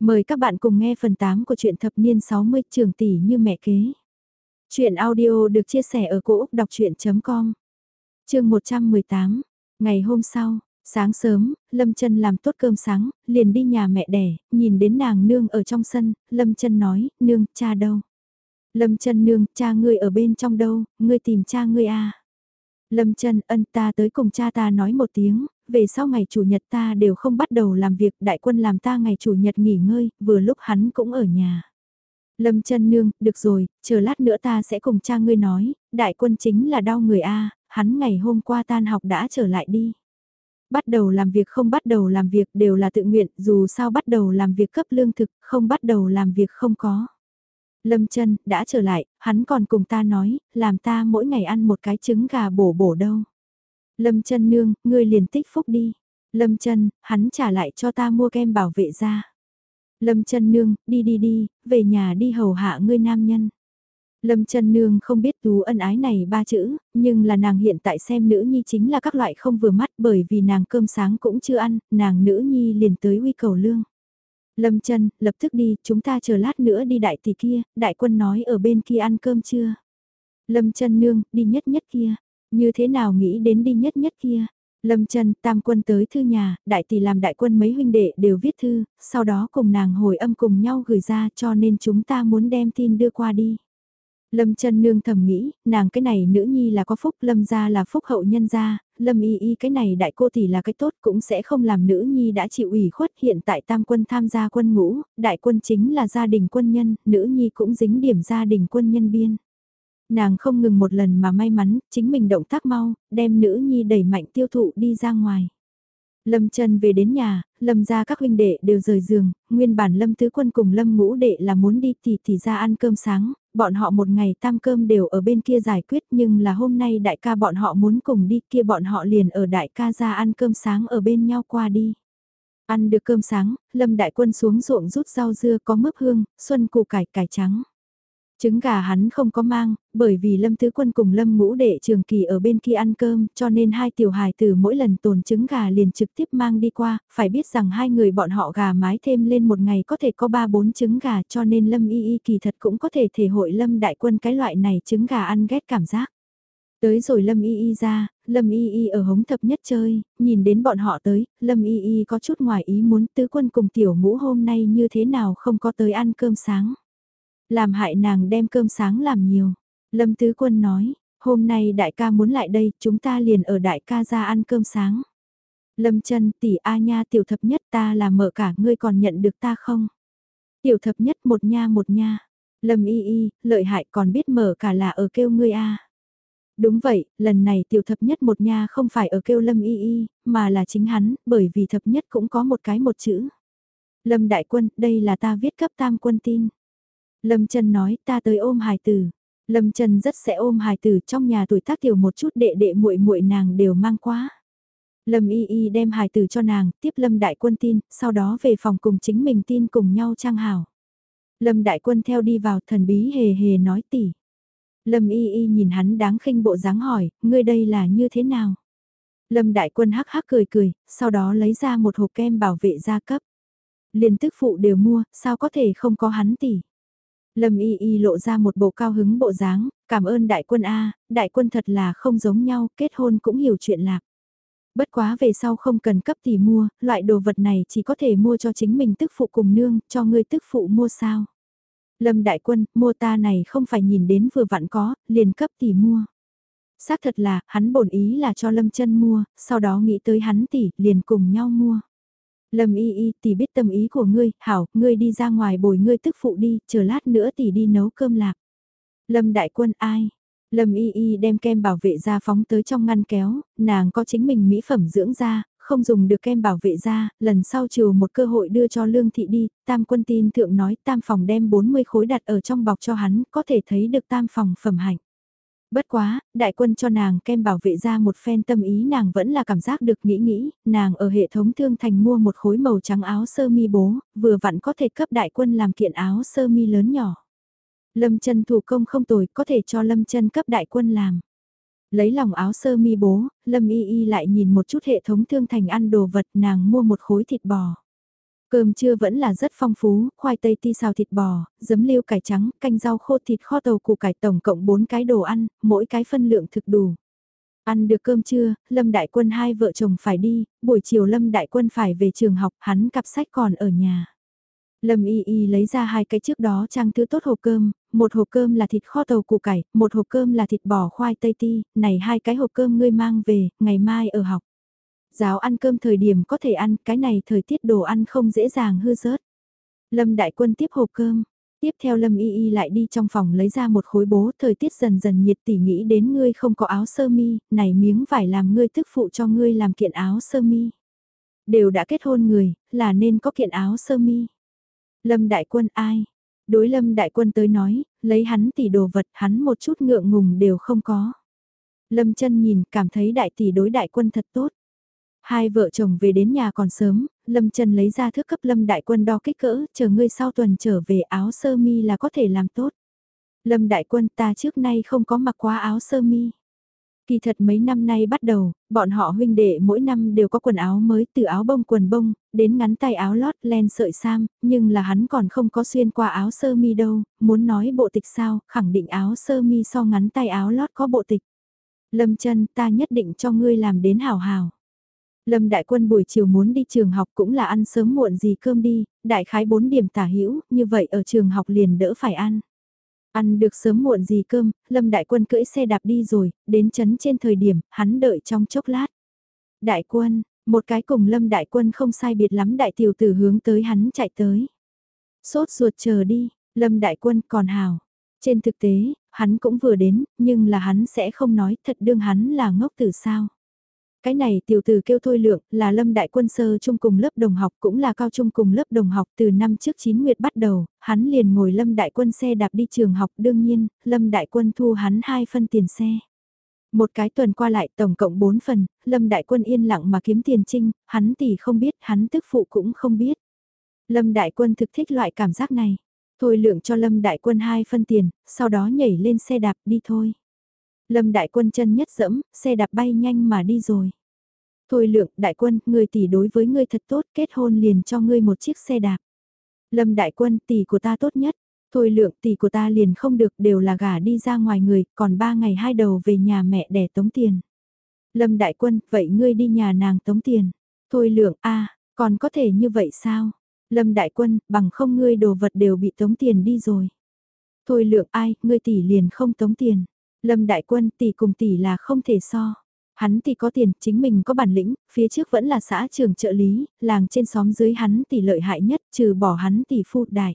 Mời các bạn cùng nghe phần 8 của truyện thập niên 60 trường tỷ như mẹ kế. Chuyện audio được chia sẻ ở cỗ đọc chuyện.com Trường 118, ngày hôm sau, sáng sớm, Lâm chân làm tốt cơm sáng, liền đi nhà mẹ đẻ, nhìn đến nàng nương ở trong sân, Lâm chân nói, nương, cha đâu? Lâm chân nương, cha ngươi ở bên trong đâu, ngươi tìm cha ngươi à? Lâm chân ân ta tới cùng cha ta nói một tiếng, về sau ngày chủ nhật ta đều không bắt đầu làm việc, đại quân làm ta ngày chủ nhật nghỉ ngơi, vừa lúc hắn cũng ở nhà. Lâm chân nương, được rồi, chờ lát nữa ta sẽ cùng cha ngươi nói, đại quân chính là đau người A, hắn ngày hôm qua tan học đã trở lại đi. Bắt đầu làm việc không bắt đầu làm việc đều là tự nguyện, dù sao bắt đầu làm việc cấp lương thực, không bắt đầu làm việc không có. Lâm chân đã trở lại, hắn còn cùng ta nói, làm ta mỗi ngày ăn một cái trứng gà bổ bổ đâu. Lâm chân nương, ngươi liền tích phúc đi. Lâm chân, hắn trả lại cho ta mua kem bảo vệ ra. Lâm chân nương, đi đi đi, về nhà đi hầu hạ ngươi nam nhân. Lâm chân nương không biết tú ân ái này ba chữ, nhưng là nàng hiện tại xem nữ nhi chính là các loại không vừa mắt bởi vì nàng cơm sáng cũng chưa ăn, nàng nữ nhi liền tới uy cầu lương. Lâm chân, lập tức đi, chúng ta chờ lát nữa đi đại tỷ kia, đại quân nói ở bên kia ăn cơm chưa? Lâm chân nương, đi nhất nhất kia, như thế nào nghĩ đến đi nhất nhất kia? Lâm chân tam quân tới thư nhà, đại tỷ làm đại quân mấy huynh đệ đều viết thư, sau đó cùng nàng hồi âm cùng nhau gửi ra cho nên chúng ta muốn đem tin đưa qua đi. Lâm chân nương thầm nghĩ, nàng cái này nữ nhi là có phúc, lâm gia là phúc hậu nhân gia, lâm y y cái này đại cô tỷ là cái tốt cũng sẽ không làm nữ nhi đã chịu ủy khuất hiện tại tam quân tham gia quân ngũ, đại quân chính là gia đình quân nhân, nữ nhi cũng dính điểm gia đình quân nhân biên nàng không ngừng một lần mà may mắn, chính mình động tác mau, đem nữ nhi đẩy mạnh tiêu thụ đi ra ngoài. Lâm Trần về đến nhà, Lâm ra các huynh đệ đều rời giường, nguyên bản Lâm Tứ Quân cùng Lâm Ngũ Đệ là muốn đi thì thì ra ăn cơm sáng, bọn họ một ngày tam cơm đều ở bên kia giải quyết nhưng là hôm nay đại ca bọn họ muốn cùng đi kia bọn họ liền ở đại ca ra ăn cơm sáng ở bên nhau qua đi. Ăn được cơm sáng, Lâm Đại Quân xuống ruộng rút rau dưa có mướp hương, xuân củ cải cải trắng. Trứng gà hắn không có mang, bởi vì Lâm Tứ Quân cùng Lâm Ngũ Đệ trường kỳ ở bên kia ăn cơm, cho nên hai tiểu hài từ mỗi lần tồn trứng gà liền trực tiếp mang đi qua, phải biết rằng hai người bọn họ gà mái thêm lên một ngày có thể có ba bốn trứng gà cho nên Lâm Y Y kỳ thật cũng có thể thể hội Lâm Đại Quân cái loại này trứng gà ăn ghét cảm giác. Tới rồi Lâm Y Y ra, Lâm Y Y ở hống thập nhất chơi, nhìn đến bọn họ tới, Lâm Y Y có chút ngoài ý muốn tứ quân cùng tiểu ngũ hôm nay như thế nào không có tới ăn cơm sáng. Làm hại nàng đem cơm sáng làm nhiều. Lâm Tứ Quân nói, hôm nay đại ca muốn lại đây, chúng ta liền ở đại ca ra ăn cơm sáng. Lâm chân tỷ A nha tiểu thập nhất ta là mở cả, ngươi còn nhận được ta không? Tiểu thập nhất một nha một nha. Lâm y y, lợi hại còn biết mở cả là ở kêu ngươi A. Đúng vậy, lần này tiểu thập nhất một nha không phải ở kêu lâm y y, mà là chính hắn, bởi vì thập nhất cũng có một cái một chữ. Lâm đại quân, đây là ta viết cấp tam quân tin. Lâm Trần nói ta tới ôm hài tử. Lâm Trần rất sẽ ôm hài tử trong nhà tuổi tác tiểu một chút đệ đệ muội muội nàng đều mang quá. Lâm Y Y đem hài tử cho nàng, tiếp Lâm Đại Quân tin, sau đó về phòng cùng chính mình tin cùng nhau trang hảo. Lâm Đại Quân theo đi vào thần bí hề hề nói tỉ. Lâm Y Y nhìn hắn đáng khinh bộ dáng hỏi, ngươi đây là như thế nào? Lâm Đại Quân hắc hắc cười cười, sau đó lấy ra một hộp kem bảo vệ gia cấp. Liên tức phụ đều mua, sao có thể không có hắn tỉ? Lâm Y Y lộ ra một bộ cao hứng bộ dáng, cảm ơn đại quân A, đại quân thật là không giống nhau, kết hôn cũng hiểu chuyện lạc. Bất quá về sau không cần cấp thì mua, loại đồ vật này chỉ có thể mua cho chính mình tức phụ cùng nương, cho ngươi tức phụ mua sao. Lâm đại quân, mua ta này không phải nhìn đến vừa vặn có, liền cấp tỷ mua. Xác thật là, hắn bổn ý là cho Lâm chân mua, sau đó nghĩ tới hắn tỷ, liền cùng nhau mua. Lâm y y tỷ biết tâm ý của ngươi, hảo, ngươi đi ra ngoài bồi ngươi tức phụ đi, chờ lát nữa tỷ đi nấu cơm lạc. Lâm đại quân ai? Lâm y y đem kem bảo vệ da phóng tới trong ngăn kéo, nàng có chính mình mỹ phẩm dưỡng da, không dùng được kem bảo vệ da, lần sau trừ một cơ hội đưa cho lương thị đi, tam quân tin thượng nói tam phòng đem 40 khối đặt ở trong bọc cho hắn, có thể thấy được tam phòng phẩm hạnh. Bất quá, đại quân cho nàng kem bảo vệ ra một phen tâm ý nàng vẫn là cảm giác được nghĩ nghĩ, nàng ở hệ thống thương thành mua một khối màu trắng áo sơ mi bố, vừa vặn có thể cấp đại quân làm kiện áo sơ mi lớn nhỏ. Lâm chân thủ công không tồi, có thể cho lâm chân cấp đại quân làm. Lấy lòng áo sơ mi bố, lâm y y lại nhìn một chút hệ thống thương thành ăn đồ vật nàng mua một khối thịt bò. Cơm trưa vẫn là rất phong phú, khoai tây ti xào thịt bò, giấm liêu cải trắng, canh rau khô thịt kho tàu củ cải tổng cộng 4 cái đồ ăn, mỗi cái phân lượng thực đủ. Ăn được cơm trưa, Lâm Đại Quân hai vợ chồng phải đi, buổi chiều Lâm Đại Quân phải về trường học, hắn cặp sách còn ở nhà. Lâm Y Y lấy ra hai cái trước đó trang thứ tốt hộp cơm, một hộp cơm là thịt kho tàu củ cải, một hộp cơm là thịt bò khoai tây ti, này hai cái hộp cơm ngươi mang về, ngày mai ở học. Giáo ăn cơm thời điểm có thể ăn, cái này thời tiết đồ ăn không dễ dàng hư rớt. Lâm Đại Quân tiếp hộp cơm, tiếp theo Lâm Y Y lại đi trong phòng lấy ra một khối bố, thời tiết dần dần nhiệt tỉ nghĩ đến ngươi không có áo sơ mi, này miếng vải làm ngươi tức phụ cho ngươi làm kiện áo sơ mi. Đều đã kết hôn người, là nên có kiện áo sơ mi. Lâm Đại Quân ai? Đối Lâm Đại Quân tới nói, lấy hắn tỷ đồ vật hắn một chút ngượng ngùng đều không có. Lâm chân nhìn cảm thấy đại tỷ đối đại quân thật tốt. Hai vợ chồng về đến nhà còn sớm, Lâm Trần lấy ra thước cấp Lâm Đại Quân đo kích cỡ, chờ ngươi sau tuần trở về áo sơ mi là có thể làm tốt. Lâm Đại Quân ta trước nay không có mặc quá áo sơ mi. Kỳ thật mấy năm nay bắt đầu, bọn họ huynh đệ mỗi năm đều có quần áo mới từ áo bông quần bông, đến ngắn tay áo lót len sợi sam, nhưng là hắn còn không có xuyên qua áo sơ mi đâu, muốn nói bộ tịch sao, khẳng định áo sơ mi so ngắn tay áo lót có bộ tịch. Lâm chân ta nhất định cho ngươi làm đến hào hào. Lâm Đại Quân buổi chiều muốn đi trường học cũng là ăn sớm muộn gì cơm đi, đại khái 4 điểm tả hữu như vậy ở trường học liền đỡ phải ăn. Ăn được sớm muộn gì cơm, Lâm Đại Quân cưỡi xe đạp đi rồi, đến chấn trên thời điểm, hắn đợi trong chốc lát. Đại Quân, một cái cùng Lâm Đại Quân không sai biệt lắm đại tiểu tử hướng tới hắn chạy tới. Sốt ruột chờ đi, Lâm Đại Quân còn hào. Trên thực tế, hắn cũng vừa đến, nhưng là hắn sẽ không nói thật đương hắn là ngốc tử sao. Cái này tiểu tử kêu thôi lượng là lâm đại quân sơ chung cùng lớp đồng học cũng là cao trung cùng lớp đồng học từ năm trước 9 nguyệt bắt đầu, hắn liền ngồi lâm đại quân xe đạp đi trường học đương nhiên, lâm đại quân thu hắn 2 phân tiền xe. Một cái tuần qua lại tổng cộng 4 phần, lâm đại quân yên lặng mà kiếm tiền trinh, hắn tỷ không biết, hắn tức phụ cũng không biết. Lâm đại quân thực thích loại cảm giác này. Thôi lượng cho lâm đại quân 2 phân tiền, sau đó nhảy lên xe đạp đi thôi. Lâm đại quân chân nhất dẫm, xe đạp bay nhanh mà đi rồi. Thôi lượng, đại quân, người tỷ đối với ngươi thật tốt, kết hôn liền cho ngươi một chiếc xe đạp. Lâm đại quân, tỷ của ta tốt nhất. Thôi lượng, tỷ của ta liền không được, đều là gả đi ra ngoài người, còn ba ngày hai đầu về nhà mẹ đẻ tống tiền. Lâm đại quân, vậy ngươi đi nhà nàng tống tiền. Thôi lượng, a còn có thể như vậy sao? Lâm đại quân, bằng không ngươi đồ vật đều bị tống tiền đi rồi. Thôi lượng ai, ngươi tỷ liền không tống tiền. Lâm Đại Quân tỷ cùng tỷ là không thể so. Hắn tỷ có tiền, chính mình có bản lĩnh, phía trước vẫn là xã trường trợ lý, làng trên xóm dưới hắn tỷ lợi hại nhất, trừ bỏ hắn tỷ phu đại.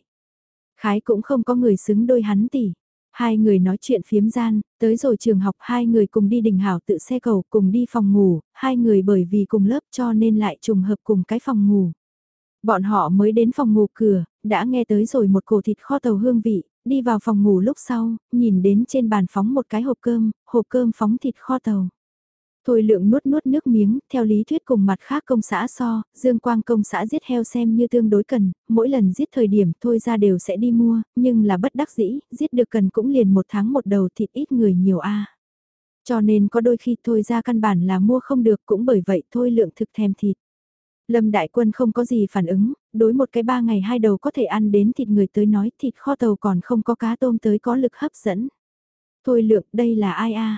Khái cũng không có người xứng đôi hắn tỷ. Hai người nói chuyện phiếm gian, tới rồi trường học hai người cùng đi đình hảo tự xe cầu cùng đi phòng ngủ, hai người bởi vì cùng lớp cho nên lại trùng hợp cùng cái phòng ngủ. Bọn họ mới đến phòng ngủ cửa, đã nghe tới rồi một cổ thịt kho tàu hương vị, đi vào phòng ngủ lúc sau, nhìn đến trên bàn phóng một cái hộp cơm, hộp cơm phóng thịt kho tàu. Thôi lượng nuốt nuốt nước miếng, theo lý thuyết cùng mặt khác công xã so, Dương Quang công xã giết heo xem như tương đối cần, mỗi lần giết thời điểm thôi ra đều sẽ đi mua, nhưng là bất đắc dĩ, giết được cần cũng liền một tháng một đầu thịt ít người nhiều a Cho nên có đôi khi thôi ra căn bản là mua không được cũng bởi vậy thôi lượng thực thèm thịt. Lâm Đại Quân không có gì phản ứng, đối một cái ba ngày hai đầu có thể ăn đến thịt người tới nói thịt kho tàu còn không có cá tôm tới có lực hấp dẫn. Thôi lượng, đây là ai a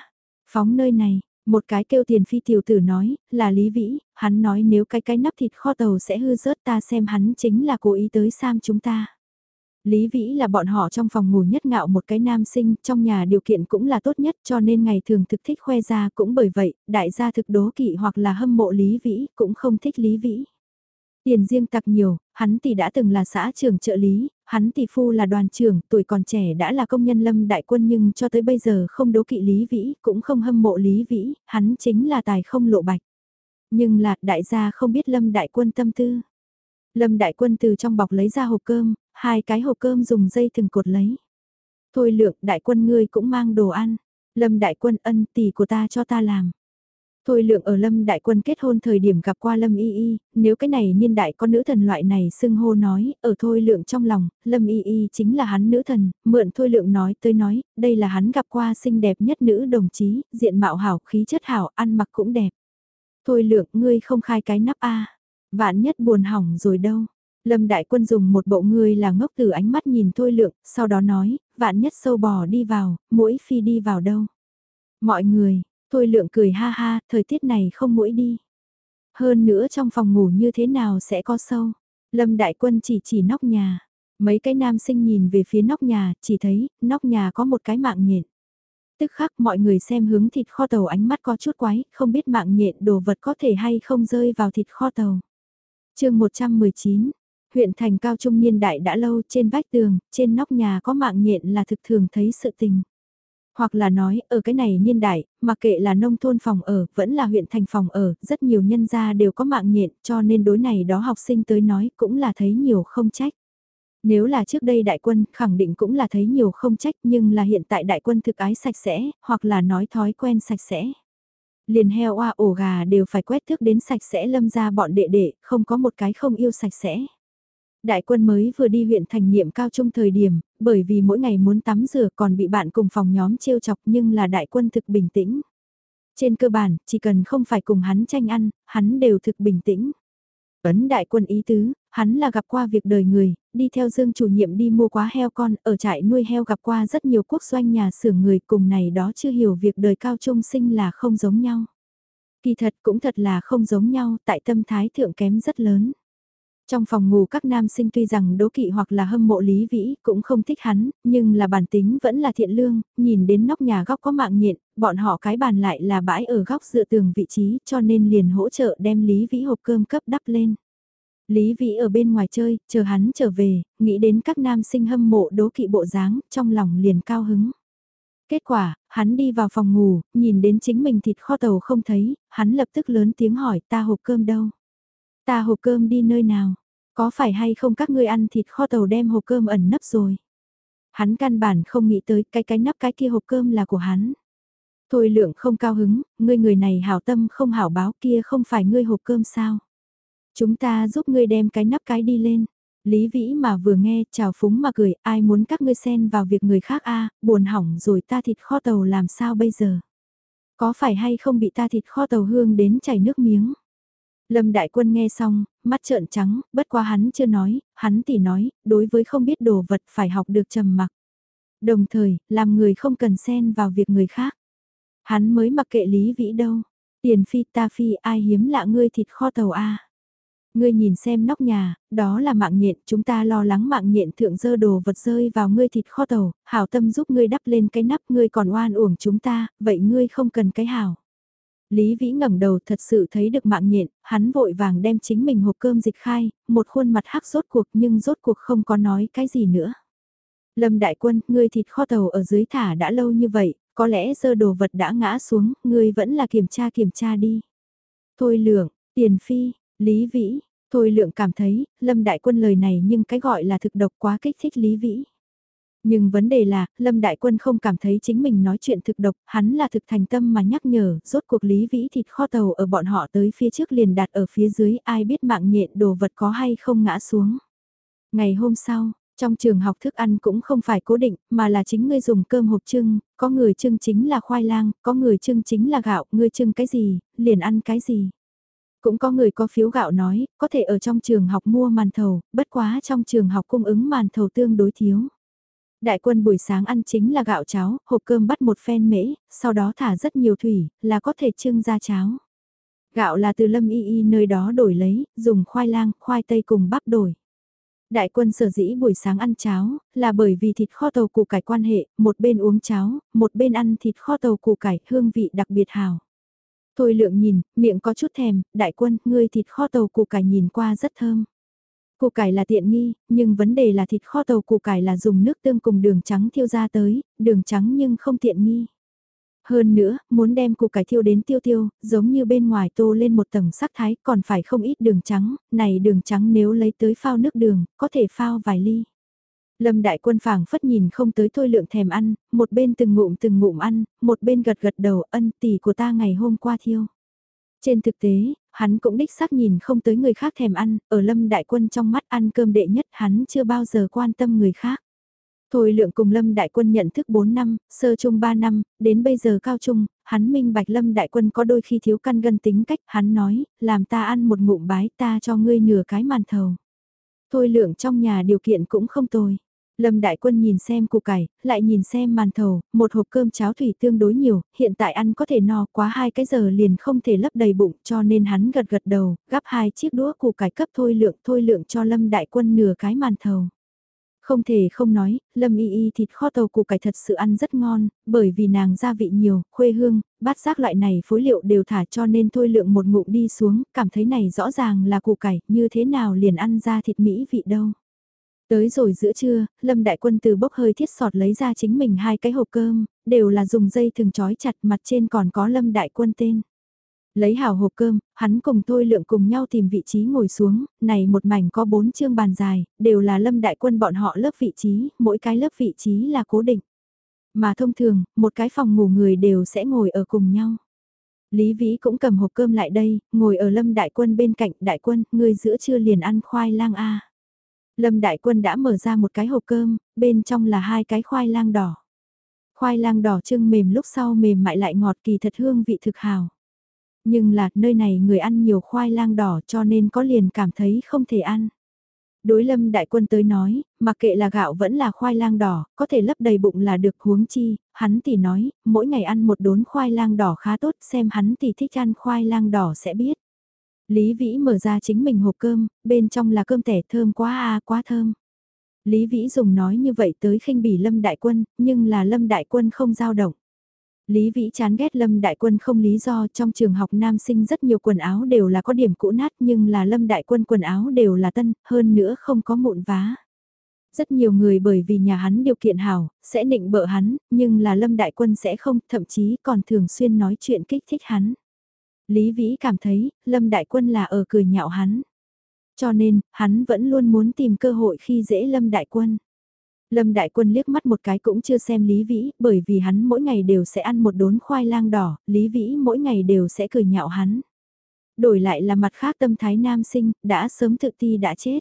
Phóng nơi này, một cái kêu tiền phi tiểu tử nói, là Lý Vĩ, hắn nói nếu cái cái nắp thịt kho tàu sẽ hư rớt ta xem hắn chính là cố ý tới Sam chúng ta. Lý Vĩ là bọn họ trong phòng ngủ nhất ngạo một cái nam sinh, trong nhà điều kiện cũng là tốt nhất cho nên ngày thường thực thích khoe ra cũng bởi vậy, đại gia thực đố kỵ hoặc là hâm mộ Lý Vĩ cũng không thích Lý Vĩ. Tiền riêng tặc nhiều, hắn thì đã từng là xã trưởng trợ lý, hắn tỷ phu là đoàn trưởng, tuổi còn trẻ đã là công nhân lâm đại quân nhưng cho tới bây giờ không đố kỵ Lý Vĩ, cũng không hâm mộ Lý Vĩ, hắn chính là tài không lộ bạch. Nhưng là đại gia không biết lâm đại quân tâm tư. Lâm đại quân từ trong bọc lấy ra hộp cơm, hai cái hộp cơm dùng dây thừng cột lấy. Thôi lượng đại quân ngươi cũng mang đồ ăn. Lâm đại quân ân tỷ của ta cho ta làm. Thôi lượng ở Lâm Đại Quân kết hôn thời điểm gặp qua Lâm Y Y, nếu cái này niên đại có nữ thần loại này xưng hô nói, ở Thôi lượng trong lòng, Lâm Y Y chính là hắn nữ thần, mượn Thôi lượng nói tới nói, đây là hắn gặp qua xinh đẹp nhất nữ đồng chí, diện mạo hảo, khí chất hảo, ăn mặc cũng đẹp. Thôi lượng, ngươi không khai cái nắp A, vạn nhất buồn hỏng rồi đâu. Lâm Đại Quân dùng một bộ người là ngốc từ ánh mắt nhìn Thôi Lượng, sau đó nói, vạn nhất sâu bò đi vào, mũi phi đi vào đâu. Mọi người, Thôi Lượng cười ha ha, thời tiết này không mũi đi. Hơn nữa trong phòng ngủ như thế nào sẽ có sâu. Lâm Đại Quân chỉ chỉ nóc nhà. Mấy cái nam sinh nhìn về phía nóc nhà, chỉ thấy, nóc nhà có một cái mạng nhện. Tức khắc mọi người xem hướng thịt kho tàu ánh mắt có chút quái, không biết mạng nhện đồ vật có thể hay không rơi vào thịt kho tàu chương 119, huyện thành cao trung niên đại đã lâu trên vách tường, trên nóc nhà có mạng nhện là thực thường thấy sự tình. Hoặc là nói, ở cái này niên đại, mặc kệ là nông thôn phòng ở, vẫn là huyện thành phòng ở, rất nhiều nhân gia đều có mạng nhện, cho nên đối này đó học sinh tới nói cũng là thấy nhiều không trách. Nếu là trước đây đại quân, khẳng định cũng là thấy nhiều không trách nhưng là hiện tại đại quân thực ái sạch sẽ, hoặc là nói thói quen sạch sẽ. Liền heo oa ổ gà đều phải quét thước đến sạch sẽ lâm ra bọn đệ đệ, không có một cái không yêu sạch sẽ. Đại quân mới vừa đi huyện thành niệm cao trung thời điểm, bởi vì mỗi ngày muốn tắm rửa còn bị bạn cùng phòng nhóm trêu chọc nhưng là đại quân thực bình tĩnh. Trên cơ bản, chỉ cần không phải cùng hắn tranh ăn, hắn đều thực bình tĩnh. Ấn đại quân ý tứ, hắn là gặp qua việc đời người, đi theo dương chủ nhiệm đi mua quá heo con, ở trại nuôi heo gặp qua rất nhiều quốc doanh nhà xưởng người cùng này đó chưa hiểu việc đời cao trung sinh là không giống nhau. Kỳ thật cũng thật là không giống nhau, tại tâm thái thượng kém rất lớn. Trong phòng ngủ các nam sinh tuy rằng đố kỵ hoặc là hâm mộ Lý Vĩ cũng không thích hắn, nhưng là bản tính vẫn là thiện lương, nhìn đến nóc nhà góc có mạng nhện, bọn họ cái bàn lại là bãi ở góc dựa tường vị trí cho nên liền hỗ trợ đem Lý Vĩ hộp cơm cấp đắp lên. Lý Vĩ ở bên ngoài chơi, chờ hắn trở về, nghĩ đến các nam sinh hâm mộ đố kỵ bộ dáng, trong lòng liền cao hứng. Kết quả, hắn đi vào phòng ngủ, nhìn đến chính mình thịt kho tàu không thấy, hắn lập tức lớn tiếng hỏi ta hộp cơm đâu. Ta hộp cơm đi nơi nào? Có phải hay không các ngươi ăn thịt kho tàu đem hộp cơm ẩn nấp rồi? Hắn căn bản không nghĩ tới cái cái nắp cái kia hộp cơm là của hắn. Thôi lượng không cao hứng, ngươi người này hảo tâm không hảo báo kia không phải ngươi hộp cơm sao? Chúng ta giúp ngươi đem cái nắp cái đi lên. Lý Vĩ mà vừa nghe, chào phúng mà cười, ai muốn các ngươi xen vào việc người khác a buồn hỏng rồi ta thịt kho tàu làm sao bây giờ? Có phải hay không bị ta thịt kho tàu hương đến chảy nước miếng? Lâm Đại Quân nghe xong, mắt trợn trắng, bất quá hắn chưa nói, hắn tỉ nói, đối với không biết đồ vật phải học được trầm mặc. Đồng thời, làm người không cần xen vào việc người khác. Hắn mới mặc kệ Lý Vĩ đâu. Tiền phi ta phi ai hiếm lạ ngươi thịt kho tàu a Ngươi nhìn xem nóc nhà, đó là mạng nhện, chúng ta lo lắng mạng nhện thượng dơ đồ vật rơi vào ngươi thịt kho tàu, hảo tâm giúp ngươi đắp lên cái nắp ngươi còn oan uổng chúng ta, vậy ngươi không cần cái hảo. Lý Vĩ ngẩng đầu thật sự thấy được mạng nhện, hắn vội vàng đem chính mình hộp cơm dịch khai, một khuôn mặt hắc rốt cuộc nhưng rốt cuộc không có nói cái gì nữa. Lâm Đại Quân, ngươi thịt kho tàu ở dưới thả đã lâu như vậy, có lẽ dơ đồ vật đã ngã xuống, ngươi vẫn là kiểm tra kiểm tra đi. Thôi lượng, tiền phi, Lý Vĩ, thôi lượng cảm thấy, Lâm Đại Quân lời này nhưng cái gọi là thực độc quá kích thích Lý Vĩ. Nhưng vấn đề là, Lâm Đại Quân không cảm thấy chính mình nói chuyện thực độc, hắn là thực thành tâm mà nhắc nhở, rốt cuộc lý vĩ thịt kho tàu ở bọn họ tới phía trước liền đặt ở phía dưới, ai biết mạng nhện đồ vật có hay không ngã xuống. Ngày hôm sau, trong trường học thức ăn cũng không phải cố định, mà là chính ngươi dùng cơm hộp trưng, có người trưng chính là khoai lang, có người trưng chính là gạo, ngươi trưng cái gì, liền ăn cái gì. Cũng có người có phiếu gạo nói, có thể ở trong trường học mua màn thầu, bất quá trong trường học cung ứng màn thầu tương đối thiếu. Đại quân buổi sáng ăn chính là gạo cháo, hộp cơm bắt một phen mễ, sau đó thả rất nhiều thủy, là có thể trưng ra cháo. Gạo là từ lâm y y nơi đó đổi lấy, dùng khoai lang, khoai tây cùng bắp đổi. Đại quân sở dĩ buổi sáng ăn cháo, là bởi vì thịt kho tàu củ cải quan hệ, một bên uống cháo, một bên ăn thịt kho tàu củ cải, hương vị đặc biệt hào. Thôi lượng nhìn, miệng có chút thèm, đại quân, ngươi thịt kho tàu củ cải nhìn qua rất thơm. Củ cải là tiện nghi, nhưng vấn đề là thịt kho tàu củ cải là dùng nước tương cùng đường trắng thiêu ra tới, đường trắng nhưng không tiện nghi. Hơn nữa, muốn đem củ cải thiêu đến tiêu tiêu, giống như bên ngoài tô lên một tầng sắc thái còn phải không ít đường trắng, này đường trắng nếu lấy tới phao nước đường, có thể phao vài ly. Lâm đại quân phảng phất nhìn không tới thôi lượng thèm ăn, một bên từng ngụm từng ngụm ăn, một bên gật gật đầu ân tỷ của ta ngày hôm qua thiêu. Trên thực tế, hắn cũng đích xác nhìn không tới người khác thèm ăn, ở lâm đại quân trong mắt ăn cơm đệ nhất hắn chưa bao giờ quan tâm người khác. Thôi lượng cùng Lâm Đại Quân nhận thức 4 năm, sơ trung 3 năm, đến bây giờ cao trung, hắn minh bạch Lâm Đại Quân có đôi khi thiếu căn gân tính cách, hắn nói, làm ta ăn một ngụm bái ta cho ngươi nửa cái màn thầu. Thôi lượng trong nhà điều kiện cũng không tồi. Lâm Đại Quân nhìn xem củ cải, lại nhìn xem màn thầu, một hộp cơm cháo thủy tương đối nhiều, hiện tại ăn có thể no quá hai cái giờ liền không thể lấp đầy bụng cho nên hắn gật gật đầu, gắp hai chiếc đũa củ cải cấp thôi lượng thôi lượng cho Lâm Đại Quân nửa cái màn thầu. Không thể không nói, Lâm Y Y thịt kho tàu củ cải thật sự ăn rất ngon, bởi vì nàng gia vị nhiều, khuê hương, bát giác loại này phối liệu đều thả cho nên thôi lượng một ngụm đi xuống, cảm thấy này rõ ràng là củ cải, như thế nào liền ăn ra thịt mỹ vị đâu. Tới rồi giữa trưa, Lâm Đại Quân từ bốc hơi thiết sọt lấy ra chính mình hai cái hộp cơm, đều là dùng dây thường trói chặt mặt trên còn có Lâm Đại Quân tên. Lấy hảo hộp cơm, hắn cùng Thôi Lượng cùng nhau tìm vị trí ngồi xuống, này một mảnh có bốn chương bàn dài, đều là Lâm Đại Quân bọn họ lớp vị trí, mỗi cái lớp vị trí là cố định. Mà thông thường, một cái phòng ngủ người đều sẽ ngồi ở cùng nhau. Lý Vĩ cũng cầm hộp cơm lại đây, ngồi ở Lâm Đại Quân bên cạnh, Đại Quân, người giữa trưa liền ăn khoai lang a Lâm Đại Quân đã mở ra một cái hộp cơm, bên trong là hai cái khoai lang đỏ. Khoai lang đỏ trưng mềm lúc sau mềm mại lại ngọt kỳ thật hương vị thực hào. Nhưng là nơi này người ăn nhiều khoai lang đỏ cho nên có liền cảm thấy không thể ăn. Đối lâm đại quân tới nói, mặc kệ là gạo vẫn là khoai lang đỏ, có thể lấp đầy bụng là được huống chi, hắn thì nói, mỗi ngày ăn một đốn khoai lang đỏ khá tốt xem hắn thì thích ăn khoai lang đỏ sẽ biết. Lý Vĩ mở ra chính mình hộp cơm, bên trong là cơm tẻ thơm quá à quá thơm. Lý Vĩ dùng nói như vậy tới khinh bỉ Lâm Đại Quân, nhưng là Lâm Đại Quân không giao động. Lý Vĩ chán ghét Lâm Đại Quân không lý do trong trường học nam sinh rất nhiều quần áo đều là có điểm cũ nát nhưng là Lâm Đại Quân quần áo đều là tân, hơn nữa không có mụn vá. Rất nhiều người bởi vì nhà hắn điều kiện hảo, sẽ nịnh bợ hắn, nhưng là Lâm Đại Quân sẽ không, thậm chí còn thường xuyên nói chuyện kích thích hắn. Lý Vĩ cảm thấy, Lâm Đại Quân là ở cười nhạo hắn. Cho nên, hắn vẫn luôn muốn tìm cơ hội khi dễ Lâm Đại Quân. Lâm Đại Quân liếc mắt một cái cũng chưa xem Lý Vĩ, bởi vì hắn mỗi ngày đều sẽ ăn một đốn khoai lang đỏ, Lý Vĩ mỗi ngày đều sẽ cười nhạo hắn. Đổi lại là mặt khác tâm thái nam sinh, đã sớm tự ti đã chết.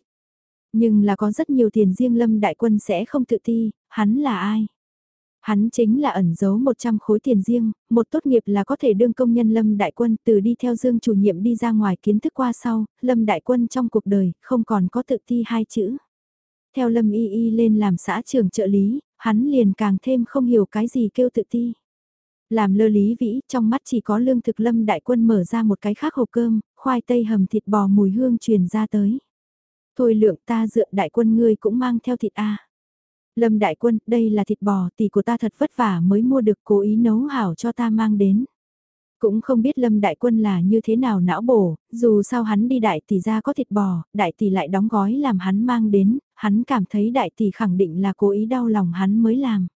Nhưng là có rất nhiều tiền riêng Lâm Đại Quân sẽ không tự ti, hắn là ai? Hắn chính là ẩn giấu 100 khối tiền riêng, một tốt nghiệp là có thể đương công nhân Lâm Đại Quân từ đi theo Dương chủ nhiệm đi ra ngoài kiến thức qua sau, Lâm Đại Quân trong cuộc đời không còn có tự ti hai chữ. Theo Lâm Y Y lên làm xã trưởng trợ lý, hắn liền càng thêm không hiểu cái gì kêu tự ti. Làm lơ lý vĩ, trong mắt chỉ có lương thực Lâm Đại Quân mở ra một cái khác hộp cơm, khoai tây hầm thịt bò mùi hương truyền ra tới. Thôi lượng ta dựa Đại Quân ngươi cũng mang theo thịt a Lâm Đại Quân, đây là thịt bò, tỷ của ta thật vất vả mới mua được cố ý nấu hảo cho ta mang đến. Cũng không biết Lâm Đại Quân là như thế nào não bổ, dù sao hắn đi đại tỷ ra có thịt bò, đại tỷ lại đóng gói làm hắn mang đến, hắn cảm thấy đại tỷ khẳng định là cố ý đau lòng hắn mới làm.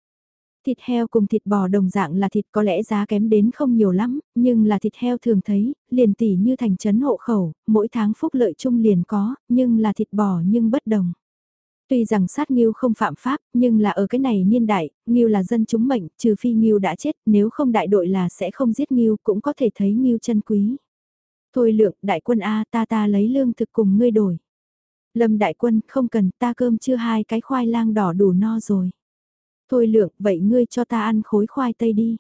Thịt heo cùng thịt bò đồng dạng là thịt có lẽ giá kém đến không nhiều lắm, nhưng là thịt heo thường thấy, liền tỷ như thành trấn hộ khẩu, mỗi tháng phúc lợi chung liền có, nhưng là thịt bò nhưng bất đồng. Tuy rằng sát Nghiêu không phạm pháp, nhưng là ở cái này niên đại, Nghiêu là dân chúng mệnh, trừ phi Nghiêu đã chết, nếu không đại đội là sẽ không giết Nghiêu, cũng có thể thấy Nghiêu chân quý. Thôi lượng, đại quân A ta ta lấy lương thực cùng ngươi đổi. Lâm đại quân, không cần, ta cơm chưa hai cái khoai lang đỏ đủ no rồi. Thôi lượng, vậy ngươi cho ta ăn khối khoai tây đi.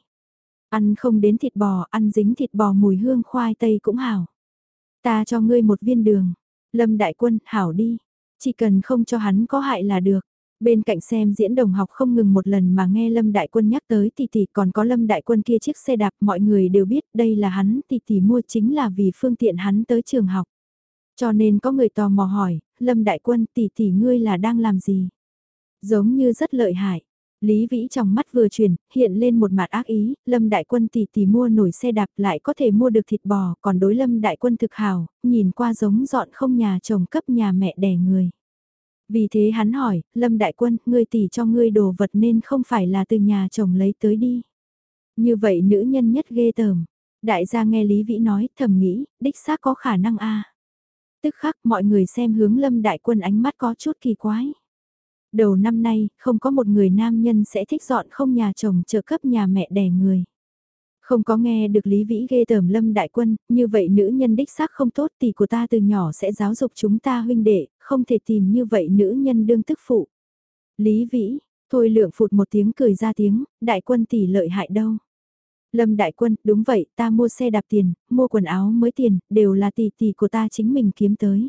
Ăn không đến thịt bò, ăn dính thịt bò mùi hương khoai tây cũng hảo. Ta cho ngươi một viên đường. Lâm đại quân, hảo đi. Chỉ cần không cho hắn có hại là được. Bên cạnh xem diễn đồng học không ngừng một lần mà nghe Lâm Đại Quân nhắc tới tỷ tỷ còn có Lâm Đại Quân kia chiếc xe đạp mọi người đều biết đây là hắn tỷ tỷ mua chính là vì phương tiện hắn tới trường học. Cho nên có người tò mò hỏi, Lâm Đại Quân tỷ tỷ ngươi là đang làm gì? Giống như rất lợi hại. Lý Vĩ trong mắt vừa chuyển, hiện lên một mặt ác ý, Lâm Đại Quân tỷ tỷ mua nổi xe đạp lại có thể mua được thịt bò, còn đối Lâm Đại Quân thực hào, nhìn qua giống dọn không nhà chồng cấp nhà mẹ đẻ người. Vì thế hắn hỏi, Lâm Đại Quân, ngươi tỷ cho ngươi đồ vật nên không phải là từ nhà chồng lấy tới đi. Như vậy nữ nhân nhất ghê tởm. Đại gia nghe Lý Vĩ nói, thầm nghĩ, đích xác có khả năng a. Tức khắc mọi người xem hướng Lâm Đại Quân ánh mắt có chút kỳ quái. Đầu năm nay, không có một người nam nhân sẽ thích dọn không nhà chồng trợ cấp nhà mẹ đẻ người. Không có nghe được Lý Vĩ ghê tởm Lâm Đại Quân, như vậy nữ nhân đích xác không tốt thì của ta từ nhỏ sẽ giáo dục chúng ta huynh đệ, không thể tìm như vậy nữ nhân đương tức phụ. Lý Vĩ, thôi lượng phụt một tiếng cười ra tiếng, Đại Quân tỷ lợi hại đâu. Lâm Đại Quân, đúng vậy, ta mua xe đạp tiền, mua quần áo mới tiền, đều là tỷ tỷ của ta chính mình kiếm tới.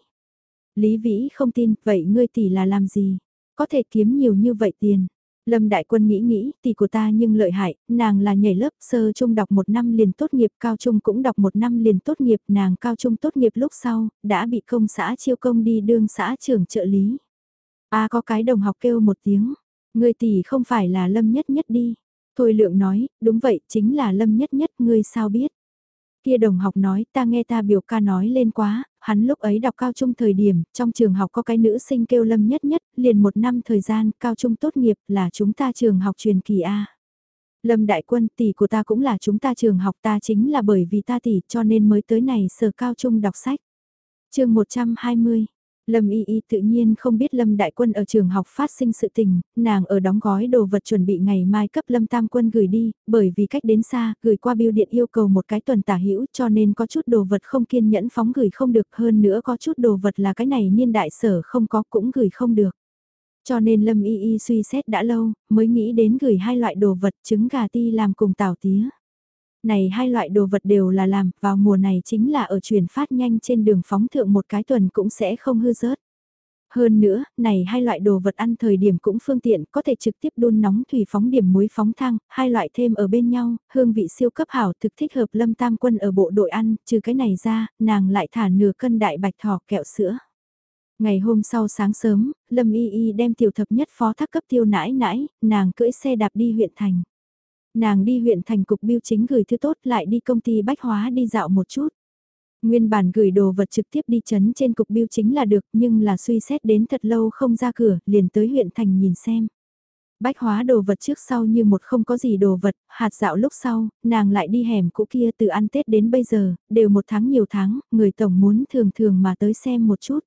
Lý Vĩ không tin, vậy ngươi tỷ là làm gì? Có thể kiếm nhiều như vậy tiền. Lâm Đại Quân nghĩ nghĩ, tỷ của ta nhưng lợi hại, nàng là nhảy lớp sơ trung đọc một năm liền tốt nghiệp, cao trung cũng đọc một năm liền tốt nghiệp, nàng cao trung tốt nghiệp lúc sau, đã bị công xã chiêu công đi đương xã trưởng trợ lý. a có cái đồng học kêu một tiếng, người tỷ không phải là Lâm Nhất Nhất đi. Thôi lượng nói, đúng vậy, chính là Lâm Nhất Nhất, ngươi sao biết. Kia đồng học nói, ta nghe ta biểu ca nói lên quá, hắn lúc ấy đọc cao trung thời điểm, trong trường học có cái nữ sinh kêu lâm nhất nhất, liền một năm thời gian, cao trung tốt nghiệp là chúng ta trường học truyền kỳ A. Lâm đại quân tỷ của ta cũng là chúng ta trường học ta chính là bởi vì ta tỷ cho nên mới tới này sở cao trung đọc sách. chương 120 Lâm Y Y tự nhiên không biết Lâm Đại Quân ở trường học phát sinh sự tình, nàng ở đóng gói đồ vật chuẩn bị ngày mai cấp Lâm Tam Quân gửi đi, bởi vì cách đến xa, gửi qua bưu điện yêu cầu một cái tuần tả hữu cho nên có chút đồ vật không kiên nhẫn phóng gửi không được hơn nữa có chút đồ vật là cái này niên đại sở không có cũng gửi không được. Cho nên Lâm Y Y suy xét đã lâu, mới nghĩ đến gửi hai loại đồ vật trứng gà ti làm cùng tảo tía này hai loại đồ vật đều là làm, vào mùa này chính là ở truyền phát nhanh trên đường phóng thượng một cái tuần cũng sẽ không hư rớt. Hơn nữa, này hai loại đồ vật ăn thời điểm cũng phương tiện, có thể trực tiếp đun nóng thủy phóng điểm muối phóng thang, hai loại thêm ở bên nhau, hương vị siêu cấp hảo thực thích hợp lâm tam quân ở bộ đội ăn, trừ cái này ra, nàng lại thả nửa cân đại bạch thỏ kẹo sữa. Ngày hôm sau sáng sớm, Lâm Y Y đem tiểu thập nhất phó thác cấp tiêu nãi nãi, nàng cưỡi xe đạp đi huyện thành. Nàng đi huyện thành cục biêu chính gửi thư tốt lại đi công ty bách hóa đi dạo một chút. Nguyên bản gửi đồ vật trực tiếp đi chấn trên cục biêu chính là được nhưng là suy xét đến thật lâu không ra cửa, liền tới huyện thành nhìn xem. Bách hóa đồ vật trước sau như một không có gì đồ vật, hạt dạo lúc sau, nàng lại đi hẻm cũ kia từ ăn Tết đến bây giờ, đều một tháng nhiều tháng, người tổng muốn thường thường mà tới xem một chút.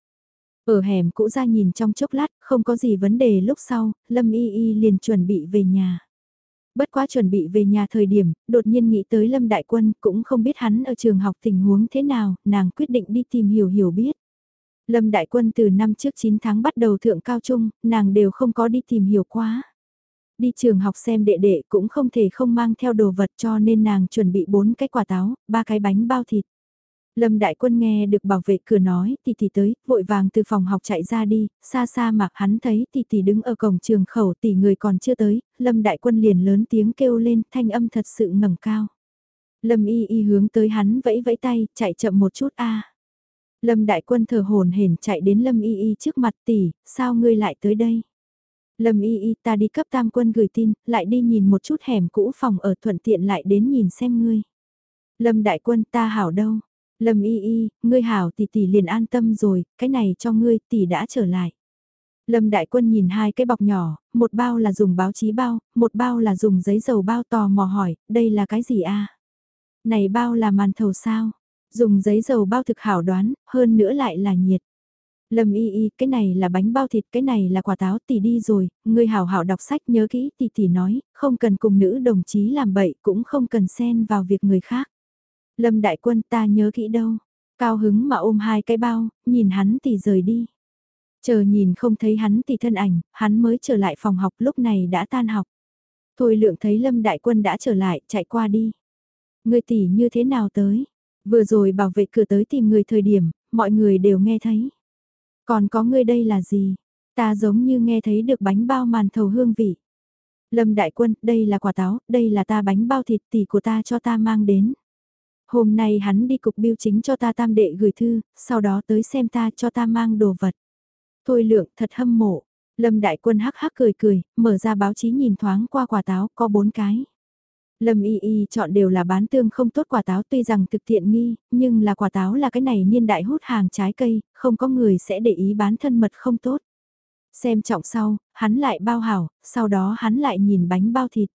Ở hẻm cũ ra nhìn trong chốc lát, không có gì vấn đề lúc sau, Lâm Y Y liền chuẩn bị về nhà. Bất quá chuẩn bị về nhà thời điểm, đột nhiên nghĩ tới Lâm Đại Quân, cũng không biết hắn ở trường học tình huống thế nào, nàng quyết định đi tìm hiểu hiểu biết. Lâm Đại Quân từ năm trước 9 tháng bắt đầu thượng cao trung, nàng đều không có đi tìm hiểu quá. Đi trường học xem đệ đệ cũng không thể không mang theo đồ vật cho nên nàng chuẩn bị 4 cái quả táo, ba cái bánh bao thịt. Lâm Đại Quân nghe được bảo vệ cửa nói tỷ tỷ tới, vội vàng từ phòng học chạy ra đi, xa xa mặc hắn thấy tỷ tỷ đứng ở cổng trường khẩu tỷ người còn chưa tới, Lâm Đại Quân liền lớn tiếng kêu lên thanh âm thật sự ngẩng cao. Lâm Y Y hướng tới hắn vẫy vẫy tay, chạy chậm một chút a. Lâm Đại Quân thở hồn hển chạy đến Lâm Y Y trước mặt tỷ, sao ngươi lại tới đây? Lâm Y Y ta đi cấp tam quân gửi tin, lại đi nhìn một chút hẻm cũ phòng ở thuận tiện lại đến nhìn xem ngươi. Lâm Đại Quân ta hảo đâu? Lâm y y, ngươi hảo tỷ tỷ liền an tâm rồi, cái này cho ngươi tỷ đã trở lại. Lâm đại quân nhìn hai cái bọc nhỏ, một bao là dùng báo chí bao, một bao là dùng giấy dầu bao tò mò hỏi, đây là cái gì a? Này bao là màn thầu sao? Dùng giấy dầu bao thực hảo đoán, hơn nữa lại là nhiệt. Lâm y y, cái này là bánh bao thịt, cái này là quả táo, tỷ đi rồi, ngươi hảo hảo đọc sách nhớ kỹ tỷ tỷ nói, không cần cùng nữ đồng chí làm bậy, cũng không cần xen vào việc người khác. Lâm đại quân ta nhớ kỹ đâu. Cao hứng mà ôm hai cái bao, nhìn hắn thì rời đi. Chờ nhìn không thấy hắn thì thân ảnh, hắn mới trở lại phòng học lúc này đã tan học. Thôi lượng thấy Lâm đại quân đã trở lại, chạy qua đi. Người tỷ như thế nào tới? Vừa rồi bảo vệ cửa tới tìm người thời điểm, mọi người đều nghe thấy. Còn có người đây là gì? Ta giống như nghe thấy được bánh bao màn thầu hương vị. Lâm đại quân, đây là quả táo, đây là ta bánh bao thịt tỷ của ta cho ta mang đến. Hôm nay hắn đi cục biêu chính cho ta tam đệ gửi thư, sau đó tới xem ta cho ta mang đồ vật. Thôi lượng thật hâm mộ. Lâm đại quân hắc hắc cười cười, mở ra báo chí nhìn thoáng qua quả táo, có bốn cái. Lâm y y chọn đều là bán tương không tốt quả táo tuy rằng thực tiện nghi, nhưng là quả táo là cái này niên đại hút hàng trái cây, không có người sẽ để ý bán thân mật không tốt. Xem trọng sau, hắn lại bao hảo, sau đó hắn lại nhìn bánh bao thịt.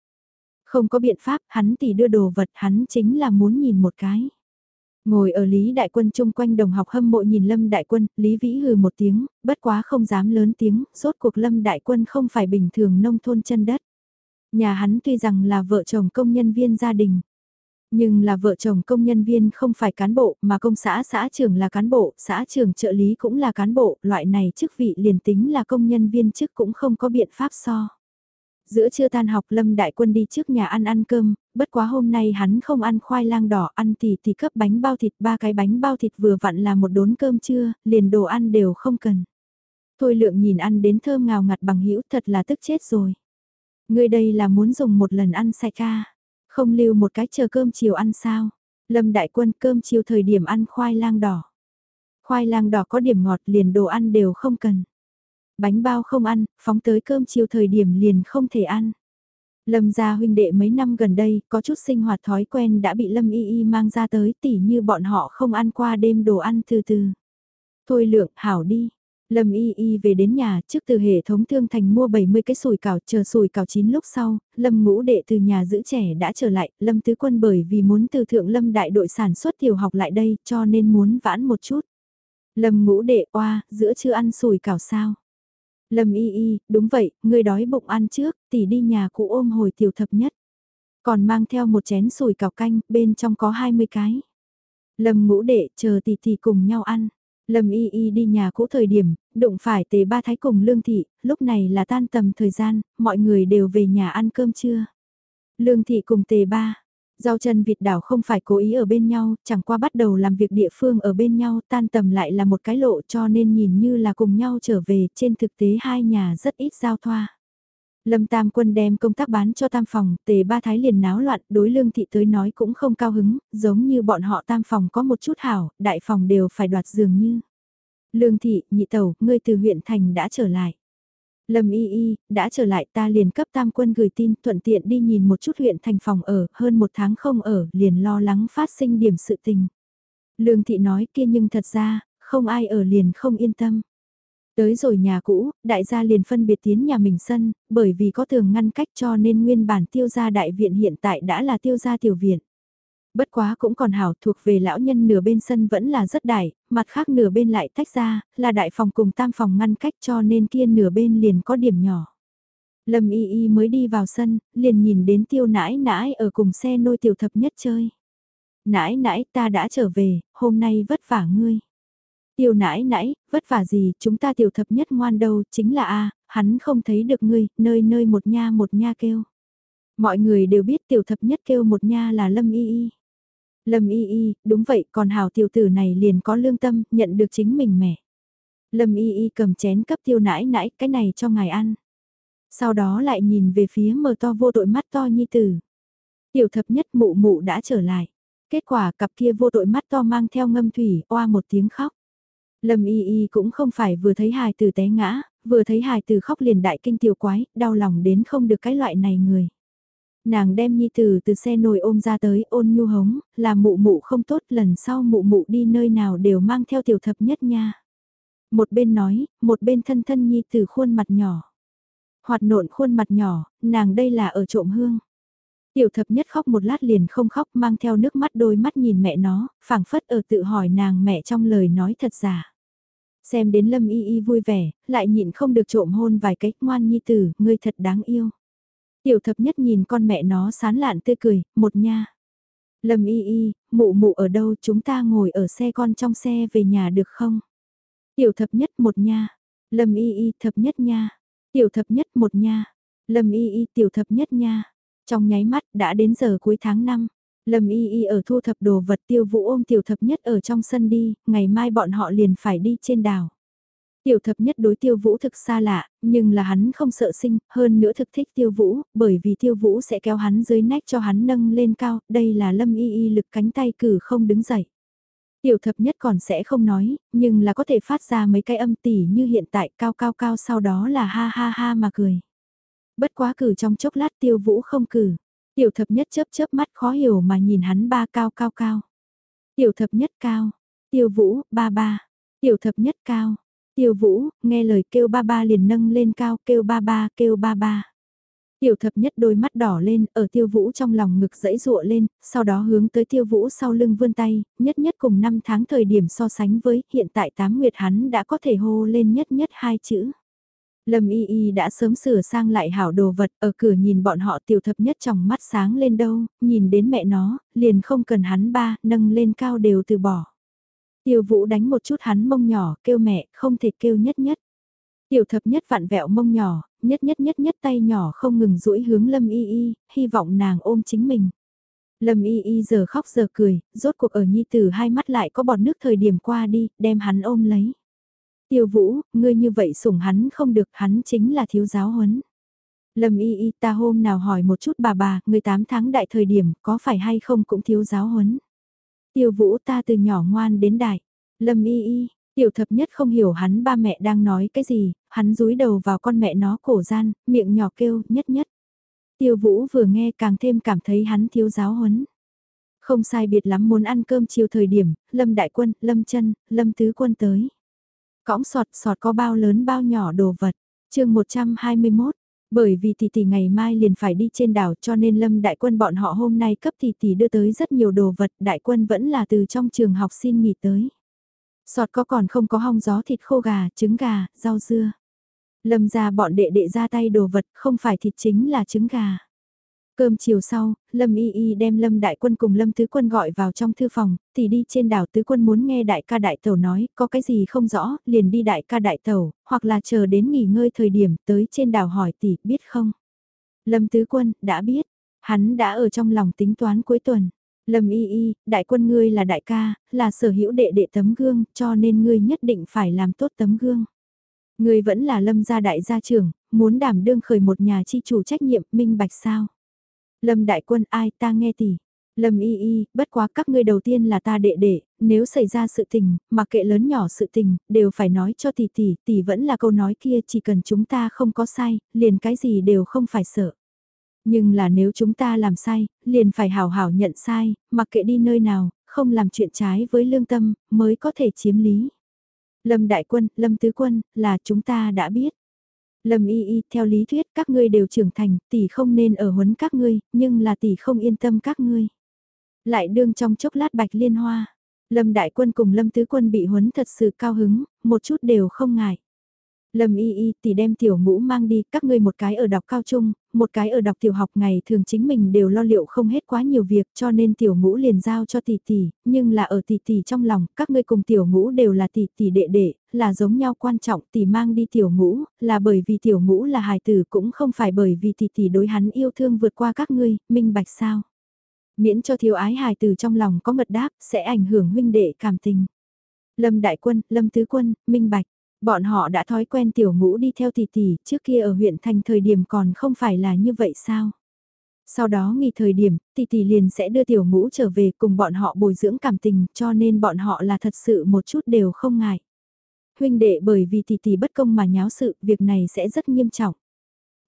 Không có biện pháp, hắn thì đưa đồ vật, hắn chính là muốn nhìn một cái. Ngồi ở Lý Đại Quân chung quanh đồng học hâm mộ nhìn Lâm Đại Quân, Lý Vĩ hừ một tiếng, bất quá không dám lớn tiếng, rốt cuộc Lâm Đại Quân không phải bình thường nông thôn chân đất. Nhà hắn tuy rằng là vợ chồng công nhân viên gia đình, nhưng là vợ chồng công nhân viên không phải cán bộ mà công xã xã trưởng là cán bộ, xã trưởng trợ lý cũng là cán bộ, loại này chức vị liền tính là công nhân viên chức cũng không có biện pháp so. Giữa trưa tan học Lâm Đại Quân đi trước nhà ăn ăn cơm, bất quá hôm nay hắn không ăn khoai lang đỏ, ăn thì thì cấp bánh bao thịt, ba cái bánh bao thịt vừa vặn là một đốn cơm trưa, liền đồ ăn đều không cần. Thôi lượng nhìn ăn đến thơm ngào ngạt bằng hữu thật là tức chết rồi. Người đây là muốn dùng một lần ăn sạch ca, không lưu một cái chờ cơm chiều ăn sao. Lâm Đại Quân cơm chiều thời điểm ăn khoai lang đỏ. Khoai lang đỏ có điểm ngọt liền đồ ăn đều không cần. Bánh bao không ăn, phóng tới cơm chiều thời điểm liền không thể ăn. Lâm gia huynh đệ mấy năm gần đây có chút sinh hoạt thói quen đã bị Lâm Y Y mang ra tới tỉ như bọn họ không ăn qua đêm đồ ăn từ từ. Thôi lượng hảo đi. Lâm Y Y về đến nhà trước từ hệ thống thương thành mua 70 cái sùi cảo chờ sùi cảo chín lúc sau, Lâm ngũ đệ từ nhà giữ trẻ đã trở lại, Lâm tứ quân bởi vì muốn từ thượng Lâm đại đội sản xuất tiểu học lại đây cho nên muốn vãn một chút. Lâm ngũ đệ oa, giữa chưa ăn sùi cảo sao? Lâm y y, đúng vậy, ngươi đói bụng ăn trước, tỷ đi nhà cụ ôm hồi tiểu thập nhất. Còn mang theo một chén sủi cảo canh, bên trong có 20 cái. Lâm ngũ đệ, chờ tỷ tỷ cùng nhau ăn. Lâm y y đi nhà cũ thời điểm, đụng phải tề ba thái cùng lương thị, lúc này là tan tầm thời gian, mọi người đều về nhà ăn cơm trưa. Lương thị cùng tề ba, Rau chân vịt đảo không phải cố ý ở bên nhau, chẳng qua bắt đầu làm việc địa phương ở bên nhau tan tầm lại là một cái lộ cho nên nhìn như là cùng nhau trở về, trên thực tế hai nhà rất ít giao thoa. Lâm Tam Quân đem công tác bán cho Tam Phòng, tề ba thái liền náo loạn, đối lương thị tới nói cũng không cao hứng, giống như bọn họ Tam Phòng có một chút hảo, đại phòng đều phải đoạt dường như. Lương thị, nhị tẩu, ngươi từ huyện thành đã trở lại. Lâm y y, đã trở lại ta liền cấp tam quân gửi tin thuận tiện đi nhìn một chút huyện thành phòng ở, hơn một tháng không ở, liền lo lắng phát sinh điểm sự tình. Lương thị nói kia nhưng thật ra, không ai ở liền không yên tâm. Tới rồi nhà cũ, đại gia liền phân biệt tiến nhà mình sân, bởi vì có tường ngăn cách cho nên nguyên bản tiêu gia đại viện hiện tại đã là tiêu gia tiểu viện. Bất quá cũng còn hảo thuộc về lão nhân nửa bên sân vẫn là rất đại, mặt khác nửa bên lại tách ra, là đại phòng cùng tam phòng ngăn cách cho nên kia nửa bên liền có điểm nhỏ. Lâm y y mới đi vào sân, liền nhìn đến tiêu nãi nãi ở cùng xe nôi tiểu thập nhất chơi. Nãi nãi ta đã trở về, hôm nay vất vả ngươi. Tiêu nãi nãi, vất vả gì, chúng ta tiểu thập nhất ngoan đâu, chính là a hắn không thấy được ngươi, nơi nơi một nha một nha kêu. Mọi người đều biết tiểu thập nhất kêu một nha là lâm y y. Lâm y y, đúng vậy, còn hào tiểu tử này liền có lương tâm, nhận được chính mình mẹ. Lâm y y cầm chén cấp tiêu nãi nãi, cái này cho ngài ăn. Sau đó lại nhìn về phía mờ to vô tội mắt to nhi tử. Tiểu thập nhất mụ mụ đã trở lại. Kết quả cặp kia vô tội mắt to mang theo ngâm thủy, oa một tiếng khóc. Lâm y y cũng không phải vừa thấy hài tử té ngã, vừa thấy hài tử khóc liền đại kinh tiểu quái, đau lòng đến không được cái loại này người. Nàng đem nhi tử từ xe nồi ôm ra tới ôn nhu hống, là mụ mụ không tốt lần sau mụ mụ đi nơi nào đều mang theo tiểu thập nhất nha. Một bên nói, một bên thân thân nhi tử khuôn mặt nhỏ. Hoạt nộn khuôn mặt nhỏ, nàng đây là ở trộm hương. Tiểu thập nhất khóc một lát liền không khóc mang theo nước mắt đôi mắt nhìn mẹ nó, phảng phất ở tự hỏi nàng mẹ trong lời nói thật giả. Xem đến lâm y y vui vẻ, lại nhịn không được trộm hôn vài cách ngoan nhi tử, ngươi thật đáng yêu. Tiểu thập nhất nhìn con mẹ nó sán lạn tươi cười, một nha. Lâm y y, mụ mụ ở đâu chúng ta ngồi ở xe con trong xe về nhà được không? Tiểu thập nhất một nha. Lâm y y thập nhất nha. Tiểu thập nhất một nha. Lâm y y tiểu thập nhất nha. Trong nháy mắt đã đến giờ cuối tháng 5. Lâm y y ở thu thập đồ vật tiêu vũ ôm tiểu thập nhất ở trong sân đi, ngày mai bọn họ liền phải đi trên đảo. Tiểu thập nhất đối tiêu vũ thực xa lạ, nhưng là hắn không sợ sinh, hơn nữa thực thích tiêu vũ, bởi vì tiêu vũ sẽ kéo hắn dưới nách cho hắn nâng lên cao, đây là lâm y y lực cánh tay cử không đứng dậy. Tiểu thập nhất còn sẽ không nói, nhưng là có thể phát ra mấy cái âm tỉ như hiện tại cao cao cao sau đó là ha ha ha mà cười. Bất quá cử trong chốc lát tiêu vũ không cử. Tiểu thập nhất chớp chớp mắt khó hiểu mà nhìn hắn ba cao cao cao. Tiểu thập nhất cao. Tiêu vũ, ba ba. Tiểu thập nhất cao. Tiêu Vũ, nghe lời kêu ba ba liền nâng lên cao, kêu ba ba, kêu ba ba. Tiểu thập nhất đôi mắt đỏ lên, ở tiêu vũ trong lòng ngực dẫy dụa lên, sau đó hướng tới tiêu vũ sau lưng vươn tay, nhất nhất cùng năm tháng thời điểm so sánh với, hiện tại tám nguyệt hắn đã có thể hô lên nhất nhất hai chữ. Lâm y y đã sớm sửa sang lại hảo đồ vật, ở cửa nhìn bọn họ tiểu thập nhất trong mắt sáng lên đâu, nhìn đến mẹ nó, liền không cần hắn ba, nâng lên cao đều từ bỏ. Tiêu vũ đánh một chút hắn mông nhỏ, kêu mẹ, không thể kêu nhất nhất. Tiểu thập nhất vặn vẹo mông nhỏ, nhất nhất nhất nhất tay nhỏ không ngừng duỗi hướng Lâm Y Y, hy vọng nàng ôm chính mình. Lâm Y Y giờ khóc giờ cười, rốt cuộc ở nhi tử hai mắt lại có bọt nước thời điểm qua đi, đem hắn ôm lấy. Tiêu Vũ, ngươi như vậy sủng hắn không được, hắn chính là thiếu giáo huấn. Lâm Y Y ta hôm nào hỏi một chút bà bà, người 8 tháng đại thời điểm, có phải hay không cũng thiếu giáo huấn. Tiêu Vũ ta từ nhỏ ngoan đến đại. Lâm Y Y, Tiểu thập nhất không hiểu hắn ba mẹ đang nói cái gì, hắn rúi đầu vào con mẹ nó cổ gian, miệng nhỏ kêu, nhất nhất. Tiêu vũ vừa nghe càng thêm cảm thấy hắn thiếu giáo huấn. Không sai biệt lắm muốn ăn cơm chiều thời điểm, Lâm Đại Quân, Lâm chân Lâm Tứ Quân tới. Cõng sọt sọt có bao lớn bao nhỏ đồ vật. chương 121, bởi vì tỷ tỷ ngày mai liền phải đi trên đảo cho nên Lâm Đại Quân bọn họ hôm nay cấp tỷ tỷ đưa tới rất nhiều đồ vật. Đại Quân vẫn là từ trong trường học xin nghỉ tới. Sọt có còn không có hong gió thịt khô gà, trứng gà, rau dưa. Lâm ra bọn đệ đệ ra tay đồ vật không phải thịt chính là trứng gà. Cơm chiều sau, Lâm Y Y đem Lâm Đại Quân cùng Lâm Tứ Quân gọi vào trong thư phòng, thì đi trên đảo Tứ Quân muốn nghe Đại ca Đại Tẩu nói, có cái gì không rõ, liền đi Đại ca Đại Tẩu, hoặc là chờ đến nghỉ ngơi thời điểm tới trên đảo hỏi tỷ, biết không? Lâm Tứ Quân, đã biết, hắn đã ở trong lòng tính toán cuối tuần. Lâm y y, đại quân ngươi là đại ca, là sở hữu đệ đệ tấm gương, cho nên ngươi nhất định phải làm tốt tấm gương. Ngươi vẫn là lâm gia đại gia trưởng, muốn đảm đương khởi một nhà chi chủ trách nhiệm, minh bạch sao. Lâm đại quân ai ta nghe tỷ. Lâm y y, bất quá các ngươi đầu tiên là ta đệ đệ, nếu xảy ra sự tình, mặc kệ lớn nhỏ sự tình, đều phải nói cho tỷ tỷ, tỷ vẫn là câu nói kia chỉ cần chúng ta không có sai, liền cái gì đều không phải sợ. Nhưng là nếu chúng ta làm sai, liền phải hảo hảo nhận sai, mặc kệ đi nơi nào, không làm chuyện trái với lương tâm, mới có thể chiếm lý. Lâm Đại Quân, Lâm Tứ Quân, là chúng ta đã biết. Lâm Y Y, theo lý thuyết các ngươi đều trưởng thành, tỷ không nên ở huấn các ngươi, nhưng là tỷ không yên tâm các ngươi. Lại đương trong chốc lát bạch liên hoa. Lâm Đại Quân cùng Lâm Tứ Quân bị huấn thật sự cao hứng, một chút đều không ngại. Lâm y y tỷ đem tiểu ngũ mang đi, các ngươi một cái ở đọc cao trung, một cái ở đọc tiểu học ngày thường chính mình đều lo liệu không hết quá nhiều việc cho nên tiểu ngũ liền giao cho tỷ tỷ, nhưng là ở tỷ tỷ trong lòng, các ngươi cùng tiểu ngũ đều là tỷ tỷ đệ đệ, là giống nhau quan trọng tỷ mang đi tiểu ngũ, là bởi vì tiểu ngũ là hài tử cũng không phải bởi vì tỷ tỷ đối hắn yêu thương vượt qua các ngươi, minh bạch sao. Miễn cho thiếu ái hài tử trong lòng có mật đáp, sẽ ảnh hưởng huynh đệ cảm tình. Lâm Đại Quân, Lâm Tứ Quân, minh bạch. Bọn họ đã thói quen tiểu ngũ đi theo tỷ tỷ, trước kia ở huyện thành thời điểm còn không phải là như vậy sao? Sau đó nghỉ thời điểm, tỷ tỷ liền sẽ đưa tiểu ngũ trở về cùng bọn họ bồi dưỡng cảm tình cho nên bọn họ là thật sự một chút đều không ngại. Huynh đệ bởi vì tỷ tỷ bất công mà nháo sự, việc này sẽ rất nghiêm trọng.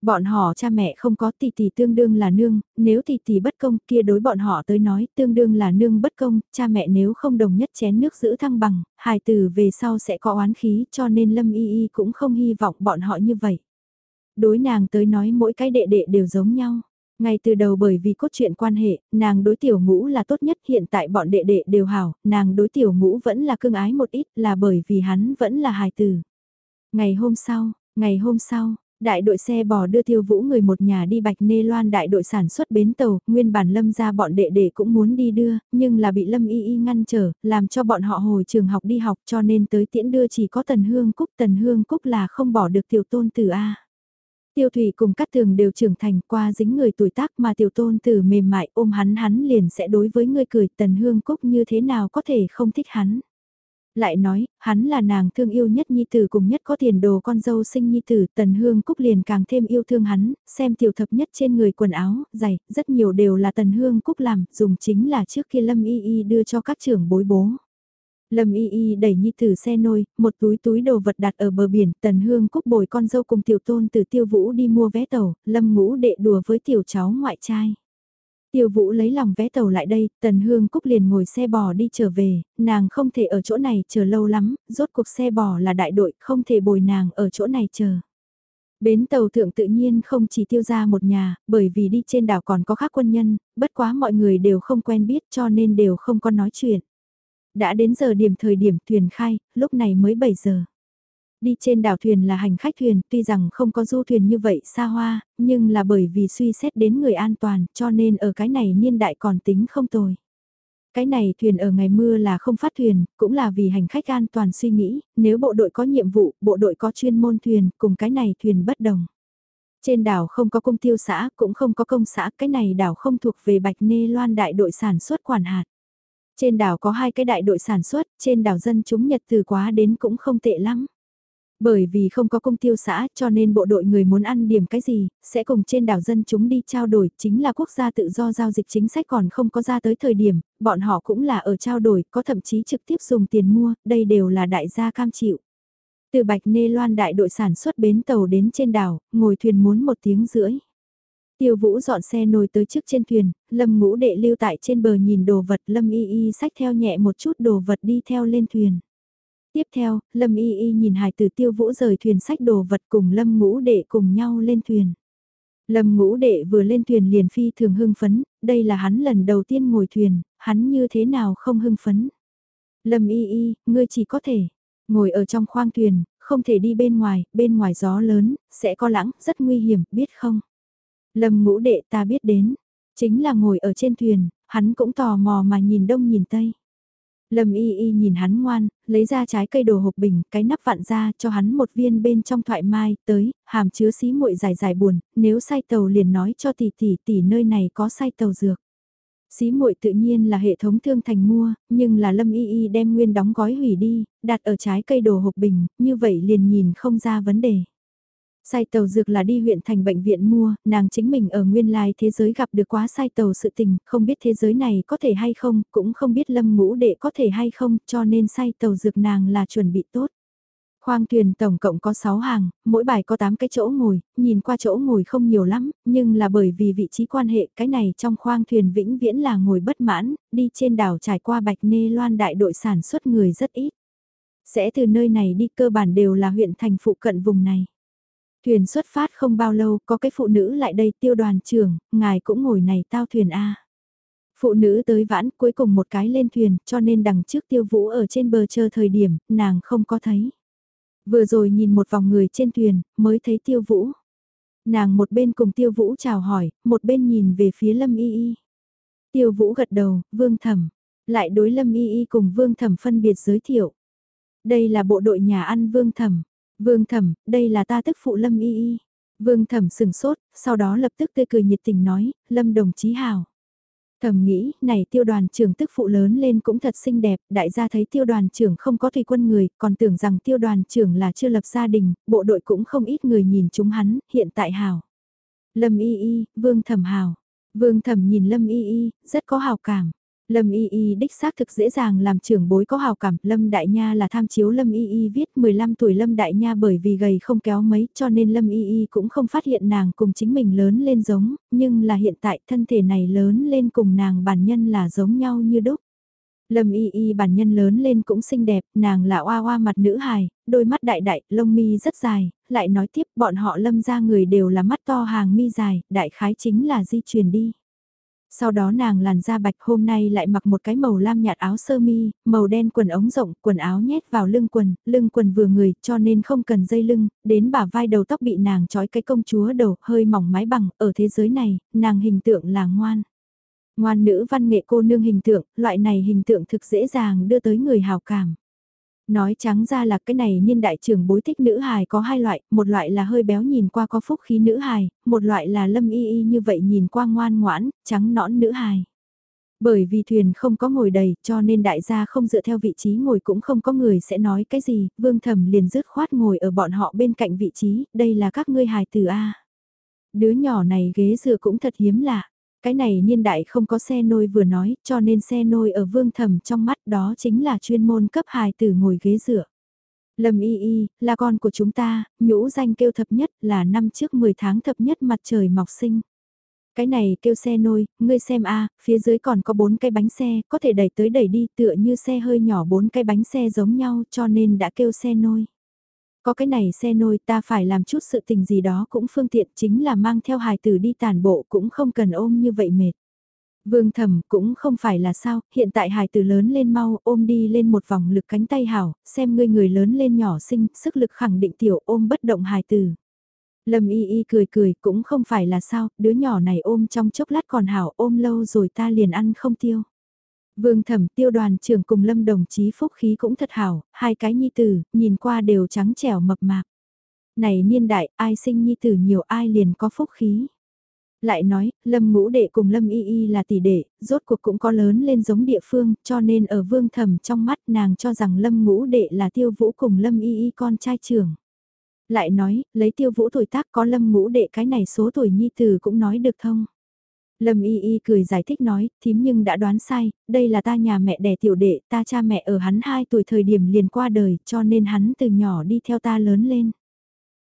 Bọn họ cha mẹ không có tỷ tỷ tương đương là nương, nếu tỷ tỷ bất công kia đối bọn họ tới nói tương đương là nương bất công, cha mẹ nếu không đồng nhất chén nước giữ thăng bằng, hài tử về sau sẽ có oán khí cho nên Lâm Y Y cũng không hy vọng bọn họ như vậy. Đối nàng tới nói mỗi cái đệ đệ đều giống nhau. Ngay từ đầu bởi vì cốt truyện quan hệ, nàng đối tiểu ngũ là tốt nhất hiện tại bọn đệ đệ đều hảo, nàng đối tiểu ngũ vẫn là cưng ái một ít là bởi vì hắn vẫn là hài tử. Ngày hôm sau, ngày hôm sau, Đại đội xe bò đưa tiêu vũ người một nhà đi bạch nê loan đại đội sản xuất bến tàu, nguyên bản lâm ra bọn đệ đệ cũng muốn đi đưa, nhưng là bị lâm y y ngăn trở, làm cho bọn họ hồi trường học đi học cho nên tới tiễn đưa chỉ có tần hương cúc, tần hương cúc là không bỏ được tiểu tôn tử A. Tiêu thủy cùng cắt tường đều trưởng thành qua dính người tuổi tác mà tiểu tôn tử mềm mại ôm hắn hắn liền sẽ đối với người cười tần hương cúc như thế nào có thể không thích hắn. Lại nói, hắn là nàng thương yêu nhất nhi tử cùng nhất có tiền đồ con dâu sinh nhi tử, tần hương cúc liền càng thêm yêu thương hắn, xem tiểu thập nhất trên người quần áo, giày, rất nhiều đều là tần hương cúc làm, dùng chính là trước kia lâm y y đưa cho các trưởng bối bố. Lâm Y Y đẩy nhi tử xe nôi, một túi túi đồ vật đặt ở bờ biển, Tần Hương Cúc bồi con dâu cùng tiểu tôn từ tiêu vũ đi mua vé tàu, Lâm ngũ đệ đùa với tiểu cháu ngoại trai. Tiêu Vũ lấy lòng vé tàu lại đây, Tần Hương Cúc liền ngồi xe bò đi trở về, nàng không thể ở chỗ này chờ lâu lắm, rốt cuộc xe bò là đại đội, không thể bồi nàng ở chỗ này chờ. Bến tàu thượng tự nhiên không chỉ tiêu ra một nhà, bởi vì đi trên đảo còn có khác quân nhân, bất quá mọi người đều không quen biết cho nên đều không có nói chuyện. Đã đến giờ điểm thời điểm thuyền khai, lúc này mới 7 giờ. Đi trên đảo thuyền là hành khách thuyền, tuy rằng không có du thuyền như vậy xa hoa, nhưng là bởi vì suy xét đến người an toàn, cho nên ở cái này niên đại còn tính không tồi. Cái này thuyền ở ngày mưa là không phát thuyền, cũng là vì hành khách an toàn suy nghĩ, nếu bộ đội có nhiệm vụ, bộ đội có chuyên môn thuyền, cùng cái này thuyền bất đồng. Trên đảo không có công tiêu xã, cũng không có công xã, cái này đảo không thuộc về Bạch Nê Loan đại đội sản xuất quản hạt. Trên đảo có hai cái đại đội sản xuất, trên đảo dân chúng Nhật từ quá đến cũng không tệ lắm. Bởi vì không có công tiêu xã cho nên bộ đội người muốn ăn điểm cái gì, sẽ cùng trên đảo dân chúng đi trao đổi, chính là quốc gia tự do giao dịch chính sách còn không có ra tới thời điểm, bọn họ cũng là ở trao đổi, có thậm chí trực tiếp dùng tiền mua, đây đều là đại gia cam chịu. Từ Bạch Nê Loan đại đội sản xuất bến tàu đến trên đảo, ngồi thuyền muốn một tiếng rưỡi. Tiêu Vũ dọn xe nồi tới trước trên thuyền, Lâm Ngũ Đệ lưu tại trên bờ nhìn đồ vật, Lâm Y Y sách theo nhẹ một chút đồ vật đi theo lên thuyền. Tiếp theo, Lâm Y Y nhìn hài tử Tiêu Vũ rời thuyền sách đồ vật cùng Lâm Ngũ Đệ cùng nhau lên thuyền. Lâm Ngũ Đệ vừa lên thuyền liền phi thường hưng phấn, đây là hắn lần đầu tiên ngồi thuyền, hắn như thế nào không hưng phấn. Lâm Y Y, ngươi chỉ có thể ngồi ở trong khoang thuyền, không thể đi bên ngoài, bên ngoài gió lớn, sẽ có lãng, rất nguy hiểm, biết không? Lâm ngũ đệ ta biết đến, chính là ngồi ở trên thuyền, hắn cũng tò mò mà nhìn đông nhìn tây. Lâm y y nhìn hắn ngoan, lấy ra trái cây đồ hộp bình, cái nắp vặn ra cho hắn một viên bên trong thoại mai, tới, hàm chứa xí muội dài dài buồn, nếu say tàu liền nói cho tỷ tỷ tỷ nơi này có say tàu dược. Xí muội tự nhiên là hệ thống thương thành mua, nhưng là Lâm Y Y đem nguyên đóng gói hủy đi, đặt ở trái cây đồ hộp bình, như vậy liền nhìn không ra vấn đề. Sai tàu dược là đi huyện thành bệnh viện mua, nàng chính mình ở nguyên lai thế giới gặp được quá sai tàu sự tình, không biết thế giới này có thể hay không, cũng không biết lâm ngũ đệ có thể hay không, cho nên sai tàu dược nàng là chuẩn bị tốt. Khoang thuyền tổng cộng có 6 hàng, mỗi bài có 8 cái chỗ ngồi, nhìn qua chỗ ngồi không nhiều lắm, nhưng là bởi vì vị trí quan hệ cái này trong khoang thuyền vĩnh viễn là ngồi bất mãn, đi trên đảo trải qua bạch nê loan đại đội sản xuất người rất ít. Sẽ từ nơi này đi cơ bản đều là huyện thành phụ cận vùng này. Thuyền xuất phát không bao lâu, có cái phụ nữ lại đây tiêu đoàn trưởng, ngài cũng ngồi này tao thuyền A. Phụ nữ tới vãn cuối cùng một cái lên thuyền, cho nên đằng trước tiêu vũ ở trên bờ chờ thời điểm, nàng không có thấy. Vừa rồi nhìn một vòng người trên thuyền, mới thấy tiêu vũ. Nàng một bên cùng tiêu vũ chào hỏi, một bên nhìn về phía lâm y y. Tiêu vũ gật đầu, vương thẩm, lại đối lâm y y cùng vương thẩm phân biệt giới thiệu. Đây là bộ đội nhà ăn vương thẩm. Vương thẩm, đây là ta tức phụ Lâm Y Y. Vương thẩm sừng sốt, sau đó lập tức tươi cười nhiệt tình nói, Lâm đồng chí hào. Thầm nghĩ, này tiêu đoàn trưởng tức phụ lớn lên cũng thật xinh đẹp, đại gia thấy tiêu đoàn trưởng không có tùy quân người, còn tưởng rằng tiêu đoàn trưởng là chưa lập gia đình, bộ đội cũng không ít người nhìn chúng hắn, hiện tại hào. Lâm y y, vương thẩm hào. Vương thẩm nhìn Lâm y y, rất có hào cảm. Lâm Y Y đích xác thực dễ dàng làm trưởng bối có hào cảm, Lâm Đại Nha là tham chiếu Lâm Y Y viết 15 tuổi Lâm Đại Nha bởi vì gầy không kéo mấy cho nên Lâm Y Y cũng không phát hiện nàng cùng chính mình lớn lên giống, nhưng là hiện tại thân thể này lớn lên cùng nàng bản nhân là giống nhau như đúc. Lâm y y bản nhân lớn lên cũng xinh đẹp, nàng là oa oa mặt nữ hài, đôi mắt đại đại, lông mi rất dài, lại nói tiếp bọn họ lâm ra người đều là mắt to hàng mi dài, đại khái chính là di truyền đi. Sau đó nàng làn da bạch hôm nay lại mặc một cái màu lam nhạt áo sơ mi, màu đen quần ống rộng, quần áo nhét vào lưng quần, lưng quần vừa người cho nên không cần dây lưng, đến bả vai đầu tóc bị nàng trói cái công chúa đầu hơi mỏng mái bằng, ở thế giới này, nàng hình tượng là ngoan. Ngoan nữ văn nghệ cô nương hình tượng, loại này hình tượng thực dễ dàng đưa tới người hào cảm. Nói trắng ra là cái này niên đại trưởng bối thích nữ hài có hai loại, một loại là hơi béo nhìn qua có phúc khí nữ hài, một loại là lâm y y như vậy nhìn qua ngoan ngoãn, trắng nõn nữ hài. Bởi vì thuyền không có ngồi đầy cho nên đại gia không dựa theo vị trí ngồi cũng không có người sẽ nói cái gì, vương thẩm liền dứt khoát ngồi ở bọn họ bên cạnh vị trí, đây là các ngươi hài từ A. Đứa nhỏ này ghế dựa cũng thật hiếm lạ. Cái này niên đại không có xe nôi vừa nói, cho nên xe nôi ở vương thẩm trong mắt đó chính là chuyên môn cấp hài tử ngồi ghế dựa. Lâm y y, là con của chúng ta, nhũ danh kêu thập nhất là năm trước 10 tháng thập nhất mặt trời mọc sinh. Cái này kêu xe nôi, ngươi xem a phía dưới còn có bốn cái bánh xe, có thể đẩy tới đẩy đi tựa như xe hơi nhỏ bốn cái bánh xe giống nhau cho nên đã kêu xe nôi. Có cái này xe nôi ta phải làm chút sự tình gì đó cũng phương tiện chính là mang theo hài tử đi tàn bộ cũng không cần ôm như vậy mệt. Vương thẩm cũng không phải là sao, hiện tại hài tử lớn lên mau ôm đi lên một vòng lực cánh tay hảo, xem ngươi người lớn lên nhỏ sinh, sức lực khẳng định tiểu ôm bất động hài tử. Lâm y y cười cười cũng không phải là sao, đứa nhỏ này ôm trong chốc lát còn hảo ôm lâu rồi ta liền ăn không tiêu. Vương thẩm tiêu đoàn trưởng cùng lâm đồng chí phúc khí cũng thật hảo, hai cái nhi tử, nhìn qua đều trắng trẻo mập mạp. Này niên đại, ai sinh nhi tử nhiều ai liền có phúc khí. Lại nói, Lâm Ngũ Đệ cùng Lâm Y Y là tỷ đệ, rốt cuộc cũng có lớn lên giống địa phương, cho nên ở vương Thẩm trong mắt nàng cho rằng Lâm Ngũ Đệ là tiêu vũ cùng Lâm Y Y con trai trưởng. Lại nói, lấy tiêu vũ tuổi tác có Lâm Ngũ Đệ cái này số tuổi nhi tử cũng nói được thông. Lâm Y Y cười giải thích nói, thím nhưng đã đoán sai, đây là ta nhà mẹ đẻ tiểu đệ, ta cha mẹ ở hắn 2 tuổi thời điểm liền qua đời, cho nên hắn từ nhỏ đi theo ta lớn lên.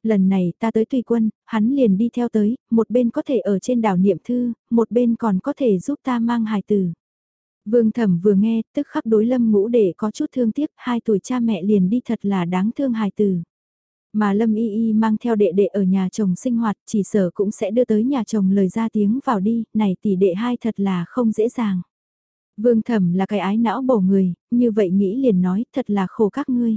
Lần này ta tới tùy quân, hắn liền đi theo tới, một bên có thể ở trên đảo niệm thư, một bên còn có thể giúp ta mang hài tử. Vương thẩm vừa nghe, tức khắc đối lâm ngũ để có chút thương tiếc, hai tuổi cha mẹ liền đi thật là đáng thương hài tử. Mà Lâm Y Y mang theo đệ đệ ở nhà chồng sinh hoạt chỉ sở cũng sẽ đưa tới nhà chồng lời ra tiếng vào đi, này tỷ đệ hai thật là không dễ dàng. Vương thẩm là cái ái não bổ người, như vậy nghĩ liền nói thật là khổ các ngươi.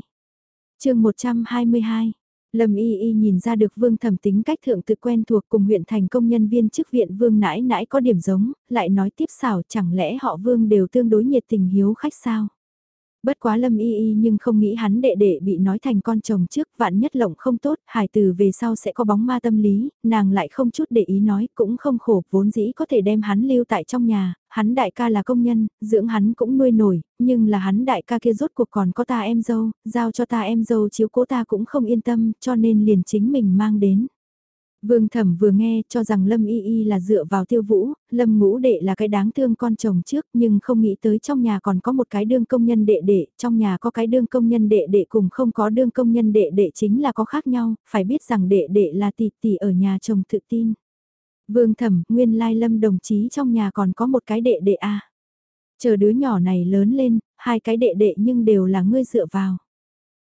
chương 122 Lâm Y Y nhìn ra được Vương Thẩm tính cách thượng tự quen thuộc cùng huyện thành công nhân viên chức viện Vương nãi nãi có điểm giống, lại nói tiếp xảo chẳng lẽ họ Vương đều tương đối nhiệt tình hiếu khách sao? Bất quá lâm y y nhưng không nghĩ hắn đệ đệ bị nói thành con chồng trước vạn nhất lộng không tốt, hải từ về sau sẽ có bóng ma tâm lý, nàng lại không chút để ý nói cũng không khổ, vốn dĩ có thể đem hắn lưu tại trong nhà, hắn đại ca là công nhân, dưỡng hắn cũng nuôi nổi, nhưng là hắn đại ca kia rốt cuộc còn có ta em dâu, giao cho ta em dâu chiếu cố ta cũng không yên tâm, cho nên liền chính mình mang đến. Vương thẩm vừa nghe cho rằng Lâm Y Y là dựa vào tiêu vũ, Lâm ngũ đệ là cái đáng thương con chồng trước nhưng không nghĩ tới trong nhà còn có một cái đương công nhân đệ đệ, trong nhà có cái đương công nhân đệ đệ cùng không có đương công nhân đệ đệ chính là có khác nhau, phải biết rằng đệ đệ là tỷ tỷ ở nhà chồng tự tin. Vương thẩm, nguyên lai Lâm đồng chí trong nhà còn có một cái đệ đệ a à. Chờ đứa nhỏ này lớn lên, hai cái đệ đệ nhưng đều là ngươi dựa vào.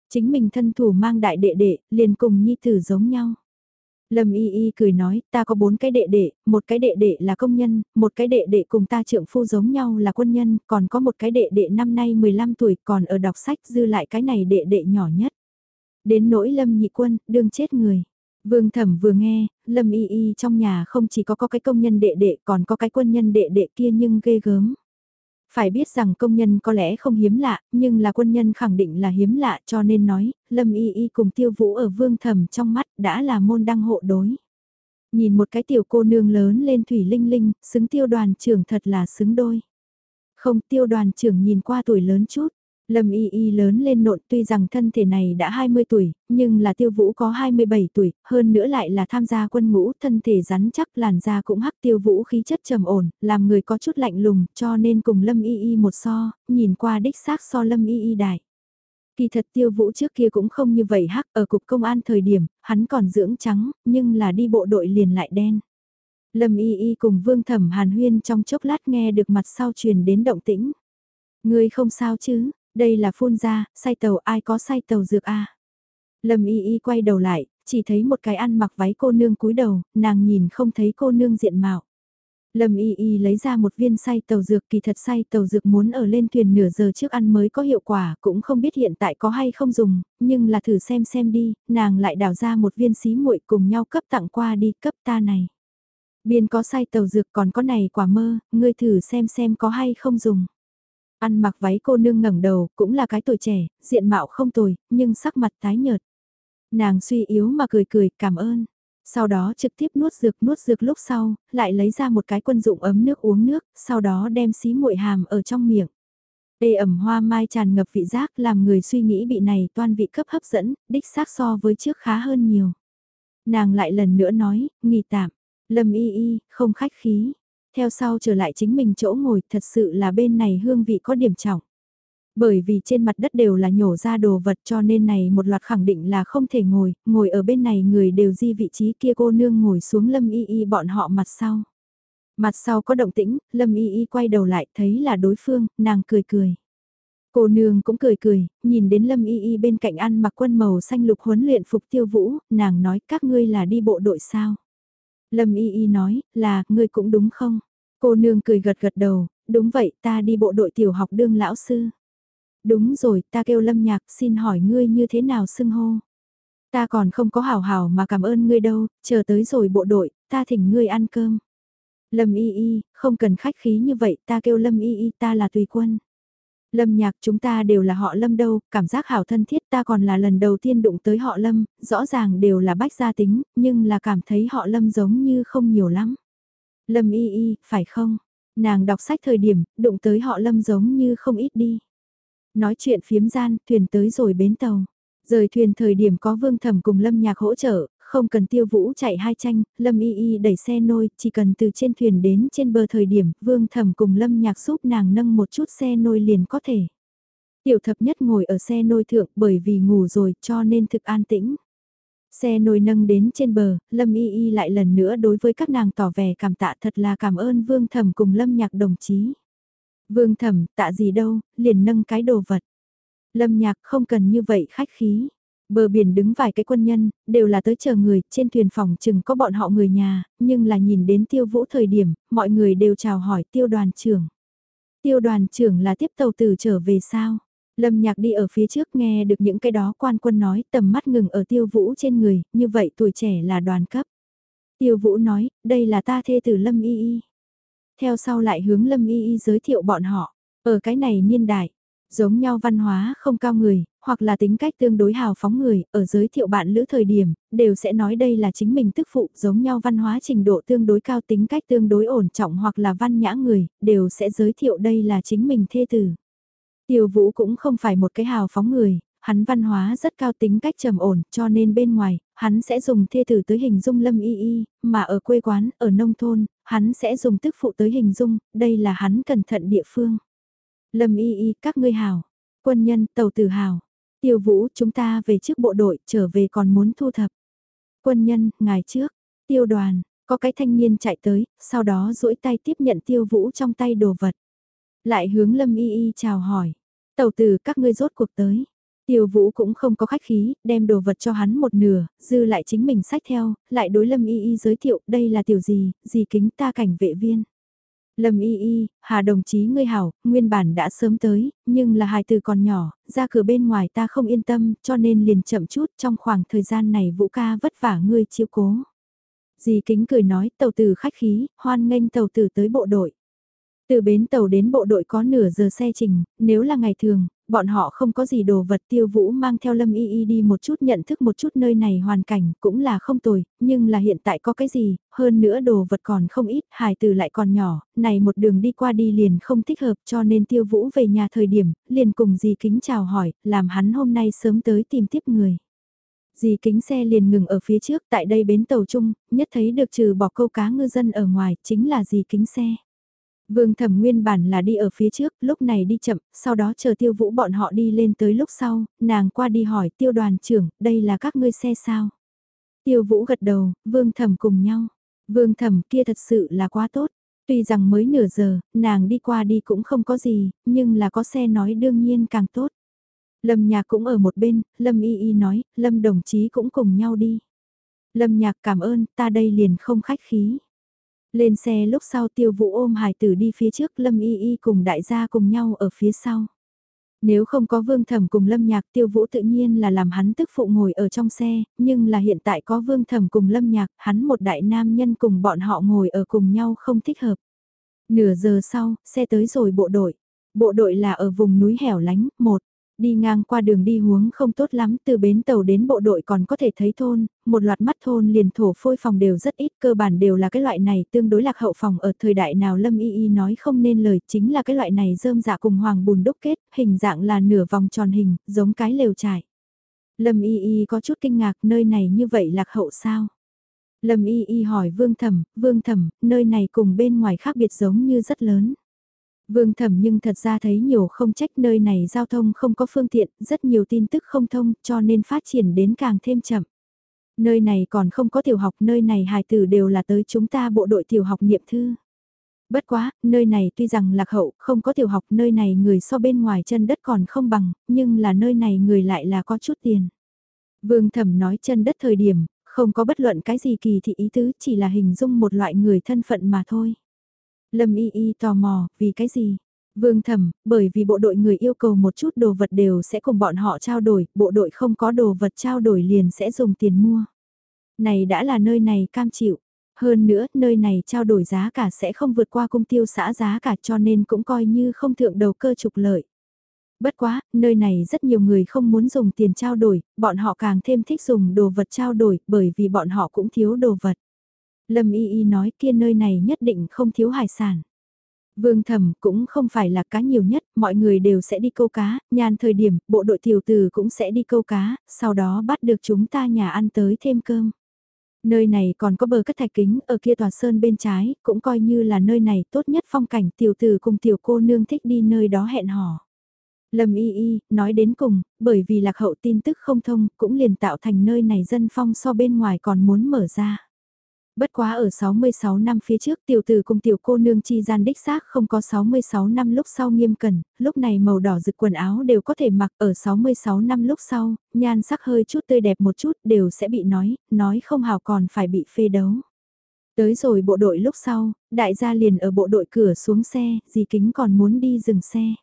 Chính mình thân thủ mang đại đệ đệ, liền cùng nhi tử giống nhau. Lâm Y Y cười nói, ta có bốn cái đệ đệ, một cái đệ đệ là công nhân, một cái đệ đệ cùng ta trượng phu giống nhau là quân nhân, còn có một cái đệ đệ năm nay 15 tuổi còn ở đọc sách dư lại cái này đệ đệ nhỏ nhất. Đến nỗi Lâm Nhị Quân, đương chết người. Vương Thẩm vừa nghe, Lâm Y Y trong nhà không chỉ có có cái công nhân đệ đệ còn có cái quân nhân đệ đệ kia nhưng ghê gớm. Phải biết rằng công nhân có lẽ không hiếm lạ, nhưng là quân nhân khẳng định là hiếm lạ cho nên nói, Lâm Y Y cùng tiêu vũ ở vương thầm trong mắt đã là môn đăng hộ đối. Nhìn một cái tiểu cô nương lớn lên thủy linh linh, xứng tiêu đoàn trưởng thật là xứng đôi. Không tiêu đoàn trưởng nhìn qua tuổi lớn chút, Lâm Y Y lớn lên nộn tuy rằng thân thể này đã 20 tuổi, nhưng là tiêu vũ có 27 tuổi, hơn nữa lại là tham gia quân ngũ, thân thể rắn chắc làn da cũng hắc tiêu vũ khí chất trầm ổn, làm người có chút lạnh lùng, cho nên cùng Lâm Y Y một so, nhìn qua đích xác so Lâm Y Y đại. Kỳ thật tiêu vũ trước kia cũng không như vậy hắc ở cục công an thời điểm, hắn còn dưỡng trắng, nhưng là đi bộ đội liền lại đen. Lâm Y Y cùng Vương Thẩm Hàn Huyên trong chốc lát nghe được mặt sau truyền đến động tĩnh. Ngươi không sao chứ, đây là phun ra, say tàu ai có say tàu dược a Lâm y y quay đầu lại, chỉ thấy một cái ăn mặc váy cô nương cúi đầu, nàng nhìn không thấy cô nương diện mạo. Lâm y y lấy ra một viên say tàu dược kỳ thật say tàu dược muốn ở lên thuyền nửa giờ trước ăn mới có hiệu quả, cũng không biết hiện tại có hay không dùng, nhưng là thử xem xem đi, nàng lại đào ra một viên xí muội cùng nhau cấp tặng qua đi, cấp ta này. Biên có say tàu dược còn có này quả mơ, ngươi thử xem xem có hay không dùng. Ăn mặc váy cô nương ngẩng đầu, cũng là cái tuổi trẻ, diện mạo không tồi, nhưng sắc mặt tái nhợt. Nàng suy yếu mà cười cười, cảm ơn. Sau đó trực tiếp nuốt dược nuốt dược lúc sau, lại lấy ra một cái quân dụng ấm nước uống nước, sau đó đem xí muội hàm ở trong miệng. Ê ẩm hoa mai tràn ngập vị giác làm người suy nghĩ bị này toan vị cấp hấp dẫn, đích xác so với trước khá hơn nhiều. Nàng lại lần nữa nói, nghỉ tạm, lâm y y, không khách khí, theo sau trở lại chính mình chỗ ngồi thật sự là bên này hương vị có điểm trọng. Bởi vì trên mặt đất đều là nhổ ra đồ vật cho nên này một loạt khẳng định là không thể ngồi, ngồi ở bên này người đều di vị trí kia cô nương ngồi xuống lâm y y bọn họ mặt sau. Mặt sau có động tĩnh, lâm y y quay đầu lại thấy là đối phương, nàng cười cười. Cô nương cũng cười cười, nhìn đến lâm y y bên cạnh ăn mặc quân màu xanh lục huấn luyện phục tiêu vũ, nàng nói các ngươi là đi bộ đội sao. Lâm Y Y nói, là, ngươi cũng đúng không? Cô nương cười gật gật đầu, đúng vậy, ta đi bộ đội tiểu học đương lão sư. Đúng rồi, ta kêu Lâm Nhạc, xin hỏi ngươi như thế nào xưng hô? Ta còn không có hảo hảo mà cảm ơn ngươi đâu, chờ tới rồi bộ đội, ta thỉnh ngươi ăn cơm. Lâm Y Y, không cần khách khí như vậy, ta kêu Lâm Y Y ta là tùy quân. Lâm nhạc chúng ta đều là họ Lâm đâu, cảm giác hảo thân thiết ta còn là lần đầu tiên đụng tới họ Lâm, rõ ràng đều là bách gia tính, nhưng là cảm thấy họ Lâm giống như không nhiều lắm. Lâm y y, phải không? Nàng đọc sách thời điểm, đụng tới họ Lâm giống như không ít đi. Nói chuyện phiếm gian, thuyền tới rồi bến tàu. Rời thuyền thời điểm có vương thẩm cùng Lâm nhạc hỗ trợ, không cần tiêu vũ chạy hai tranh, Lâm Y Y đẩy xe nôi, chỉ cần từ trên thuyền đến trên bờ thời điểm, Vương Thẩm cùng Lâm Nhạc giúp nàng nâng một chút xe nôi liền có thể. Tiểu thập nhất ngồi ở xe nôi thượng bởi vì ngủ rồi cho nên thực an tĩnh. Xe nôi nâng đến trên bờ, Lâm Y Y lại lần nữa đối với các nàng tỏ vẻ cảm tạ thật là cảm ơn Vương Thẩm cùng Lâm Nhạc đồng chí. Vương Thẩm, tạ gì đâu, liền nâng cái đồ vật. Lâm Nhạc không cần như vậy khách khí. Bờ biển đứng vài cái quân nhân, đều là tới chờ người, trên thuyền phòng chừng có bọn họ người nhà, nhưng là nhìn đến tiêu vũ thời điểm, mọi người đều chào hỏi tiêu đoàn trưởng. Tiêu đoàn trưởng là tiếp tàu từ trở về sao? Lâm nhạc đi ở phía trước nghe được những cái đó quan quân nói tầm mắt ngừng ở tiêu vũ trên người, như vậy tuổi trẻ là đoàn cấp. Tiêu vũ nói, đây là ta thê tử Lâm Y Y. Theo sau lại hướng Lâm Y Y giới thiệu bọn họ, ở cái này niên đại, giống nhau văn hóa không cao người, hoặc là tính cách tương đối hào phóng người, ở giới thiệu bạn lữ thời điểm, đều sẽ nói đây là chính mình tức phụ, giống nhau văn hóa trình độ tương đối cao tính cách tương đối ổn trọng hoặc là văn nhã người, đều sẽ giới thiệu đây là chính mình thê tử. Tiêu vũ cũng không phải một cái hào phóng người, hắn văn hóa rất cao tính cách trầm ổn, cho nên bên ngoài, hắn sẽ dùng thê tử tới hình dung lâm y y, mà ở quê quán, ở nông thôn, hắn sẽ dùng tức phụ tới hình dung, đây là hắn cẩn thận địa phương. Lâm y y, các ngươi hào, quân nhân, tàu tử hào, Tiêu Vũ, chúng ta về trước bộ đội, trở về còn muốn thu thập. Quân nhân, ngài trước. Tiêu đoàn, có cái thanh niên chạy tới, sau đó duỗi tay tiếp nhận Tiêu Vũ trong tay đồ vật. Lại hướng Lâm Y Y chào hỏi. Tàu tử các ngươi rốt cuộc tới. Tiêu Vũ cũng không có khách khí, đem đồ vật cho hắn một nửa, dư lại chính mình sách theo, lại đối Lâm Y Y giới thiệu, đây là tiểu gì, gì kính ta cảnh vệ viên. Lâm y y, Hà đồng chí ngươi hảo, nguyên bản đã sớm tới, nhưng là hài từ còn nhỏ, ra cửa bên ngoài ta không yên tâm, cho nên liền chậm chút trong khoảng thời gian này vũ ca vất vả ngươi chiếu cố. Dì kính cười nói tàu tử khách khí, hoan nghênh tàu tử tới bộ đội. Từ bến tàu đến bộ đội có nửa giờ xe trình, nếu là ngày thường, bọn họ không có gì đồ vật tiêu vũ mang theo lâm y y đi một chút nhận thức một chút nơi này hoàn cảnh cũng là không tồi, nhưng là hiện tại có cái gì, hơn nữa đồ vật còn không ít, hài từ lại còn nhỏ, này một đường đi qua đi liền không thích hợp cho nên tiêu vũ về nhà thời điểm, liền cùng dì kính chào hỏi, làm hắn hôm nay sớm tới tìm tiếp người. Dì kính xe liền ngừng ở phía trước tại đây bến tàu chung, nhất thấy được trừ bỏ câu cá ngư dân ở ngoài, chính là dì kính xe. Vương thẩm nguyên bản là đi ở phía trước, lúc này đi chậm, sau đó chờ tiêu vũ bọn họ đi lên tới lúc sau, nàng qua đi hỏi tiêu đoàn trưởng, đây là các ngươi xe sao? Tiêu vũ gật đầu, vương thẩm cùng nhau. Vương thẩm kia thật sự là quá tốt. Tuy rằng mới nửa giờ, nàng đi qua đi cũng không có gì, nhưng là có xe nói đương nhiên càng tốt. Lâm nhạc cũng ở một bên, Lâm y y nói, Lâm đồng chí cũng cùng nhau đi. Lâm nhạc cảm ơn, ta đây liền không khách khí. Lên xe lúc sau tiêu vũ ôm hải tử đi phía trước Lâm Y Y cùng đại gia cùng nhau ở phía sau. Nếu không có vương thẩm cùng lâm nhạc tiêu vũ tự nhiên là làm hắn tức phụ ngồi ở trong xe, nhưng là hiện tại có vương thẩm cùng lâm nhạc, hắn một đại nam nhân cùng bọn họ ngồi ở cùng nhau không thích hợp. Nửa giờ sau, xe tới rồi bộ đội. Bộ đội là ở vùng núi hẻo lánh, một Đi ngang qua đường đi huống không tốt lắm, từ bến tàu đến bộ đội còn có thể thấy thôn, một loạt mắt thôn liền thổ phôi phòng đều rất ít, cơ bản đều là cái loại này tương đối lạc hậu phòng ở thời đại nào Lâm Y Y nói không nên lời, chính là cái loại này rơm dạ cùng hoàng bùn đúc kết, hình dạng là nửa vòng tròn hình, giống cái lều trải. Lâm Y Y có chút kinh ngạc, nơi này như vậy lạc hậu sao? Lâm Y Y hỏi Vương Thẩm, Vương Thẩm, nơi này cùng bên ngoài khác biệt giống như rất lớn. Vương thẩm nhưng thật ra thấy nhiều không trách nơi này giao thông không có phương tiện, rất nhiều tin tức không thông cho nên phát triển đến càng thêm chậm. Nơi này còn không có tiểu học, nơi này hài tử đều là tới chúng ta bộ đội tiểu học niệm thư. Bất quá, nơi này tuy rằng lạc hậu, không có tiểu học, nơi này người so bên ngoài chân đất còn không bằng, nhưng là nơi này người lại là có chút tiền. Vương thẩm nói chân đất thời điểm, không có bất luận cái gì kỳ thị ý tứ, chỉ là hình dung một loại người thân phận mà thôi. Lâm y y tò mò, vì cái gì? Vương thẩm, bởi vì bộ đội người yêu cầu một chút đồ vật đều sẽ cùng bọn họ trao đổi, bộ đội không có đồ vật trao đổi liền sẽ dùng tiền mua. Này đã là nơi này cam chịu. Hơn nữa, nơi này trao đổi giá cả sẽ không vượt qua cung tiêu xã giá cả cho nên cũng coi như không thượng đầu cơ trục lợi. Bất quá, nơi này rất nhiều người không muốn dùng tiền trao đổi, bọn họ càng thêm thích dùng đồ vật trao đổi bởi vì bọn họ cũng thiếu đồ vật. Lâm Y Y nói kia nơi này nhất định không thiếu hải sản. Vương thẩm cũng không phải là cá nhiều nhất, mọi người đều sẽ đi câu cá, nhàn thời điểm, bộ đội tiểu tử cũng sẽ đi câu cá, sau đó bắt được chúng ta nhà ăn tới thêm cơm. Nơi này còn có bờ cất thạch kính ở kia tòa sơn bên trái, cũng coi như là nơi này tốt nhất phong cảnh tiểu tử cùng tiểu cô nương thích đi nơi đó hẹn hò. Lâm y y, nói đến cùng, bởi vì lạc hậu tin tức không thông, cũng liền tạo thành nơi này dân phong so bên ngoài còn muốn mở ra. Bất quá ở 66 năm phía trước tiểu tử cùng tiểu cô nương chi gian đích xác không có 66 năm lúc sau nghiêm cẩn, lúc này màu đỏ rực quần áo đều có thể mặc ở 66 năm lúc sau, nhan sắc hơi chút tươi đẹp một chút đều sẽ bị nói, nói không hào còn phải bị phê đấu. Tới rồi bộ đội lúc sau, đại gia liền ở bộ đội cửa xuống xe, dì kính còn muốn đi dừng xe.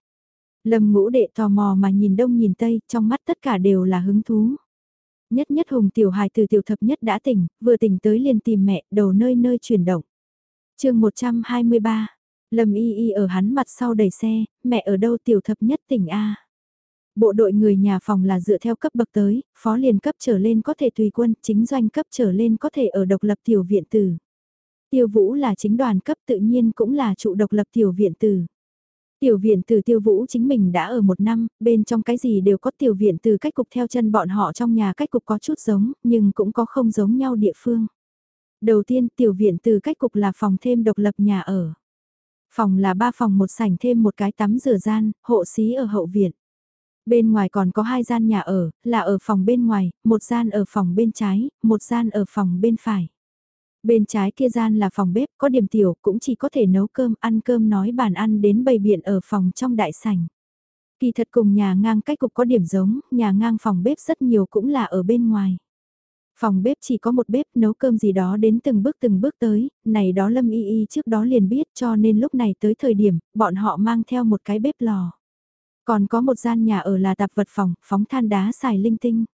Lâm ngũ đệ tò mò mà nhìn đông nhìn tây, trong mắt tất cả đều là hứng thú. Nhất nhất hùng tiểu hài từ tiểu thập nhất đã tỉnh, vừa tỉnh tới liền tìm mẹ, đầu nơi nơi chuyển động. chương 123, Lâm y y ở hắn mặt sau đẩy xe, mẹ ở đâu tiểu thập nhất tỉnh A. Bộ đội người nhà phòng là dựa theo cấp bậc tới, phó liền cấp trở lên có thể tùy quân, chính doanh cấp trở lên có thể ở độc lập tiểu viện tử. Tiêu vũ là chính đoàn cấp tự nhiên cũng là trụ độc lập tiểu viện tử. Tiểu viện từ tiêu vũ chính mình đã ở một năm, bên trong cái gì đều có tiểu viện từ cách cục theo chân bọn họ trong nhà cách cục có chút giống, nhưng cũng có không giống nhau địa phương. Đầu tiên tiểu viện từ cách cục là phòng thêm độc lập nhà ở. Phòng là ba phòng một sảnh thêm một cái tắm rửa gian, hộ xí ở hậu viện. Bên ngoài còn có hai gian nhà ở, là ở phòng bên ngoài, một gian ở phòng bên trái, một gian ở phòng bên phải. Bên trái kia gian là phòng bếp, có điểm tiểu, cũng chỉ có thể nấu cơm, ăn cơm nói bàn ăn đến bầy biện ở phòng trong đại sảnh. Kỳ thật cùng nhà ngang cách cục có điểm giống, nhà ngang phòng bếp rất nhiều cũng là ở bên ngoài. Phòng bếp chỉ có một bếp nấu cơm gì đó đến từng bước từng bước tới, này đó Lâm Y Y trước đó liền biết cho nên lúc này tới thời điểm, bọn họ mang theo một cái bếp lò. Còn có một gian nhà ở là tạp vật phòng, phóng than đá xài linh tinh.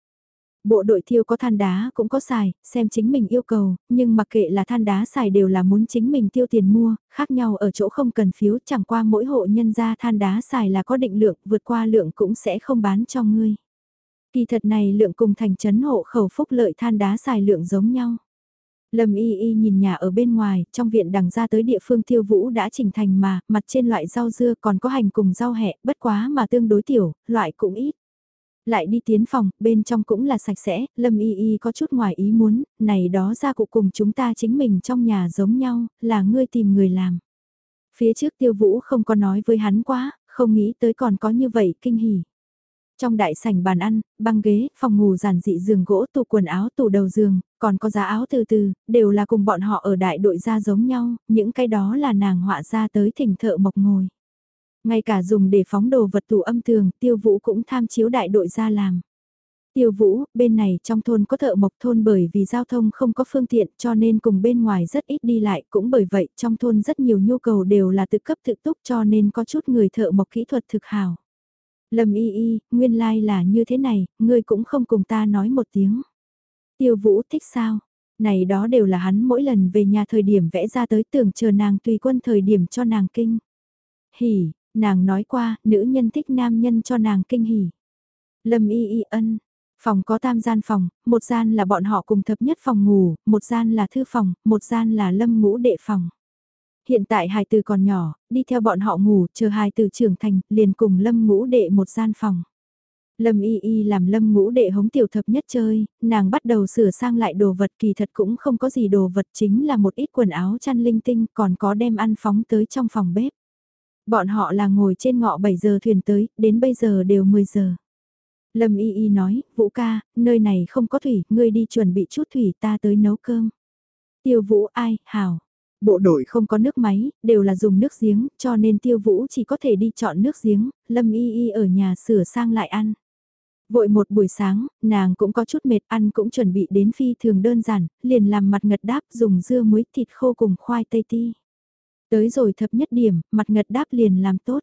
Bộ đội thiêu có than đá cũng có xài, xem chính mình yêu cầu, nhưng mặc kệ là than đá xài đều là muốn chính mình tiêu tiền mua, khác nhau ở chỗ không cần phiếu chẳng qua mỗi hộ nhân ra than đá xài là có định lượng, vượt qua lượng cũng sẽ không bán cho ngươi. Kỳ thật này lượng cùng thành trấn hộ khẩu phúc lợi than đá xài lượng giống nhau. Lâm y y nhìn nhà ở bên ngoài, trong viện đằng ra tới địa phương tiêu vũ đã chỉnh thành mà, mặt trên loại rau dưa còn có hành cùng rau hẹ, bất quá mà tương đối tiểu, loại cũng ít. Lại đi tiến phòng, bên trong cũng là sạch sẽ, Lâm Y Y có chút ngoài ý muốn, này đó ra cụ cùng chúng ta chính mình trong nhà giống nhau, là ngươi tìm người làm. Phía trước tiêu vũ không có nói với hắn quá, không nghĩ tới còn có như vậy kinh hỉ. Trong đại sảnh bàn ăn, băng ghế, phòng ngủ giản dị giường gỗ, tủ quần áo, tủ đầu giường, còn có giá áo từ từ, đều là cùng bọn họ ở đại đội ra giống nhau, những cái đó là nàng họa ra tới thỉnh thợ mộc ngồi. Ngay cả dùng để phóng đồ vật tủ âm tường, tiêu vũ cũng tham chiếu đại đội ra làm. Tiêu vũ, bên này trong thôn có thợ mộc thôn bởi vì giao thông không có phương tiện cho nên cùng bên ngoài rất ít đi lại cũng bởi vậy trong thôn rất nhiều nhu cầu đều là tự cấp tự túc cho nên có chút người thợ mộc kỹ thuật thực hào. Lâm y y, nguyên lai like là như thế này, ngươi cũng không cùng ta nói một tiếng. Tiêu vũ thích sao? Này đó đều là hắn mỗi lần về nhà thời điểm vẽ ra tới tưởng chờ nàng tùy quân thời điểm cho nàng kinh. Hỉ, Nàng nói qua, nữ nhân thích nam nhân cho nàng kinh hỉ. Lâm y y ân, phòng có tam gian phòng, một gian là bọn họ cùng thập nhất phòng ngủ, một gian là thư phòng, một gian là lâm ngũ đệ phòng. Hiện tại hài từ còn nhỏ, đi theo bọn họ ngủ, chờ hài từ trưởng thành, liền cùng lâm ngũ đệ một gian phòng. Lâm y y làm lâm ngũ đệ hống tiểu thập nhất chơi, nàng bắt đầu sửa sang lại đồ vật kỳ thật cũng không có gì đồ vật chính là một ít quần áo chăn linh tinh còn có đem ăn phóng tới trong phòng bếp. Bọn họ là ngồi trên ngọ 7 giờ thuyền tới, đến bây giờ đều 10 giờ. Lâm Y Y nói, Vũ ca, nơi này không có thủy, ngươi đi chuẩn bị chút thủy ta tới nấu cơm. Tiêu Vũ ai, hảo. Bộ đội không có nước máy, đều là dùng nước giếng, cho nên Tiêu Vũ chỉ có thể đi chọn nước giếng, Lâm Y Y ở nhà sửa sang lại ăn. Vội một buổi sáng, nàng cũng có chút mệt ăn cũng chuẩn bị đến phi thường đơn giản, liền làm mặt ngật đáp dùng dưa muối thịt khô cùng khoai tây ti. Tới rồi thập nhất điểm, mặt ngật đáp liền làm tốt.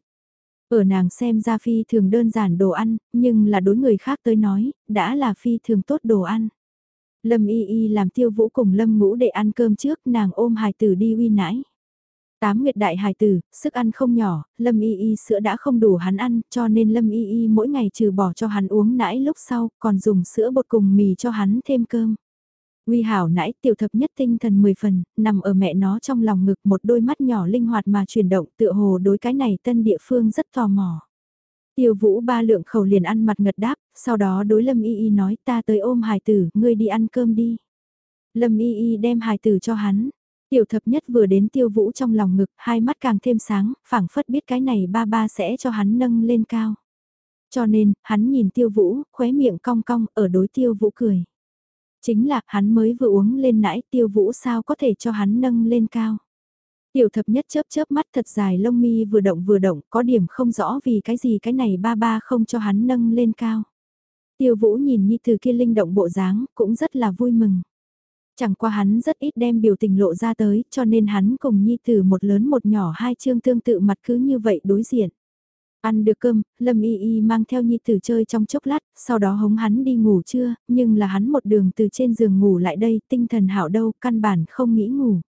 Ở nàng xem ra phi thường đơn giản đồ ăn, nhưng là đối người khác tới nói, đã là phi thường tốt đồ ăn. Lâm y y làm tiêu vũ cùng lâm ngũ để ăn cơm trước nàng ôm hài tử đi uy nãi. Tám nguyệt đại hài tử, sức ăn không nhỏ, Lâm Y Y sữa đã không đủ hắn ăn, cho nên Lâm Y Y mỗi ngày trừ bỏ cho hắn uống nãi lúc sau, còn dùng sữa bột cùng mì cho hắn thêm cơm. Uy hảo nãi tiểu thập nhất tinh thần 10 phần, nằm ở mẹ nó trong lòng ngực một đôi mắt nhỏ linh hoạt mà chuyển động tựa hồ đối cái này tân địa phương rất tò mò. Tiêu vũ ba lượng khẩu liền ăn mặt ngật đáp, sau đó đối Lâm Y Y nói ta tới ôm hài tử, ngươi đi ăn cơm đi. Lâm Y Y đem hài tử cho hắn. Tiểu thập nhất vừa đến tiêu vũ trong lòng ngực, hai mắt càng thêm sáng, phảng phất biết cái này ba ba sẽ cho hắn nâng lên cao. Cho nên, hắn nhìn tiêu vũ, khóe miệng cong cong, ở đối tiêu vũ cười. Chính là, hắn mới vừa uống lên nãy tiêu vũ sao có thể cho hắn nâng lên cao. Tiểu thập nhất chớp chớp mắt thật dài lông mi vừa động vừa động, có điểm không rõ vì cái gì cái này ba ba không cho hắn nâng lên cao. Tiêu vũ nhìn Nhi Từ kia linh động bộ dáng, cũng rất là vui mừng. Chẳng qua hắn rất ít đem biểu tình lộ ra tới, cho nên hắn cùng Nhi Từ một lớn một nhỏ hai chương tương tự mặt cứ như vậy đối diện. Ăn được cơm, Lâm Y Y mang theo Nhi Tử chơi trong chốc lát, sau đó hống hắn đi ngủ trưa, nhưng là hắn một đường từ trên giường ngủ lại đây, tinh thần hảo đâu, căn bản không nghĩ ngủ.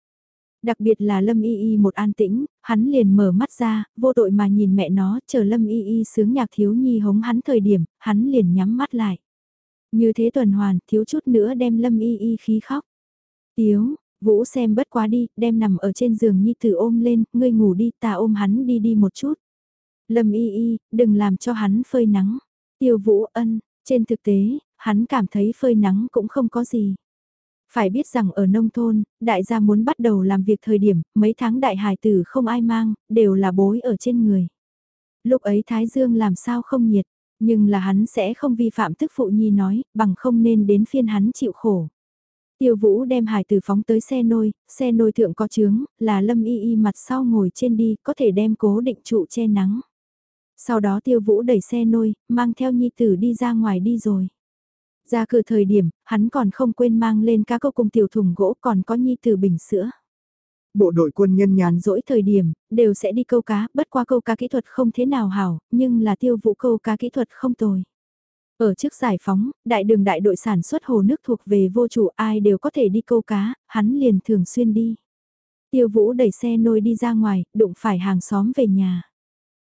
Đặc biệt là Lâm Y Y một an tĩnh, hắn liền mở mắt ra, vô tội mà nhìn mẹ nó, chờ Lâm Y Y sướng nhạc thiếu nhi hống hắn thời điểm, hắn liền nhắm mắt lại. Như thế tuần hoàn, thiếu chút nữa đem Lâm Y Y khí khóc. Tiếu, Vũ xem bất quá đi, đem nằm ở trên giường nhi tử ôm lên, ngươi ngủ đi, ta ôm hắn đi đi một chút. Lâm Y Y, đừng làm cho hắn phơi nắng. Tiêu Vũ ân, trên thực tế, hắn cảm thấy phơi nắng cũng không có gì. Phải biết rằng ở nông thôn, đại gia muốn bắt đầu làm việc thời điểm, mấy tháng đại hài tử không ai mang, đều là bối ở trên người. Lúc ấy Thái Dương làm sao không nhiệt, nhưng là hắn sẽ không vi phạm tức phụ nhi nói, bằng không nên đến phiên hắn chịu khổ. Tiêu Vũ đem hài tử phóng tới xe nôi, xe nôi thượng có trướng, là Lâm Y Y mặt sau ngồi trên đi, có thể đem cố định trụ che nắng. Sau đó Tiêu Vũ đẩy xe nôi, mang theo Nhi tử đi ra ngoài đi rồi. Ra cửa thời điểm, hắn còn không quên mang lên cá câu cùng tiểu thùng gỗ còn có nhi tử bình sữa. Bộ đội quân nhân nhàn rỗi thời điểm, đều sẽ đi câu cá, bất qua câu cá kỹ thuật không thế nào hảo, nhưng là tiêu vũ câu cá kỹ thuật không tồi. Ở trước giải phóng, đại đường đại đội sản xuất hồ nước thuộc về vô chủ ai đều có thể đi câu cá, hắn liền thường xuyên đi. Tiêu vũ đẩy xe nôi đi ra ngoài, đụng phải hàng xóm về nhà.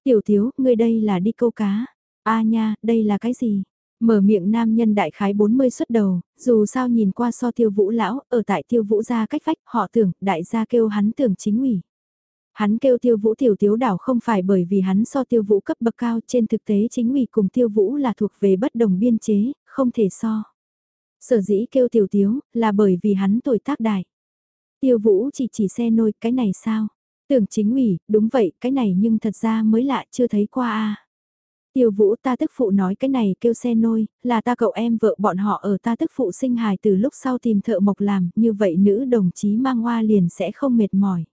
Tiểu thiếu, ngươi đây là đi câu cá. a nha, đây là cái gì? Mở miệng nam nhân đại khái 40 xuất đầu, dù sao nhìn qua so tiêu vũ lão, ở tại tiêu vũ gia cách vách, họ tưởng, đại gia kêu hắn tưởng chính ủy. Hắn kêu tiêu vũ tiểu tiếu đảo không phải bởi vì hắn so tiêu vũ cấp bậc cao trên thực tế chính ủy cùng tiêu vũ là thuộc về bất đồng biên chế, không thể so. Sở dĩ kêu tiểu tiếu, là bởi vì hắn tuổi tác đại. Tiêu vũ chỉ chỉ xe nôi, cái này sao? Tưởng chính ủy, đúng vậy, cái này nhưng thật ra mới lạ chưa thấy qua a Tiêu vũ ta tức phụ nói cái này kêu xe nôi, là ta cậu em vợ bọn họ ở ta tức phụ sinh hài từ lúc sau tìm thợ mộc làm, như vậy nữ đồng chí mang hoa liền sẽ không mệt mỏi.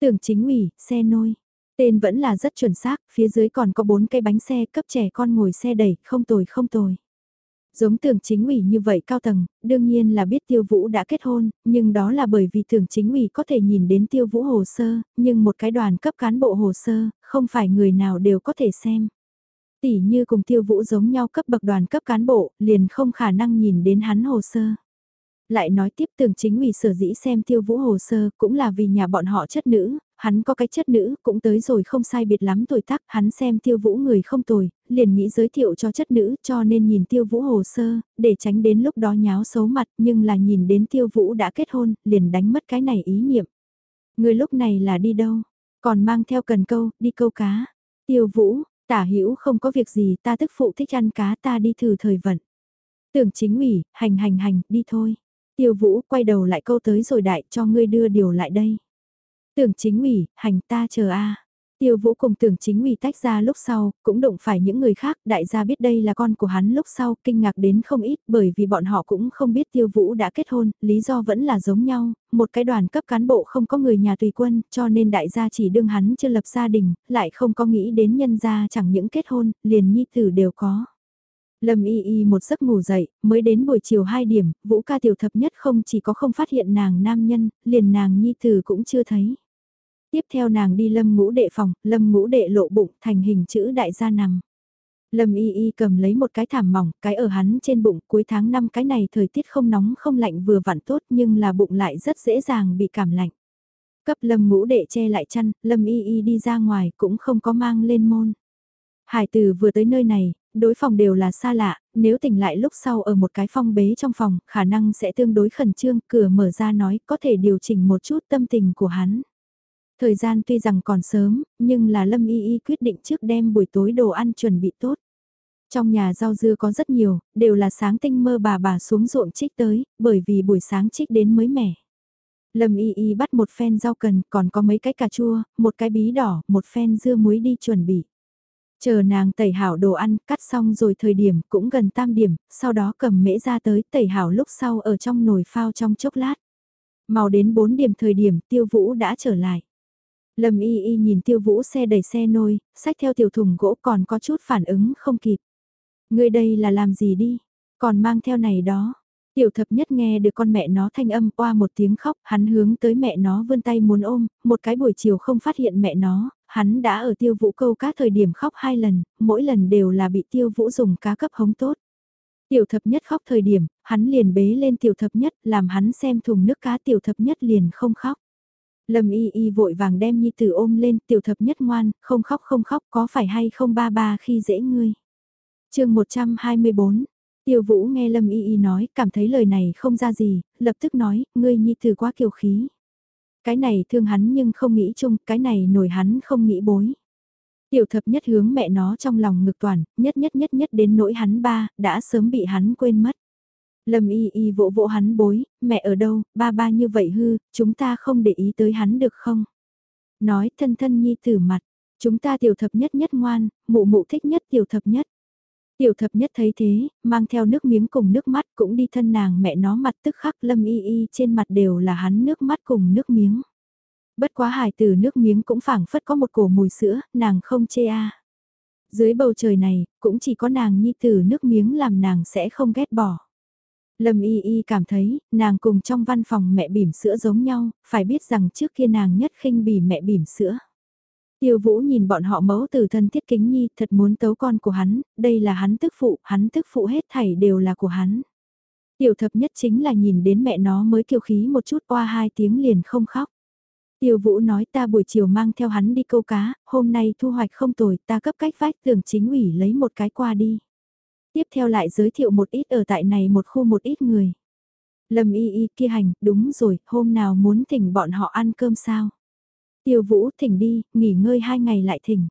Tưởng chính ủy, xe nôi. Tên vẫn là rất chuẩn xác, phía dưới còn có bốn cái bánh xe cấp trẻ con ngồi xe đẩy, không tồi không tồi. Giống tưởng chính ủy như vậy cao tầng, đương nhiên là biết tiêu vũ đã kết hôn, nhưng đó là bởi vì tưởng chính ủy có thể nhìn đến tiêu vũ hồ sơ, nhưng một cái đoàn cấp cán bộ hồ sơ, không phải người nào đều có thể xem. Tỷ như cùng tiêu vũ giống nhau cấp bậc đoàn cấp cán bộ, liền không khả năng nhìn đến hắn hồ sơ. Lại nói tiếp tưởng chính ủy sở dĩ xem tiêu vũ hồ sơ cũng là vì nhà bọn họ chất nữ, hắn có cái chất nữ cũng tới rồi không sai biệt lắm tuổi tác, hắn xem tiêu vũ người không tồi, liền nghĩ giới thiệu cho chất nữ cho nên nhìn tiêu vũ hồ sơ, để tránh đến lúc đó nháo xấu mặt nhưng là nhìn đến tiêu vũ đã kết hôn, liền đánh mất cái này ý niệm. Người lúc này là đi đâu? Còn mang theo cần câu, đi câu cá. Tiêu vũ, Tả hữu không có việc gì ta tức phụ thích ăn cá ta đi thử thời vận. Tưởng chính ủy, hành hành hành, đi thôi. Tiêu vũ quay đầu lại câu tới rồi đại cho ngươi đưa điều lại đây. Tưởng chính ủy, hành ta chờ a Tiêu vũ cùng tưởng chính ủy tách ra lúc sau, cũng đụng phải những người khác, đại gia biết đây là con của hắn lúc sau, kinh ngạc đến không ít bởi vì bọn họ cũng không biết tiêu vũ đã kết hôn, lý do vẫn là giống nhau, một cái đoàn cấp cán bộ không có người nhà tùy quân, cho nên đại gia chỉ đương hắn chưa lập gia đình, lại không có nghĩ đến nhân gia chẳng những kết hôn, liền nhi tử đều có. Lâm y y một giấc ngủ dậy, mới đến buổi chiều 2 điểm, vũ ca tiểu thập nhất không chỉ có không phát hiện nàng nam nhân, liền nàng nhi tử cũng chưa thấy. Tiếp theo nàng đi lâm ngũ đệ phòng, lâm ngũ đệ lộ bụng thành hình chữ đại gia nằm. Lâm y y cầm lấy một cái thảm mỏng, cái ở hắn trên bụng, cuối tháng 5 cái này thời tiết không nóng không lạnh vừa vặn tốt nhưng là bụng lại rất dễ dàng bị cảm lạnh. Cấp lâm ngũ đệ che lại chăn, lâm y y đi ra ngoài cũng không có mang lên môn. Hải tử vừa tới nơi này, đối phòng đều là xa lạ, nếu tỉnh lại lúc sau ở một cái phong bế trong phòng, khả năng sẽ tương đối khẩn trương, cửa mở ra nói có thể điều chỉnh một chút tâm tình của hắn. Thời gian tuy rằng còn sớm, nhưng là Lâm Y Y quyết định trước đem buổi tối đồ ăn chuẩn bị tốt. Trong nhà rau dưa có rất nhiều, đều là sáng tinh mơ bà bà xuống ruộng trích tới, bởi vì buổi sáng trích đến mới mẻ. Lâm Y Y bắt một phen rau cần, còn có mấy cái cà chua, một cái bí đỏ, một phen dưa muối đi chuẩn bị. Chờ nàng tẩy hảo đồ ăn, cắt xong rồi thời điểm cũng gần tam điểm, sau đó cầm mễ ra tới tẩy hảo lúc sau ở trong nồi phao trong chốc lát. Màu đến 4 điểm thời điểm tiêu vũ đã trở lại. Lâm y y nhìn tiêu vũ xe đẩy xe nôi, sách theo tiểu thùng gỗ còn có chút phản ứng không kịp. Người đây là làm gì đi, còn mang theo này đó. Tiểu thập nhất nghe được con mẹ nó thanh âm qua một tiếng khóc, hắn hướng tới mẹ nó vươn tay muốn ôm, một cái buổi chiều không phát hiện mẹ nó, hắn đã ở tiêu vũ câu cá thời điểm khóc hai lần, mỗi lần đều là bị tiêu vũ dùng cá cấp hống tốt. Tiểu thập nhất khóc thời điểm, hắn liền bế lên tiểu thập nhất, làm hắn xem thùng nước cá tiểu thập nhất liền không khóc. Lâm y y vội vàng đem nhi tử ôm lên, tiểu thập nhất ngoan, không khóc không khóc, có phải hay không ba ba khi dễ ngươi. chương 124, tiêu vũ nghe Lâm y y nói, cảm thấy lời này không ra gì, lập tức nói, ngươi nhi tử quá kiều khí. Cái này thương hắn nhưng không nghĩ chung, cái này nổi hắn không nghĩ bối. Tiểu thập nhất hướng mẹ nó trong lòng ngực toàn, nhất nhất nhất nhất đến nỗi hắn ba, đã sớm bị hắn quên mất. Lâm y y vỗ vỗ hắn bối, mẹ ở đâu, ba ba như vậy hư, chúng ta không để ý tới hắn được không? Nói thân thân nhi tử mặt, chúng ta tiểu thập nhất nhất ngoan, mụ mụ thích nhất tiểu thập nhất. Tiểu thập nhất thấy thế, mang theo nước miếng cùng nước mắt cũng đi thân nàng mẹ nó mặt tức khắc lâm y y trên mặt đều là hắn nước mắt cùng nước miếng. Bất quá hải từ nước miếng cũng phảng phất có một cổ mùi sữa, nàng không chê a. Dưới bầu trời này, cũng chỉ có nàng nhi tử nước miếng làm nàng sẽ không ghét bỏ. Lâm Y Y cảm thấy, nàng cùng trong văn phòng mẹ bỉm sữa giống nhau, phải biết rằng trước kia nàng nhất khinh bỉ mẹ bỉm sữa. Tiêu Vũ nhìn bọn họ mẫu tử thân thiết kính nhi, thật muốn tấu con của hắn, đây là hắn tức phụ, hắn tức phụ hết thảy đều là của hắn. Tiểu thập nhất chính là nhìn đến mẹ nó mới kiêu khí một chút qua hai tiếng liền không khóc. Tiêu Vũ nói ta buổi chiều mang theo hắn đi câu cá, hôm nay thu hoạch không tồi, ta cấp cách vách tưởng chính ủy lấy một cái qua đi. Tiếp theo lại giới thiệu một ít ở tại này một khu một ít người. Lâm y y kia hành, đúng rồi, hôm nào muốn thỉnh bọn họ ăn cơm sao? Tiêu vũ thỉnh đi, nghỉ ngơi hai ngày lại thỉnh.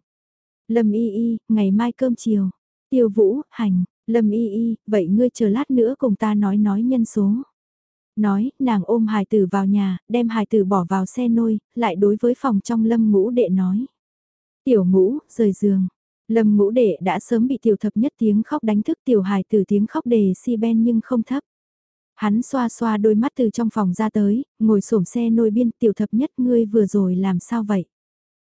Lâm y y, ngày mai cơm chiều. Tiêu vũ, hành, Lâm y y, vậy ngươi chờ lát nữa cùng ta nói nói nhân số. Nói, nàng ôm hài tử vào nhà, đem hài tử bỏ vào xe nôi, lại đối với phòng trong lâm ngũ đệ nói. Tiểu ngũ, rời giường, Lâm ngũ đệ đã sớm bị tiểu thập nhất tiếng khóc đánh thức tiểu hài Tử tiếng khóc đề si ben nhưng không thấp. Hắn xoa xoa đôi mắt từ trong phòng ra tới, ngồi xổm xe nôi biên tiểu thập nhất ngươi vừa rồi làm sao vậy?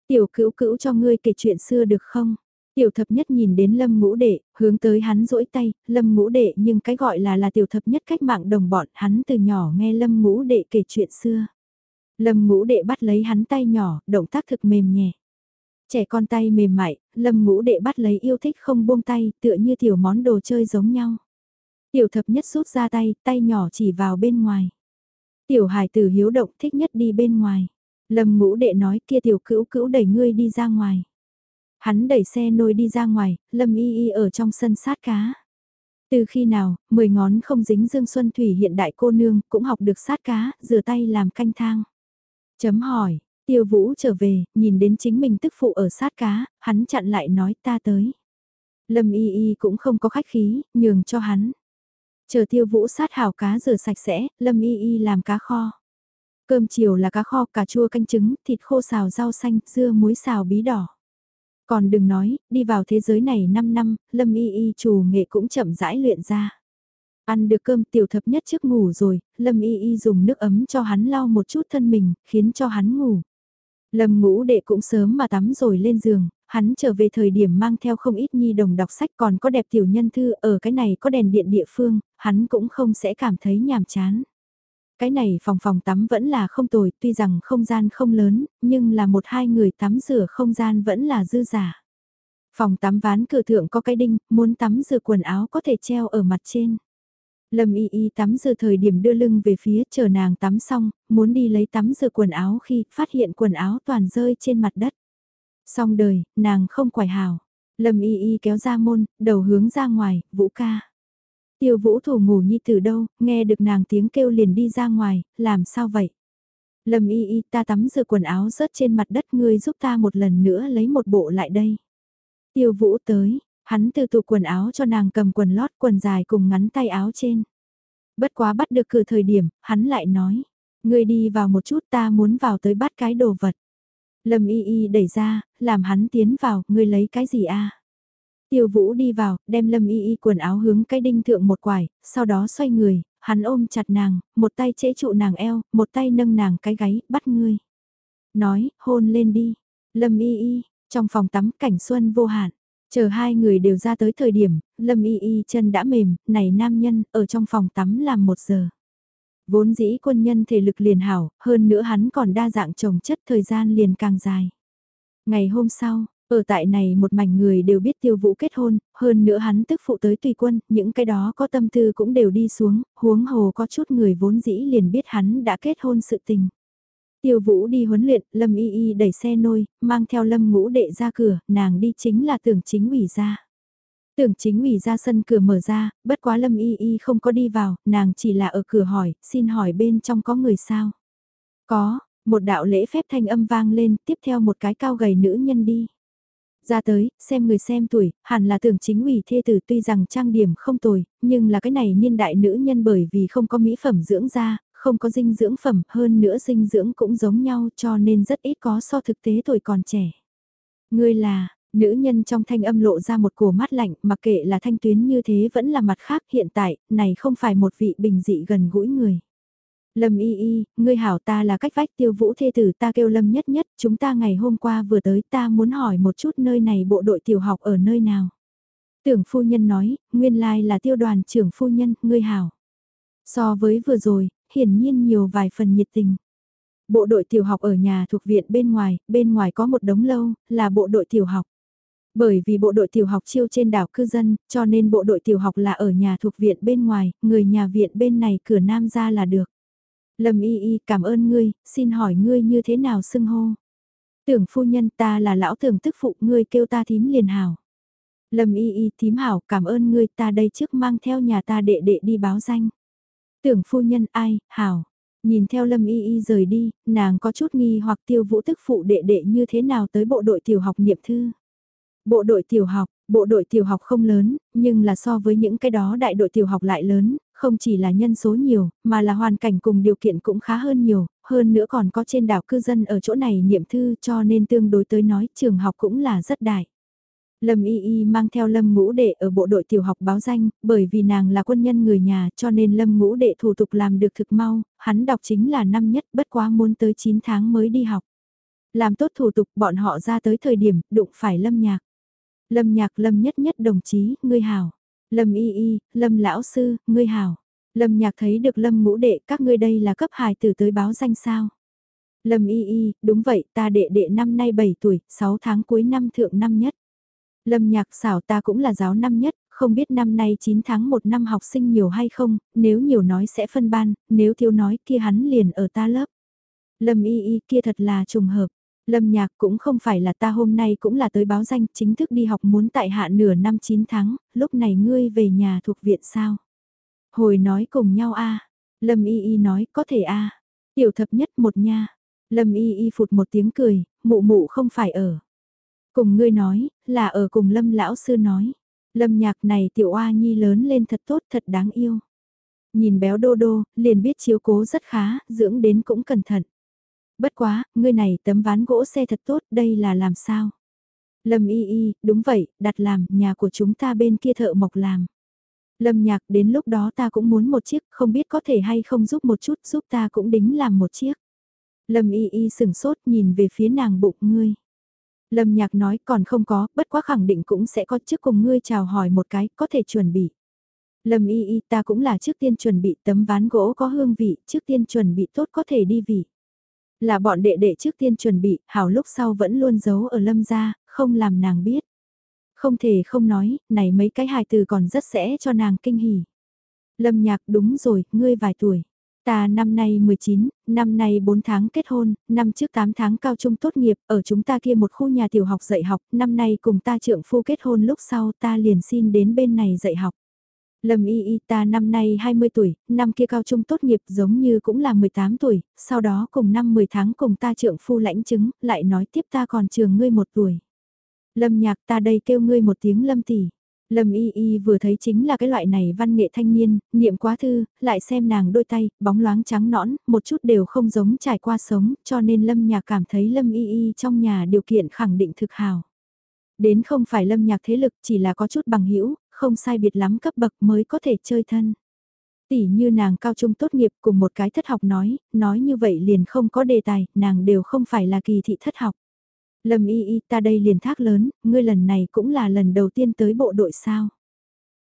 Tiểu cữu cữu cho ngươi kể chuyện xưa được không? Tiểu thập nhất nhìn đến lâm ngũ đệ, hướng tới hắn rỗi tay, lâm ngũ đệ nhưng cái gọi là là tiểu thập nhất cách mạng đồng bọn, hắn từ nhỏ nghe lâm ngũ đệ kể chuyện xưa. Lâm ngũ đệ bắt lấy hắn tay nhỏ, động tác thực mềm nhẹ. Trẻ con tay mềm mại, lâm ngũ đệ bắt lấy yêu thích không buông tay, tựa như tiểu món đồ chơi giống nhau. Tiểu thập nhất rút ra tay, tay nhỏ chỉ vào bên ngoài. Tiểu hải tử hiếu động thích nhất đi bên ngoài. Lâm ngũ đệ nói kia tiểu cữu cữu đẩy ngươi đi ra ngoài. Hắn đẩy xe nôi đi ra ngoài, lâm y y ở trong sân sát cá. Từ khi nào, mười ngón không dính dương xuân thủy hiện đại cô nương cũng học được sát cá, rửa tay làm canh thang. Chấm hỏi, Tiêu Vũ trở về, nhìn đến chính mình tức phụ ở sát cá, hắn chặn lại nói ta tới. Lâm Y Y cũng không có khách khí, nhường cho hắn. Chờ Tiêu Vũ sát hảo cá rửa sạch sẽ, Lâm Y Y làm cá kho. Cơm chiều là cá kho, cà chua canh trứng, thịt khô xào rau xanh, dưa muối xào bí đỏ. Còn đừng nói, đi vào thế giới này 5 năm, Lâm Y Y chủ nghệ cũng chậm rãi luyện ra. Ăn được cơm tiểu thập nhất trước ngủ rồi, Lâm Y Y dùng nước ấm cho hắn lau một chút thân mình, khiến cho hắn ngủ. Lâm ngũ đệ cũng sớm mà tắm rồi lên giường, hắn trở về thời điểm mang theo không ít nhi đồng đọc sách còn có đẹp tiểu nhân thư ở cái này có đèn điện địa phương, hắn cũng không sẽ cảm thấy nhàm chán. Cái này phòng phòng tắm vẫn là không tồi, tuy rằng không gian không lớn, nhưng là một hai người tắm rửa không gian vẫn là dư giả. Phòng tắm ván cửa thượng có cái đinh, muốn tắm rửa quần áo có thể treo ở mặt trên. Lâm Y Y tắm rửa thời điểm đưa lưng về phía chờ nàng tắm xong, muốn đi lấy tắm rửa quần áo khi phát hiện quần áo toàn rơi trên mặt đất. Xong đời, nàng không quải hào. Lâm Y Y kéo ra môn, đầu hướng ra ngoài, vũ ca. Tiêu vũ thủ ngủ nhi từ đâu, nghe được nàng tiếng kêu liền đi ra ngoài, làm sao vậy? Lâm Y Y ta tắm rửa quần áo rớt trên mặt đất ngươi giúp ta một lần nữa lấy một bộ lại đây. Tiêu vũ tới, hắn từ tụ quần áo cho nàng cầm quần lót quần dài cùng ngắn tay áo trên. Bất quá bắt được cử thời điểm, hắn lại nói, ngươi đi vào một chút ta muốn vào tới bắt cái đồ vật. Lâm y y đẩy ra, làm hắn tiến vào, ngươi lấy cái gì a? Tiêu vũ đi vào, đem lâm y y quần áo hướng cái đinh thượng một quải, sau đó xoay người, hắn ôm chặt nàng, một tay chế trụ nàng eo, một tay nâng nàng cái gáy, bắt ngươi. Nói, hôn lên đi. Lâm y y, trong phòng tắm cảnh xuân vô hạn. Chờ hai người đều ra tới thời điểm, Lâm Y Y chân đã mềm, này nam nhân, ở trong phòng tắm làm một giờ. Vốn dĩ quân nhân thể lực liền hảo, hơn nữa hắn còn đa dạng trồng chất thời gian liền càng dài. Ngày hôm sau, ở tại này một mảnh người đều biết tiêu vũ kết hôn, hơn nữa hắn tức phụ tới tùy quân, những cái đó có tâm tư cũng đều đi xuống, huống hồ có chút người vốn dĩ liền biết hắn đã kết hôn sự tình. Tiêu Vũ đi huấn luyện, Lâm Y Y đẩy xe nôi, mang theo Lâm Ngũ Đệ ra cửa, nàng đi chính là tưởng chính ủy ra. Tưởng chính ủy ra sân cửa mở ra, bất quá Lâm Y Y không có đi vào, nàng chỉ là ở cửa hỏi, xin hỏi bên trong có người sao? Có, một đạo lễ phép thanh âm vang lên, tiếp theo một cái cao gầy nữ nhân đi. Ra tới, xem người xem tuổi, hẳn là tưởng chính ủy thê tử tuy rằng trang điểm không tồi, nhưng là cái này niên đại nữ nhân bởi vì không có mỹ phẩm dưỡng da, không có dinh dưỡng phẩm, hơn nữa dinh dưỡng cũng giống nhau cho nên rất ít có so thực tế tuổi còn trẻ. Ngươi là, nữ nhân trong thanh âm lộ ra một cổ mắt lạnh, mặc kệ là thanh tuyến như thế vẫn là mặt khác hiện tại, này không phải một vị bình dị gần gũi người. Lâm y y, ngươi hảo ta là cách vách tiêu vũ thê tử ta kêu lâm nhất nhất, chúng ta ngày hôm qua vừa tới ta muốn hỏi một chút nơi này bộ đội tiểu học ở nơi nào. Tưởng phu nhân nói, nguyên lai là tiêu đoàn trưởng phu nhân, ngươi hảo. So với vừa rồi, hiển nhiên nhiều vài phần nhiệt tình. Bộ đội tiểu học ở nhà thuộc viện bên ngoài, bên ngoài có một đống lâu, là bộ đội tiểu học. Bởi vì bộ đội tiểu học chiêu trên đảo cư dân, cho nên bộ đội tiểu học là ở nhà thuộc viện bên ngoài, người nhà viện bên này cửa nam ra là được. Lâm y y cảm ơn ngươi, xin hỏi ngươi như thế nào xưng hô. Tưởng phu nhân ta là lão tưởng tức phụ ngươi kêu ta thím liền hảo. Lâm y y thím hảo cảm ơn ngươi ta đây trước mang theo nhà ta đệ đệ đi báo danh. Tưởng phu nhân ai, hảo. Nhìn theo Lâm Y Y rời đi, nàng có chút nghi hoặc tiêu vũ tức phụ đệ đệ như thế nào tới bộ đội tiểu học niệm thư. Bộ đội tiểu học, bộ đội tiểu học không lớn, nhưng là so với những cái đó đại đội tiểu học lại lớn, không chỉ là nhân số nhiều, mà là hoàn cảnh cùng điều kiện cũng khá hơn nhiều, hơn nữa còn có trên đảo cư dân ở chỗ này niệm thư cho nên tương đối tới nói trường học cũng là rất đại. Lâm Y Y mang theo Lâm Ngũ Đệ ở bộ đội tiểu học báo danh, bởi vì nàng là quân nhân người nhà cho nên Lâm Ngũ Đệ thủ tục làm được thực mau, hắn đọc chính là năm nhất bất quá muốn tới 9 tháng mới đi học. Làm tốt thủ tục bọn họ ra tới thời điểm đụng phải Lâm Nhạc. Lâm Nhạc Lâm nhất nhất đồng chí, ngươi hảo. Lâm Y Y, Lâm Lão Sư, ngươi hảo. Lâm Nhạc thấy được Lâm Ngũ Đệ các ngươi đây là cấp hài tử tới báo danh sao. Lâm Y Y, đúng vậy ta đệ đệ năm nay 7 tuổi, 6 tháng cuối năm thượng năm nhất. Lâm nhạc xảo ta cũng là giáo năm nhất, không biết năm nay 9 tháng 1 năm học sinh nhiều hay không, nếu nhiều nói sẽ phân ban, nếu thiếu nói kia hắn liền ở ta lớp. Lâm y y kia thật là trùng hợp. Lâm nhạc cũng không phải là ta hôm nay cũng là tới báo danh chính thức đi học muốn tại hạ nửa năm 9 tháng, lúc này ngươi về nhà thuộc viện sao? Hồi nói cùng nhau a Lâm y y nói có thể a Tiểu thập nhất một nha. Lâm y y phụt một tiếng cười, mụ mụ không phải ở. Cùng ngươi nói, là ở cùng Lâm lão sư nói. Lâm nhạc này tiểu oa nhi lớn lên thật tốt thật đáng yêu. Nhìn béo đô đô, liền biết chiếu cố rất khá, dưỡng đến cũng cẩn thận. Bất quá, ngươi này tấm ván gỗ xe thật tốt, đây là làm sao? Lâm y y, đúng vậy, đặt làm, nhà của chúng ta bên kia thợ mộc làm. Lâm nhạc, đến lúc đó ta cũng muốn một chiếc, không biết có thể hay không giúp một chút, giúp ta cũng đính làm một chiếc. Lâm y y sừng sốt nhìn về phía nàng bụng ngươi. Lâm nhạc nói còn không có, bất quá khẳng định cũng sẽ có chiếc cùng ngươi chào hỏi một cái, có thể chuẩn bị. Lâm y y ta cũng là trước tiên chuẩn bị tấm ván gỗ có hương vị, trước tiên chuẩn bị tốt có thể đi vị. Là bọn đệ đệ trước tiên chuẩn bị, hảo lúc sau vẫn luôn giấu ở lâm gia, không làm nàng biết. Không thể không nói, này mấy cái hài từ còn rất sẽ cho nàng kinh hỉ. Lâm nhạc đúng rồi, ngươi vài tuổi. Ta năm nay 19, năm nay 4 tháng kết hôn, năm trước 8 tháng cao trung tốt nghiệp, ở chúng ta kia một khu nhà tiểu học dạy học, năm nay cùng ta trượng phu kết hôn lúc sau ta liền xin đến bên này dạy học. Lâm y y ta năm nay 20 tuổi, năm kia cao trung tốt nghiệp giống như cũng là 18 tuổi, sau đó cùng năm 10 tháng cùng ta trượng phu lãnh chứng, lại nói tiếp ta còn trường ngươi một tuổi. Lâm nhạc ta đây kêu ngươi một tiếng lâm tỷ. Lâm Y Y vừa thấy chính là cái loại này văn nghệ thanh niên, niệm quá thư, lại xem nàng đôi tay, bóng loáng trắng nõn, một chút đều không giống trải qua sống, cho nên Lâm Nhạc cảm thấy Lâm Y Y trong nhà điều kiện khẳng định thực hào. Đến không phải Lâm Nhạc thế lực chỉ là có chút bằng hữu không sai biệt lắm cấp bậc mới có thể chơi thân. Tỷ như nàng cao trung tốt nghiệp cùng một cái thất học nói, nói như vậy liền không có đề tài, nàng đều không phải là kỳ thị thất học. Lâm y y ta đây liền thác lớn, ngươi lần này cũng là lần đầu tiên tới bộ đội sao.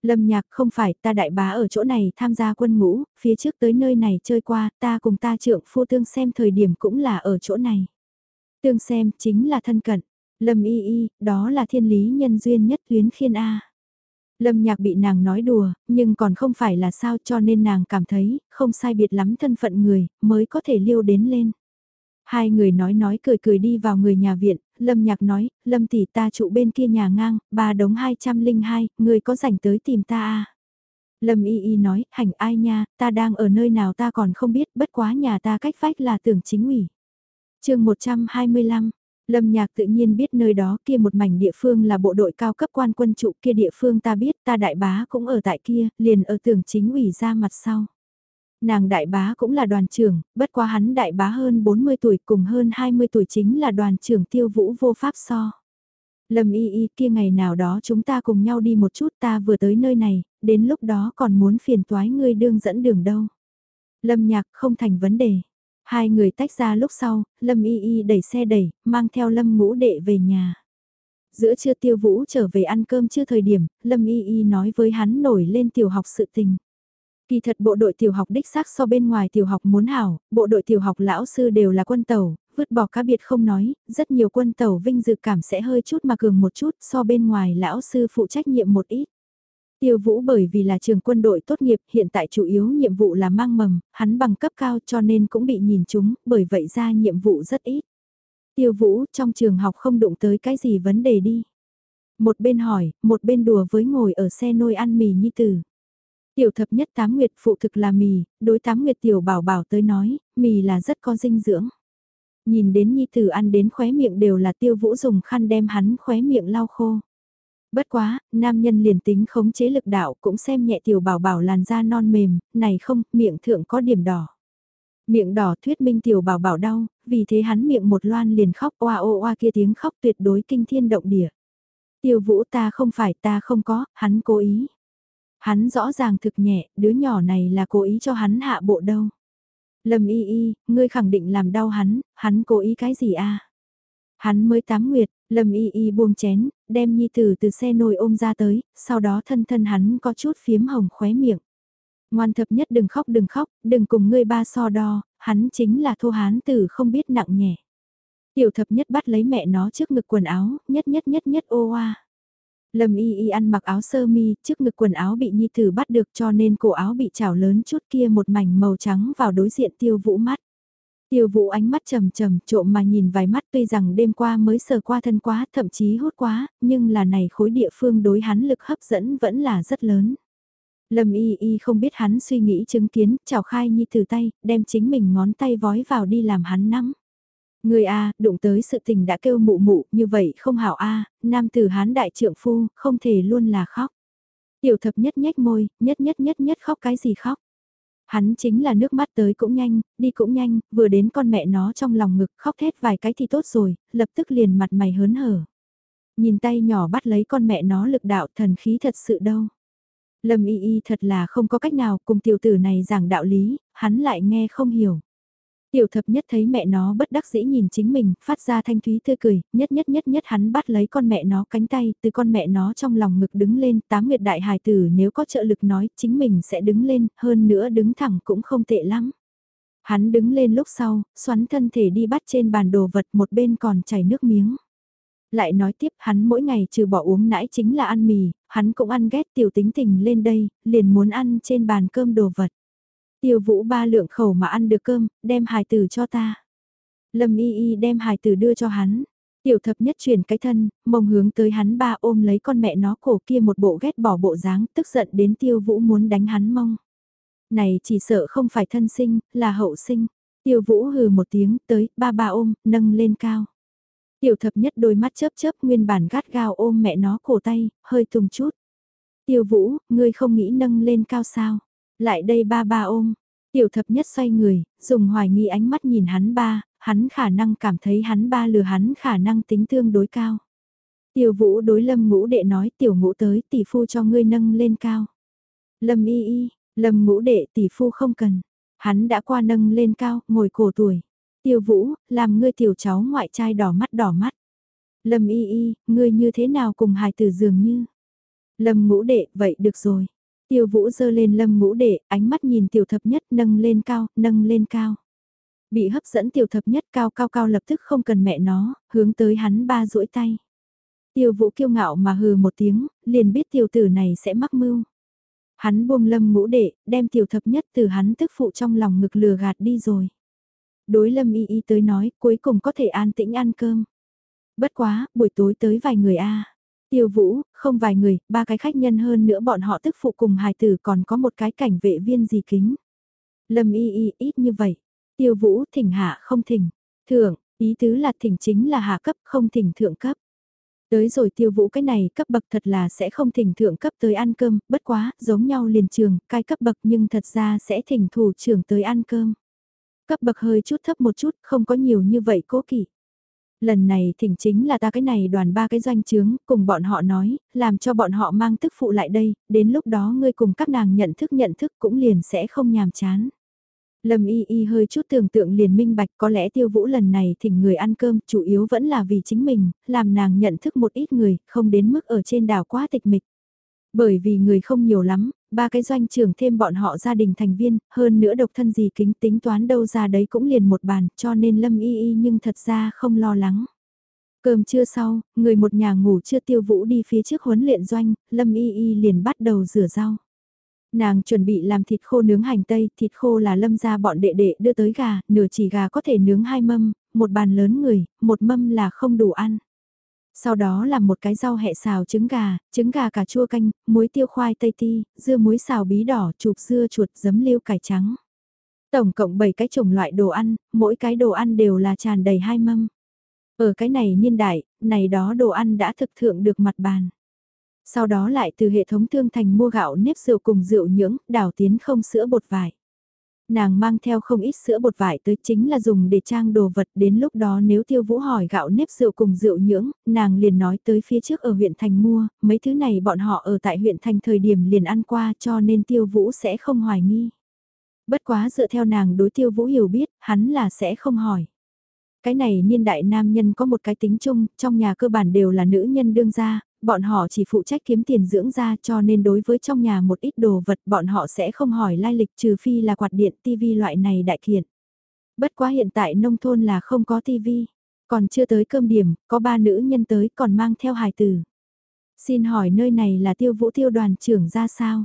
Lâm nhạc không phải ta đại bá ở chỗ này tham gia quân ngũ, phía trước tới nơi này chơi qua, ta cùng ta trượng phu tương xem thời điểm cũng là ở chỗ này. Tương xem chính là thân cận, Lâm y y, đó là thiên lý nhân duyên nhất tuyến khiên A. Lâm nhạc bị nàng nói đùa, nhưng còn không phải là sao cho nên nàng cảm thấy, không sai biệt lắm thân phận người, mới có thể liêu đến lên. Hai người nói nói cười cười đi vào người nhà viện, Lâm Nhạc nói, Lâm tỷ ta trụ bên kia nhà ngang, ba đống 202, người có rảnh tới tìm ta à? Lâm Y Y nói, hành ai nha, ta đang ở nơi nào ta còn không biết, bất quá nhà ta cách vách là tưởng chính ủy. chương 125, Lâm Nhạc tự nhiên biết nơi đó kia một mảnh địa phương là bộ đội cao cấp quan quân trụ kia địa phương ta biết ta đại bá cũng ở tại kia, liền ở tưởng chính ủy ra mặt sau. Nàng đại bá cũng là đoàn trưởng, bất quá hắn đại bá hơn 40 tuổi cùng hơn 20 tuổi chính là đoàn trưởng tiêu vũ vô pháp so. Lâm y y kia ngày nào đó chúng ta cùng nhau đi một chút ta vừa tới nơi này, đến lúc đó còn muốn phiền toái ngươi đương dẫn đường đâu. Lâm nhạc không thành vấn đề. Hai người tách ra lúc sau, Lâm y y đẩy xe đẩy, mang theo Lâm ngũ đệ về nhà. Giữa trưa tiêu vũ trở về ăn cơm chưa thời điểm, Lâm y y nói với hắn nổi lên tiểu học sự tình. Kỳ thật bộ đội tiểu học đích xác so bên ngoài tiểu học muốn hảo, bộ đội tiểu học lão sư đều là quân tàu, vứt bỏ cá biệt không nói, rất nhiều quân tàu vinh dự cảm sẽ hơi chút mà cường một chút so bên ngoài lão sư phụ trách nhiệm một ít. Tiêu Vũ bởi vì là trường quân đội tốt nghiệp hiện tại chủ yếu nhiệm vụ là mang mầm, hắn bằng cấp cao cho nên cũng bị nhìn chúng, bởi vậy ra nhiệm vụ rất ít. Tiêu Vũ trong trường học không đụng tới cái gì vấn đề đi. Một bên hỏi, một bên đùa với ngồi ở xe nôi ăn mì nhi tử. Tiểu thập nhất tám nguyệt phụ thực là mì, đối tám nguyệt tiểu bảo bảo tới nói, mì là rất có dinh dưỡng. Nhìn đến nhi tử ăn đến khóe miệng đều là tiêu vũ dùng khăn đem hắn khóe miệng lau khô. Bất quá, nam nhân liền tính khống chế lực đạo cũng xem nhẹ tiểu bảo bảo làn da non mềm, này không, miệng thượng có điểm đỏ. Miệng đỏ thuyết minh tiểu bảo bảo đau, vì thế hắn miệng một loan liền khóc oa ô oa kia tiếng khóc tuyệt đối kinh thiên động địa. Tiêu vũ ta không phải ta không có, hắn cố ý. Hắn rõ ràng thực nhẹ, đứa nhỏ này là cố ý cho hắn hạ bộ đâu. Lâm y y, ngươi khẳng định làm đau hắn, hắn cố ý cái gì a? Hắn mới tám nguyệt, Lâm y y buông chén, đem nhi tử từ xe nồi ôm ra tới, sau đó thân thân hắn có chút phiếm hồng khóe miệng. Ngoan thập nhất đừng khóc đừng khóc, đừng cùng ngươi ba so đo, hắn chính là thô hán tử không biết nặng nhẹ. Tiểu thập nhất bắt lấy mẹ nó trước ngực quần áo, nhất nhất nhất nhất ô oa. Lâm y y ăn mặc áo sơ mi, trước ngực quần áo bị nhi tử bắt được cho nên cổ áo bị chảo lớn chút kia một mảnh màu trắng vào đối diện tiêu vũ mắt. Tiêu vũ ánh mắt trầm trầm trộm mà nhìn vài mắt tuy rằng đêm qua mới sờ qua thân quá thậm chí hút quá, nhưng là này khối địa phương đối hắn lực hấp dẫn vẫn là rất lớn. Lâm y y không biết hắn suy nghĩ chứng kiến, chào khai nhi từ tay, đem chính mình ngón tay vói vào đi làm hắn nắm. Người A, đụng tới sự tình đã kêu mụ mụ, như vậy không hảo A, nam tử hán đại trượng phu, không thể luôn là khóc. Tiểu thập nhất nhách môi, nhất nhất nhất nhất khóc cái gì khóc. Hắn chính là nước mắt tới cũng nhanh, đi cũng nhanh, vừa đến con mẹ nó trong lòng ngực khóc thét vài cái thì tốt rồi, lập tức liền mặt mày hớn hở. Nhìn tay nhỏ bắt lấy con mẹ nó lực đạo thần khí thật sự đâu. Lâm y y thật là không có cách nào cùng tiểu tử này giảng đạo lý, hắn lại nghe không hiểu. Tiểu thập nhất thấy mẹ nó bất đắc dĩ nhìn chính mình, phát ra thanh thúy tươi cười, nhất nhất nhất nhất hắn bắt lấy con mẹ nó cánh tay, từ con mẹ nó trong lòng ngực đứng lên, tám nguyệt đại hài tử nếu có trợ lực nói, chính mình sẽ đứng lên, hơn nữa đứng thẳng cũng không tệ lắm. Hắn đứng lên lúc sau, xoắn thân thể đi bắt trên bàn đồ vật một bên còn chảy nước miếng. Lại nói tiếp hắn mỗi ngày trừ bỏ uống nãy chính là ăn mì, hắn cũng ăn ghét tiểu tính tình lên đây, liền muốn ăn trên bàn cơm đồ vật. Tiêu vũ ba lượng khẩu mà ăn được cơm, đem hài tử cho ta. Lâm y y đem hài tử đưa cho hắn. Tiểu thập nhất chuyển cái thân, mông hướng tới hắn ba ôm lấy con mẹ nó cổ kia một bộ ghét bỏ bộ dáng, tức giận đến tiêu vũ muốn đánh hắn mông. Này chỉ sợ không phải thân sinh, là hậu sinh. Tiêu vũ hừ một tiếng tới, ba ba ôm, nâng lên cao. Tiểu thập nhất đôi mắt chớp chớp nguyên bản gắt gao ôm mẹ nó cổ tay, hơi tùng chút. Tiêu vũ, ngươi không nghĩ nâng lên cao sao? Lại đây ba ba ôm. Tiểu thập nhất xoay người, dùng hoài nghi ánh mắt nhìn hắn ba, hắn khả năng cảm thấy hắn ba lừa hắn khả năng tính tương đối cao. tiểu vũ đối lâm ngũ đệ nói tiểu ngũ tới tỷ phu cho ngươi nâng lên cao. Lâm y y, lâm ngũ đệ tỷ phu không cần. Hắn đã qua nâng lên cao, ngồi cổ tuổi. Tiêu vũ, làm ngươi tiểu cháu ngoại trai đỏ mắt đỏ mắt. Lâm y y, ngươi như thế nào cùng hài tử dường như. Lâm ngũ đệ, vậy được rồi. Tiêu vũ dơ lên lâm ngũ đệ, ánh mắt nhìn tiểu thập nhất nâng lên cao, nâng lên cao. Bị hấp dẫn tiểu thập nhất cao cao cao lập tức không cần mẹ nó, hướng tới hắn ba duỗi tay. Tiêu vũ kiêu ngạo mà hừ một tiếng, liền biết tiểu tử này sẽ mắc mưu. Hắn buông lâm ngũ đệ, đem tiểu thập nhất từ hắn tức phụ trong lòng ngực lừa gạt đi rồi. Đối lâm y y tới nói, cuối cùng có thể an tĩnh ăn cơm. Bất quá, buổi tối tới vài người a Tiêu vũ, không vài người, ba cái khách nhân hơn nữa bọn họ tức phụ cùng hài tử còn có một cái cảnh vệ viên gì kính. Lâm y y ít như vậy. Tiêu vũ thỉnh hạ không thỉnh. thượng ý tứ là thỉnh chính là hạ cấp không thỉnh thượng cấp. Tới rồi tiêu vũ cái này cấp bậc thật là sẽ không thỉnh thượng cấp tới ăn cơm, bất quá, giống nhau liền trường, cai cấp bậc nhưng thật ra sẽ thỉnh thủ trưởng tới ăn cơm. Cấp bậc hơi chút thấp một chút, không có nhiều như vậy cố kỵ. Lần này thỉnh chính là ta cái này đoàn ba cái doanh trướng, cùng bọn họ nói, làm cho bọn họ mang tức phụ lại đây, đến lúc đó ngươi cùng các nàng nhận thức nhận thức cũng liền sẽ không nhàm chán. Lâm y y hơi chút tưởng tượng liền minh bạch có lẽ tiêu vũ lần này thỉnh người ăn cơm chủ yếu vẫn là vì chính mình, làm nàng nhận thức một ít người, không đến mức ở trên đảo quá tịch mịch. Bởi vì người không nhiều lắm, ba cái doanh trưởng thêm bọn họ gia đình thành viên, hơn nữa độc thân gì kính tính toán đâu ra đấy cũng liền một bàn, cho nên Lâm Y Y nhưng thật ra không lo lắng. Cơm trưa sau, người một nhà ngủ chưa tiêu vũ đi phía trước huấn luyện doanh, Lâm Y Y liền bắt đầu rửa rau. Nàng chuẩn bị làm thịt khô nướng hành tây, thịt khô là lâm ra bọn đệ đệ đưa tới gà, nửa chỉ gà có thể nướng hai mâm, một bàn lớn người, một mâm là không đủ ăn. Sau đó làm một cái rau hẹ xào trứng gà, trứng gà cà chua canh, muối tiêu khoai tây ti, dưa muối xào bí đỏ, chụp dưa chuột giấm liêu cải trắng. Tổng cộng 7 cái chủng loại đồ ăn, mỗi cái đồ ăn đều là tràn đầy hai mâm. Ở cái này niên đại, này đó đồ ăn đã thực thượng được mặt bàn. Sau đó lại từ hệ thống thương thành mua gạo nếp rượu cùng rượu nhưỡng, đảo tiến không sữa bột vải. Nàng mang theo không ít sữa bột vải tới chính là dùng để trang đồ vật đến lúc đó nếu tiêu vũ hỏi gạo nếp rượu cùng rượu nhưỡng, nàng liền nói tới phía trước ở huyện thành mua, mấy thứ này bọn họ ở tại huyện thành thời điểm liền ăn qua cho nên tiêu vũ sẽ không hoài nghi. Bất quá dựa theo nàng đối tiêu vũ hiểu biết, hắn là sẽ không hỏi. Cái này niên đại nam nhân có một cái tính chung, trong nhà cơ bản đều là nữ nhân đương gia, bọn họ chỉ phụ trách kiếm tiền dưỡng ra cho nên đối với trong nhà một ít đồ vật bọn họ sẽ không hỏi lai lịch trừ phi là quạt điện tivi loại này đại kiện. Bất quá hiện tại nông thôn là không có tivi, còn chưa tới cơm điểm, có ba nữ nhân tới còn mang theo hài tử. Xin hỏi nơi này là tiêu vũ tiêu đoàn trưởng ra sao?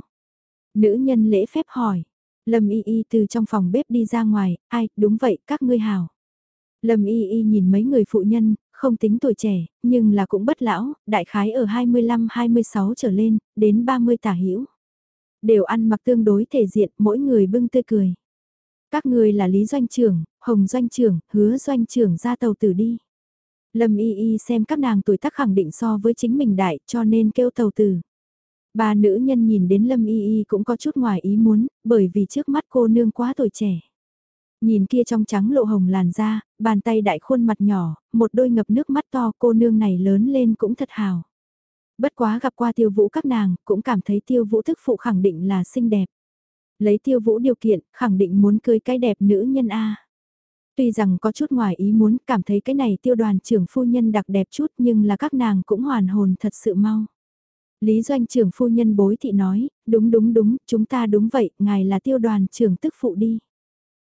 Nữ nhân lễ phép hỏi. Lâm y y từ trong phòng bếp đi ra ngoài, ai, đúng vậy, các ngươi hào. Lâm y y nhìn mấy người phụ nhân, không tính tuổi trẻ, nhưng là cũng bất lão, đại khái ở 25-26 trở lên, đến 30 tả hữu Đều ăn mặc tương đối thể diện, mỗi người bưng tươi cười. Các người là Lý Doanh trưởng, Hồng Doanh trưởng, Hứa Doanh trưởng ra tàu tử đi. Lâm Y Y xem các nàng tuổi tác khẳng định so với chính mình đại cho nên kêu tàu tử. Ba nữ nhân nhìn đến Lâm Y Y cũng có chút ngoài ý muốn, bởi vì trước mắt cô nương quá tuổi trẻ. Nhìn kia trong trắng lộ hồng làn da, bàn tay đại khuôn mặt nhỏ, một đôi ngập nước mắt to cô nương này lớn lên cũng thật hào. Bất quá gặp qua tiêu vũ các nàng, cũng cảm thấy tiêu vũ thức phụ khẳng định là xinh đẹp. Lấy tiêu vũ điều kiện, khẳng định muốn cưới cái đẹp nữ nhân A. Tuy rằng có chút ngoài ý muốn cảm thấy cái này tiêu đoàn trưởng phu nhân đặc đẹp chút nhưng là các nàng cũng hoàn hồn thật sự mau. Lý doanh trưởng phu nhân bối thị nói, đúng đúng đúng, chúng ta đúng vậy, ngài là tiêu đoàn trưởng tức phụ đi.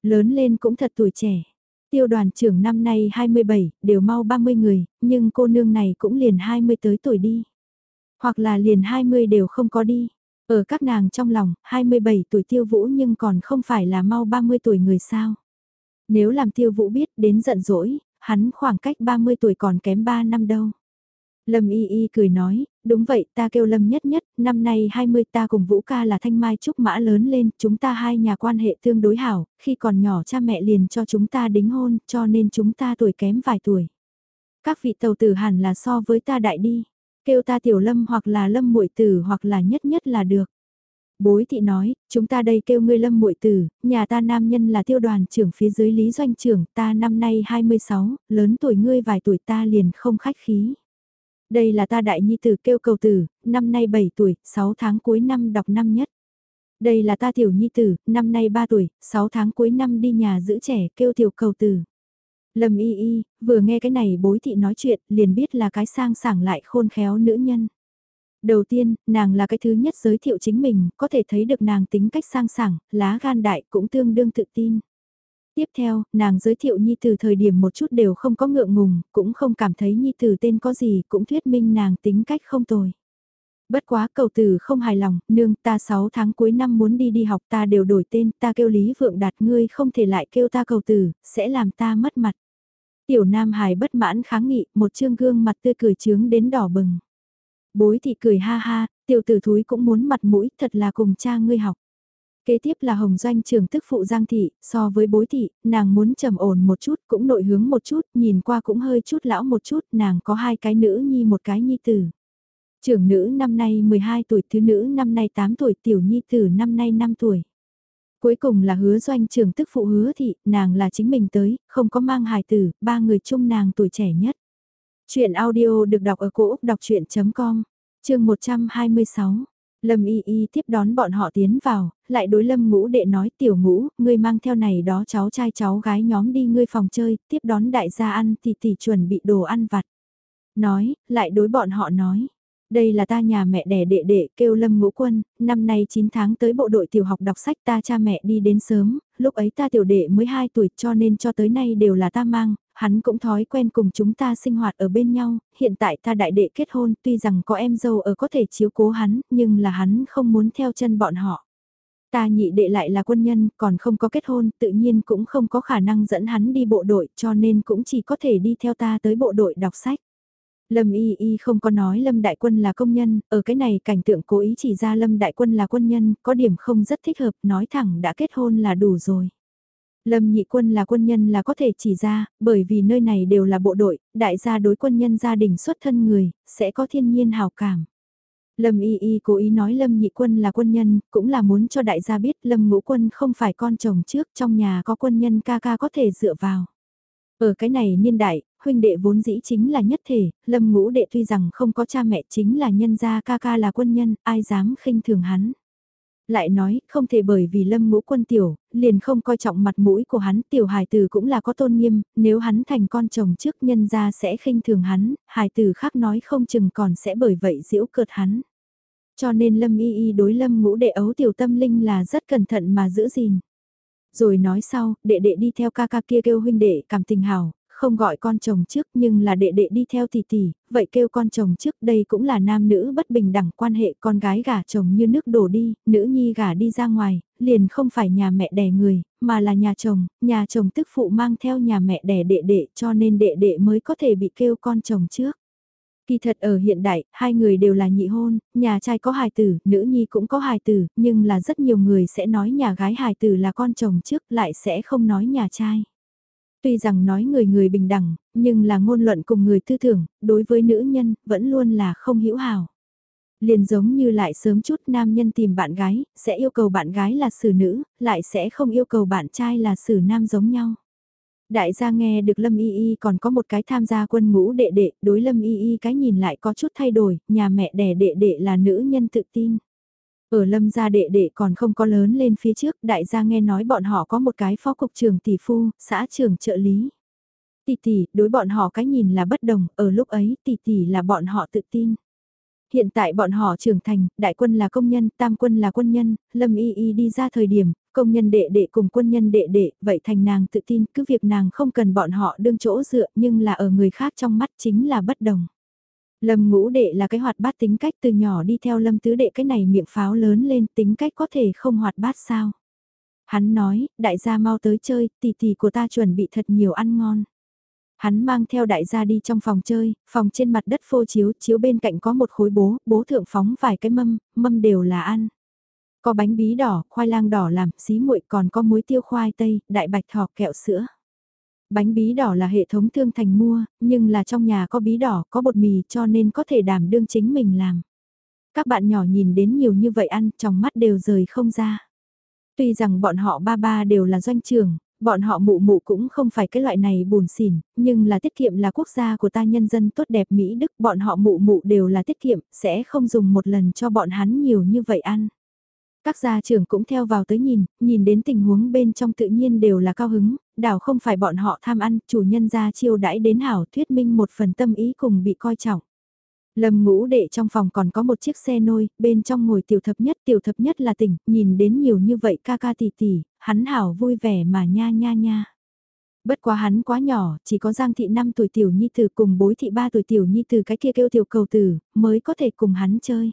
Lớn lên cũng thật tuổi trẻ. Tiêu đoàn trưởng năm nay 27, đều mau 30 người, nhưng cô nương này cũng liền 20 tới tuổi đi. Hoặc là liền 20 đều không có đi. Ở các nàng trong lòng, 27 tuổi tiêu vũ nhưng còn không phải là mau 30 tuổi người sao. Nếu làm tiêu vũ biết đến giận dỗi, hắn khoảng cách 30 tuổi còn kém 3 năm đâu. Lâm Y Y cười nói, đúng vậy ta kêu Lâm nhất nhất, năm nay 20 ta cùng Vũ ca là thanh mai trúc mã lớn lên, chúng ta hai nhà quan hệ tương đối hảo, khi còn nhỏ cha mẹ liền cho chúng ta đính hôn, cho nên chúng ta tuổi kém vài tuổi. Các vị tàu tử hẳn là so với ta đại đi, kêu ta tiểu lâm hoặc là lâm muội tử hoặc là nhất nhất là được. Bối thị nói, chúng ta đây kêu ngươi lâm muội tử, nhà ta nam nhân là tiêu đoàn trưởng phía dưới lý doanh trưởng, ta năm nay 26, lớn tuổi ngươi vài tuổi ta liền không khách khí. Đây là ta đại nhi tử kêu cầu tử, năm nay 7 tuổi, 6 tháng cuối năm đọc năm nhất. Đây là ta tiểu nhi tử, năm nay 3 tuổi, 6 tháng cuối năm đi nhà giữ trẻ kêu tiểu cầu tử. Lâm y y, vừa nghe cái này bối thị nói chuyện, liền biết là cái sang sảng lại khôn khéo nữ nhân. Đầu tiên, nàng là cái thứ nhất giới thiệu chính mình, có thể thấy được nàng tính cách sang sảng, lá gan đại cũng tương đương tự tin. Tiếp theo, nàng giới thiệu Nhi Tử thời điểm một chút đều không có ngượng ngùng, cũng không cảm thấy Nhi Tử tên có gì, cũng thuyết minh nàng tính cách không tồi. Bất quá cầu tử không hài lòng, nương ta 6 tháng cuối năm muốn đi đi học ta đều đổi tên, ta kêu Lý Vượng Đạt ngươi không thể lại kêu ta cầu tử, sẽ làm ta mất mặt. Tiểu Nam Hải bất mãn kháng nghị, một trương gương mặt tươi cười trướng đến đỏ bừng. Bối thị cười ha ha, tiểu tử thúi cũng muốn mặt mũi, thật là cùng cha ngươi học. Kế tiếp là Hồng Doanh trường tức phụ Giang Thị, so với bối thị, nàng muốn trầm ổn một chút, cũng nội hướng một chút, nhìn qua cũng hơi chút lão một chút, nàng có hai cái nữ nhi một cái nhi tử. Trưởng nữ năm nay 12 tuổi, thứ nữ năm nay 8 tuổi, tiểu nhi tử năm nay 5 tuổi. Cuối cùng là hứa doanh trường tức phụ hứa thị, nàng là chính mình tới, không có mang hài tử, ba người chung nàng tuổi trẻ nhất. Chuyện audio được đọc ở cổ Úc đọc chuyện.com, chương 126. Lâm Y Y tiếp đón bọn họ tiến vào, lại đối Lâm Ngũ Đệ nói tiểu ngũ, ngươi mang theo này đó cháu trai cháu gái nhóm đi ngươi phòng chơi, tiếp đón đại gia ăn thì tỷ chuẩn bị đồ ăn vặt. Nói, lại đối bọn họ nói, đây là ta nhà mẹ đẻ đệ đệ kêu Lâm Ngũ Quân, năm nay 9 tháng tới bộ đội tiểu học đọc sách ta cha mẹ đi đến sớm, lúc ấy ta tiểu đệ mới 2 tuổi cho nên cho tới nay đều là ta mang, hắn cũng thói quen cùng chúng ta sinh hoạt ở bên nhau, hiện tại ta đại đệ kết hôn tuy rằng có em dâu ở có thể chiếu cố hắn, nhưng là hắn không muốn theo chân bọn họ. Ta nhị đệ lại là quân nhân, còn không có kết hôn, tự nhiên cũng không có khả năng dẫn hắn đi bộ đội, cho nên cũng chỉ có thể đi theo ta tới bộ đội đọc sách. Lâm Y Y không có nói Lâm Đại Quân là công nhân, ở cái này cảnh tượng cố ý chỉ ra Lâm Đại Quân là quân nhân, có điểm không rất thích hợp, nói thẳng đã kết hôn là đủ rồi. Lâm nhị quân là quân nhân là có thể chỉ ra, bởi vì nơi này đều là bộ đội, đại gia đối quân nhân gia đình xuất thân người, sẽ có thiên nhiên hào cảm. Lâm y y cố ý nói Lâm nhị quân là quân nhân, cũng là muốn cho đại gia biết Lâm ngũ quân không phải con chồng trước, trong nhà có quân nhân ca ca có thể dựa vào. Ở cái này niên đại, huynh đệ vốn dĩ chính là nhất thể, Lâm ngũ đệ tuy rằng không có cha mẹ chính là nhân gia ca ca là quân nhân, ai dám khinh thường hắn. Lại nói, không thể bởi vì lâm ngũ quân tiểu, liền không coi trọng mặt mũi của hắn, tiểu hài tử cũng là có tôn nghiêm, nếu hắn thành con chồng trước nhân ra sẽ khinh thường hắn, hài tử khác nói không chừng còn sẽ bởi vậy giễu cợt hắn. Cho nên lâm y y đối lâm ngũ đệ ấu tiểu tâm linh là rất cẩn thận mà giữ gìn. Rồi nói sau, đệ đệ đi theo ca ca kia kêu huynh đệ cảm tình hào, không gọi con chồng trước nhưng là đệ đệ đi theo tỷ tỷ, vậy kêu con chồng trước đây cũng là nam nữ bất bình đẳng quan hệ con gái gả chồng như nước đổ đi, nữ nhi gả đi ra ngoài, liền không phải nhà mẹ đẻ người, mà là nhà chồng, nhà chồng tức phụ mang theo nhà mẹ đẻ đệ đệ cho nên đệ đệ mới có thể bị kêu con chồng trước. Kỳ thật ở hiện đại, hai người đều là nhị hôn, nhà trai có hài tử, nữ nhi cũng có hài tử, nhưng là rất nhiều người sẽ nói nhà gái hài tử là con chồng trước lại sẽ không nói nhà trai. Tuy rằng nói người người bình đẳng, nhưng là ngôn luận cùng người tư tưởng, đối với nữ nhân, vẫn luôn là không hữu hảo. Liền giống như lại sớm chút nam nhân tìm bạn gái, sẽ yêu cầu bạn gái là xử nữ, lại sẽ không yêu cầu bạn trai là xử nam giống nhau. Đại gia nghe được Lâm Y Y còn có một cái tham gia quân ngũ đệ đệ, đối Lâm Y Y cái nhìn lại có chút thay đổi, nhà mẹ đẻ đệ đệ là nữ nhân tự tin. Ở lâm gia đệ đệ còn không có lớn lên phía trước, đại gia nghe nói bọn họ có một cái phó cục trưởng tỷ phu, xã trưởng trợ lý. Tỷ tỷ, đối bọn họ cái nhìn là bất đồng, ở lúc ấy tỷ tỷ là bọn họ tự tin. Hiện tại bọn họ trưởng thành, đại quân là công nhân, tam quân là quân nhân, Lâm Y Y đi ra thời điểm, công nhân đệ đệ cùng quân nhân đệ đệ, vậy thành nàng tự tin, cứ việc nàng không cần bọn họ đương chỗ dựa nhưng là ở người khác trong mắt chính là bất đồng. Lâm ngũ đệ là cái hoạt bát tính cách từ nhỏ đi theo lâm tứ đệ cái này miệng pháo lớn lên tính cách có thể không hoạt bát sao. Hắn nói, đại gia mau tới chơi, tỷ tỷ của ta chuẩn bị thật nhiều ăn ngon. Hắn mang theo đại gia đi trong phòng chơi, phòng trên mặt đất phô chiếu, chiếu bên cạnh có một khối bố, bố thượng phóng vài cái mâm, mâm đều là ăn. Có bánh bí đỏ, khoai lang đỏ làm, xí muội còn có muối tiêu khoai tây, đại bạch thọ kẹo sữa. Bánh bí đỏ là hệ thống thương thành mua, nhưng là trong nhà có bí đỏ, có bột mì cho nên có thể đảm đương chính mình làm. Các bạn nhỏ nhìn đến nhiều như vậy ăn, trong mắt đều rời không ra. Tuy rằng bọn họ ba ba đều là doanh trưởng bọn họ mụ mụ cũng không phải cái loại này buồn xỉn, nhưng là tiết kiệm là quốc gia của ta nhân dân tốt đẹp Mỹ Đức, bọn họ mụ mụ đều là tiết kiệm, sẽ không dùng một lần cho bọn hắn nhiều như vậy ăn. Các gia trưởng cũng theo vào tới nhìn, nhìn đến tình huống bên trong tự nhiên đều là cao hứng, đảo không phải bọn họ tham ăn, chủ nhân gia chiêu đãi đến hảo thuyết minh một phần tâm ý cùng bị coi trọng. Lâm ngũ đệ trong phòng còn có một chiếc xe nôi, bên trong ngồi tiểu thập nhất, tiểu thập nhất là tỉnh, nhìn đến nhiều như vậy ca ca tỷ tỷ, hắn hảo vui vẻ mà nha nha nha. Bất quá hắn quá nhỏ, chỉ có Giang thị 5 tuổi tiểu nhi tử cùng bối thị 3 tuổi tiểu nhi tử cái kia kêu tiểu cầu tử, mới có thể cùng hắn chơi.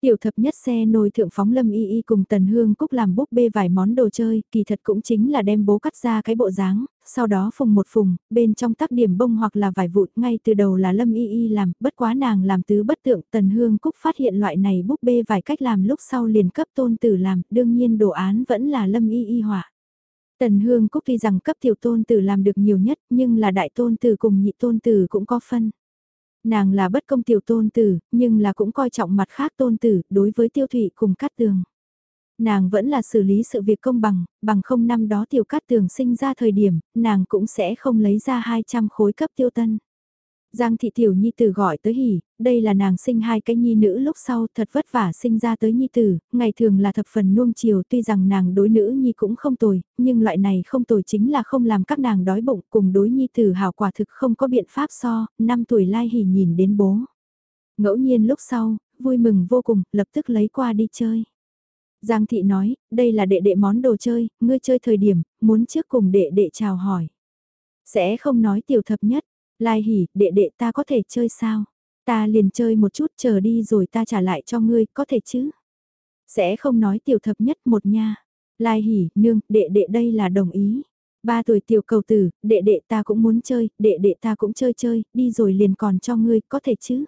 Tiểu thập nhất xe nồi thượng phóng lâm y y cùng tần hương cúc làm búp bê vài món đồ chơi, kỳ thật cũng chính là đem bố cắt ra cái bộ dáng, sau đó phùng một phùng, bên trong tắc điểm bông hoặc là vải vụt ngay từ đầu là lâm y y làm, bất quá nàng làm tứ bất tượng, tần hương cúc phát hiện loại này búp bê vài cách làm lúc sau liền cấp tôn tử làm, đương nhiên đồ án vẫn là lâm y y họa. Tần hương cúc tuy rằng cấp tiểu tôn tử làm được nhiều nhất nhưng là đại tôn tử cùng nhị tôn tử cũng có phân. Nàng là bất công tiểu tôn tử, nhưng là cũng coi trọng mặt khác tôn tử, đối với tiêu thủy cùng cát tường. Nàng vẫn là xử lý sự việc công bằng, bằng không năm đó tiểu cát tường sinh ra thời điểm, nàng cũng sẽ không lấy ra 200 khối cấp tiêu tân. Giang thị tiểu nhi tử gọi tới hỉ, đây là nàng sinh hai cái nhi nữ lúc sau thật vất vả sinh ra tới nhi tử, ngày thường là thập phần nuông chiều tuy rằng nàng đối nữ nhi cũng không tồi, nhưng loại này không tồi chính là không làm các nàng đói bụng cùng đối nhi tử hảo quả thực không có biện pháp so, năm tuổi lai hỉ nhìn đến bố. Ngẫu nhiên lúc sau, vui mừng vô cùng, lập tức lấy qua đi chơi. Giang thị nói, đây là đệ đệ món đồ chơi, ngươi chơi thời điểm, muốn trước cùng đệ đệ chào hỏi. Sẽ không nói tiểu thập nhất, Lai hỉ, đệ đệ ta có thể chơi sao? Ta liền chơi một chút chờ đi rồi ta trả lại cho ngươi, có thể chứ? Sẽ không nói tiểu thập nhất một nha. Lai hỉ, nương, đệ đệ đây là đồng ý. Ba tuổi tiểu cầu tử, đệ đệ ta cũng muốn chơi, đệ đệ ta cũng chơi chơi, đi rồi liền còn cho ngươi, có thể chứ?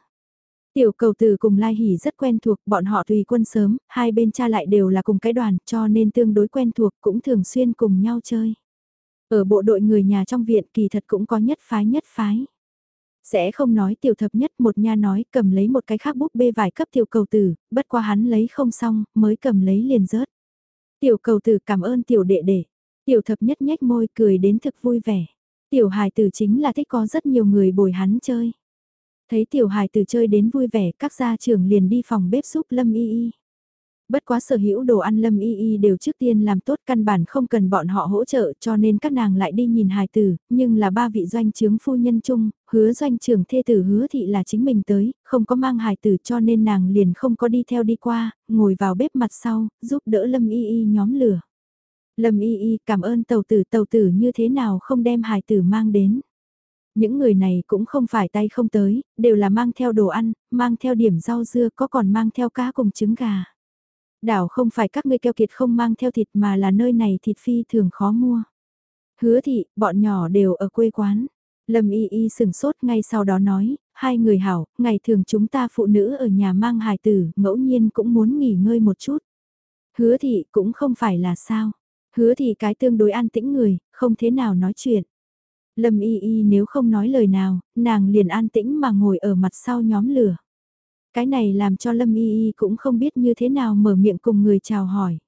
Tiểu cầu tử cùng Lai Hỷ rất quen thuộc, bọn họ tùy quân sớm, hai bên cha lại đều là cùng cái đoàn, cho nên tương đối quen thuộc, cũng thường xuyên cùng nhau chơi. Ở bộ đội người nhà trong viện kỳ thật cũng có nhất phái nhất phái. Sẽ không nói tiểu thập nhất một nha nói cầm lấy một cái khác búp bê vài cấp tiểu cầu tử, bất qua hắn lấy không xong, mới cầm lấy liền rớt. Tiểu cầu tử cảm ơn tiểu đệ đệ. Tiểu thập nhất nhếch môi cười đến thực vui vẻ. Tiểu hài tử chính là thích có rất nhiều người bồi hắn chơi. Thấy tiểu hài tử chơi đến vui vẻ các gia trưởng liền đi phòng bếp giúp Lâm Y Y. Bất quá sở hữu đồ ăn lâm y y đều trước tiên làm tốt căn bản không cần bọn họ hỗ trợ cho nên các nàng lại đi nhìn hài tử, nhưng là ba vị doanh trướng phu nhân chung, hứa doanh trưởng thê tử hứa thị là chính mình tới, không có mang hài tử cho nên nàng liền không có đi theo đi qua, ngồi vào bếp mặt sau, giúp đỡ lâm y y nhóm lửa. Lâm y y cảm ơn tàu tử tàu tử như thế nào không đem hài tử mang đến. Những người này cũng không phải tay không tới, đều là mang theo đồ ăn, mang theo điểm rau dưa có còn mang theo cá cùng trứng gà. Đảo không phải các ngươi keo kiệt không mang theo thịt mà là nơi này thịt phi thường khó mua. Hứa thị, bọn nhỏ đều ở quê quán. Lâm y y sừng sốt ngay sau đó nói, hai người hảo, ngày thường chúng ta phụ nữ ở nhà mang hài tử, ngẫu nhiên cũng muốn nghỉ ngơi một chút. Hứa thị cũng không phải là sao. Hứa thị cái tương đối an tĩnh người, không thế nào nói chuyện. Lâm y y nếu không nói lời nào, nàng liền an tĩnh mà ngồi ở mặt sau nhóm lửa. Cái này làm cho Lâm Y Y cũng không biết như thế nào mở miệng cùng người chào hỏi.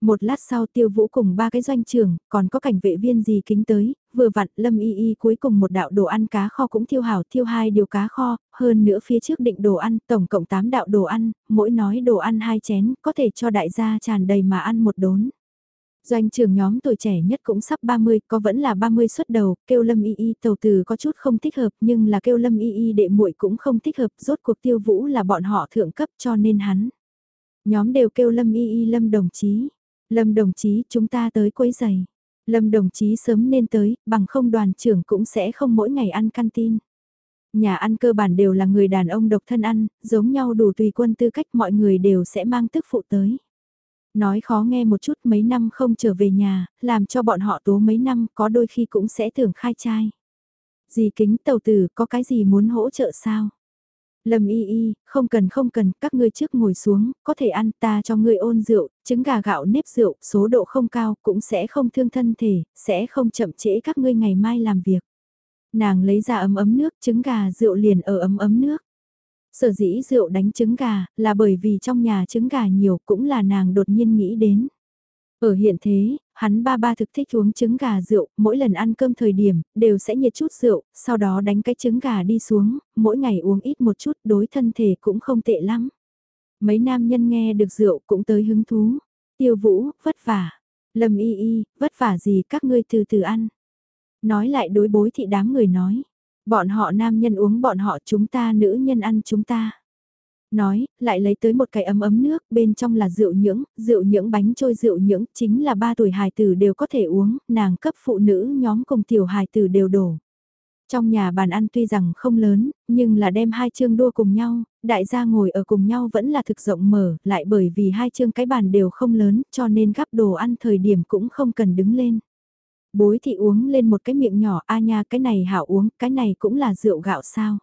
Một lát sau tiêu vũ cùng ba cái doanh trưởng, còn có cảnh vệ viên gì kính tới, vừa vặn Lâm Y Y cuối cùng một đạo đồ ăn cá kho cũng thiêu hảo thiêu hai điều cá kho, hơn nữa phía trước định đồ ăn, tổng cộng 8 đạo đồ ăn, mỗi nói đồ ăn hai chén, có thể cho đại gia tràn đầy mà ăn một đốn. Doanh trưởng nhóm tuổi trẻ nhất cũng sắp 30, có vẫn là 30 xuất đầu, kêu lâm y y tàu từ có chút không thích hợp nhưng là kêu lâm y y đệ muội cũng không thích hợp, rốt cuộc tiêu vũ là bọn họ thượng cấp cho nên hắn. Nhóm đều kêu lâm y y lâm đồng chí, lâm đồng chí chúng ta tới quấy giày. Lâm đồng chí sớm nên tới, bằng không đoàn trưởng cũng sẽ không mỗi ngày ăn canteen. Nhà ăn cơ bản đều là người đàn ông độc thân ăn, giống nhau đủ tùy quân tư cách mọi người đều sẽ mang tức phụ tới. Nói khó nghe một chút mấy năm không trở về nhà, làm cho bọn họ tố mấy năm có đôi khi cũng sẽ tưởng khai trai. Dì kính tàu tử có cái gì muốn hỗ trợ sao? Lâm y y, không cần không cần, các ngươi trước ngồi xuống, có thể ăn ta cho ngươi ôn rượu, trứng gà gạo nếp rượu, số độ không cao, cũng sẽ không thương thân thể, sẽ không chậm trễ các ngươi ngày mai làm việc. Nàng lấy ra ấm ấm nước, trứng gà rượu liền ở ấm ấm nước. Sở dĩ rượu đánh trứng gà, là bởi vì trong nhà trứng gà nhiều cũng là nàng đột nhiên nghĩ đến. Ở hiện thế, hắn ba ba thực thích uống trứng gà rượu, mỗi lần ăn cơm thời điểm, đều sẽ nhiệt chút rượu, sau đó đánh cái trứng gà đi xuống, mỗi ngày uống ít một chút đối thân thể cũng không tệ lắm. Mấy nam nhân nghe được rượu cũng tới hứng thú. Tiêu vũ, vất vả. Lâm y y, vất vả gì các ngươi từ từ ăn. Nói lại đối bối thị đám người nói. Bọn họ nam nhân uống bọn họ chúng ta nữ nhân ăn chúng ta. Nói, lại lấy tới một cái ấm ấm nước, bên trong là rượu nhưỡng, rượu nhưỡng bánh trôi rượu nhưỡng, chính là ba tuổi hài tử đều có thể uống, nàng cấp phụ nữ nhóm cùng tiểu hài tử đều đổ. Trong nhà bàn ăn tuy rằng không lớn, nhưng là đem hai chương đua cùng nhau, đại gia ngồi ở cùng nhau vẫn là thực rộng mở, lại bởi vì hai chương cái bàn đều không lớn, cho nên gắp đồ ăn thời điểm cũng không cần đứng lên. Bối thị uống lên một cái miệng nhỏ, a nha cái này hảo uống, cái này cũng là rượu gạo sao.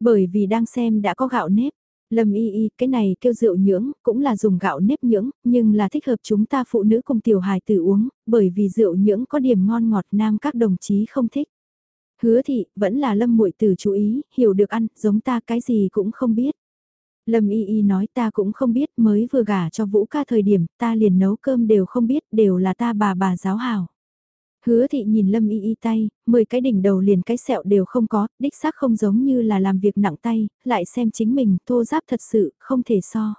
Bởi vì đang xem đã có gạo nếp, Lâm y y, cái này kêu rượu nhưỡng, cũng là dùng gạo nếp nhưỡng, nhưng là thích hợp chúng ta phụ nữ cùng tiểu hài tử uống, bởi vì rượu nhưỡng có điểm ngon ngọt nam các đồng chí không thích. Hứa thị, vẫn là lâm muội tử chú ý, hiểu được ăn, giống ta cái gì cũng không biết. Lâm y y nói ta cũng không biết, mới vừa gả cho vũ ca thời điểm, ta liền nấu cơm đều không biết, đều là ta bà bà giáo hảo. Hứa thị nhìn Lâm Y Y tay, 10 cái đỉnh đầu liền cái sẹo đều không có, đích xác không giống như là làm việc nặng tay, lại xem chính mình, thô giáp thật sự, không thể so.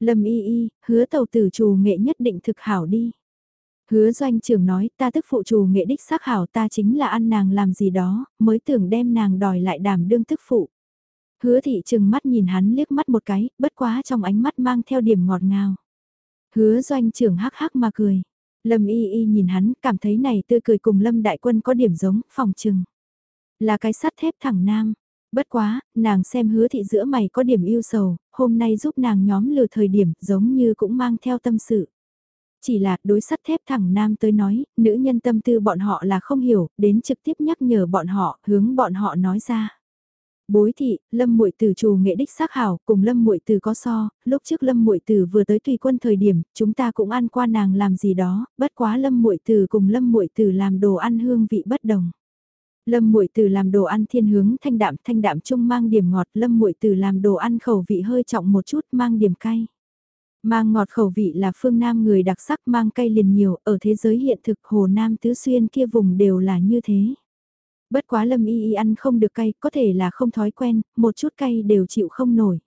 Lâm Y Y, hứa tàu tử trù nghệ nhất định thực hảo đi. Hứa doanh trưởng nói ta tức phụ trù nghệ đích xác hảo ta chính là ăn nàng làm gì đó, mới tưởng đem nàng đòi lại đảm đương tức phụ. Hứa thị chừng mắt nhìn hắn liếc mắt một cái, bất quá trong ánh mắt mang theo điểm ngọt ngào. Hứa doanh trưởng hắc hắc mà cười. Lâm y y nhìn hắn, cảm thấy này tươi cười cùng Lâm đại quân có điểm giống, phòng trừng. Là cái sắt thép thẳng nam. Bất quá, nàng xem hứa thị giữa mày có điểm yêu sầu, hôm nay giúp nàng nhóm lừa thời điểm giống như cũng mang theo tâm sự. Chỉ là đối sắt thép thẳng nam tới nói, nữ nhân tâm tư bọn họ là không hiểu, đến trực tiếp nhắc nhở bọn họ, hướng bọn họ nói ra. Bối thị, Lâm Muội Tử chủ nghệ đích xác hảo, cùng Lâm Muội Tử có so, lúc trước Lâm Muội Tử vừa tới tùy quân thời điểm, chúng ta cũng ăn qua nàng làm gì đó, bất quá Lâm Muội Tử cùng Lâm Muội Tử làm đồ ăn hương vị bất đồng. Lâm Muội Tử làm đồ ăn thiên hướng thanh đạm, thanh đạm chung mang điểm ngọt, Lâm Muội Tử làm đồ ăn khẩu vị hơi trọng một chút, mang điểm cay. Mang ngọt khẩu vị là phương Nam người đặc sắc mang cay liền nhiều, ở thế giới hiện thực Hồ Nam Tứ Xuyên kia vùng đều là như thế. Bất quá lâm y y ăn không được cay, có thể là không thói quen, một chút cay đều chịu không nổi.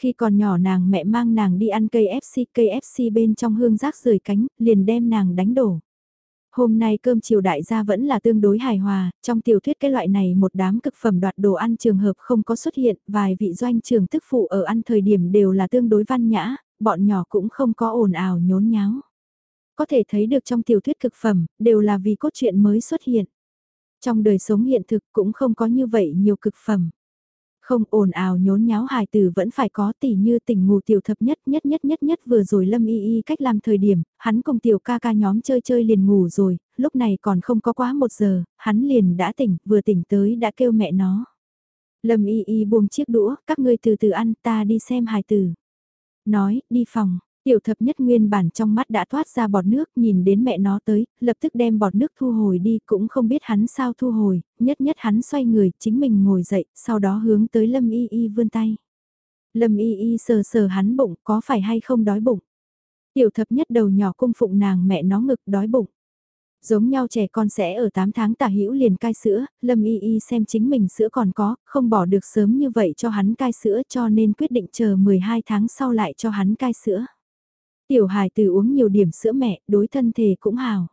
Khi còn nhỏ nàng mẹ mang nàng đi ăn cây FC, cây FC bên trong hương rác rời cánh, liền đem nàng đánh đổ. Hôm nay cơm chiều đại gia vẫn là tương đối hài hòa, trong tiểu thuyết cái loại này một đám cực phẩm đoạt đồ ăn trường hợp không có xuất hiện, vài vị doanh trường tức phụ ở ăn thời điểm đều là tương đối văn nhã, bọn nhỏ cũng không có ồn ào nhốn nháo. Có thể thấy được trong tiểu thuyết cực phẩm, đều là vì cốt truyện mới xuất hiện. Trong đời sống hiện thực cũng không có như vậy nhiều cực phẩm. Không ồn ào nhốn nháo hài tử vẫn phải có tỉ như tỉnh ngủ tiểu thập nhất nhất nhất nhất nhất vừa rồi lâm y y cách làm thời điểm, hắn cùng tiểu ca ca nhóm chơi chơi liền ngủ rồi, lúc này còn không có quá một giờ, hắn liền đã tỉnh, vừa tỉnh tới đã kêu mẹ nó. Lâm y y buông chiếc đũa, các ngươi từ từ ăn ta đi xem hài tử. Nói, đi phòng, Tiểu thập nhất nguyên bản trong mắt đã thoát ra bọt nước nhìn đến mẹ nó tới, lập tức đem bọt nước thu hồi đi cũng không biết hắn sao thu hồi, nhất nhất hắn xoay người, chính mình ngồi dậy, sau đó hướng tới Lâm Y Y vươn tay. Lâm Y Y sờ sờ hắn bụng, có phải hay không đói bụng. Tiểu thập nhất đầu nhỏ cung phụng nàng mẹ nó ngực đói bụng. Giống nhau trẻ con sẽ ở 8 tháng tả hữu liền cai sữa, Lâm Y Y xem chính mình sữa còn có, không bỏ được sớm như vậy cho hắn cai sữa cho nên quyết định chờ 12 tháng sau lại cho hắn cai sữa. Tiểu hài từ uống nhiều điểm sữa mẹ, đối thân thể cũng hào.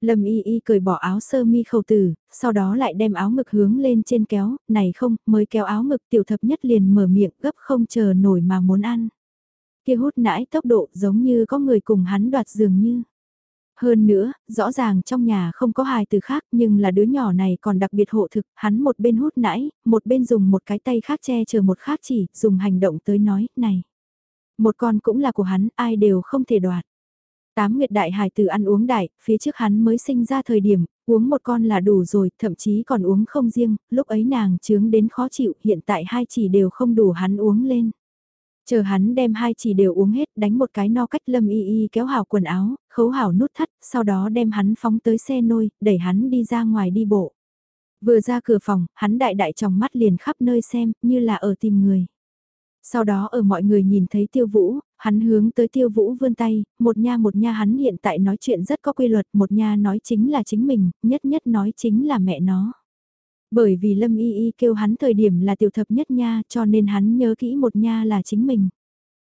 Lâm y y cởi bỏ áo sơ mi khẩu tử, sau đó lại đem áo ngực hướng lên trên kéo, này không, mới kéo áo ngực tiểu thập nhất liền mở miệng gấp không chờ nổi mà muốn ăn. Kia hút nãi tốc độ giống như có người cùng hắn đoạt dường như. Hơn nữa, rõ ràng trong nhà không có hài từ khác nhưng là đứa nhỏ này còn đặc biệt hộ thực, hắn một bên hút nãi, một bên dùng một cái tay khác che chờ một khác chỉ, dùng hành động tới nói, này. Một con cũng là của hắn, ai đều không thể đoạt. Tám nguyệt đại Hải Tử ăn uống đại, phía trước hắn mới sinh ra thời điểm, uống một con là đủ rồi, thậm chí còn uống không riêng, lúc ấy nàng chướng đến khó chịu, hiện tại hai chỉ đều không đủ hắn uống lên. Chờ hắn đem hai chỉ đều uống hết, đánh một cái no cách lâm y y kéo hảo quần áo, khấu hảo nút thắt, sau đó đem hắn phóng tới xe nôi, đẩy hắn đi ra ngoài đi bộ. Vừa ra cửa phòng, hắn đại đại trong mắt liền khắp nơi xem, như là ở tìm người. Sau đó ở mọi người nhìn thấy tiêu vũ, hắn hướng tới tiêu vũ vươn tay, một nha một nha hắn hiện tại nói chuyện rất có quy luật, một nha nói chính là chính mình, nhất nhất nói chính là mẹ nó. Bởi vì Lâm Y Y kêu hắn thời điểm là tiểu thập nhất nha cho nên hắn nhớ kỹ một nha là chính mình.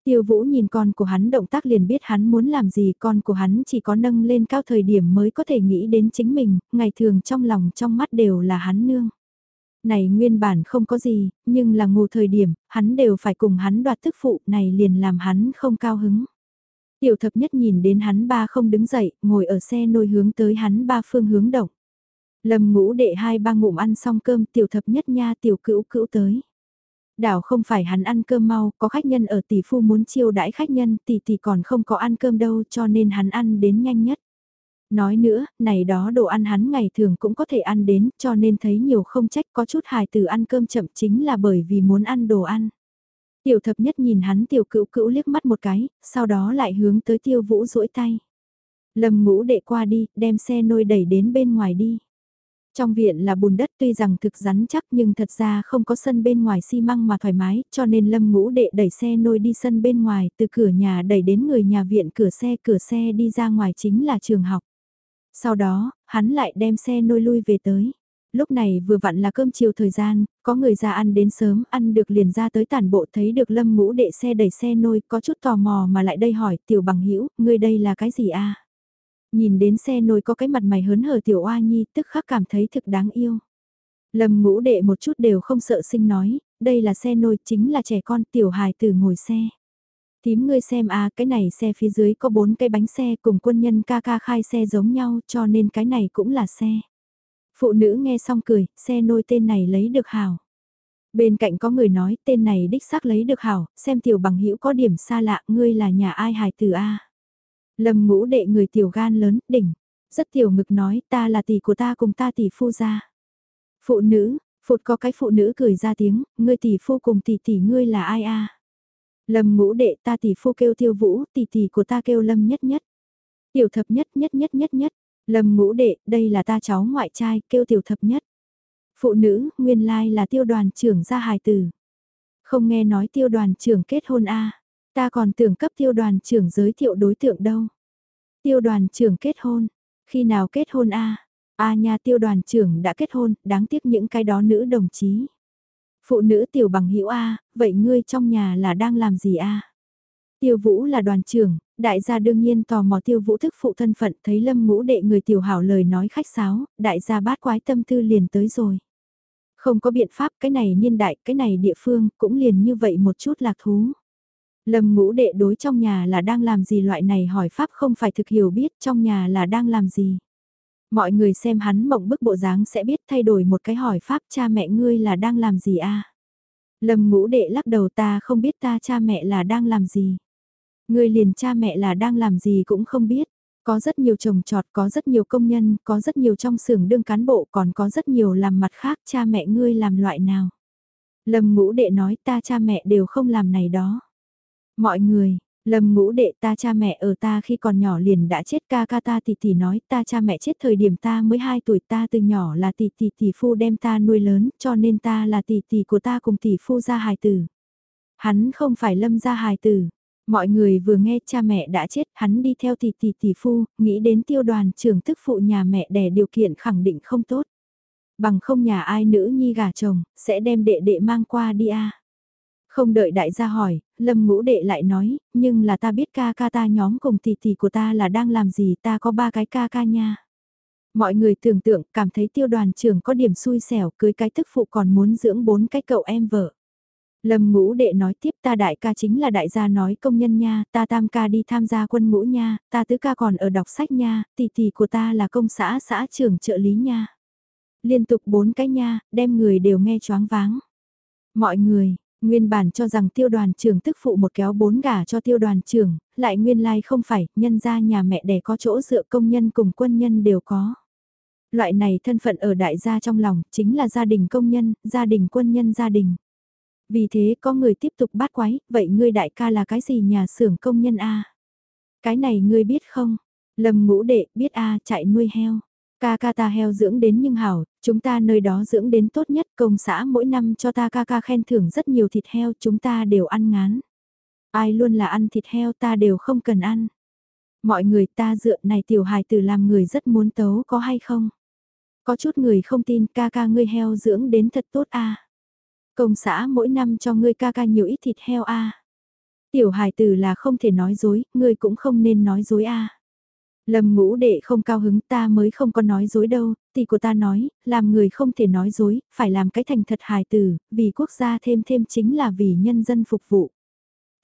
Tiêu Vũ nhìn con của hắn động tác liền biết hắn muốn làm gì con của hắn chỉ có nâng lên cao thời điểm mới có thể nghĩ đến chính mình, ngày thường trong lòng trong mắt đều là hắn nương. Này nguyên bản không có gì, nhưng là ngủ thời điểm, hắn đều phải cùng hắn đoạt thức phụ này liền làm hắn không cao hứng. Tiểu thập nhất nhìn đến hắn ba không đứng dậy, ngồi ở xe nôi hướng tới hắn ba phương hướng động. Lâm ngũ đệ hai ba ngụm ăn xong cơm tiểu thập nhất nha tiểu cữu cữu tới. Đảo không phải hắn ăn cơm mau, có khách nhân ở tỷ phu muốn chiêu đãi khách nhân, tỷ tỷ còn không có ăn cơm đâu cho nên hắn ăn đến nhanh nhất. Nói nữa, này đó đồ ăn hắn ngày thường cũng có thể ăn đến, cho nên thấy nhiều không trách có chút hài từ ăn cơm chậm chính là bởi vì muốn ăn đồ ăn. Tiểu thập nhất nhìn hắn tiểu cữu cữu liếc mắt một cái, sau đó lại hướng tới tiêu vũ duỗi tay. Lâm ngũ đệ qua đi, đem xe nôi đẩy đến bên ngoài đi. Trong viện là bùn đất tuy rằng thực rắn chắc nhưng thật ra không có sân bên ngoài xi măng mà thoải mái, cho nên lâm ngũ đệ đẩy xe nôi đi sân bên ngoài, từ cửa nhà đẩy đến người nhà viện cửa xe, cửa xe đi ra ngoài chính là trường học. Sau đó, hắn lại đem xe nôi lui về tới. Lúc này vừa vặn là cơm chiều thời gian, có người ra ăn đến sớm, ăn được liền ra tới tản bộ thấy được lâm ngũ đệ xe đẩy xe nôi, có chút tò mò mà lại đây hỏi tiểu bằng hữu ngươi đây là cái gì a Nhìn đến xe nôi có cái mặt mày hớn hở tiểu oa nhi tức khắc cảm thấy thực đáng yêu. Lâm ngũ đệ một chút đều không sợ sinh nói, đây là xe nôi chính là trẻ con tiểu hài từ ngồi xe. Tím ngươi xem à cái này xe phía dưới có bốn cái bánh xe cùng quân nhân ca ca khai xe giống nhau cho nên cái này cũng là xe. Phụ nữ nghe xong cười, xe nôi tên này lấy được hảo. Bên cạnh có người nói tên này đích xác lấy được hảo, xem tiểu bằng hữu có điểm xa lạ, ngươi là nhà ai hài từ A. Lâm ngũ đệ người tiểu gan lớn, đỉnh. Rất tiểu ngực nói ta là tỷ của ta cùng ta tỷ phu ra. Phụ nữ, phụt có cái phụ nữ cười ra tiếng, ngươi tỷ phu cùng tỷ tỷ ngươi là ai a? Lâm ngũ đệ ta tỷ phu kêu tiêu vũ, tỷ tỷ của ta kêu lâm nhất nhất. Tiểu thập nhất nhất nhất nhất nhất. Lâm ngũ đệ, đây là ta cháu ngoại trai, kêu tiểu thập nhất. Phụ nữ, nguyên lai là tiêu đoàn trưởng gia hài tử. Không nghe nói tiêu đoàn trưởng kết hôn a Ta còn tưởng cấp tiêu đoàn trưởng giới thiệu đối tượng đâu. Tiêu đoàn trưởng kết hôn. Khi nào kết hôn a? A nha tiêu đoàn trưởng đã kết hôn, đáng tiếc những cái đó nữ đồng chí. Phụ nữ tiểu bằng hữu A, vậy ngươi trong nhà là đang làm gì A? Tiêu vũ là đoàn trưởng, đại gia đương nhiên tò mò tiêu vũ thức phụ thân phận thấy lâm ngũ đệ người tiểu hảo lời nói khách sáo, đại gia bát quái tâm tư liền tới rồi. Không có biện pháp cái này niên đại, cái này địa phương cũng liền như vậy một chút lạc thú. Lâm ngũ đệ đối trong nhà là đang làm gì loại này hỏi pháp không phải thực hiểu biết trong nhà là đang làm gì. Mọi người xem hắn mộng bức bộ dáng sẽ biết thay đổi một cái hỏi pháp cha mẹ ngươi là đang làm gì a Lâm ngũ đệ lắc đầu ta không biết ta cha mẹ là đang làm gì. Ngươi liền cha mẹ là đang làm gì cũng không biết. Có rất nhiều trồng trọt, có rất nhiều công nhân, có rất nhiều trong xưởng đương cán bộ, còn có rất nhiều làm mặt khác, cha mẹ ngươi làm loại nào. Lâm ngũ đệ nói ta cha mẹ đều không làm này đó. Mọi người, Lâm ngũ đệ ta cha mẹ ở ta khi còn nhỏ liền đã chết ca ca ta tỷ tỷ nói ta cha mẹ chết thời điểm ta mới 2 tuổi ta từ nhỏ là tỷ tỷ tỷ phu đem ta nuôi lớn cho nên ta là tỷ tỷ của ta cùng tỷ phu gia hài tử. Hắn không phải lâm gia hài tử. Mọi người vừa nghe cha mẹ đã chết hắn đi theo tỷ tỷ tỷ phu, nghĩ đến tiêu đoàn trưởng tức phụ nhà mẹ đẻ điều kiện khẳng định không tốt. Bằng không nhà ai nữ nhi gả chồng, sẽ đem đệ đệ mang qua đi a không đợi đại gia hỏi, lâm ngũ đệ lại nói, nhưng là ta biết ca ca ta nhóm cùng tỷ tỷ của ta là đang làm gì ta có ba cái ca ca nha. Mọi người tưởng tượng cảm thấy tiêu đoàn trưởng có điểm xui xẻo cưới cái tức phụ còn muốn dưỡng bốn cái cậu em vợ. Lâm ngũ đệ nói tiếp ta đại ca chính là đại gia nói công nhân nha, ta tam ca đi tham gia quân ngũ nha, ta tứ ca còn ở đọc sách nha, tỷ tỷ của ta là công xã xã trưởng trợ lý nha. Liên tục bốn cái nha, đem người đều nghe choáng váng. Mọi người, nguyên bản cho rằng tiêu đoàn trưởng tức phụ một kéo bốn gà cho tiêu đoàn trưởng, lại nguyên lai like không phải, nhân ra nhà mẹ đẻ có chỗ dựa công nhân cùng quân nhân đều có. Loại này thân phận ở đại gia trong lòng, chính là gia đình công nhân, gia đình quân nhân gia đình. Vì thế có người tiếp tục bắt quái, vậy ngươi đại ca là cái gì nhà xưởng công nhân A? Cái này ngươi biết không? Lâm ngũ đệ biết A chạy nuôi heo. Ca ca ta heo dưỡng đến nhưng hảo, chúng ta nơi đó dưỡng đến tốt nhất công xã mỗi năm cho ta ca ca khen thưởng rất nhiều thịt heo chúng ta đều ăn ngán. Ai luôn là ăn thịt heo ta đều không cần ăn. Mọi người ta dựa này tiểu hài tử làm người rất muốn tấu có hay không? Có chút người không tin ca ca ngươi heo dưỡng đến thật tốt a Công xã mỗi năm cho ngươi ca ca nhiều ít thịt heo a. Tiểu hài tử là không thể nói dối, ngươi cũng không nên nói dối a. Lâm ngũ đệ không cao hứng ta mới không có nói dối đâu, tỷ của ta nói, làm người không thể nói dối, phải làm cái thành thật hài tử, vì quốc gia thêm thêm chính là vì nhân dân phục vụ.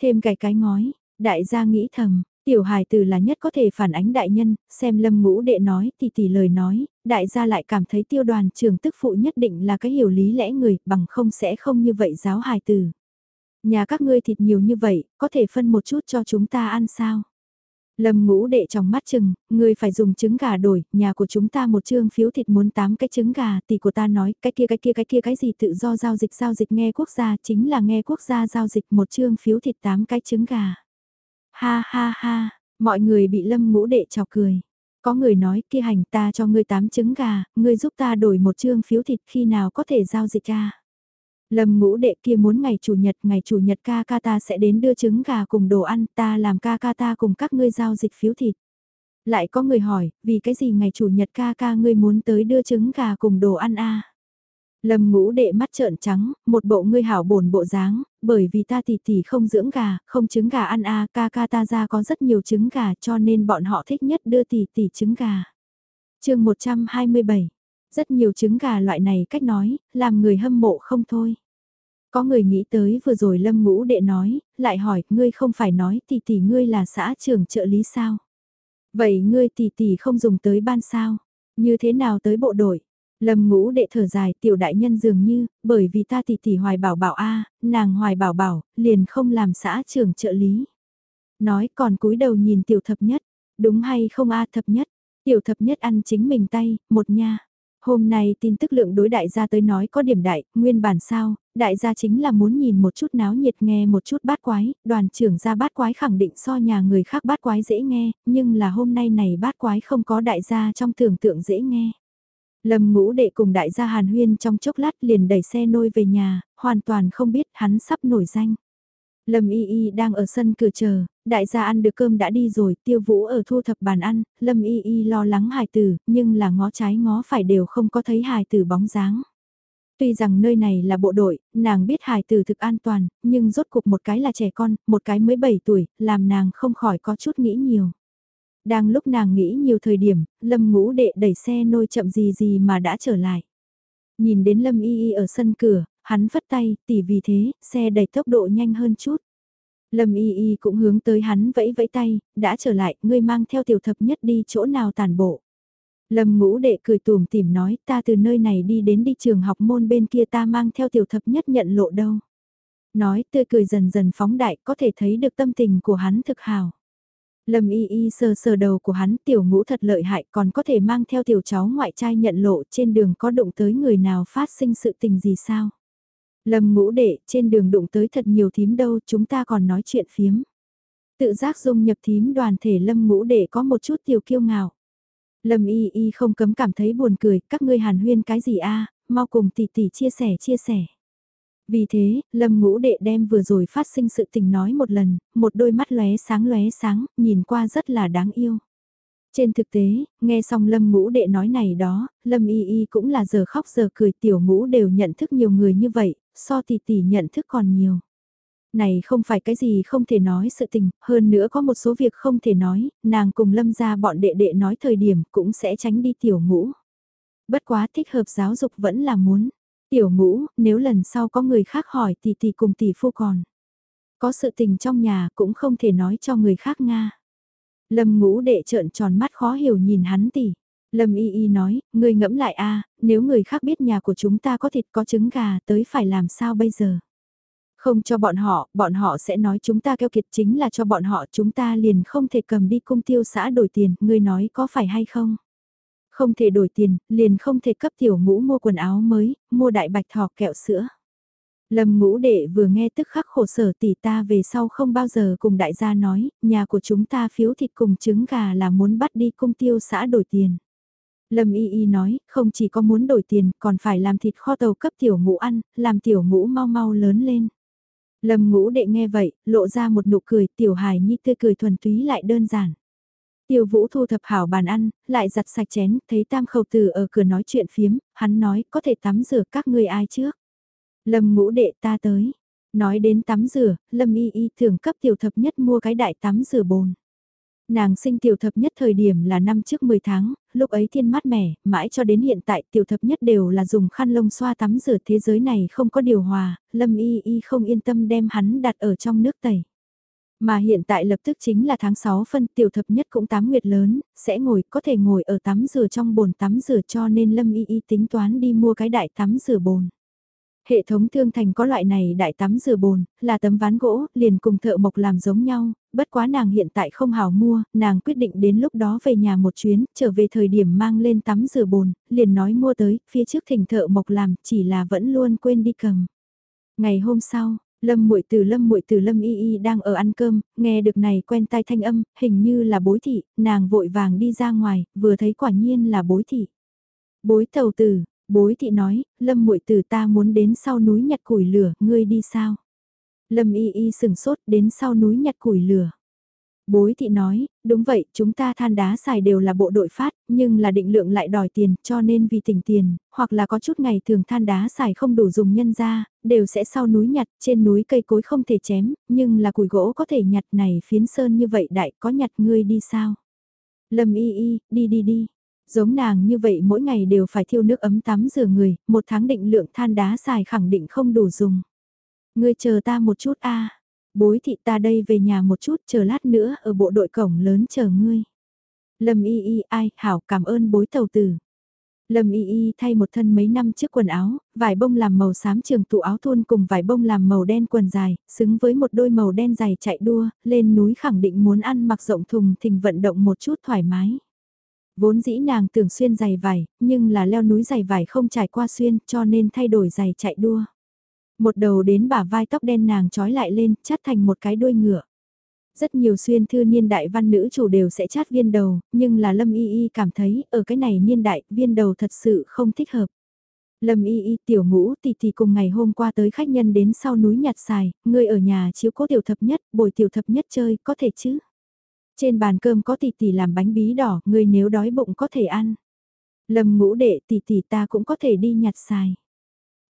Thêm cái cái ngói, đại gia nghĩ thầm, Tiểu hài tử là nhất có thể phản ánh đại nhân, xem lâm ngũ đệ nói thì tỷ lời nói, đại gia lại cảm thấy tiêu đoàn trường tức phụ nhất định là cái hiểu lý lẽ người, bằng không sẽ không như vậy giáo hài tử. Nhà các ngươi thịt nhiều như vậy, có thể phân một chút cho chúng ta ăn sao? Lâm ngũ đệ trong mắt chừng, người phải dùng trứng gà đổi, nhà của chúng ta một trương phiếu thịt muốn 8 cái trứng gà, tỷ của ta nói, cái kia cái kia cái kia cái gì tự do giao dịch giao dịch nghe quốc gia, chính là nghe quốc gia giao dịch một trương phiếu thịt 8 cái trứng gà. Ha ha ha, mọi người bị lâm ngũ đệ chọc cười. Có người nói kia hành ta cho ngươi tám trứng gà, ngươi giúp ta đổi một trương phiếu thịt khi nào có thể giao dịch ra. Lâm ngũ đệ kia muốn ngày chủ nhật, ngày chủ nhật ca ca ta sẽ đến đưa trứng gà cùng đồ ăn, ta làm ca ca ta cùng các ngươi giao dịch phiếu thịt. Lại có người hỏi, vì cái gì ngày chủ nhật ca ca ngươi muốn tới đưa trứng gà cùng đồ ăn a? Lâm ngũ đệ mắt trợn trắng, một bộ ngươi hảo bổn bộ dáng, bởi vì ta tỷ tỷ không dưỡng gà, không trứng gà ăn a, ca ca ta ra có rất nhiều trứng gà cho nên bọn họ thích nhất đưa tỷ tỷ trứng gà. chương 127, rất nhiều trứng gà loại này cách nói, làm người hâm mộ không thôi. Có người nghĩ tới vừa rồi lâm ngũ đệ nói, lại hỏi, ngươi không phải nói tỷ tỷ ngươi là xã trưởng trợ lý sao? Vậy ngươi tỷ tỷ không dùng tới ban sao? Như thế nào tới bộ đội? Lâm ngũ đệ thở dài tiểu đại nhân dường như, bởi vì ta tỷ tỷ hoài bảo bảo a nàng hoài bảo bảo, liền không làm xã trưởng trợ lý. Nói còn cúi đầu nhìn tiểu thập nhất, đúng hay không a thập nhất, tiểu thập nhất ăn chính mình tay, một nha. Hôm nay tin tức lượng đối đại gia tới nói có điểm đại, nguyên bản sao, đại gia chính là muốn nhìn một chút náo nhiệt nghe một chút bát quái, đoàn trưởng ra bát quái khẳng định so nhà người khác bát quái dễ nghe, nhưng là hôm nay này bát quái không có đại gia trong tưởng tượng dễ nghe. Lâm ngũ đệ cùng đại gia Hàn Huyên trong chốc lát liền đẩy xe nôi về nhà, hoàn toàn không biết hắn sắp nổi danh. Lâm Y Y đang ở sân cửa chờ, đại gia ăn được cơm đã đi rồi, tiêu vũ ở thu thập bàn ăn, Lâm Y Y lo lắng hài tử, nhưng là ngó trái ngó phải đều không có thấy hài tử bóng dáng. Tuy rằng nơi này là bộ đội, nàng biết hài tử thực an toàn, nhưng rốt cuộc một cái là trẻ con, một cái mới 7 tuổi, làm nàng không khỏi có chút nghĩ nhiều. Đang lúc nàng nghĩ nhiều thời điểm, Lâm ngũ đệ đẩy xe nôi chậm gì gì mà đã trở lại. Nhìn đến Lâm y y ở sân cửa, hắn vất tay, tỉ vì thế, xe đẩy tốc độ nhanh hơn chút. Lâm y y cũng hướng tới hắn vẫy vẫy tay, đã trở lại, ngươi mang theo tiểu thập nhất đi chỗ nào tàn bộ. Lâm ngũ đệ cười tùm tìm nói ta từ nơi này đi đến đi trường học môn bên kia ta mang theo tiểu thập nhất nhận lộ đâu. Nói tươi cười dần dần phóng đại có thể thấy được tâm tình của hắn thực hào. Lâm y y sờ sờ đầu của hắn tiểu ngũ thật lợi hại còn có thể mang theo tiểu cháu ngoại trai nhận lộ trên đường có đụng tới người nào phát sinh sự tình gì sao. Lâm ngũ đệ trên đường đụng tới thật nhiều thím đâu chúng ta còn nói chuyện phiếm. Tự giác dung nhập thím đoàn thể lâm ngũ đệ có một chút tiểu kiêu ngạo. Lâm y y không cấm cảm thấy buồn cười các ngươi hàn huyên cái gì a mau cùng tỷ tỷ chia sẻ chia sẻ. Vì thế, Lâm Ngũ Đệ đem vừa rồi phát sinh sự tình nói một lần, một đôi mắt lóe sáng lóe sáng, nhìn qua rất là đáng yêu. Trên thực tế, nghe xong Lâm Ngũ Đệ nói này đó, Lâm Y Y cũng là giờ khóc giờ cười tiểu ngũ đều nhận thức nhiều người như vậy, so tỷ tỷ nhận thức còn nhiều. Này không phải cái gì không thể nói sự tình, hơn nữa có một số việc không thể nói, nàng cùng lâm ra bọn đệ đệ nói thời điểm cũng sẽ tránh đi tiểu ngũ. Bất quá thích hợp giáo dục vẫn là muốn. Tiểu ngũ, nếu lần sau có người khác hỏi tỷ tỷ cùng tỷ phu còn. Có sự tình trong nhà cũng không thể nói cho người khác Nga. Lâm ngũ đệ trợn tròn mắt khó hiểu nhìn hắn tỷ. Lâm y y nói, người ngẫm lại a nếu người khác biết nhà của chúng ta có thịt có trứng gà tới phải làm sao bây giờ. Không cho bọn họ, bọn họ sẽ nói chúng ta keo kiệt chính là cho bọn họ chúng ta liền không thể cầm đi cung tiêu xã đổi tiền, Ngươi nói có phải hay không? Không thể đổi tiền, liền không thể cấp tiểu ngũ mua quần áo mới, mua đại bạch thỏ kẹo sữa. Lâm ngũ đệ vừa nghe tức khắc khổ sở tỷ ta về sau không bao giờ cùng đại gia nói, nhà của chúng ta phiếu thịt cùng trứng gà là muốn bắt đi cung tiêu xã đổi tiền. Lâm y y nói, không chỉ có muốn đổi tiền, còn phải làm thịt kho tàu cấp tiểu ngũ ăn, làm tiểu ngũ mau mau lớn lên. Lâm ngũ đệ nghe vậy, lộ ra một nụ cười, tiểu hài nhi tươi cười thuần túy lại đơn giản. Tiêu vũ thu thập hảo bàn ăn, lại giặt sạch chén, thấy tam khẩu tử ở cửa nói chuyện phiếm, hắn nói, có thể tắm rửa các ngươi ai trước. Lâm ngũ đệ ta tới. Nói đến tắm rửa, Lâm y y thường cấp tiểu thập nhất mua cái đại tắm rửa bồn. Nàng sinh tiểu thập nhất thời điểm là năm trước 10 tháng, lúc ấy thiên mát mẻ, mãi cho đến hiện tại tiểu thập nhất đều là dùng khăn lông xoa tắm rửa thế giới này không có điều hòa, Lâm y y không yên tâm đem hắn đặt ở trong nước tẩy. Mà hiện tại lập tức chính là tháng 6 phân tiểu thập nhất cũng tám nguyệt lớn, sẽ ngồi, có thể ngồi ở tắm rửa trong bồn tắm rửa cho nên Lâm y y tính toán đi mua cái đại tắm rửa bồn. Hệ thống thương thành có loại này đại tắm rửa bồn, là tấm ván gỗ, liền cùng thợ mộc làm giống nhau, bất quá nàng hiện tại không hào mua, nàng quyết định đến lúc đó về nhà một chuyến, trở về thời điểm mang lên tắm rửa bồn, liền nói mua tới, phía trước thỉnh thợ mộc làm, chỉ là vẫn luôn quên đi cầm. Ngày hôm sau, Lâm muội từ Lâm muội từ Lâm Y Y đang ở ăn cơm, nghe được này quen tai thanh âm, hình như là bối thị, nàng vội vàng đi ra ngoài, vừa thấy quả nhiên là bối thị. Bối tàu tử, Bối thị nói, Lâm muội từ ta muốn đến sau núi nhặt củi lửa, ngươi đi sao? Lâm y y sừng sốt đến sau núi nhặt củi lửa. Bối thị nói, đúng vậy, chúng ta than đá xài đều là bộ đội phát, nhưng là định lượng lại đòi tiền, cho nên vì tỉnh tiền, hoặc là có chút ngày thường than đá xài không đủ dùng nhân ra, đều sẽ sau núi nhặt, trên núi cây cối không thể chém, nhưng là củi gỗ có thể nhặt này phiến sơn như vậy đại có nhặt ngươi đi sao? Lâm y y, đi đi đi, Giống nàng như vậy mỗi ngày đều phải thiêu nước ấm tắm rửa người, một tháng định lượng than đá xài khẳng định không đủ dùng. Ngươi chờ ta một chút a Bối thị ta đây về nhà một chút chờ lát nữa ở bộ đội cổng lớn chờ ngươi. Lâm y y ai, hảo cảm ơn bối tàu tử. Lâm Y Y thay một thân mấy năm chiếc quần áo, vải bông làm màu xám trường tụ áo thun cùng vải bông làm màu đen quần dài, xứng với một đôi màu đen dài chạy đua, lên núi khẳng định muốn ăn mặc rộng thùng thình vận động một chút thoải mái. Vốn dĩ nàng tưởng xuyên giày vải, nhưng là leo núi giày vải không trải qua xuyên cho nên thay đổi giày chạy đua. Một đầu đến bả vai tóc đen nàng trói lại lên, chát thành một cái đuôi ngựa. Rất nhiều xuyên thư niên đại văn nữ chủ đều sẽ chát viên đầu, nhưng là Lâm Y Y cảm thấy ở cái này niên đại viên đầu thật sự không thích hợp. Lâm Y Y tiểu ngũ tỷ tỷ cùng ngày hôm qua tới khách nhân đến sau núi nhặt xài, người ở nhà chiếu cố tiểu thập nhất, bồi tiểu thập nhất chơi, có thể chứ? Trên bàn cơm có tỷ tỷ làm bánh bí đỏ, người nếu đói bụng có thể ăn. Lâm ngũ đệ tỷ tỷ ta cũng có thể đi nhặt xài.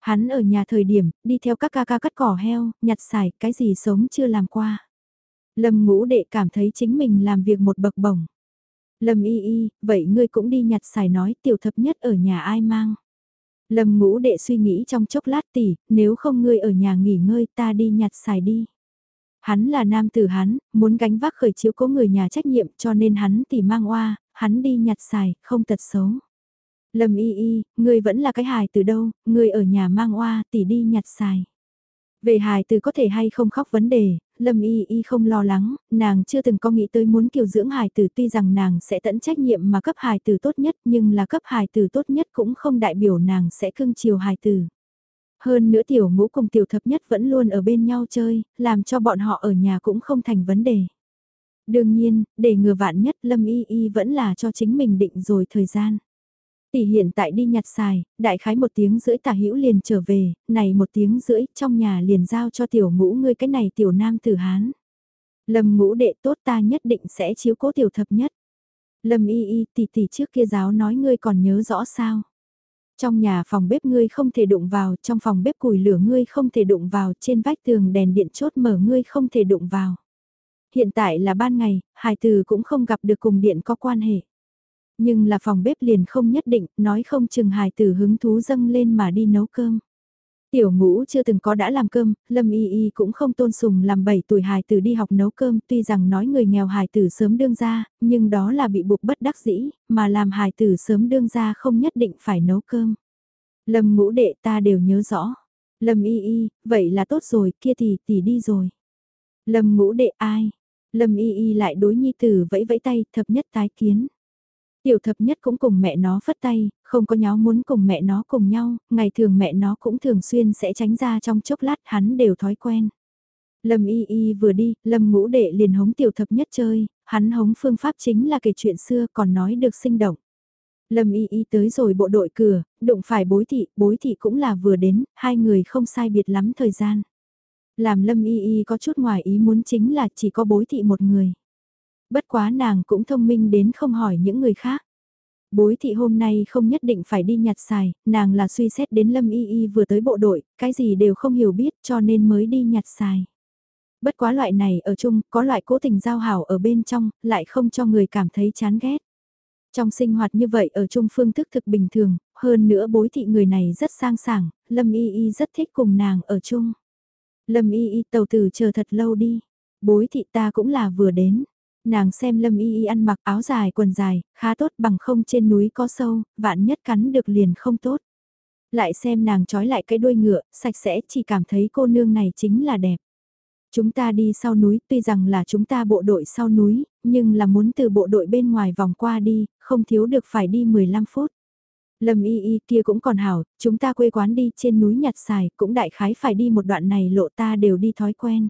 Hắn ở nhà thời điểm, đi theo các ca ca cắt cỏ heo, nhặt xài, cái gì sống chưa làm qua. Lâm ngũ đệ cảm thấy chính mình làm việc một bậc bổng. Lâm y y, vậy ngươi cũng đi nhặt xài nói tiểu thập nhất ở nhà ai mang. Lâm ngũ đệ suy nghĩ trong chốc lát tỷ, nếu không ngươi ở nhà nghỉ ngơi ta đi nhặt xài đi. Hắn là nam tử hắn, muốn gánh vác khởi chiếu cố người nhà trách nhiệm cho nên hắn tỉ mang oa, hắn đi nhặt xài, không tật xấu. Lâm y y, ngươi vẫn là cái hài từ đâu, ngươi ở nhà mang oa tỉ đi nhặt xài. Về hài từ có thể hay không khóc vấn đề, Lâm y y không lo lắng, nàng chưa từng có nghĩ tới muốn kiều dưỡng hài tử tuy rằng nàng sẽ tận trách nhiệm mà cấp hài tử tốt nhất nhưng là cấp hài tử tốt nhất cũng không đại biểu nàng sẽ cưng chiều hài tử. Hơn nữa tiểu ngũ cùng tiểu thập nhất vẫn luôn ở bên nhau chơi, làm cho bọn họ ở nhà cũng không thành vấn đề. Đương nhiên, để ngừa vạn nhất Lâm Y Y vẫn là cho chính mình định rồi thời gian. Tỷ hiện tại đi nhặt xài, đại khái một tiếng rưỡi tả hữu liền trở về, này một tiếng rưỡi trong nhà liền giao cho tiểu ngũ ngươi cái này tiểu nam tử hán. Lâm ngũ đệ tốt ta nhất định sẽ chiếu cố tiểu thập nhất. Lâm y y tỷ tỷ trước kia giáo nói ngươi còn nhớ rõ sao. Trong nhà phòng bếp ngươi không thể đụng vào, trong phòng bếp củi lửa ngươi không thể đụng vào, trên vách tường đèn điện chốt mở ngươi không thể đụng vào. Hiện tại là ban ngày, hài từ cũng không gặp được cùng điện có quan hệ. Nhưng là phòng bếp liền không nhất định, nói không chừng hài tử hứng thú dâng lên mà đi nấu cơm. Tiểu ngũ chưa từng có đã làm cơm, Lâm Y Y cũng không tôn sùng làm 7 tuổi hài tử đi học nấu cơm tuy rằng nói người nghèo hài tử sớm đương ra, nhưng đó là bị buộc bất đắc dĩ, mà làm hài tử sớm đương ra không nhất định phải nấu cơm. Lâm ngũ đệ ta đều nhớ rõ. Lâm Y Y, vậy là tốt rồi, kia thì tỷ đi rồi. Lâm ngũ đệ ai? Lâm Y Y lại đối nhi tử vẫy vẫy tay, thập nhất tái kiến. Tiểu thập nhất cũng cùng mẹ nó phất tay, không có nháo muốn cùng mẹ nó cùng nhau, ngày thường mẹ nó cũng thường xuyên sẽ tránh ra trong chốc lát hắn đều thói quen. Lâm y y vừa đi, lâm ngũ đệ liền hống tiểu thập nhất chơi, hắn hống phương pháp chính là kể chuyện xưa còn nói được sinh động. Lâm y y tới rồi bộ đội cửa, đụng phải bối thị, bối thị cũng là vừa đến, hai người không sai biệt lắm thời gian. Làm lâm y y có chút ngoài ý muốn chính là chỉ có bối thị một người bất quá nàng cũng thông minh đến không hỏi những người khác. Bối thị hôm nay không nhất định phải đi nhặt xài, nàng là suy xét đến Lâm Y Y vừa tới bộ đội, cái gì đều không hiểu biết cho nên mới đi nhặt xài. Bất quá loại này ở chung, có loại cố tình giao hảo ở bên trong, lại không cho người cảm thấy chán ghét. Trong sinh hoạt như vậy ở chung phương thức thực bình thường, hơn nữa bối thị người này rất sang sảng, Lâm Y Y rất thích cùng nàng ở chung. Lâm Y Y tàu tử chờ thật lâu đi, bối thị ta cũng là vừa đến. Nàng xem Lâm Y Y ăn mặc áo dài quần dài, khá tốt bằng không trên núi có sâu, vạn nhất cắn được liền không tốt. Lại xem nàng trói lại cái đuôi ngựa, sạch sẽ chỉ cảm thấy cô nương này chính là đẹp. Chúng ta đi sau núi, tuy rằng là chúng ta bộ đội sau núi, nhưng là muốn từ bộ đội bên ngoài vòng qua đi, không thiếu được phải đi 15 phút. Lâm y y kia cũng còn hảo, chúng ta quê quán đi trên núi nhặt xài, cũng đại khái phải đi một đoạn này lộ ta đều đi thói quen.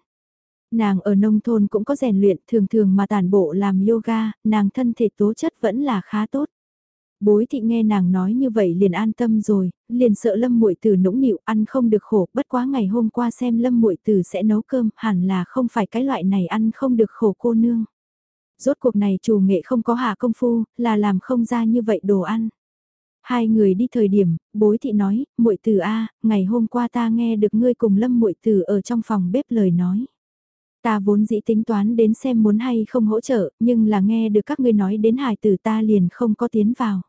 Nàng ở nông thôn cũng có rèn luyện thường thường mà tàn bộ làm yoga, nàng thân thể tố chất vẫn là khá tốt. Bối thị nghe nàng nói như vậy liền an tâm rồi, liền sợ lâm muội tử nũng nịu ăn không được khổ, bất quá ngày hôm qua xem lâm muội tử sẽ nấu cơm, hẳn là không phải cái loại này ăn không được khổ cô nương. Rốt cuộc này chủ nghệ không có hạ công phu, là làm không ra như vậy đồ ăn. Hai người đi thời điểm, bối thị nói, muội tử a, ngày hôm qua ta nghe được ngươi cùng lâm muội tử ở trong phòng bếp lời nói. Ta vốn dĩ tính toán đến xem muốn hay không hỗ trợ, nhưng là nghe được các ngươi nói đến hài tử ta liền không có tiến vào.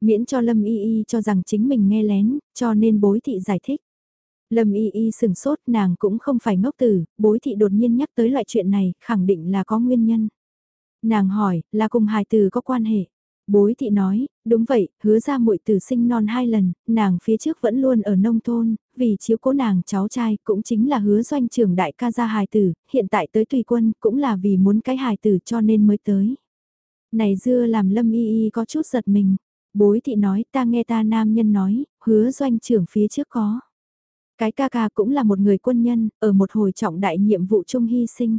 Miễn cho Lâm Y Y cho rằng chính mình nghe lén, cho nên bối thị giải thích. Lâm Y Y sừng sốt nàng cũng không phải ngốc tử, bối thị đột nhiên nhắc tới loại chuyện này, khẳng định là có nguyên nhân. Nàng hỏi, là cùng hài tử có quan hệ. Bối thị nói, đúng vậy, hứa ra muội tử sinh non hai lần, nàng phía trước vẫn luôn ở nông thôn, vì chiếu cố nàng cháu trai cũng chính là hứa doanh trưởng đại ca gia hài tử, hiện tại tới tùy quân cũng là vì muốn cái hài tử cho nên mới tới. Này dưa làm lâm y y có chút giật mình, bối thị nói ta nghe ta nam nhân nói, hứa doanh trưởng phía trước có. Cái ca ca cũng là một người quân nhân, ở một hồi trọng đại nhiệm vụ chung hy sinh.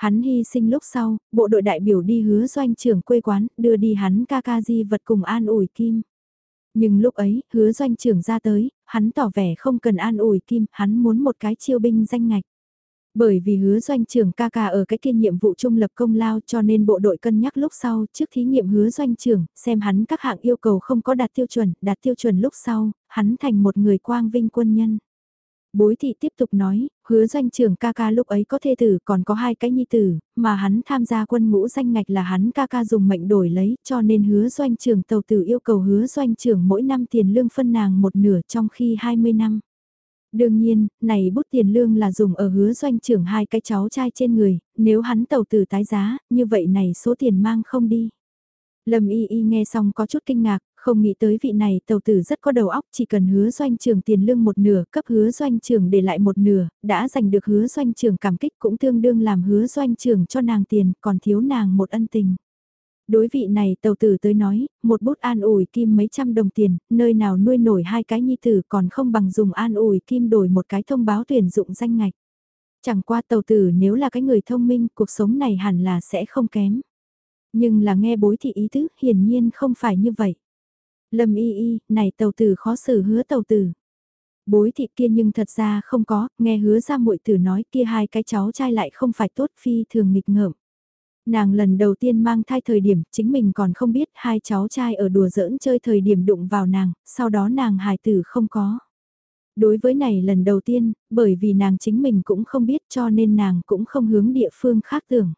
Hắn hy sinh lúc sau, bộ đội đại biểu đi hứa doanh trưởng quê quán, đưa đi hắn ca ca di vật cùng an ủi kim. Nhưng lúc ấy, hứa doanh trưởng ra tới, hắn tỏ vẻ không cần an ủi kim, hắn muốn một cái chiêu binh danh ngạch. Bởi vì hứa doanh trưởng ca ca ở cái kia nhiệm vụ trung lập công lao cho nên bộ đội cân nhắc lúc sau trước thí nghiệm hứa doanh trưởng, xem hắn các hạng yêu cầu không có đạt tiêu chuẩn, đạt tiêu chuẩn lúc sau, hắn thành một người quang vinh quân nhân. Bối thị tiếp tục nói, hứa doanh trưởng ca ca lúc ấy có thê tử còn có hai cái nhi tử, mà hắn tham gia quân ngũ danh ngạch là hắn ca ca dùng mệnh đổi lấy cho nên hứa doanh trưởng tàu tử yêu cầu hứa doanh trưởng mỗi năm tiền lương phân nàng một nửa trong khi 20 năm. Đương nhiên, này bút tiền lương là dùng ở hứa doanh trưởng hai cái cháu trai trên người, nếu hắn tàu tử tái giá, như vậy này số tiền mang không đi. Lâm y y nghe xong có chút kinh ngạc, không nghĩ tới vị này tàu tử rất có đầu óc chỉ cần hứa doanh trường tiền lương một nửa, cấp hứa doanh trường để lại một nửa, đã giành được hứa doanh trường cảm kích cũng tương đương làm hứa doanh trường cho nàng tiền, còn thiếu nàng một ân tình. Đối vị này tàu tử tới nói, một bút an ủi kim mấy trăm đồng tiền, nơi nào nuôi nổi hai cái nhi tử còn không bằng dùng an ủi kim đổi một cái thông báo tuyển dụng danh ngạch. Chẳng qua tàu tử nếu là cái người thông minh, cuộc sống này hẳn là sẽ không kém. Nhưng là nghe bối thị ý tứ, hiển nhiên không phải như vậy. Lâm y y, này tàu tử khó xử hứa tàu tử. Bối thị kia nhưng thật ra không có, nghe hứa ra muội tử nói kia hai cái cháu trai lại không phải tốt phi thường nghịch ngợm. Nàng lần đầu tiên mang thai thời điểm chính mình còn không biết hai cháu trai ở đùa giỡn chơi thời điểm đụng vào nàng, sau đó nàng hài tử không có. Đối với này lần đầu tiên, bởi vì nàng chính mình cũng không biết cho nên nàng cũng không hướng địa phương khác tưởng.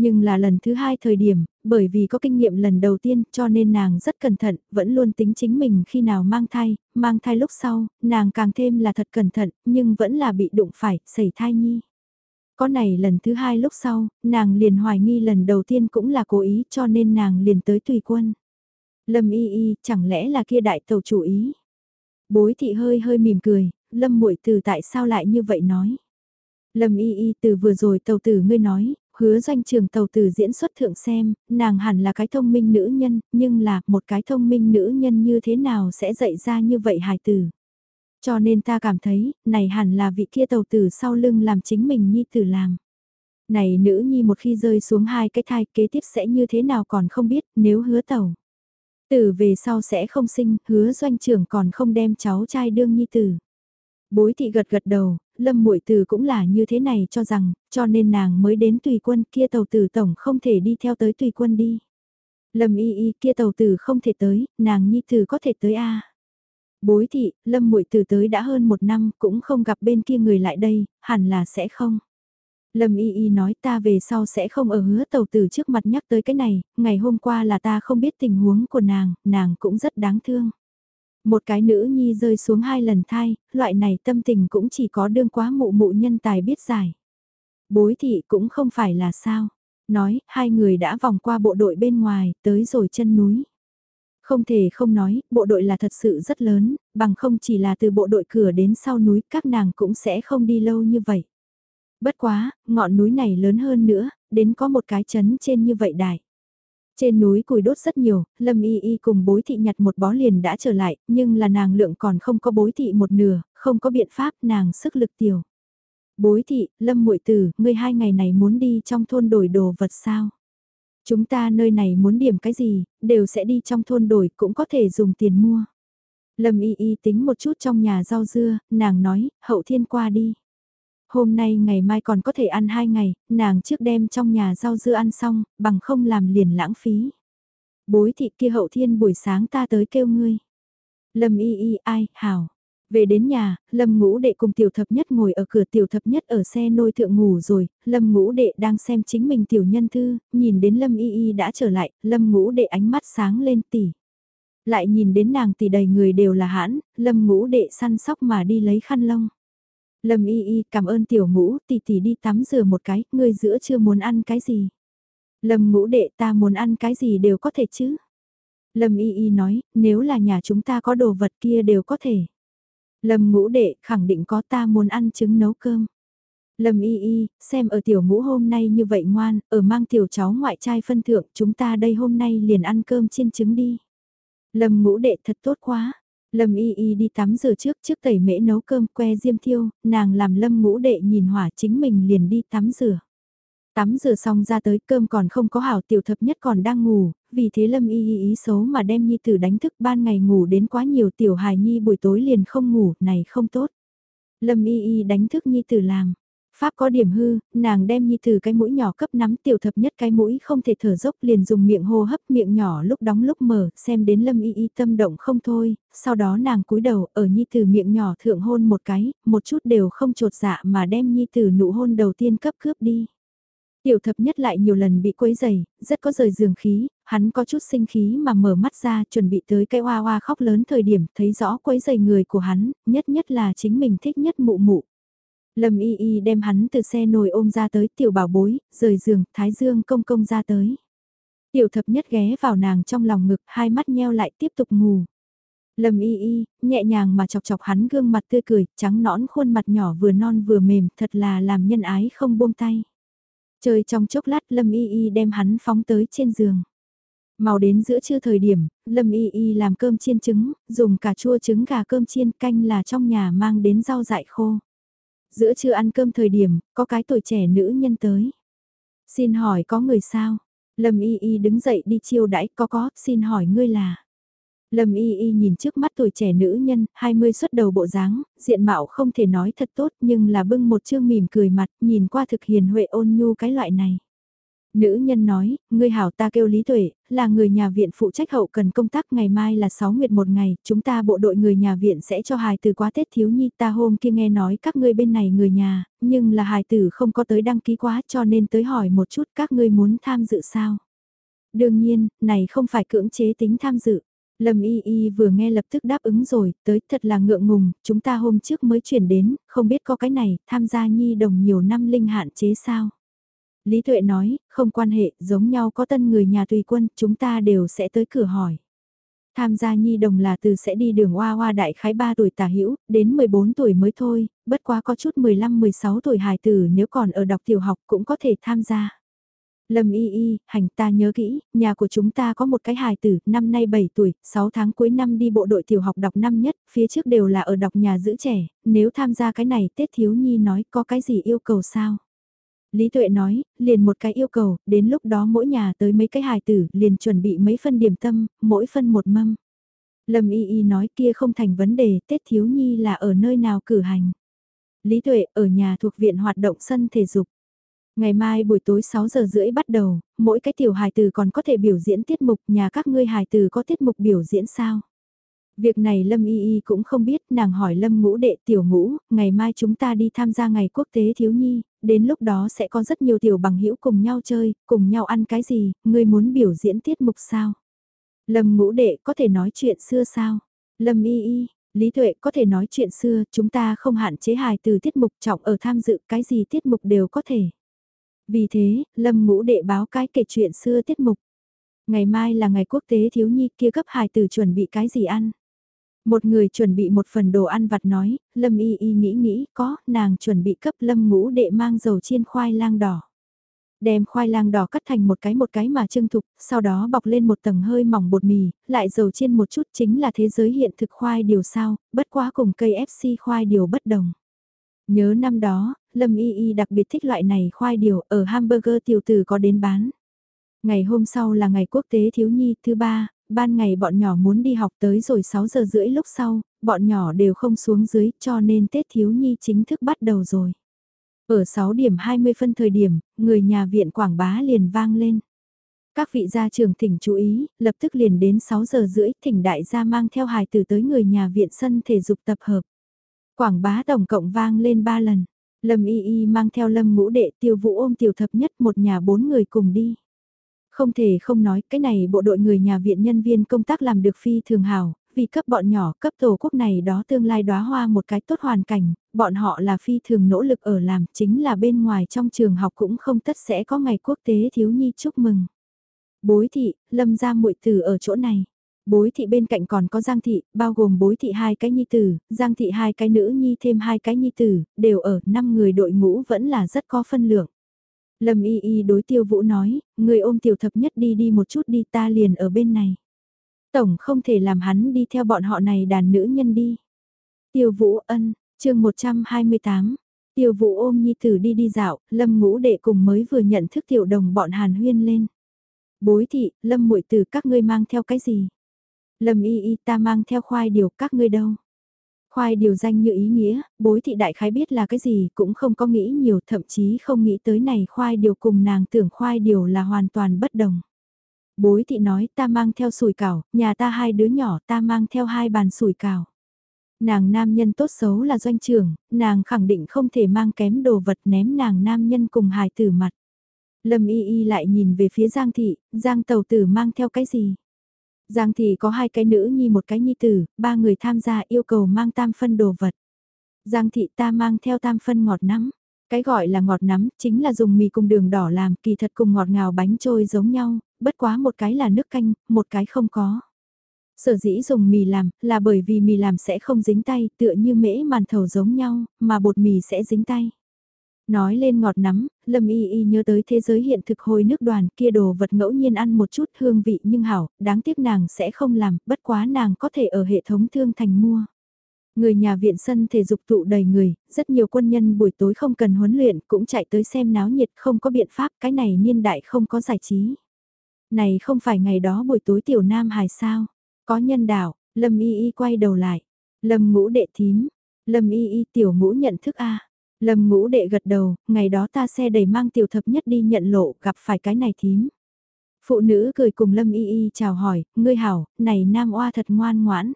Nhưng là lần thứ hai thời điểm, bởi vì có kinh nghiệm lần đầu tiên cho nên nàng rất cẩn thận, vẫn luôn tính chính mình khi nào mang thai, mang thai lúc sau, nàng càng thêm là thật cẩn thận, nhưng vẫn là bị đụng phải, xảy thai nhi. Có này lần thứ hai lúc sau, nàng liền hoài nghi lần đầu tiên cũng là cố ý cho nên nàng liền tới tùy quân. Lâm y y, chẳng lẽ là kia đại tàu chủ ý? Bối thị hơi hơi mỉm cười, lâm muội từ tại sao lại như vậy nói? Lâm y y từ vừa rồi tàu tử ngươi nói, hứa doanh trường tàu tử diễn xuất thượng xem, nàng hẳn là cái thông minh nữ nhân, nhưng là một cái thông minh nữ nhân như thế nào sẽ dạy ra như vậy hài tử. Cho nên ta cảm thấy, này hẳn là vị kia tàu tử sau lưng làm chính mình nhi tử làm. Này nữ nhi một khi rơi xuống hai cái thai kế tiếp sẽ như thế nào còn không biết nếu hứa tàu. Tử về sau sẽ không sinh, hứa doanh trưởng còn không đem cháu trai đương nhi tử. Bối thị gật gật đầu, lâm muội từ cũng là như thế này cho rằng, cho nên nàng mới đến tùy quân kia tàu tử tổng không thể đi theo tới tùy quân đi. Lâm y y kia tàu tử không thể tới, nàng nhi tử có thể tới a Bối thị, lâm muội từ tới đã hơn một năm cũng không gặp bên kia người lại đây, hẳn là sẽ không. Lâm Y Y nói ta về sau sẽ không ở hứa tàu tử trước mặt nhắc tới cái này, ngày hôm qua là ta không biết tình huống của nàng, nàng cũng rất đáng thương. Một cái nữ nhi rơi xuống hai lần thai, loại này tâm tình cũng chỉ có đương quá mụ mụ nhân tài biết giải. Bối thị cũng không phải là sao. Nói, hai người đã vòng qua bộ đội bên ngoài, tới rồi chân núi. Không thể không nói, bộ đội là thật sự rất lớn, bằng không chỉ là từ bộ đội cửa đến sau núi, các nàng cũng sẽ không đi lâu như vậy. Bất quá, ngọn núi này lớn hơn nữa, đến có một cái chấn trên như vậy đại. Trên núi củi đốt rất nhiều, Lâm Y Y cùng bối thị nhặt một bó liền đã trở lại, nhưng là nàng lượng còn không có bối thị một nửa, không có biện pháp nàng sức lực tiểu. Bối thị, Lâm muội tử, ngươi hai ngày này muốn đi trong thôn đổi đồ vật sao? Chúng ta nơi này muốn điểm cái gì, đều sẽ đi trong thôn đổi, cũng có thể dùng tiền mua. Lâm Y Y tính một chút trong nhà rau dưa, nàng nói, hậu thiên qua đi. Hôm nay ngày mai còn có thể ăn hai ngày, nàng trước đem trong nhà rau dưa ăn xong, bằng không làm liền lãng phí. Bối thị kia hậu thiên buổi sáng ta tới kêu ngươi. Lâm y y ai, hảo. Về đến nhà, Lâm ngũ đệ cùng tiểu thập nhất ngồi ở cửa tiểu thập nhất ở xe nôi thượng ngủ rồi, Lâm ngũ đệ đang xem chính mình tiểu nhân thư, nhìn đến Lâm y y đã trở lại, Lâm ngũ đệ ánh mắt sáng lên tỉ. Lại nhìn đến nàng tỷ đầy người đều là hãn, Lâm ngũ đệ săn sóc mà đi lấy khăn lông. Lâm y y cảm ơn tiểu ngũ, tỷ tỷ đi tắm rửa một cái, ngươi giữa chưa muốn ăn cái gì. Lâm ngũ đệ ta muốn ăn cái gì đều có thể chứ. Lâm y y nói, nếu là nhà chúng ta có đồ vật kia đều có thể. Lâm ngũ đệ khẳng định có ta muốn ăn trứng nấu cơm. Lâm y y, xem ở tiểu ngũ hôm nay như vậy ngoan, ở mang tiểu cháu ngoại trai phân thượng, chúng ta đây hôm nay liền ăn cơm chiên trứng đi. Lâm ngũ đệ thật tốt quá, Lâm y y đi tắm rửa trước trước tẩy mễ nấu cơm que diêm thiêu, nàng làm lâm ngũ đệ nhìn hỏa chính mình liền đi tắm rửa. Tắm rửa xong ra tới cơm còn không có hảo tiểu thập nhất còn đang ngủ, vì thế lâm y y ý xấu mà đem nhi tử đánh thức ban ngày ngủ đến quá nhiều tiểu hài nhi buổi tối liền không ngủ, này không tốt. Lâm y y đánh thức nhi tử làm, Pháp có điểm hư, nàng đem nhi từ cái mũi nhỏ cấp nắm tiểu thập nhất cái mũi không thể thở dốc liền dùng miệng hô hấp miệng nhỏ lúc đóng lúc mở, xem đến lâm y y tâm động không thôi, sau đó nàng cúi đầu ở nhi từ miệng nhỏ thượng hôn một cái, một chút đều không trột dạ mà đem nhi từ nụ hôn đầu tiên cấp cướp đi. Tiểu thập nhất lại nhiều lần bị quấy dày, rất có rời giường khí, hắn có chút sinh khí mà mở mắt ra chuẩn bị tới cái hoa hoa khóc lớn thời điểm thấy rõ quấy dày người của hắn, nhất nhất là chính mình thích nhất mụ mụ. Lâm y y đem hắn từ xe nồi ôm ra tới tiểu bảo bối, rời giường, thái dương công công ra tới. Tiểu thập nhất ghé vào nàng trong lòng ngực, hai mắt nheo lại tiếp tục ngủ. Lâm y y, nhẹ nhàng mà chọc chọc hắn gương mặt tươi cười, trắng nõn khuôn mặt nhỏ vừa non vừa mềm, thật là làm nhân ái không buông tay. Chơi trong chốc lát Lâm y y đem hắn phóng tới trên giường. Màu đến giữa trưa thời điểm, Lâm y y làm cơm chiên trứng, dùng cà chua trứng gà cơm chiên canh là trong nhà mang đến rau dại khô. Giữa trưa ăn cơm thời điểm, có cái tuổi trẻ nữ nhân tới. Xin hỏi có người sao? Lâm Y Y đứng dậy đi chiêu đãi có có, xin hỏi ngươi là. Lâm Y Y nhìn trước mắt tuổi trẻ nữ nhân, 20 xuất đầu bộ dáng, diện mạo không thể nói thật tốt nhưng là bưng một chương mỉm cười mặt, nhìn qua thực hiền huệ ôn nhu cái loại này. Nữ nhân nói, ngươi hảo ta kêu Lý Tuệ, là người nhà viện phụ trách hậu cần công tác ngày mai là 6 nguyệt một ngày, chúng ta bộ đội người nhà viện sẽ cho hài tử quá Tết thiếu nhi ta hôm kia nghe nói các ngươi bên này người nhà, nhưng là hài tử không có tới đăng ký quá cho nên tới hỏi một chút các ngươi muốn tham dự sao. Đương nhiên, này không phải cưỡng chế tính tham dự. Lâm Y Y vừa nghe lập tức đáp ứng rồi, tới thật là ngượng ngùng, chúng ta hôm trước mới chuyển đến, không biết có cái này, tham gia nhi đồng nhiều năm linh hạn chế sao. Lý Tuệ nói, không quan hệ, giống nhau có tân người nhà tùy quân, chúng ta đều sẽ tới cửa hỏi. Tham gia nhi đồng là từ sẽ đi đường hoa hoa đại khái 3 tuổi tả hữu đến 14 tuổi mới thôi, bất quá có chút 15-16 tuổi hài tử nếu còn ở đọc tiểu học cũng có thể tham gia. Lâm y y, hành ta nhớ kỹ, nhà của chúng ta có một cái hài tử, năm nay 7 tuổi, 6 tháng cuối năm đi bộ đội tiểu học đọc năm nhất, phía trước đều là ở đọc nhà giữ trẻ, nếu tham gia cái này Tết Thiếu Nhi nói có cái gì yêu cầu sao? Lý Tuệ nói, liền một cái yêu cầu, đến lúc đó mỗi nhà tới mấy cái hài tử, liền chuẩn bị mấy phân điểm tâm, mỗi phân một mâm. Lâm Y Y nói kia không thành vấn đề, Tết Thiếu Nhi là ở nơi nào cử hành. Lý Tuệ ở nhà thuộc viện hoạt động sân thể dục. Ngày mai buổi tối 6 giờ rưỡi bắt đầu, mỗi cái tiểu hài tử còn có thể biểu diễn tiết mục, nhà các ngươi hài tử có tiết mục biểu diễn sao? Việc này Lâm Y Y cũng không biết, nàng hỏi Lâm ngũ đệ tiểu ngũ, ngày mai chúng ta đi tham gia ngày quốc tế thiếu nhi, đến lúc đó sẽ có rất nhiều tiểu bằng hữu cùng nhau chơi, cùng nhau ăn cái gì, ngươi muốn biểu diễn tiết mục sao? Lâm ngũ đệ có thể nói chuyện xưa sao? Lâm Y Y, Lý Tuệ có thể nói chuyện xưa, chúng ta không hạn chế hài từ tiết mục trọng ở tham dự cái gì tiết mục đều có thể. Vì thế, Lâm ngũ đệ báo cái kể chuyện xưa tiết mục. Ngày mai là ngày quốc tế thiếu nhi kia cấp hài từ chuẩn bị cái gì ăn. Một người chuẩn bị một phần đồ ăn vặt nói, Lâm y y nghĩ nghĩ có, nàng chuẩn bị cấp Lâm ngũ đệ mang dầu chiên khoai lang đỏ. Đem khoai lang đỏ cắt thành một cái một cái mà trưng thục, sau đó bọc lên một tầng hơi mỏng bột mì, lại dầu chiên một chút chính là thế giới hiện thực khoai điều sao, bất quá cùng cây FC khoai điều bất đồng. Nhớ năm đó, Lâm Y Y đặc biệt thích loại này khoai điều ở hamburger tiểu tử có đến bán. Ngày hôm sau là ngày quốc tế thiếu nhi thứ ba, ban ngày bọn nhỏ muốn đi học tới rồi 6 giờ rưỡi lúc sau, bọn nhỏ đều không xuống dưới cho nên Tết thiếu nhi chính thức bắt đầu rồi. Ở 6 điểm 20 phân thời điểm, người nhà viện quảng bá liền vang lên. Các vị gia trưởng thỉnh chú ý, lập tức liền đến 6 giờ rưỡi thỉnh đại gia mang theo hài tử tới người nhà viện sân thể dục tập hợp. Quảng bá tổng cộng vang lên 3 lần. Lâm Y Y mang theo Lâm ngũ đệ tiêu vũ ôm tiểu thập nhất một nhà bốn người cùng đi. Không thể không nói cái này bộ đội người nhà viện nhân viên công tác làm được phi thường hảo, vì cấp bọn nhỏ cấp tổ quốc này đó tương lai đóa hoa một cái tốt hoàn cảnh, bọn họ là phi thường nỗ lực ở làm chính là bên ngoài trong trường học cũng không tất sẽ có ngày quốc tế thiếu nhi chúc mừng. Bối thị, lâm ra muội tử ở chỗ này. Bối thị bên cạnh còn có Giang thị, bao gồm bối thị hai cái nhi tử, Giang thị hai cái nữ nhi thêm hai cái nhi tử, đều ở năm người đội ngũ vẫn là rất có phân lượng. Lâm y y đối tiêu vũ nói, người ôm tiểu thập nhất đi đi một chút đi ta liền ở bên này. Tổng không thể làm hắn đi theo bọn họ này đàn nữ nhân đi. Tiêu vũ ân, chương 128, tiêu vũ ôm nhi tử đi đi dạo, lâm ngũ đệ cùng mới vừa nhận thức tiểu đồng bọn hàn huyên lên. Bối thị, lâm muội tử các ngươi mang theo cái gì? Lâm y y ta mang theo khoai điều các ngươi đâu? Khoai điều danh như ý nghĩa, bối thị đại khái biết là cái gì cũng không có nghĩ nhiều thậm chí không nghĩ tới này khoai điều cùng nàng tưởng khoai điều là hoàn toàn bất đồng. Bối thị nói ta mang theo sủi cảo, nhà ta hai đứa nhỏ ta mang theo hai bàn sủi cảo. Nàng nam nhân tốt xấu là doanh trưởng, nàng khẳng định không thể mang kém đồ vật ném nàng nam nhân cùng hài tử mặt. Lâm y y lại nhìn về phía Giang thị, Giang tàu tử mang theo cái gì? Giang thị có hai cái nữ nhi một cái nhi tử, ba người tham gia yêu cầu mang tam phân đồ vật. Giang thị ta mang theo tam phân ngọt nắm. Cái gọi là ngọt nắm chính là dùng mì cùng đường đỏ làm kỳ thật cùng ngọt ngào bánh trôi giống nhau, bất quá một cái là nước canh, một cái không có. Sở dĩ dùng mì làm là bởi vì mì làm sẽ không dính tay tựa như mễ màn thầu giống nhau, mà bột mì sẽ dính tay. Nói lên ngọt nắm, Lâm Y Y nhớ tới thế giới hiện thực hồi nước đoàn kia đồ vật ngẫu nhiên ăn một chút hương vị nhưng hảo, đáng tiếc nàng sẽ không làm, bất quá nàng có thể ở hệ thống thương thành mua. Người nhà viện sân thể dục tụ đầy người, rất nhiều quân nhân buổi tối không cần huấn luyện cũng chạy tới xem náo nhiệt không có biện pháp, cái này niên đại không có giải trí. Này không phải ngày đó buổi tối tiểu nam hài sao, có nhân đạo, Lâm Y Y quay đầu lại, Lâm ngũ đệ thím, Lâm Y Y tiểu ngũ nhận thức A. Lâm ngũ đệ gật đầu, ngày đó ta xe đầy mang tiểu thập nhất đi nhận lộ, gặp phải cái này thím. Phụ nữ cười cùng Lâm Y Y chào hỏi, ngươi hảo, này nam oa thật ngoan ngoãn.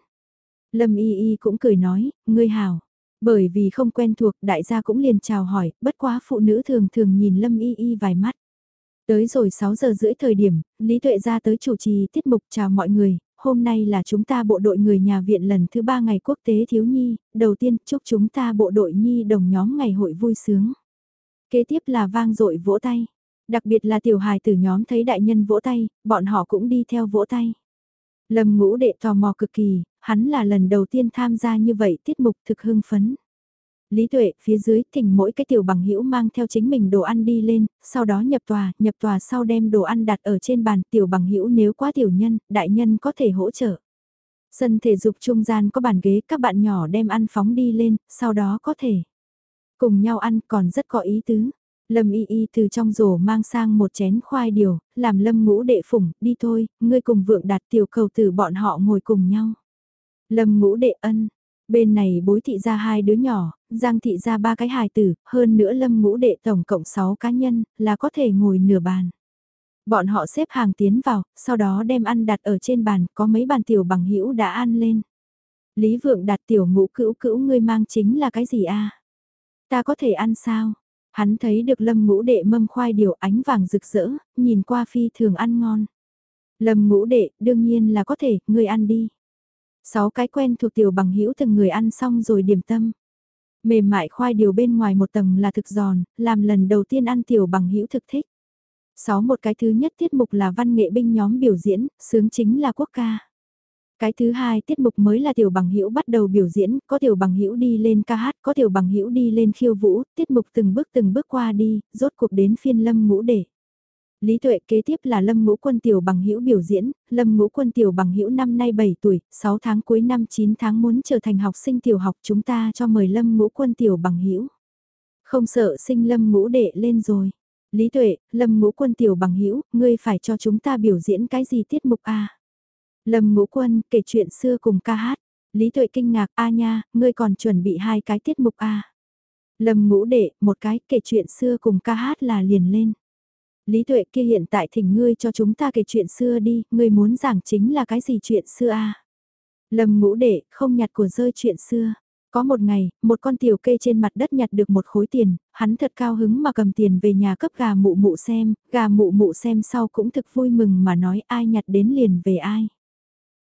Lâm Y Y cũng cười nói, ngươi hảo. Bởi vì không quen thuộc, đại gia cũng liền chào hỏi, bất quá phụ nữ thường thường nhìn Lâm Y Y vài mắt. Tới rồi 6 giờ rưỡi thời điểm, Lý Tuệ ra tới chủ trì tiết mục chào mọi người, hôm nay là chúng ta bộ đội người nhà viện lần thứ ba ngày quốc tế thiếu nhi, đầu tiên chúc chúng ta bộ đội nhi đồng nhóm ngày hội vui sướng. Kế tiếp là vang dội vỗ tay, đặc biệt là tiểu hài tử nhóm thấy đại nhân vỗ tay, bọn họ cũng đi theo vỗ tay. Lâm ngũ đệ tò mò cực kỳ, hắn là lần đầu tiên tham gia như vậy tiết mục thực hưng phấn. Lý Tuệ, phía dưới, thỉnh mỗi cái tiểu bằng hữu mang theo chính mình đồ ăn đi lên, sau đó nhập tòa, nhập tòa sau đem đồ ăn đặt ở trên bàn, tiểu bằng hữu nếu quá tiểu nhân, đại nhân có thể hỗ trợ. Sân thể dục trung gian có bàn ghế, các bạn nhỏ đem ăn phóng đi lên, sau đó có thể cùng nhau ăn còn rất có ý tứ. Lâm y y từ trong rổ mang sang một chén khoai điều, làm lâm ngũ đệ phủng, đi thôi, ngươi cùng vượng đạt tiểu cầu từ bọn họ ngồi cùng nhau. Lâm ngũ đệ ân, Bên này bối thị ra hai đứa nhỏ, Giang thị ra ba cái hài tử, hơn nữa lâm ngũ đệ tổng cộng 6 cá nhân, là có thể ngồi nửa bàn. Bọn họ xếp hàng tiến vào, sau đó đem ăn đặt ở trên bàn, có mấy bàn tiểu bằng hữu đã ăn lên. Lý vượng đặt tiểu ngũ cữu cữu ngươi mang chính là cái gì a Ta có thể ăn sao? Hắn thấy được lâm ngũ đệ mâm khoai điều ánh vàng rực rỡ, nhìn qua phi thường ăn ngon. Lâm ngũ đệ, đương nhiên là có thể, ngươi ăn đi. Sáu cái quen thuộc tiểu bằng hữu từng người ăn xong rồi điểm tâm. Mềm mại khoai điều bên ngoài một tầng là thực giòn, làm lần đầu tiên ăn tiểu bằng hữu thực thích. Sáu một cái thứ nhất tiết mục là văn nghệ binh nhóm biểu diễn, sướng chính là quốc ca. Cái thứ hai tiết mục mới là tiểu bằng hữu bắt đầu biểu diễn, có tiểu bằng hữu đi lên ca hát, có tiểu bằng hữu đi lên khiêu vũ, tiết mục từng bước từng bước qua đi, rốt cuộc đến phiên lâm ngũ để. Lý Tuệ kế tiếp là Lâm Ngũ Quân Tiểu Bằng Hữu biểu diễn, Lâm Ngũ Quân Tiểu Bằng Hữu năm nay 7 tuổi, 6 tháng cuối năm 9 tháng muốn trở thành học sinh tiểu học chúng ta cho mời Lâm Ngũ Quân Tiểu Bằng Hữu. Không sợ sinh Lâm Ngũ đệ lên rồi. Lý Tuệ, Lâm Ngũ Quân Tiểu Bằng Hữu, ngươi phải cho chúng ta biểu diễn cái gì tiết mục a? Lâm Ngũ Quân kể chuyện xưa cùng ca hát. Lý Tuệ kinh ngạc, a nha, ngươi còn chuẩn bị hai cái tiết mục a. Lâm Ngũ đệ, một cái kể chuyện xưa cùng ca hát là liền lên. Lý tuệ kia hiện tại thỉnh ngươi cho chúng ta kể chuyện xưa đi, ngươi muốn giảng chính là cái gì chuyện xưa a à? Lâm ngũ đệ, không nhặt của rơi chuyện xưa. Có một ngày, một con tiểu kê trên mặt đất nhặt được một khối tiền, hắn thật cao hứng mà cầm tiền về nhà cấp gà mụ mụ xem, gà mụ mụ xem sau cũng thực vui mừng mà nói ai nhặt đến liền về ai.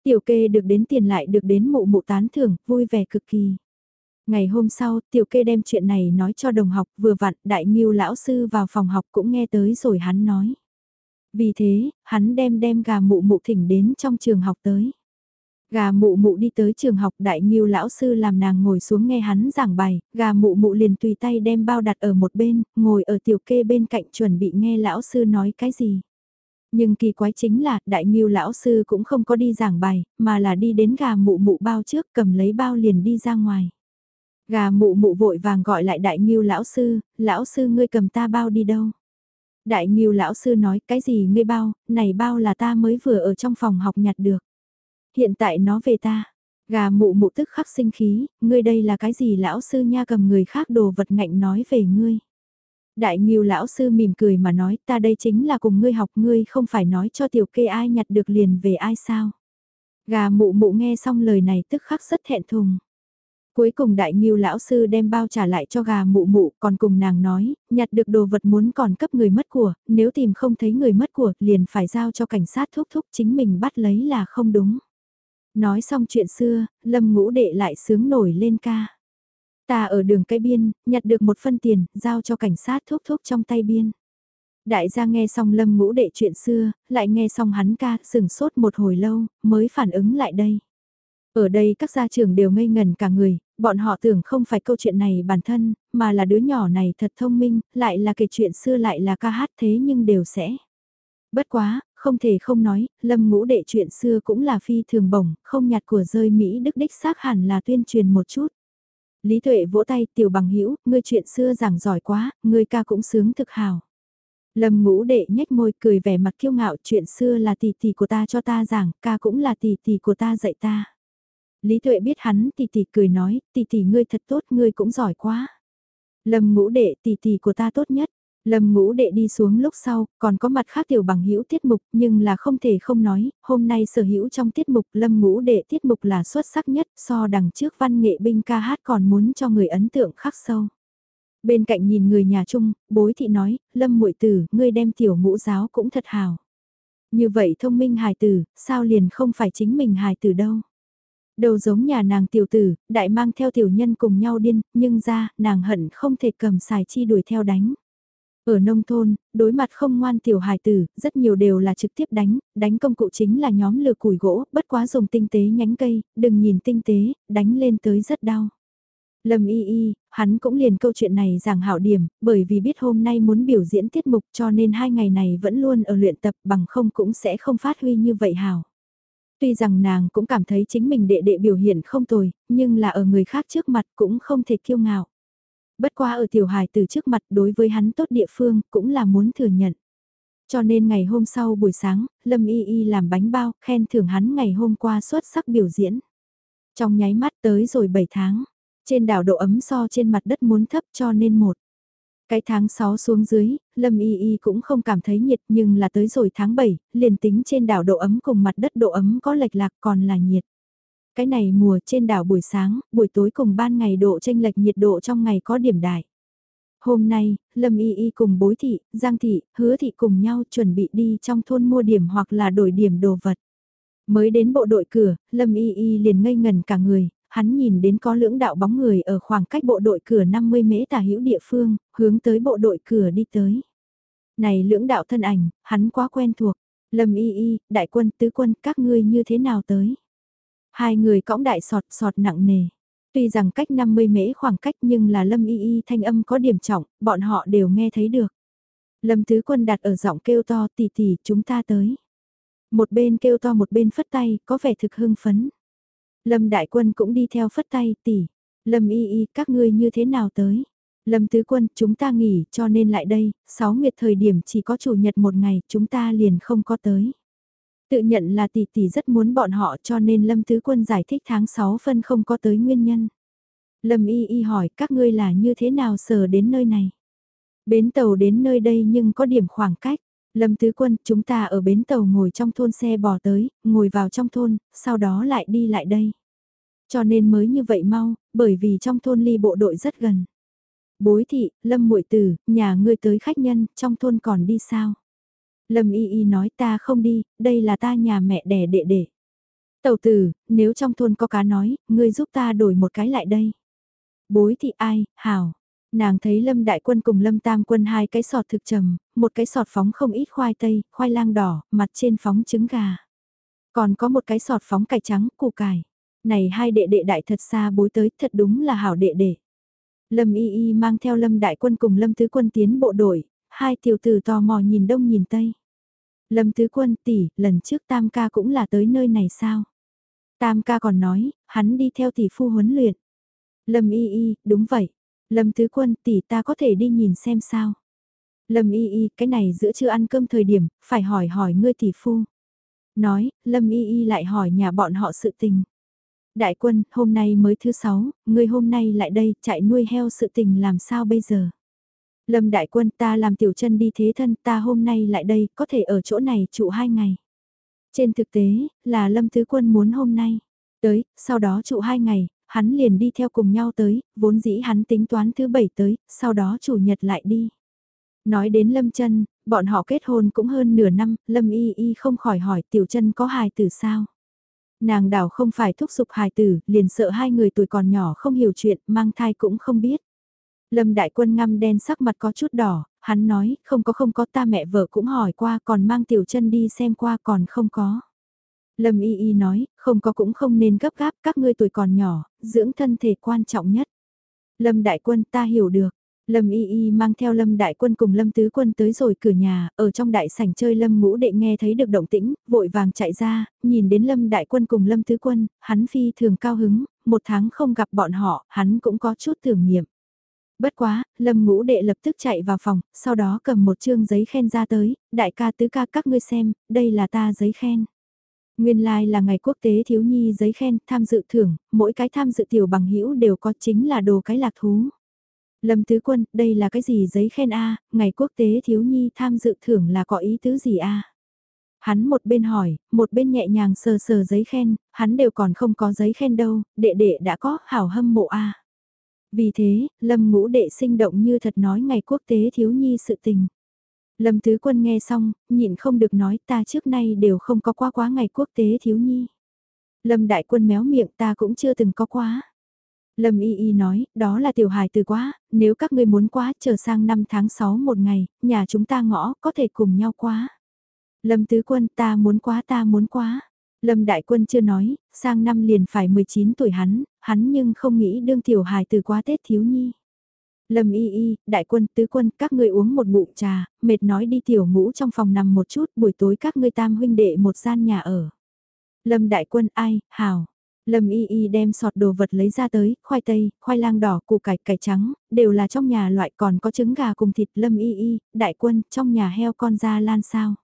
Tiểu kê được đến tiền lại được đến mụ mụ tán thưởng, vui vẻ cực kỳ. Ngày hôm sau, tiểu kê đem chuyện này nói cho đồng học, vừa vặn, đại nghiêu lão sư vào phòng học cũng nghe tới rồi hắn nói. Vì thế, hắn đem đem gà mụ mụ thỉnh đến trong trường học tới. Gà mụ mụ đi tới trường học đại nghiêu lão sư làm nàng ngồi xuống nghe hắn giảng bài, gà mụ mụ liền tùy tay đem bao đặt ở một bên, ngồi ở tiểu kê bên cạnh chuẩn bị nghe lão sư nói cái gì. Nhưng kỳ quái chính là đại nghiêu lão sư cũng không có đi giảng bài, mà là đi đến gà mụ mụ bao trước cầm lấy bao liền đi ra ngoài. Gà mụ mụ vội vàng gọi lại đại nghiêu lão sư, lão sư ngươi cầm ta bao đi đâu? Đại nghiêu lão sư nói cái gì ngươi bao, này bao là ta mới vừa ở trong phòng học nhặt được. Hiện tại nó về ta. Gà mụ mụ tức khắc sinh khí, ngươi đây là cái gì lão sư nha cầm người khác đồ vật ngạnh nói về ngươi. Đại nghiêu lão sư mỉm cười mà nói ta đây chính là cùng ngươi học ngươi không phải nói cho tiểu kê ai nhặt được liền về ai sao. Gà mụ mụ nghe xong lời này tức khắc rất thẹn thùng. Cuối cùng đại nghiêu lão sư đem bao trả lại cho gà mụ mụ, còn cùng nàng nói, nhặt được đồ vật muốn còn cấp người mất của, nếu tìm không thấy người mất của, liền phải giao cho cảnh sát thúc thúc chính mình bắt lấy là không đúng. Nói xong chuyện xưa, lâm ngũ đệ lại sướng nổi lên ca. Ta ở đường cây biên, nhặt được một phân tiền, giao cho cảnh sát thúc thúc trong tay biên. Đại gia nghe xong lâm ngũ đệ chuyện xưa, lại nghe xong hắn ca, sừng sốt một hồi lâu, mới phản ứng lại đây. Ở đây các gia trưởng đều ngây ngần cả người, bọn họ tưởng không phải câu chuyện này bản thân, mà là đứa nhỏ này thật thông minh, lại là kể chuyện xưa lại là ca hát thế nhưng đều sẽ. Bất quá, không thể không nói, lâm ngũ đệ chuyện xưa cũng là phi thường bổng, không nhặt của rơi Mỹ đức đích xác hẳn là tuyên truyền một chút. Lý tuệ vỗ tay tiểu bằng hữu ngươi chuyện xưa giảng giỏi quá, ngươi ca cũng sướng thực hào. Lâm ngũ đệ nhếch môi cười vẻ mặt kiêu ngạo chuyện xưa là tỷ tỷ của ta cho ta giảng, ca cũng là tỷ tỷ của ta dạy ta. Lý Tuệ biết hắn tỷ tỷ cười nói, tỷ tỷ ngươi thật tốt, ngươi cũng giỏi quá. Lâm ngũ đệ tỷ tỷ của ta tốt nhất. Lâm ngũ đệ đi xuống lúc sau, còn có mặt khác tiểu bằng hữu tiết mục, nhưng là không thể không nói, hôm nay sở hữu trong tiết mục lâm ngũ đệ tiết mục là xuất sắc nhất, so đằng trước văn nghệ binh ca hát còn muốn cho người ấn tượng khắc sâu. Bên cạnh nhìn người nhà chung, bối thị nói, lâm muội tử, ngươi đem tiểu ngũ giáo cũng thật hào. Như vậy thông minh hài tử, sao liền không phải chính mình hài tử đâu. Đầu giống nhà nàng tiểu tử, đại mang theo tiểu nhân cùng nhau điên, nhưng ra, nàng hận không thể cầm xài chi đuổi theo đánh. Ở nông thôn, đối mặt không ngoan tiểu hài tử, rất nhiều đều là trực tiếp đánh, đánh công cụ chính là nhóm lừa củi gỗ, bất quá dùng tinh tế nhánh cây, đừng nhìn tinh tế, đánh lên tới rất đau. Lâm y y, hắn cũng liền câu chuyện này giảng hảo điểm, bởi vì biết hôm nay muốn biểu diễn tiết mục cho nên hai ngày này vẫn luôn ở luyện tập bằng không cũng sẽ không phát huy như vậy hảo. Tuy rằng nàng cũng cảm thấy chính mình đệ đệ biểu hiện không tồi, nhưng là ở người khác trước mặt cũng không thể kiêu ngạo. Bất qua ở tiểu hài từ trước mặt đối với hắn tốt địa phương cũng là muốn thừa nhận. Cho nên ngày hôm sau buổi sáng, Lâm Y Y làm bánh bao, khen thưởng hắn ngày hôm qua xuất sắc biểu diễn. Trong nháy mắt tới rồi 7 tháng, trên đảo độ ấm so trên mặt đất muốn thấp cho nên một. Cái tháng 6 xuống dưới, Lâm Y Y cũng không cảm thấy nhiệt nhưng là tới rồi tháng 7, liền tính trên đảo độ ấm cùng mặt đất độ ấm có lệch lạc còn là nhiệt. Cái này mùa trên đảo buổi sáng, buổi tối cùng ban ngày độ tranh lệch nhiệt độ trong ngày có điểm đại. Hôm nay, Lâm Y Y cùng bối thị, Giang thị, hứa thị cùng nhau chuẩn bị đi trong thôn mua điểm hoặc là đổi điểm đồ vật. Mới đến bộ đội cửa, Lâm Y Y liền ngây ngần cả người, hắn nhìn đến có lưỡng đạo bóng người ở khoảng cách bộ đội cửa 50 mễ tả hữu địa phương, hướng tới bộ đội cửa đi tới. Này lưỡng đạo thân ảnh, hắn quá quen thuộc. Lâm y y, đại quân, tứ quân, các ngươi như thế nào tới? Hai người cõng đại sọt sọt nặng nề. Tuy rằng cách 50 mễ khoảng cách nhưng là Lâm y y thanh âm có điểm trọng, bọn họ đều nghe thấy được. Lâm tứ quân đặt ở giọng kêu to tì tì chúng ta tới. Một bên kêu to một bên phất tay, có vẻ thực hưng phấn. Lâm đại quân cũng đi theo phất tay tỷ. Lâm y y các ngươi như thế nào tới? Lâm tứ quân chúng ta nghỉ cho nên lại đây, 6 nguyệt thời điểm chỉ có chủ nhật một ngày chúng ta liền không có tới. Tự nhận là tỷ tỷ rất muốn bọn họ cho nên Lâm tứ quân giải thích tháng 6 phân không có tới nguyên nhân. Lâm y y hỏi các ngươi là như thế nào sờ đến nơi này? Bến tàu đến nơi đây nhưng có điểm khoảng cách. Lâm Tứ Quân, chúng ta ở bến tàu ngồi trong thôn xe bò tới, ngồi vào trong thôn, sau đó lại đi lại đây. Cho nên mới như vậy mau, bởi vì trong thôn ly bộ đội rất gần. Bối thị, Lâm muội Tử, nhà ngươi tới khách nhân, trong thôn còn đi sao? Lâm Y Y nói ta không đi, đây là ta nhà mẹ đẻ đệ đệ. Tàu tử, nếu trong thôn có cá nói, ngươi giúp ta đổi một cái lại đây. Bối thị ai, hảo, Nàng thấy Lâm Đại Quân cùng Lâm Tam Quân hai cái sọt thực trầm, một cái sọt phóng không ít khoai tây, khoai lang đỏ, mặt trên phóng trứng gà. Còn có một cái sọt phóng cải trắng, củ cải. Này hai đệ đệ đại thật xa bối tới, thật đúng là hảo đệ đệ. Lâm Y Y mang theo Lâm Đại Quân cùng Lâm Tứ Quân tiến bộ đội, hai tiểu tử tò mò nhìn đông nhìn tây. Lâm Tứ Quân tỷ, lần trước Tam ca cũng là tới nơi này sao? Tam ca còn nói, hắn đi theo tỷ phu huấn luyện. Lâm Y Y, đúng vậy. Lâm Tứ Quân tỷ ta có thể đi nhìn xem sao. Lâm Y Y cái này giữa chưa ăn cơm thời điểm, phải hỏi hỏi ngươi tỷ phu. Nói, Lâm Y Y lại hỏi nhà bọn họ sự tình. Đại quân, hôm nay mới thứ sáu, ngươi hôm nay lại đây, chạy nuôi heo sự tình làm sao bây giờ? Lâm đại quân ta làm tiểu chân đi thế thân ta hôm nay lại đây, có thể ở chỗ này trụ hai ngày. Trên thực tế, là Lâm Tứ Quân muốn hôm nay. Tới, sau đó trụ hai ngày, hắn liền đi theo cùng nhau tới, vốn dĩ hắn tính toán thứ bảy tới, sau đó chủ nhật lại đi. Nói đến Lâm chân bọn họ kết hôn cũng hơn nửa năm, Lâm Y Y không khỏi hỏi tiểu chân có hài tử sao. Nàng đảo không phải thúc giục hài tử, liền sợ hai người tuổi còn nhỏ không hiểu chuyện, mang thai cũng không biết. Lâm đại quân ngăm đen sắc mặt có chút đỏ, hắn nói, không có không có ta mẹ vợ cũng hỏi qua còn mang tiểu chân đi xem qua còn không có. Lâm Y Y nói, không có cũng không nên gấp gáp, các ngươi tuổi còn nhỏ, dưỡng thân thể quan trọng nhất. Lâm Đại Quân ta hiểu được. Lâm Y Y mang theo Lâm Đại Quân cùng Lâm Tứ Quân tới rồi cửa nhà, ở trong đại sảnh chơi Lâm Ngũ Đệ nghe thấy được động tĩnh, vội vàng chạy ra, nhìn đến Lâm Đại Quân cùng Lâm Tứ Quân, hắn phi thường cao hứng, một tháng không gặp bọn họ, hắn cũng có chút tưởng niệm. Bất quá, Lâm Ngũ Đệ lập tức chạy vào phòng, sau đó cầm một chương giấy khen ra tới, đại ca tứ ca các ngươi xem, đây là ta giấy khen. Nguyên lai like là ngày quốc tế thiếu nhi giấy khen, tham dự thưởng, mỗi cái tham dự tiểu bằng hữu đều có chính là đồ cái lạc thú. Lâm Tứ Quân, đây là cái gì giấy khen A, ngày quốc tế thiếu nhi tham dự thưởng là có ý tứ gì A? Hắn một bên hỏi, một bên nhẹ nhàng sờ sờ giấy khen, hắn đều còn không có giấy khen đâu, đệ đệ đã có, hảo hâm mộ A. Vì thế, Lâm ngũ đệ sinh động như thật nói ngày quốc tế thiếu nhi sự tình. Lâm Tứ Quân nghe xong, nhịn không được nói ta trước nay đều không có qua quá ngày quốc tế thiếu nhi. Lâm Đại Quân méo miệng ta cũng chưa từng có quá. Lâm Y Y nói, đó là tiểu hài từ quá, nếu các ngươi muốn quá, chờ sang năm tháng 6 một ngày, nhà chúng ta ngõ, có thể cùng nhau quá. Lâm Tứ Quân, ta muốn quá ta muốn quá. Lâm Đại Quân chưa nói, sang năm liền phải 19 tuổi hắn, hắn nhưng không nghĩ đương tiểu hài từ quá Tết thiếu nhi. Lâm y y, đại quân, tứ quân, các ngươi uống một ngụm trà, mệt nói đi tiểu ngũ trong phòng nằm một chút, buổi tối các ngươi tam huynh đệ một gian nhà ở. Lâm đại quân, ai, hào. Lâm y y đem sọt đồ vật lấy ra tới, khoai tây, khoai lang đỏ, củ cải, cải trắng, đều là trong nhà loại còn có trứng gà cùng thịt. Lâm y y, đại quân, trong nhà heo con ra lan sao.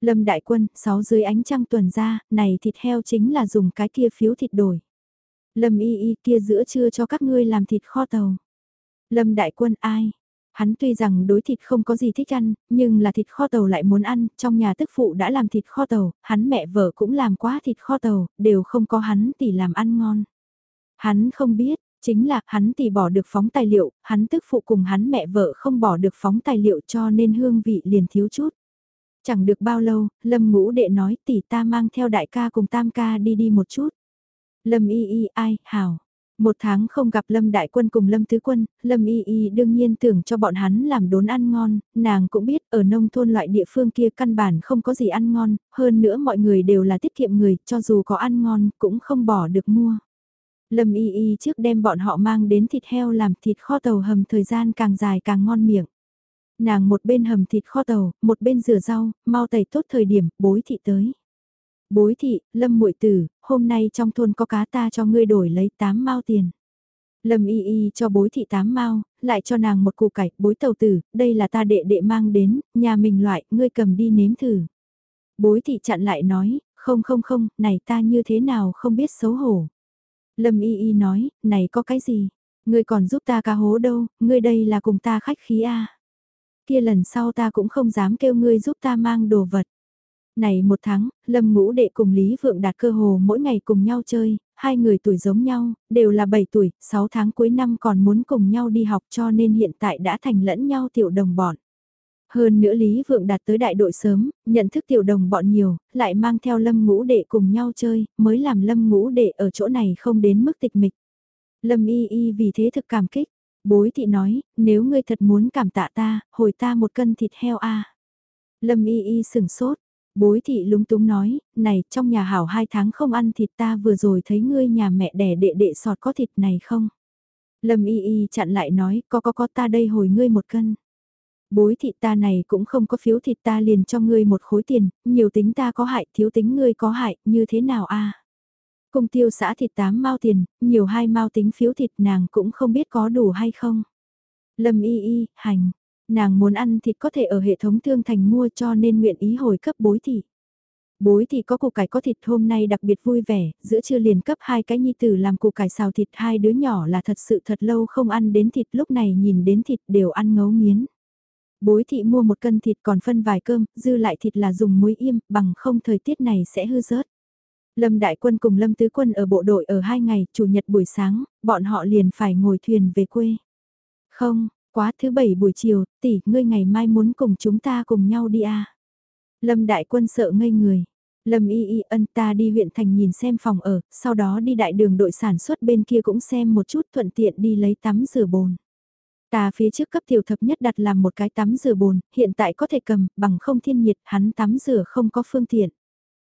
Lâm đại quân, sáu dưới ánh trăng tuần ra, này thịt heo chính là dùng cái kia phiếu thịt đổi. Lâm y y kia giữa trưa cho các ngươi làm thịt kho tàu. Lâm đại quân ai? Hắn tuy rằng đối thịt không có gì thích ăn, nhưng là thịt kho tàu lại muốn ăn, trong nhà tức phụ đã làm thịt kho tàu, hắn mẹ vợ cũng làm quá thịt kho tàu, đều không có hắn tỷ làm ăn ngon. Hắn không biết, chính là hắn tỷ bỏ được phóng tài liệu, hắn tức phụ cùng hắn mẹ vợ không bỏ được phóng tài liệu cho nên hương vị liền thiếu chút. Chẳng được bao lâu, Lâm ngũ đệ nói tỷ ta mang theo đại ca cùng tam ca đi đi một chút. Lâm y y ai, hảo. Một tháng không gặp Lâm Đại Quân cùng Lâm Tứ Quân, Lâm Y Y đương nhiên tưởng cho bọn hắn làm đốn ăn ngon, nàng cũng biết ở nông thôn loại địa phương kia căn bản không có gì ăn ngon, hơn nữa mọi người đều là tiết kiệm người, cho dù có ăn ngon cũng không bỏ được mua. Lâm Y Y trước đem bọn họ mang đến thịt heo làm thịt kho tàu hầm thời gian càng dài càng ngon miệng. Nàng một bên hầm thịt kho tàu, một bên rửa rau, mau tẩy tốt thời điểm, bối thị tới. Bối thị, Lâm muội tử, hôm nay trong thôn có cá ta cho ngươi đổi lấy 8 mao tiền. Lâm y y cho bối thị 8 mao, lại cho nàng một củ cải, bối tàu tử, đây là ta đệ đệ mang đến, nhà mình loại, ngươi cầm đi nếm thử. Bối thị chặn lại nói, không không không, này ta như thế nào không biết xấu hổ. Lâm y y nói, này có cái gì, ngươi còn giúp ta cá hố đâu, ngươi đây là cùng ta khách khí a. Kia lần sau ta cũng không dám kêu ngươi giúp ta mang đồ vật. Này một tháng, Lâm Ngũ Đệ cùng Lý Vượng đạt cơ hồ mỗi ngày cùng nhau chơi, hai người tuổi giống nhau, đều là 7 tuổi, 6 tháng cuối năm còn muốn cùng nhau đi học cho nên hiện tại đã thành lẫn nhau tiểu đồng bọn. Hơn nữa Lý Vượng đạt tới đại đội sớm, nhận thức tiểu đồng bọn nhiều, lại mang theo Lâm Ngũ Đệ cùng nhau chơi, mới làm Lâm Ngũ Đệ ở chỗ này không đến mức tịch mịch. Lâm Y Y vì thế thực cảm kích, bối thị nói, nếu ngươi thật muốn cảm tạ ta, hồi ta một cân thịt heo a. Lâm Y Y sừng sốt, Bối thị lúng túng nói, này trong nhà hảo hai tháng không ăn thịt ta vừa rồi thấy ngươi nhà mẹ đẻ đệ đệ sọt có thịt này không? Lâm y y chặn lại nói, có có có ta đây hồi ngươi một cân. Bối thị ta này cũng không có phiếu thịt ta liền cho ngươi một khối tiền, nhiều tính ta có hại, thiếu tính ngươi có hại, như thế nào a? Công tiêu xã thịt tám mao tiền, nhiều hai mao tính phiếu thịt nàng cũng không biết có đủ hay không. Lâm y y, hành, Nàng muốn ăn thịt có thể ở hệ thống thương thành mua cho nên nguyện ý hồi cấp bối thị. Bối thì có củ cải có thịt hôm nay đặc biệt vui vẻ, giữa trưa liền cấp hai cái nhi tử làm củ cải xào thịt hai đứa nhỏ là thật sự thật lâu không ăn đến thịt lúc này nhìn đến thịt đều ăn ngấu nghiến. Bối thị mua một cân thịt còn phân vài cơm, dư lại thịt là dùng muối im, bằng không thời tiết này sẽ hư rớt. Lâm Đại Quân cùng Lâm Tứ Quân ở bộ đội ở hai ngày, chủ nhật buổi sáng, bọn họ liền phải ngồi thuyền về quê. Không, Quá thứ bảy buổi chiều, tỷ, ngươi ngày mai muốn cùng chúng ta cùng nhau đi à? Lâm Đại Quân sợ ngây người. Lâm Y Y ân ta đi huyện thành nhìn xem phòng ở, sau đó đi đại đường đội sản xuất bên kia cũng xem một chút thuận tiện đi lấy tắm rửa bồn. Ta phía trước cấp tiểu thập nhất đặt làm một cái tắm rửa bồn, hiện tại có thể cầm, bằng không thiên nhiệt, hắn tắm rửa không có phương tiện.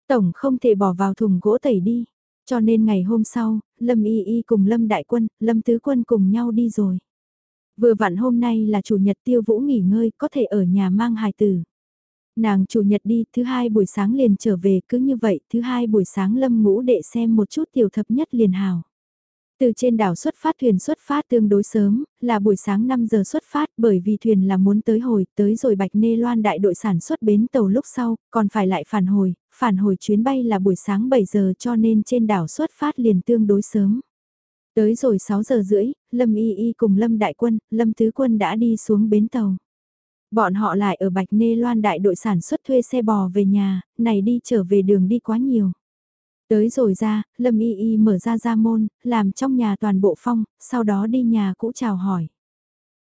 Tổng không thể bỏ vào thùng gỗ tẩy đi. Cho nên ngày hôm sau, Lâm Y Y cùng Lâm Đại Quân, Lâm Tứ Quân cùng nhau đi rồi. Vừa vặn hôm nay là chủ nhật tiêu vũ nghỉ ngơi, có thể ở nhà mang hài tử. Nàng chủ nhật đi, thứ hai buổi sáng liền trở về, cứ như vậy, thứ hai buổi sáng lâm ngũ đệ xem một chút tiểu thập nhất liền hào. Từ trên đảo xuất phát thuyền xuất phát tương đối sớm, là buổi sáng 5 giờ xuất phát bởi vì thuyền là muốn tới hồi, tới rồi Bạch Nê Loan đại đội sản xuất bến tàu lúc sau, còn phải lại phản hồi, phản hồi chuyến bay là buổi sáng 7 giờ cho nên trên đảo xuất phát liền tương đối sớm. Tới rồi 6 giờ rưỡi, Lâm Y Y cùng Lâm Đại Quân, Lâm Tứ Quân đã đi xuống bến tàu. Bọn họ lại ở Bạch Nê Loan đại đội sản xuất thuê xe bò về nhà, này đi trở về đường đi quá nhiều. Tới rồi ra, Lâm Y Y mở ra ra môn, làm trong nhà toàn bộ phong, sau đó đi nhà cũ chào hỏi.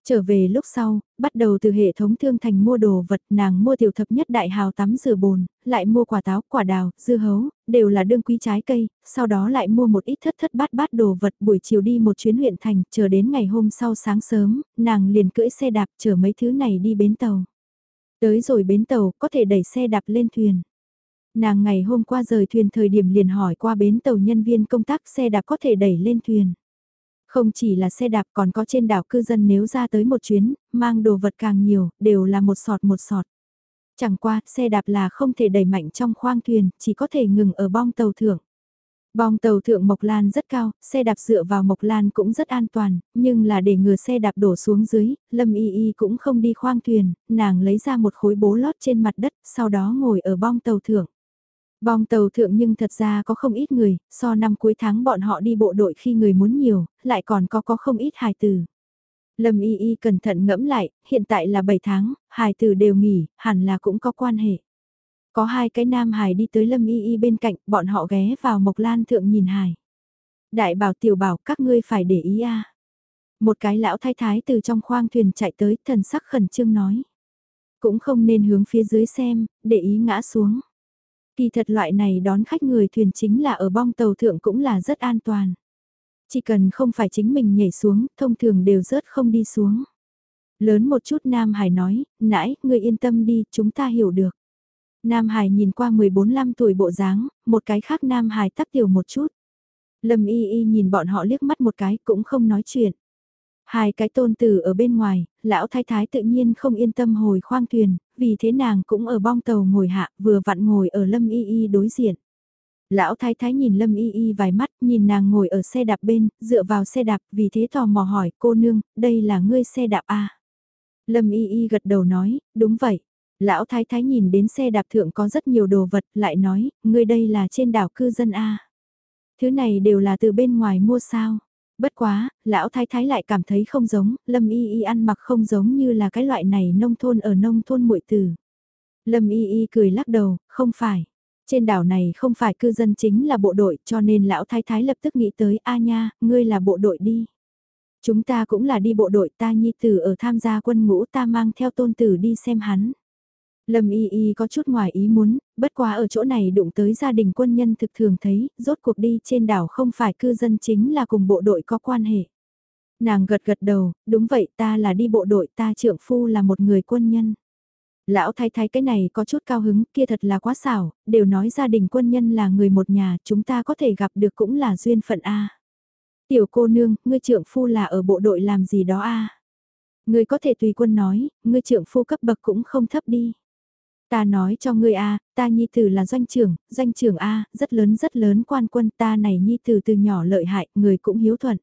Trở về lúc sau, bắt đầu từ hệ thống thương thành mua đồ vật nàng mua tiểu thập nhất đại hào tắm rửa bồn, lại mua quả táo, quả đào, dưa hấu, đều là đương quý trái cây, sau đó lại mua một ít thất thất bát bát đồ vật buổi chiều đi một chuyến huyện thành, chờ đến ngày hôm sau sáng sớm, nàng liền cưỡi xe đạp chở mấy thứ này đi bến tàu. Tới rồi bến tàu, có thể đẩy xe đạp lên thuyền. Nàng ngày hôm qua rời thuyền thời điểm liền hỏi qua bến tàu nhân viên công tác xe đạp có thể đẩy lên thuyền. Không chỉ là xe đạp còn có trên đảo cư dân nếu ra tới một chuyến, mang đồ vật càng nhiều, đều là một sọt một sọt. Chẳng qua, xe đạp là không thể đẩy mạnh trong khoang thuyền, chỉ có thể ngừng ở bong tàu thượng. Bong tàu thượng Mộc Lan rất cao, xe đạp dựa vào Mộc Lan cũng rất an toàn, nhưng là để ngừa xe đạp đổ xuống dưới, Lâm Y Y cũng không đi khoang thuyền, nàng lấy ra một khối bố lót trên mặt đất, sau đó ngồi ở bong tàu thượng. Bong tàu thượng nhưng thật ra có không ít người, so năm cuối tháng bọn họ đi bộ đội khi người muốn nhiều, lại còn có có không ít hài tử. Lâm Y Y cẩn thận ngẫm lại, hiện tại là 7 tháng, hài tử đều nghỉ, hẳn là cũng có quan hệ. Có hai cái nam hài đi tới Lâm Y Y bên cạnh, bọn họ ghé vào Mộc Lan thượng nhìn hài. Đại bảo tiểu bảo các ngươi phải để ý a. Một cái lão thái thái từ trong khoang thuyền chạy tới, thần sắc khẩn trương nói. Cũng không nên hướng phía dưới xem, để ý ngã xuống. Kỳ thật loại này đón khách người thuyền chính là ở bong tàu thượng cũng là rất an toàn. Chỉ cần không phải chính mình nhảy xuống, thông thường đều rớt không đi xuống. Lớn một chút Nam Hải nói, nãy, người yên tâm đi, chúng ta hiểu được. Nam Hải nhìn qua 14-15 tuổi bộ dáng, một cái khác Nam Hải tắc tiểu một chút. Lâm Y Y nhìn bọn họ liếc mắt một cái cũng không nói chuyện. Hai cái tôn tử ở bên ngoài, lão thái thái tự nhiên không yên tâm hồi khoang thuyền, vì thế nàng cũng ở bong tàu ngồi hạ, vừa vặn ngồi ở Lâm Y Y đối diện. Lão thái thái nhìn Lâm Y Y vài mắt, nhìn nàng ngồi ở xe đạp bên, dựa vào xe đạp, vì thế tò mò hỏi, cô nương, đây là ngươi xe đạp à? Lâm Y Y gật đầu nói, đúng vậy. Lão thái thái nhìn đến xe đạp thượng có rất nhiều đồ vật, lại nói, ngươi đây là trên đảo cư dân A. Thứ này đều là từ bên ngoài mua sao? Bất quá, lão thái thái lại cảm thấy không giống, Lâm Y Y ăn mặc không giống như là cái loại này nông thôn ở nông thôn muội tử. Lâm Y Y cười lắc đầu, không phải. Trên đảo này không phải cư dân chính là bộ đội cho nên lão thái thái lập tức nghĩ tới A nha, ngươi là bộ đội đi. Chúng ta cũng là đi bộ đội ta nhi tử ở tham gia quân ngũ ta mang theo tôn tử đi xem hắn. Lâm Y Y có chút ngoài ý muốn, bất quá ở chỗ này đụng tới gia đình quân nhân thực thường thấy, rốt cuộc đi trên đảo không phải cư dân chính là cùng bộ đội có quan hệ. Nàng gật gật đầu, đúng vậy ta là đi bộ đội ta trưởng phu là một người quân nhân. Lão thay thay cái này có chút cao hứng, kia thật là quá xảo, đều nói gia đình quân nhân là người một nhà, chúng ta có thể gặp được cũng là duyên phận A. Tiểu cô nương, ngươi trưởng phu là ở bộ đội làm gì đó A. Ngươi có thể tùy quân nói, ngươi trưởng phu cấp bậc cũng không thấp đi. Ta nói cho ngươi a, ta nhi tử là doanh trưởng, doanh trưởng a, rất lớn rất lớn quan quân ta này nhi tử từ nhỏ lợi hại, người cũng hiếu thuận.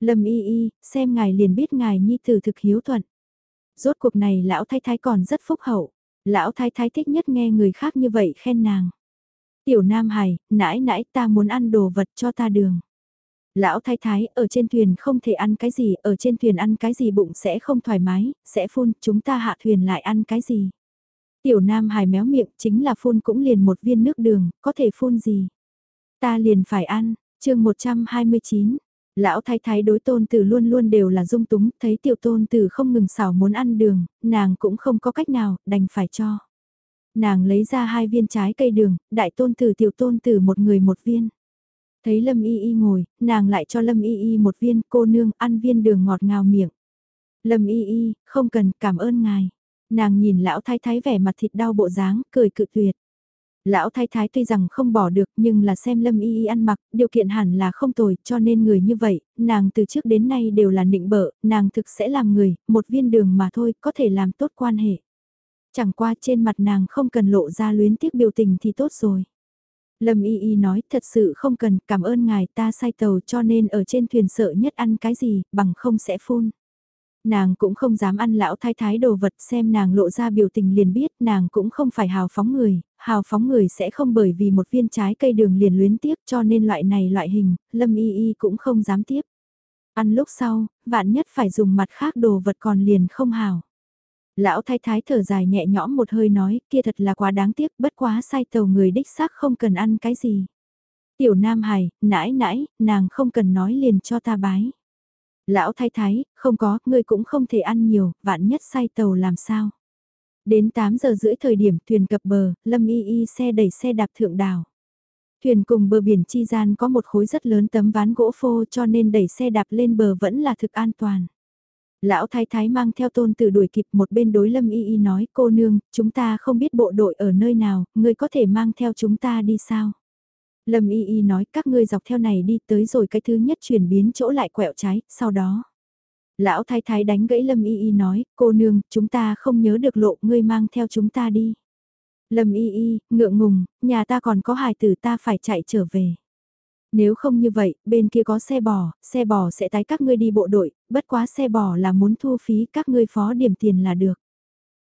Lâm y y, xem ngài liền biết ngài nhi tử thực hiếu thuận. Rốt cuộc này lão thái thái còn rất phúc hậu, lão thái thái thích nhất nghe người khác như vậy khen nàng. Tiểu Nam Hải, nãi nãi ta muốn ăn đồ vật cho ta đường. Lão thái thái, ở trên thuyền không thể ăn cái gì, ở trên thuyền ăn cái gì bụng sẽ không thoải mái, sẽ phun, chúng ta hạ thuyền lại ăn cái gì. Tiểu Nam hài méo miệng chính là phun cũng liền một viên nước đường, có thể phun gì. Ta liền phải ăn, chương 129. Lão thái thái đối tôn tử luôn luôn đều là dung túng, thấy tiểu tôn tử không ngừng xảo muốn ăn đường, nàng cũng không có cách nào, đành phải cho. Nàng lấy ra hai viên trái cây đường, đại tôn tử tiểu tôn tử một người một viên. Thấy Lâm Y Y ngồi, nàng lại cho Lâm Y Y một viên, cô nương ăn viên đường ngọt ngào miệng. Lâm Y Y, không cần, cảm ơn ngài. Nàng nhìn lão thái thái vẻ mặt thịt đau bộ dáng, cười cự tuyệt. Lão thái thái tuy rằng không bỏ được nhưng là xem lâm y y ăn mặc, điều kiện hẳn là không tồi, cho nên người như vậy, nàng từ trước đến nay đều là nịnh bợ, nàng thực sẽ làm người, một viên đường mà thôi, có thể làm tốt quan hệ. Chẳng qua trên mặt nàng không cần lộ ra luyến tiếc biểu tình thì tốt rồi. Lâm Y Y nói thật sự không cần, cảm ơn ngài ta sai tàu cho nên ở trên thuyền sợ nhất ăn cái gì, bằng không sẽ phun. Nàng cũng không dám ăn lão thái thái đồ vật xem nàng lộ ra biểu tình liền biết nàng cũng không phải hào phóng người, hào phóng người sẽ không bởi vì một viên trái cây đường liền luyến tiếc cho nên loại này loại hình, lâm y y cũng không dám tiếp. Ăn lúc sau, vạn nhất phải dùng mặt khác đồ vật còn liền không hào. Lão thái thái thở dài nhẹ nhõm một hơi nói, kia thật là quá đáng tiếc, bất quá sai tàu người đích xác không cần ăn cái gì. Tiểu Nam Hải, nãi nãi, nàng không cần nói liền cho ta bái. Lão thái thái, không có, ngươi cũng không thể ăn nhiều, vạn nhất sai tàu làm sao. Đến 8 giờ rưỡi thời điểm thuyền cập bờ, Lâm Y Y xe đẩy xe đạp thượng đảo. Thuyền cùng bờ biển chi gian có một khối rất lớn tấm ván gỗ phô cho nên đẩy xe đạp lên bờ vẫn là thực an toàn. Lão thái thái mang theo tôn tử đuổi kịp một bên đối lâm y y nói cô nương, chúng ta không biết bộ đội ở nơi nào, ngươi có thể mang theo chúng ta đi sao? Lâm y y nói các ngươi dọc theo này đi tới rồi cái thứ nhất chuyển biến chỗ lại quẹo trái, sau đó. Lão thái thái đánh gãy Lâm y y nói, cô nương, chúng ta không nhớ được lộ, ngươi mang theo chúng ta đi. Lâm y y, ngượng ngùng, nhà ta còn có hài tử ta phải chạy trở về. Nếu không như vậy, bên kia có xe bò, xe bò sẽ tái các ngươi đi bộ đội, bất quá xe bò là muốn thu phí các ngươi phó điểm tiền là được.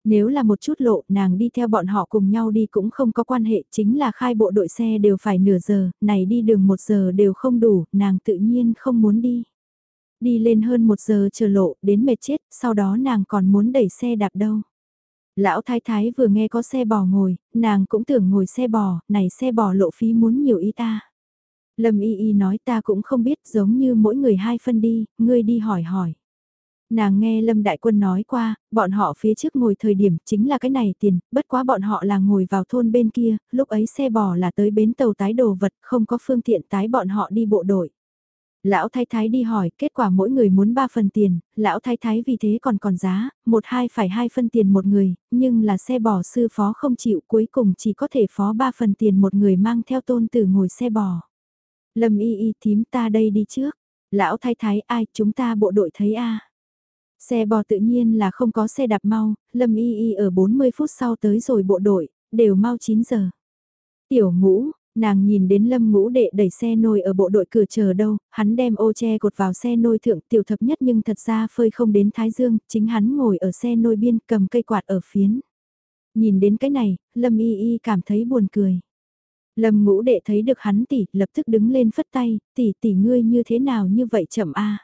Nếu là một chút lộ, nàng đi theo bọn họ cùng nhau đi cũng không có quan hệ, chính là khai bộ đội xe đều phải nửa giờ, này đi đường một giờ đều không đủ, nàng tự nhiên không muốn đi. Đi lên hơn một giờ chờ lộ, đến mệt chết, sau đó nàng còn muốn đẩy xe đạp đâu. Lão thái thái vừa nghe có xe bò ngồi, nàng cũng tưởng ngồi xe bò, này xe bò lộ phí muốn nhiều y ta. Lâm y y nói ta cũng không biết giống như mỗi người hai phân đi, ngươi đi hỏi hỏi. Nàng nghe Lâm Đại Quân nói qua, bọn họ phía trước ngồi thời điểm chính là cái này tiền, bất quá bọn họ là ngồi vào thôn bên kia, lúc ấy xe bò là tới bến tàu tái đồ vật, không có phương tiện tái bọn họ đi bộ đội. Lão thái thái đi hỏi, kết quả mỗi người muốn 3 phần tiền, lão thái thái vì thế còn còn giá, một hai phải hai phân tiền một người, nhưng là xe bò sư phó không chịu cuối cùng chỉ có thể phó 3 phần tiền một người mang theo tôn tử ngồi xe bò. Lâm y y thím ta đây đi trước, lão thái thái ai chúng ta bộ đội thấy a Xe bò tự nhiên là không có xe đạp mau, Lâm y y ở 40 phút sau tới rồi bộ đội, đều mau 9 giờ. Tiểu ngũ, Nàng nhìn đến lâm ngũ đệ đẩy xe nôi ở bộ đội cửa chờ đâu, hắn đem ô che cột vào xe nôi thượng tiểu thập nhất nhưng thật ra phơi không đến Thái Dương, chính hắn ngồi ở xe nôi biên cầm cây quạt ở phiến. Nhìn đến cái này, lâm y y cảm thấy buồn cười. Lâm ngũ đệ thấy được hắn tỷ, lập tức đứng lên phất tay, tỷ tỷ ngươi như thế nào như vậy chậm a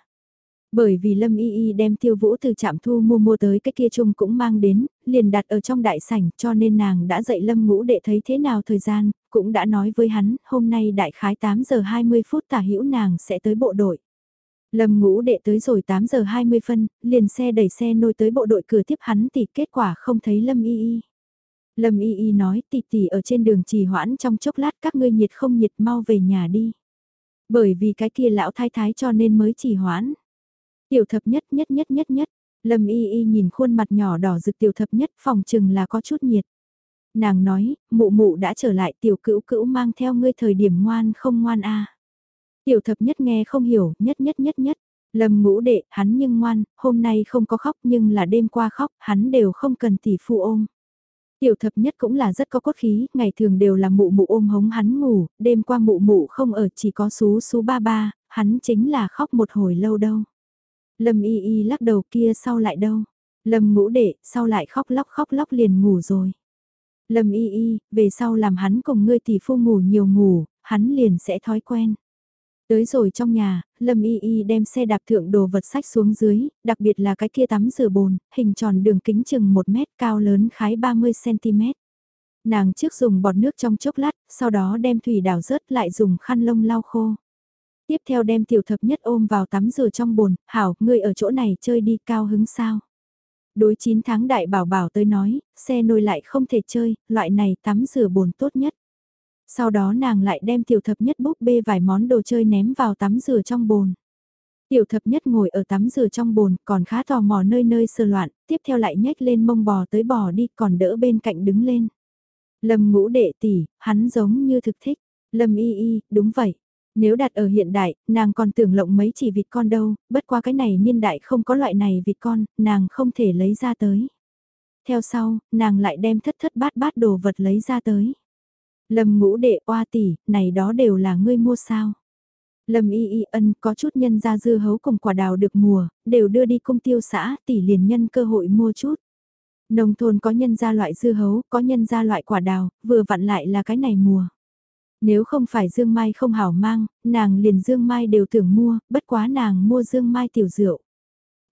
bởi vì Lâm Y Y đem tiêu vũ từ trạm thu mua mua tới cái kia chung cũng mang đến, liền đặt ở trong đại sảnh cho nên nàng đã dạy Lâm ngũ đệ thấy thế nào thời gian, cũng đã nói với hắn, hôm nay đại khái 8 giờ 20 phút tả hữu nàng sẽ tới bộ đội. Lâm ngũ đệ tới rồi 8 giờ 20 phân, liền xe đẩy xe nôi tới bộ đội cửa tiếp hắn thì kết quả không thấy Lâm Y Y. Lâm Y Y nói tỷ tỷ ở trên đường trì hoãn trong chốc lát các ngươi nhiệt không nhiệt mau về nhà đi. Bởi vì cái kia lão thái thái cho nên mới trì hoãn. Tiểu thập nhất nhất nhất nhất nhất, Lâm y y nhìn khuôn mặt nhỏ đỏ rực tiểu thập nhất phòng chừng là có chút nhiệt. Nàng nói, mụ mụ đã trở lại tiểu cữu cữu mang theo ngươi thời điểm ngoan không ngoan a Tiểu thập nhất nghe không hiểu, nhất nhất nhất nhất. Lâm ngũ đệ, hắn nhưng ngoan, hôm nay không có khóc nhưng là đêm qua khóc, hắn đều không cần tỷ phu ôm. Tiểu thập nhất cũng là rất có cốt khí, ngày thường đều là mụ mụ ôm hống hắn ngủ, đêm qua mụ mụ không ở chỉ có xú xú ba ba, hắn chính là khóc một hồi lâu đâu. Lâm y y lắc đầu kia sau lại đâu. Lâm ngũ đệ, sau lại khóc lóc khóc lóc liền ngủ rồi. Lâm y y, về sau làm hắn cùng ngươi tỷ phu ngủ nhiều ngủ, hắn liền sẽ thói quen. Tới rồi trong nhà, Lâm Y Y đem xe đạp thượng đồ vật sách xuống dưới, đặc biệt là cái kia tắm rửa bồn, hình tròn đường kính chừng 1 mét cao lớn khái 30cm. Nàng trước dùng bọt nước trong chốc lát, sau đó đem thủy đảo rớt lại dùng khăn lông lau khô. Tiếp theo đem tiểu thập nhất ôm vào tắm rửa trong bồn, hảo, ngươi ở chỗ này chơi đi cao hứng sao. Đối 9 tháng đại bảo bảo tới nói, xe nôi lại không thể chơi, loại này tắm rửa bồn tốt nhất. Sau đó nàng lại đem tiểu thập nhất búp bê vài món đồ chơi ném vào tắm rửa trong bồn. Tiểu thập nhất ngồi ở tắm rửa trong bồn, còn khá tò mò nơi nơi sơ loạn, tiếp theo lại nhếch lên mông bò tới bò đi, còn đỡ bên cạnh đứng lên. Lâm ngũ đệ tỷ, hắn giống như thực thích. Lâm y y, đúng vậy. Nếu đặt ở hiện đại, nàng còn tưởng lộng mấy chỉ vịt con đâu, bất qua cái này niên đại không có loại này vịt con, nàng không thể lấy ra tới. Theo sau, nàng lại đem thất thất bát bát đồ vật lấy ra tới. Lâm ngũ đệ oa tỷ, này đó đều là ngươi mua sao. Lâm y y ân có chút nhân ra dưa hấu cùng quả đào được mùa, đều đưa đi cung tiêu xã tỷ liền nhân cơ hội mua chút. Nông thôn có nhân ra loại dưa hấu, có nhân ra loại quả đào, vừa vặn lại là cái này mùa. Nếu không phải Dương Mai không hảo mang, nàng liền Dương Mai đều tưởng mua, bất quá nàng mua Dương Mai tiểu rượu.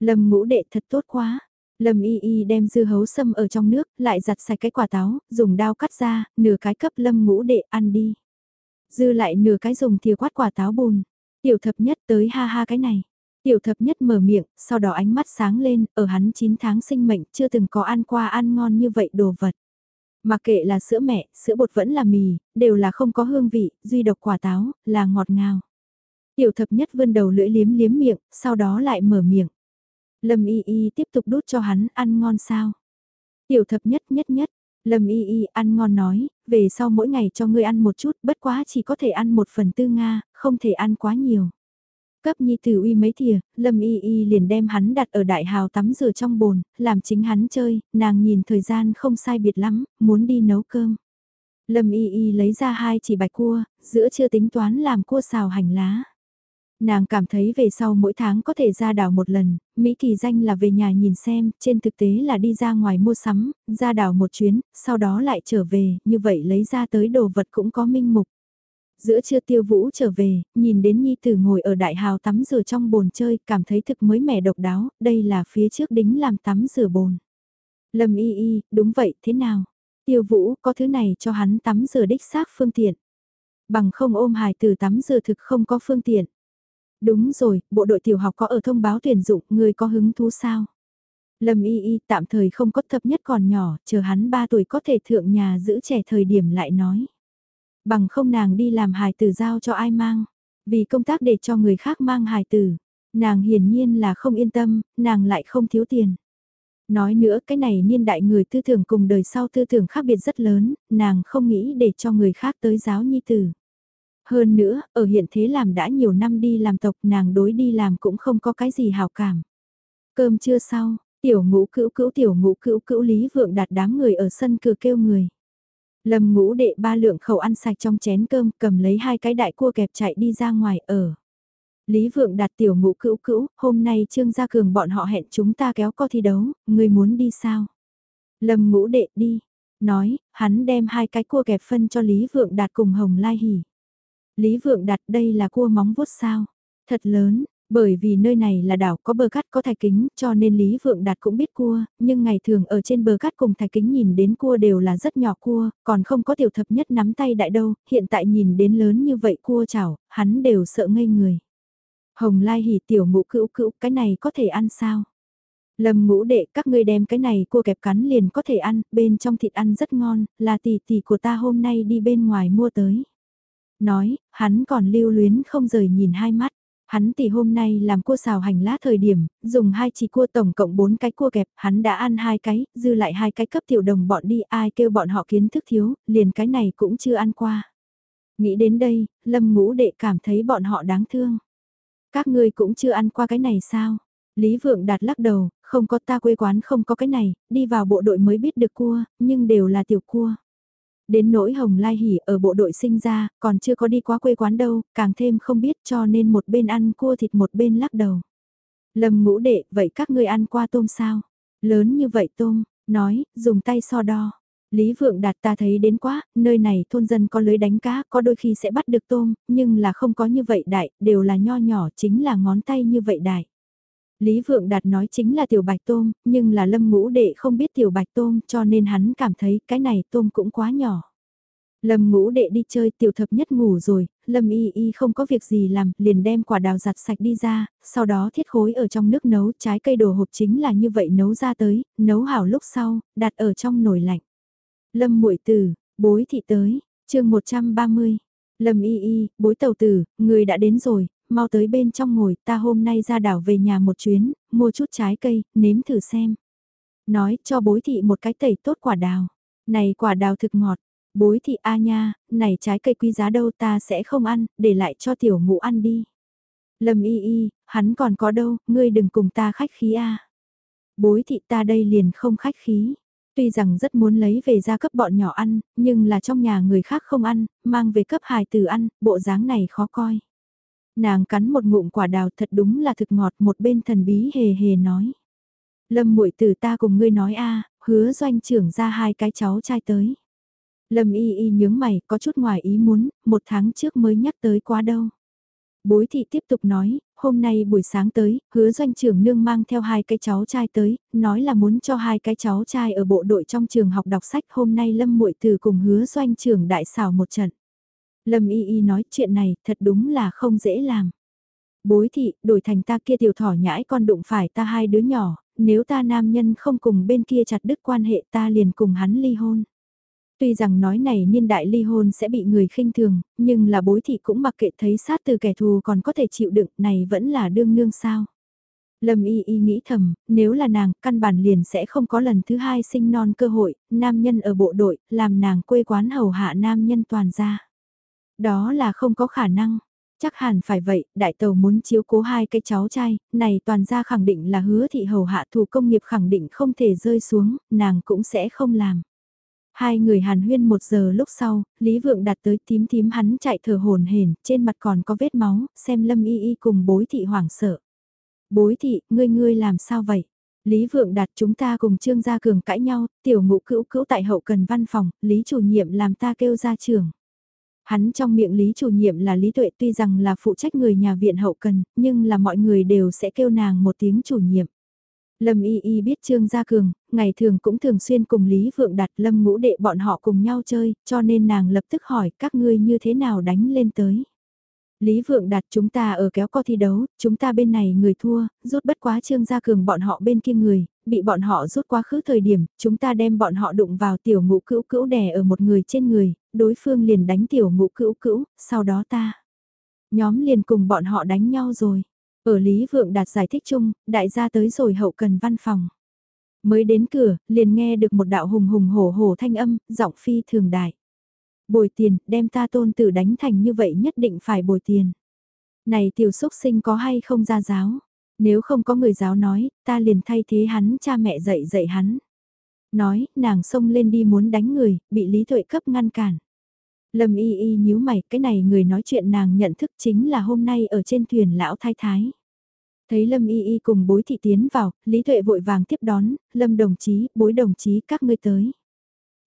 Lâm ngũ đệ thật tốt quá. Lâm y y đem dư hấu sâm ở trong nước, lại giặt sạch cái quả táo, dùng dao cắt ra, nửa cái cấp lâm ngũ đệ ăn đi. Dư lại nửa cái dùng thìa quát quả táo bùn. Tiểu thập nhất tới ha ha cái này. Tiểu thập nhất mở miệng, sau đó ánh mắt sáng lên, ở hắn 9 tháng sinh mệnh chưa từng có ăn qua ăn ngon như vậy đồ vật. Mà kệ là sữa mẹ, sữa bột vẫn là mì, đều là không có hương vị, duy độc quả táo, là ngọt ngào. Tiểu thập nhất vươn đầu lưỡi liếm liếm miệng, sau đó lại mở miệng. Lâm y y tiếp tục đút cho hắn ăn ngon sao. Tiểu thập nhất nhất nhất, Lâm y y ăn ngon nói, về sau mỗi ngày cho ngươi ăn một chút, bất quá chỉ có thể ăn một phần tư Nga, không thể ăn quá nhiều. Cấp nhi tử uy mấy thìa, Lâm y y liền đem hắn đặt ở đại hào tắm rửa trong bồn, làm chính hắn chơi, nàng nhìn thời gian không sai biệt lắm, muốn đi nấu cơm. Lâm y y lấy ra hai chỉ bạch cua, giữa chưa tính toán làm cua xào hành lá. Nàng cảm thấy về sau mỗi tháng có thể ra đảo một lần, Mỹ kỳ danh là về nhà nhìn xem, trên thực tế là đi ra ngoài mua sắm, ra đảo một chuyến, sau đó lại trở về, như vậy lấy ra tới đồ vật cũng có minh mục. Giữa trưa tiêu vũ trở về, nhìn đến Nhi Tử ngồi ở đại hào tắm rửa trong bồn chơi, cảm thấy thực mới mẻ độc đáo, đây là phía trước đính làm tắm rửa bồn. Lâm y y, đúng vậy, thế nào? Tiêu vũ có thứ này cho hắn tắm rửa đích xác phương tiện. Bằng không ôm hài từ tắm rửa thực không có phương tiện. Đúng rồi, bộ đội tiểu học có ở thông báo tuyển dụng, người có hứng thú sao? Lâm y y tạm thời không có thập nhất còn nhỏ, chờ hắn 3 tuổi có thể thượng nhà giữ trẻ thời điểm lại nói. Bằng không nàng đi làm hài tử giao cho ai mang, vì công tác để cho người khác mang hài tử. Nàng hiển nhiên là không yên tâm, nàng lại không thiếu tiền. Nói nữa cái này niên đại người tư tưởng cùng đời sau tư tưởng khác biệt rất lớn, nàng không nghĩ để cho người khác tới giáo nhi tử. Hơn nữa, ở hiện thế làm đã nhiều năm đi làm tộc nàng đối đi làm cũng không có cái gì hào cảm. Cơm chưa sau, tiểu ngũ cữu cữu tiểu ngũ cữu cữu Lý Vượng đặt đám người ở sân cửa kêu người. Lâm ngũ đệ ba lượng khẩu ăn sạch trong chén cơm cầm lấy hai cái đại cua kẹp chạy đi ra ngoài ở. Lý Vượng đặt tiểu ngũ cữu cữu, hôm nay Trương Gia Cường bọn họ hẹn chúng ta kéo co thi đấu, người muốn đi sao? Lâm ngũ đệ đi, nói, hắn đem hai cái cua kẹp phân cho Lý Vượng đạt cùng Hồng Lai Hỉ. Lý Vượng đặt đây là cua móng vuốt sao? Thật lớn, bởi vì nơi này là đảo có bờ cắt có thạch kính cho nên Lý Vượng Đạt cũng biết cua, nhưng ngày thường ở trên bờ cắt cùng thạch kính nhìn đến cua đều là rất nhỏ cua, còn không có tiểu thập nhất nắm tay đại đâu, hiện tại nhìn đến lớn như vậy cua chảo, hắn đều sợ ngây người. Hồng Lai hỉ tiểu ngũ cữu cữu, cái này có thể ăn sao? Lâm ngũ đệ các ngươi đem cái này cua kẹp cắn liền có thể ăn, bên trong thịt ăn rất ngon, là tỷ tỷ của ta hôm nay đi bên ngoài mua tới. Nói, hắn còn lưu luyến không rời nhìn hai mắt. Hắn tỷ hôm nay làm cua xào hành lá thời điểm, dùng hai chỉ cua tổng cộng bốn cái cua kẹp, hắn đã ăn hai cái, dư lại hai cái cấp tiểu đồng bọn đi, ai kêu bọn họ kiến thức thiếu, liền cái này cũng chưa ăn qua. Nghĩ đến đây, lâm ngũ đệ cảm thấy bọn họ đáng thương. Các ngươi cũng chưa ăn qua cái này sao? Lý Vượng Đạt lắc đầu, không có ta quê quán không có cái này, đi vào bộ đội mới biết được cua, nhưng đều là tiểu cua. Đến nỗi Hồng Lai Hỉ ở bộ đội sinh ra, còn chưa có đi qua quê quán đâu, càng thêm không biết cho nên một bên ăn cua thịt một bên lắc đầu. Lâm ngũ đệ, vậy các ngươi ăn qua tôm sao? Lớn như vậy tôm, nói, dùng tay so đo. Lý Vượng Đạt ta thấy đến quá, nơi này thôn dân có lưới đánh cá, có đôi khi sẽ bắt được tôm, nhưng là không có như vậy đại, đều là nho nhỏ, chính là ngón tay như vậy đại. Lý Vượng Đạt nói chính là tiểu bạch tôm, nhưng là lâm ngũ đệ không biết tiểu bạch tôm cho nên hắn cảm thấy cái này tôm cũng quá nhỏ. Lâm ngũ đệ đi chơi tiểu thập nhất ngủ rồi, Lâm y y không có việc gì làm, liền đem quả đào giặt sạch đi ra, sau đó thiết khối ở trong nước nấu trái cây đồ hộp chính là như vậy nấu ra tới, nấu hảo lúc sau, đặt ở trong nồi lạnh. Lâm muội tử, bối thị tới, chương 130. Lâm y y, bối tàu tử, người đã đến rồi, mau tới bên trong ngồi, ta hôm nay ra đảo về nhà một chuyến, mua chút trái cây, nếm thử xem. Nói cho bối thị một cái tẩy tốt quả đào. Này quả đào thực ngọt, bối thị a nha, này trái cây quý giá đâu ta sẽ không ăn, để lại cho tiểu ngũ ăn đi. Lâm y y, hắn còn có đâu, ngươi đừng cùng ta khách khí a. Bối thị ta đây liền không khách khí. Tuy rằng rất muốn lấy về ra cấp bọn nhỏ ăn, nhưng là trong nhà người khác không ăn, mang về cấp hài tử ăn, bộ dáng này khó coi. Nàng cắn một ngụm quả đào thật đúng là thực ngọt một bên thần bí hề hề nói. Lâm muội tử ta cùng ngươi nói a hứa doanh trưởng ra hai cái cháu trai tới. Lâm y y nhướng mày, có chút ngoài ý muốn, một tháng trước mới nhắc tới quá đâu. Bối thị tiếp tục nói, hôm nay buổi sáng tới, hứa doanh trưởng nương mang theo hai cái cháu trai tới, nói là muốn cho hai cái cháu trai ở bộ đội trong trường học đọc sách hôm nay Lâm muội từ cùng hứa doanh trưởng đại xảo một trận. Lâm y y nói chuyện này thật đúng là không dễ làm. Bối thị, đổi thành ta kia tiểu thỏ nhãi con đụng phải ta hai đứa nhỏ, nếu ta nam nhân không cùng bên kia chặt đứt quan hệ ta liền cùng hắn ly hôn. Tuy rằng nói này niên đại ly hôn sẽ bị người khinh thường, nhưng là bối thị cũng mặc kệ thấy sát từ kẻ thù còn có thể chịu đựng này vẫn là đương nương sao. Lâm y y nghĩ thầm, nếu là nàng, căn bản liền sẽ không có lần thứ hai sinh non cơ hội, nam nhân ở bộ đội, làm nàng quê quán hầu hạ nam nhân toàn ra. Đó là không có khả năng. Chắc hẳn phải vậy, đại tàu muốn chiếu cố hai cái cháu trai, này toàn ra khẳng định là hứa thị hầu hạ thủ công nghiệp khẳng định không thể rơi xuống, nàng cũng sẽ không làm. Hai người hàn huyên một giờ lúc sau, Lý Vượng đặt tới tím tím hắn chạy thở hồn hển, trên mặt còn có vết máu, xem Lâm Y Y cùng bối thị hoảng sợ. Bối thị, ngươi ngươi làm sao vậy? Lý Vượng đặt chúng ta cùng Trương Gia Cường cãi nhau, tiểu ngũ cữu cữu tại hậu cần văn phòng, Lý chủ nhiệm làm ta kêu ra trường. Hắn trong miệng Lý chủ nhiệm là Lý Tuệ tuy rằng là phụ trách người nhà viện hậu cần, nhưng là mọi người đều sẽ kêu nàng một tiếng chủ nhiệm. Lâm Y Y biết Trương Gia Cường, ngày thường cũng thường xuyên cùng Lý Vượng đặt Lâm ngũ đệ bọn họ cùng nhau chơi, cho nên nàng lập tức hỏi các ngươi như thế nào đánh lên tới. Lý Vượng đặt chúng ta ở kéo co thi đấu, chúng ta bên này người thua, rút bất quá Trương Gia Cường bọn họ bên kia người, bị bọn họ rút quá khứ thời điểm, chúng ta đem bọn họ đụng vào tiểu ngũ cữu cữu đè ở một người trên người, đối phương liền đánh tiểu ngũ cữu cữu, sau đó ta. Nhóm liền cùng bọn họ đánh nhau rồi. Ở Lý Vượng Đạt giải thích chung, đại gia tới rồi hậu cần văn phòng. Mới đến cửa, liền nghe được một đạo hùng hùng hổ hổ thanh âm, giọng phi thường đại. Bồi tiền, đem ta tôn tử đánh thành như vậy nhất định phải bồi tiền. Này tiểu xúc sinh có hay không ra giáo? Nếu không có người giáo nói, ta liền thay thế hắn cha mẹ dạy dạy hắn. Nói, nàng xông lên đi muốn đánh người, bị Lý Tuệ cấp ngăn cản. Lâm y y nhíu mày, cái này người nói chuyện nàng nhận thức chính là hôm nay ở trên thuyền lão thái thái. Thấy Lâm y y cùng bối thị tiến vào, Lý Tuệ vội vàng tiếp đón, Lâm đồng chí, bối đồng chí các ngươi tới.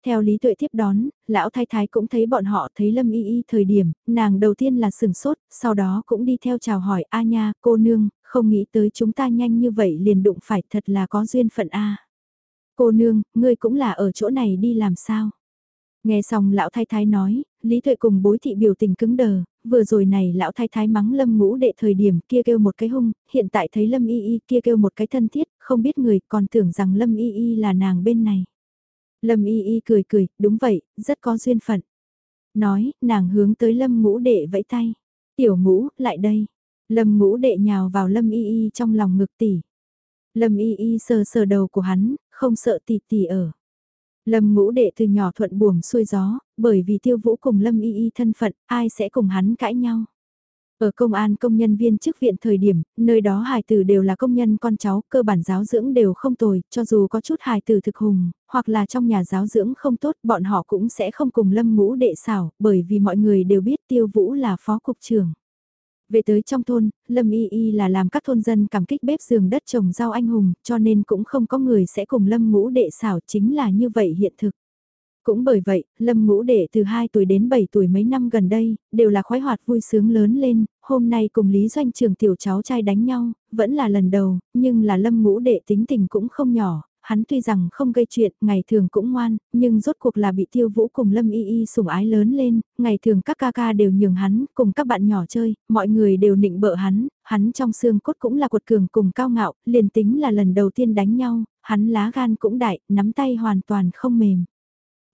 Theo Lý Tuệ tiếp đón, lão thái thái cũng thấy bọn họ thấy Lâm Y Y thời điểm, nàng đầu tiên là sừng sốt, sau đó cũng đi theo chào hỏi A nha, cô nương, không nghĩ tới chúng ta nhanh như vậy liền đụng phải thật là có duyên phận A. Cô nương, ngươi cũng là ở chỗ này đi làm sao? Nghe xong lão thái thái nói, Lý Tuệ cùng bối thị biểu tình cứng đờ, vừa rồi này lão thái thái mắng lâm ngũ đệ thời điểm kia kêu một cái hung, hiện tại thấy lâm y y kia kêu một cái thân thiết, không biết người còn tưởng rằng lâm y y là nàng bên này. Lâm y y cười cười, đúng vậy, rất có duyên phận. Nói, nàng hướng tới lâm ngũ đệ vẫy tay. Tiểu ngũ, lại đây. Lâm ngũ đệ nhào vào lâm y y trong lòng ngực tỷ. Lâm y y sờ sờ đầu của hắn, không sợ tỷ tỷ ở. Lâm ngũ đệ từ nhỏ thuận buồm xuôi gió, bởi vì tiêu vũ cùng lâm y y thân phận, ai sẽ cùng hắn cãi nhau. Ở công an công nhân viên chức viện thời điểm, nơi đó hài tử đều là công nhân con cháu, cơ bản giáo dưỡng đều không tồi, cho dù có chút hài tử thực hùng, hoặc là trong nhà giáo dưỡng không tốt, bọn họ cũng sẽ không cùng lâm ngũ đệ xảo, bởi vì mọi người đều biết tiêu vũ là phó cục trưởng. Về tới trong thôn, Lâm Y Y là làm các thôn dân cảm kích bếp giường đất trồng rau anh hùng, cho nên cũng không có người sẽ cùng Lâm ngũ đệ xảo chính là như vậy hiện thực. Cũng bởi vậy, Lâm Ngũ Đệ từ 2 tuổi đến 7 tuổi mấy năm gần đây, đều là khoái hoạt vui sướng lớn lên, hôm nay cùng Lý Doanh trường tiểu cháu trai đánh nhau, vẫn là lần đầu, nhưng là Lâm Ngũ Đệ tính tình cũng không nhỏ, hắn tuy rằng không gây chuyện, ngày thường cũng ngoan, nhưng rốt cuộc là bị tiêu vũ cùng Lâm Y Y sủng ái lớn lên, ngày thường các ca ca đều nhường hắn, cùng các bạn nhỏ chơi, mọi người đều nịnh bợ hắn, hắn trong xương cốt cũng là quật cường cùng cao ngạo, liền tính là lần đầu tiên đánh nhau, hắn lá gan cũng đại, nắm tay hoàn toàn không mềm.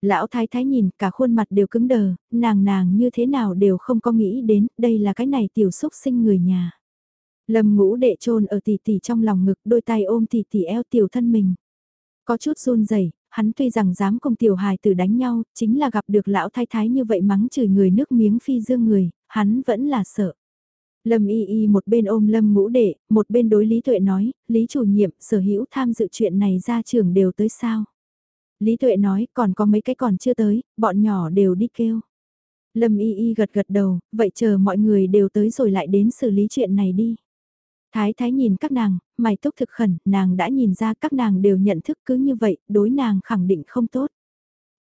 Lão thái thái nhìn cả khuôn mặt đều cứng đờ, nàng nàng như thế nào đều không có nghĩ đến, đây là cái này tiểu xúc sinh người nhà. Lâm ngũ đệ trôn ở tỷ tỷ trong lòng ngực, đôi tay ôm tỷ tỷ eo tiểu thân mình. Có chút run rẩy hắn tuy rằng dám cùng tiểu hài tử đánh nhau, chính là gặp được lão thái thái như vậy mắng chửi người nước miếng phi dương người, hắn vẫn là sợ. Lâm y y một bên ôm lâm ngũ đệ, một bên đối Lý Tuệ nói, Lý chủ nhiệm, sở hữu tham dự chuyện này ra trường đều tới sao. Lý Tuệ nói, còn có mấy cái còn chưa tới, bọn nhỏ đều đi kêu. Lâm Y Y gật gật đầu, vậy chờ mọi người đều tới rồi lại đến xử lý chuyện này đi. Thái Thái nhìn các nàng, mày túc thực khẩn, nàng đã nhìn ra các nàng đều nhận thức cứ như vậy, đối nàng khẳng định không tốt.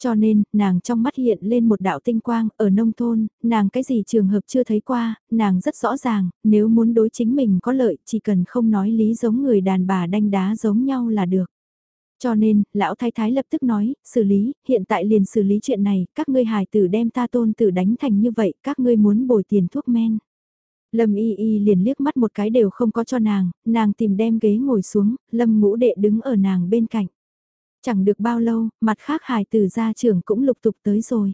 Cho nên, nàng trong mắt hiện lên một đạo tinh quang, ở nông thôn, nàng cái gì trường hợp chưa thấy qua, nàng rất rõ ràng, nếu muốn đối chính mình có lợi, chỉ cần không nói lý giống người đàn bà đanh đá giống nhau là được. Cho nên, lão thái thái lập tức nói, xử lý, hiện tại liền xử lý chuyện này, các ngươi hài tử đem ta tôn tử đánh thành như vậy, các ngươi muốn bồi tiền thuốc men. Lâm y y liền liếc mắt một cái đều không có cho nàng, nàng tìm đem ghế ngồi xuống, lâm ngũ đệ đứng ở nàng bên cạnh. Chẳng được bao lâu, mặt khác hài tử gia trưởng cũng lục tục tới rồi.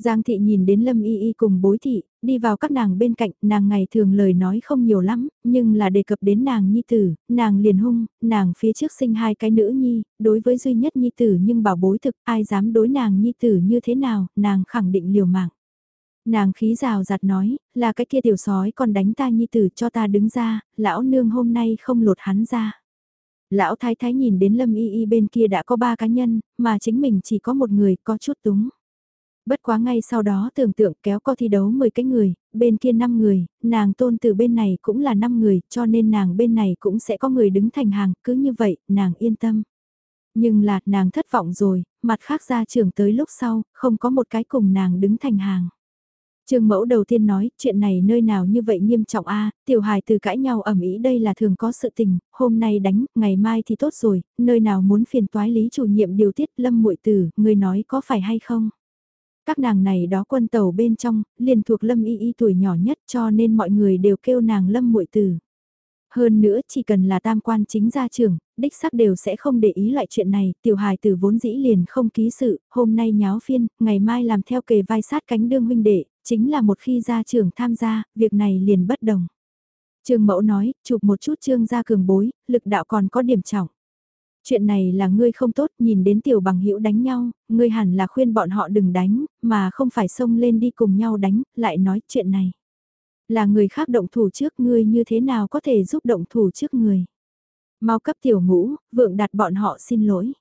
Giang thị nhìn đến Lâm Y Y cùng bối thị, đi vào các nàng bên cạnh, nàng ngày thường lời nói không nhiều lắm, nhưng là đề cập đến nàng nhi tử, nàng liền hung, nàng phía trước sinh hai cái nữ nhi, đối với duy nhất nhi tử nhưng bảo bối thực, ai dám đối nàng nhi tử như thế nào, nàng khẳng định liều mạng. Nàng khí rào giặt nói, là cái kia tiểu sói còn đánh ta nhi tử cho ta đứng ra, lão nương hôm nay không lột hắn ra. Lão thái thái nhìn đến lâm y y bên kia đã có ba cá nhân, mà chính mình chỉ có một người có chút túng. Bất quá ngay sau đó tưởng tượng kéo co thi đấu 10 cái người, bên kia 5 người, nàng tôn từ bên này cũng là 5 người, cho nên nàng bên này cũng sẽ có người đứng thành hàng, cứ như vậy, nàng yên tâm. Nhưng là, nàng thất vọng rồi, mặt khác ra trưởng tới lúc sau, không có một cái cùng nàng đứng thành hàng. Trương mẫu đầu tiên nói, chuyện này nơi nào như vậy nghiêm trọng a tiểu hài từ cãi nhau ẩm ý đây là thường có sự tình, hôm nay đánh, ngày mai thì tốt rồi, nơi nào muốn phiền toái lý chủ nhiệm điều tiết lâm muội tử, người nói có phải hay không? Các nàng này đó quân tàu bên trong, liền thuộc lâm y y tuổi nhỏ nhất cho nên mọi người đều kêu nàng lâm muội tử. Hơn nữa chỉ cần là tam quan chính gia trưởng, đích sắc đều sẽ không để ý loại chuyện này, tiểu hài tử vốn dĩ liền không ký sự, hôm nay nháo phiên, ngày mai làm theo kề vai sát cánh đương huynh đệ, chính là một khi gia trưởng tham gia, việc này liền bất đồng. Trương Mẫu nói, chụp một chút Trương gia cường bối, lực đạo còn có điểm trọng. Chuyện này là ngươi không tốt, nhìn đến tiểu bằng hữu đánh nhau, ngươi hẳn là khuyên bọn họ đừng đánh, mà không phải xông lên đi cùng nhau đánh, lại nói chuyện này. Là người khác động thủ trước ngươi như thế nào có thể giúp động thủ trước người. Mau cấp tiểu ngũ, vượng đặt bọn họ xin lỗi.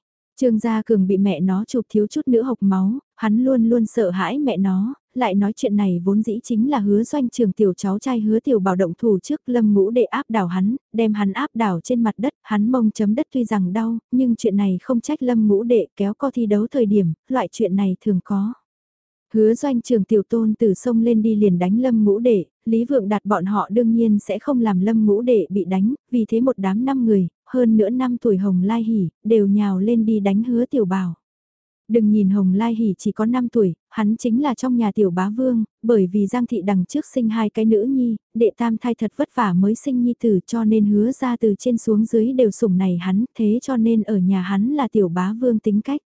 Trương Gia Cường bị mẹ nó chụp thiếu chút nữa hộc máu, hắn luôn luôn sợ hãi mẹ nó, lại nói chuyện này vốn dĩ chính là hứa doanh trường tiểu cháu trai hứa tiểu bảo động thủ trước lâm ngũ để áp đảo hắn, đem hắn áp đảo trên mặt đất, hắn mông chấm đất tuy rằng đau, nhưng chuyện này không trách lâm ngũ đệ kéo co thi đấu thời điểm, loại chuyện này thường có. Hứa doanh trường tiểu tôn từ sông lên đi liền đánh lâm ngũ đệ, Lý Vượng đặt bọn họ đương nhiên sẽ không làm lâm ngũ đệ bị đánh, vì thế một đám năm người, hơn nữa năm tuổi hồng lai hỉ, đều nhào lên đi đánh hứa tiểu bảo. Đừng nhìn Hồng Lai Hỷ chỉ có 5 tuổi, hắn chính là trong nhà tiểu bá vương, bởi vì Giang Thị đằng trước sinh hai cái nữ nhi, đệ tam thai thật vất vả mới sinh nhi tử cho nên hứa ra từ trên xuống dưới đều sủng này hắn, thế cho nên ở nhà hắn là tiểu bá vương tính cách.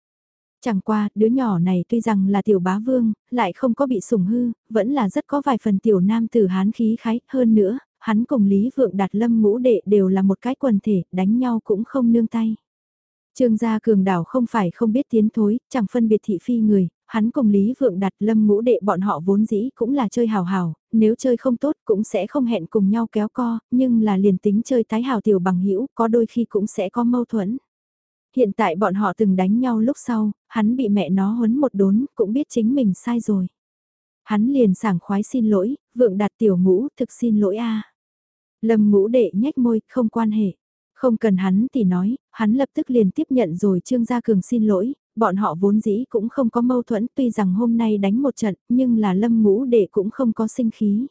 Chẳng qua, đứa nhỏ này tuy rằng là tiểu bá vương, lại không có bị sủng hư, vẫn là rất có vài phần tiểu nam tử hán khí khái, hơn nữa, hắn cùng Lý Vượng Đạt Lâm ngũ đệ đều là một cái quần thể, đánh nhau cũng không nương tay. Trương gia cường đảo không phải không biết tiến thối, chẳng phân biệt thị phi người, hắn cùng Lý Vượng đạt lâm ngũ đệ bọn họ vốn dĩ cũng là chơi hào hào, nếu chơi không tốt cũng sẽ không hẹn cùng nhau kéo co, nhưng là liền tính chơi tái hào tiểu bằng hữu có đôi khi cũng sẽ có mâu thuẫn. Hiện tại bọn họ từng đánh nhau lúc sau, hắn bị mẹ nó huấn một đốn, cũng biết chính mình sai rồi. Hắn liền sảng khoái xin lỗi, vượng đạt tiểu ngũ, thực xin lỗi a Lâm ngũ đệ nhếch môi, không quan hệ. Không cần hắn thì nói, hắn lập tức liền tiếp nhận rồi Trương Gia Cường xin lỗi, bọn họ vốn dĩ cũng không có mâu thuẫn tuy rằng hôm nay đánh một trận nhưng là lâm ngũ đệ cũng không có sinh khí.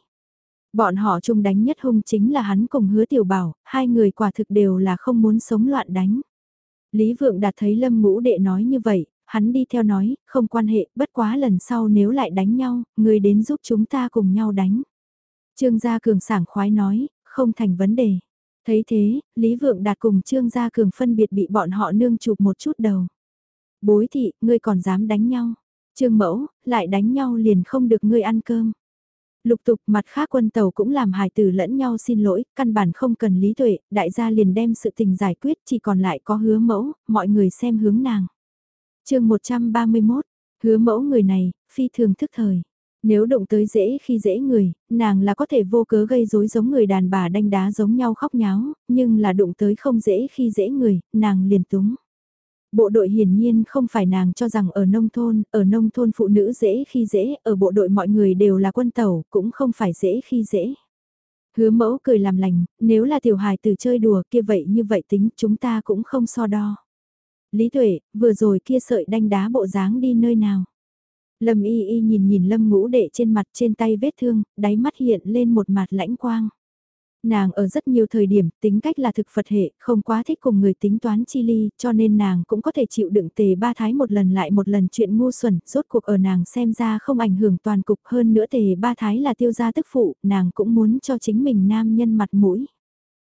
Bọn họ chung đánh nhất hung chính là hắn cùng hứa tiểu bảo, hai người quả thực đều là không muốn sống loạn đánh. Lý Vượng đạt thấy lâm ngũ đệ nói như vậy, hắn đi theo nói, không quan hệ, bất quá lần sau nếu lại đánh nhau, người đến giúp chúng ta cùng nhau đánh. Trương Gia Cường sảng khoái nói, không thành vấn đề. Thấy thế, Lý Vượng Đạt cùng Trương Gia Cường phân biệt bị bọn họ nương chụp một chút đầu. Bối thị, ngươi còn dám đánh nhau. Trương Mẫu, lại đánh nhau liền không được ngươi ăn cơm. Lục tục mặt khác quân tàu cũng làm hài tử lẫn nhau xin lỗi, căn bản không cần lý tuệ, đại gia liền đem sự tình giải quyết chỉ còn lại có hứa mẫu, mọi người xem hướng nàng. chương 131, hứa mẫu người này, phi thường thức thời. Nếu động tới dễ khi dễ người, nàng là có thể vô cớ gây rối giống người đàn bà đanh đá giống nhau khóc nháo, nhưng là đụng tới không dễ khi dễ người, nàng liền túng. Bộ đội hiển nhiên không phải nàng cho rằng ở nông thôn, ở nông thôn phụ nữ dễ khi dễ, ở bộ đội mọi người đều là quân tàu, cũng không phải dễ khi dễ. Hứa mẫu cười làm lành, nếu là tiểu hài từ chơi đùa kia vậy như vậy tính chúng ta cũng không so đo. Lý Tuệ, vừa rồi kia sợi đanh đá bộ dáng đi nơi nào? Lâm y y nhìn nhìn lâm ngũ đệ trên mặt trên tay vết thương, đáy mắt hiện lên một mặt lãnh quang. Nàng ở rất nhiều thời điểm tính cách là thực Phật hệ, không quá thích cùng người tính toán chi ly, cho nên nàng cũng có thể chịu đựng tề ba thái một lần lại một lần chuyện ngu xuẩn, rốt cuộc ở nàng xem ra không ảnh hưởng toàn cục hơn nữa tề ba thái là tiêu gia tức phụ, nàng cũng muốn cho chính mình nam nhân mặt mũi.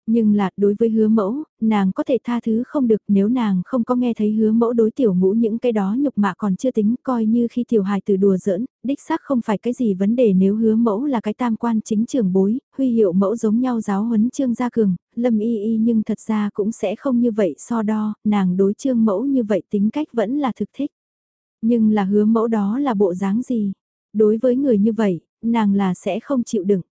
Nhưng là, đối với hứa mẫu, nàng có thể tha thứ không được nếu nàng không có nghe thấy hứa mẫu đối tiểu ngũ những cái đó nhục mạ còn chưa tính coi như khi tiểu hài từ đùa giỡn, đích xác không phải cái gì vấn đề nếu hứa mẫu là cái tam quan chính trường bối, huy hiệu mẫu giống nhau giáo huấn trương gia cường, lâm y y nhưng thật ra cũng sẽ không như vậy so đo, nàng đối trương mẫu như vậy tính cách vẫn là thực thích. Nhưng là hứa mẫu đó là bộ dáng gì? Đối với người như vậy, nàng là sẽ không chịu đựng.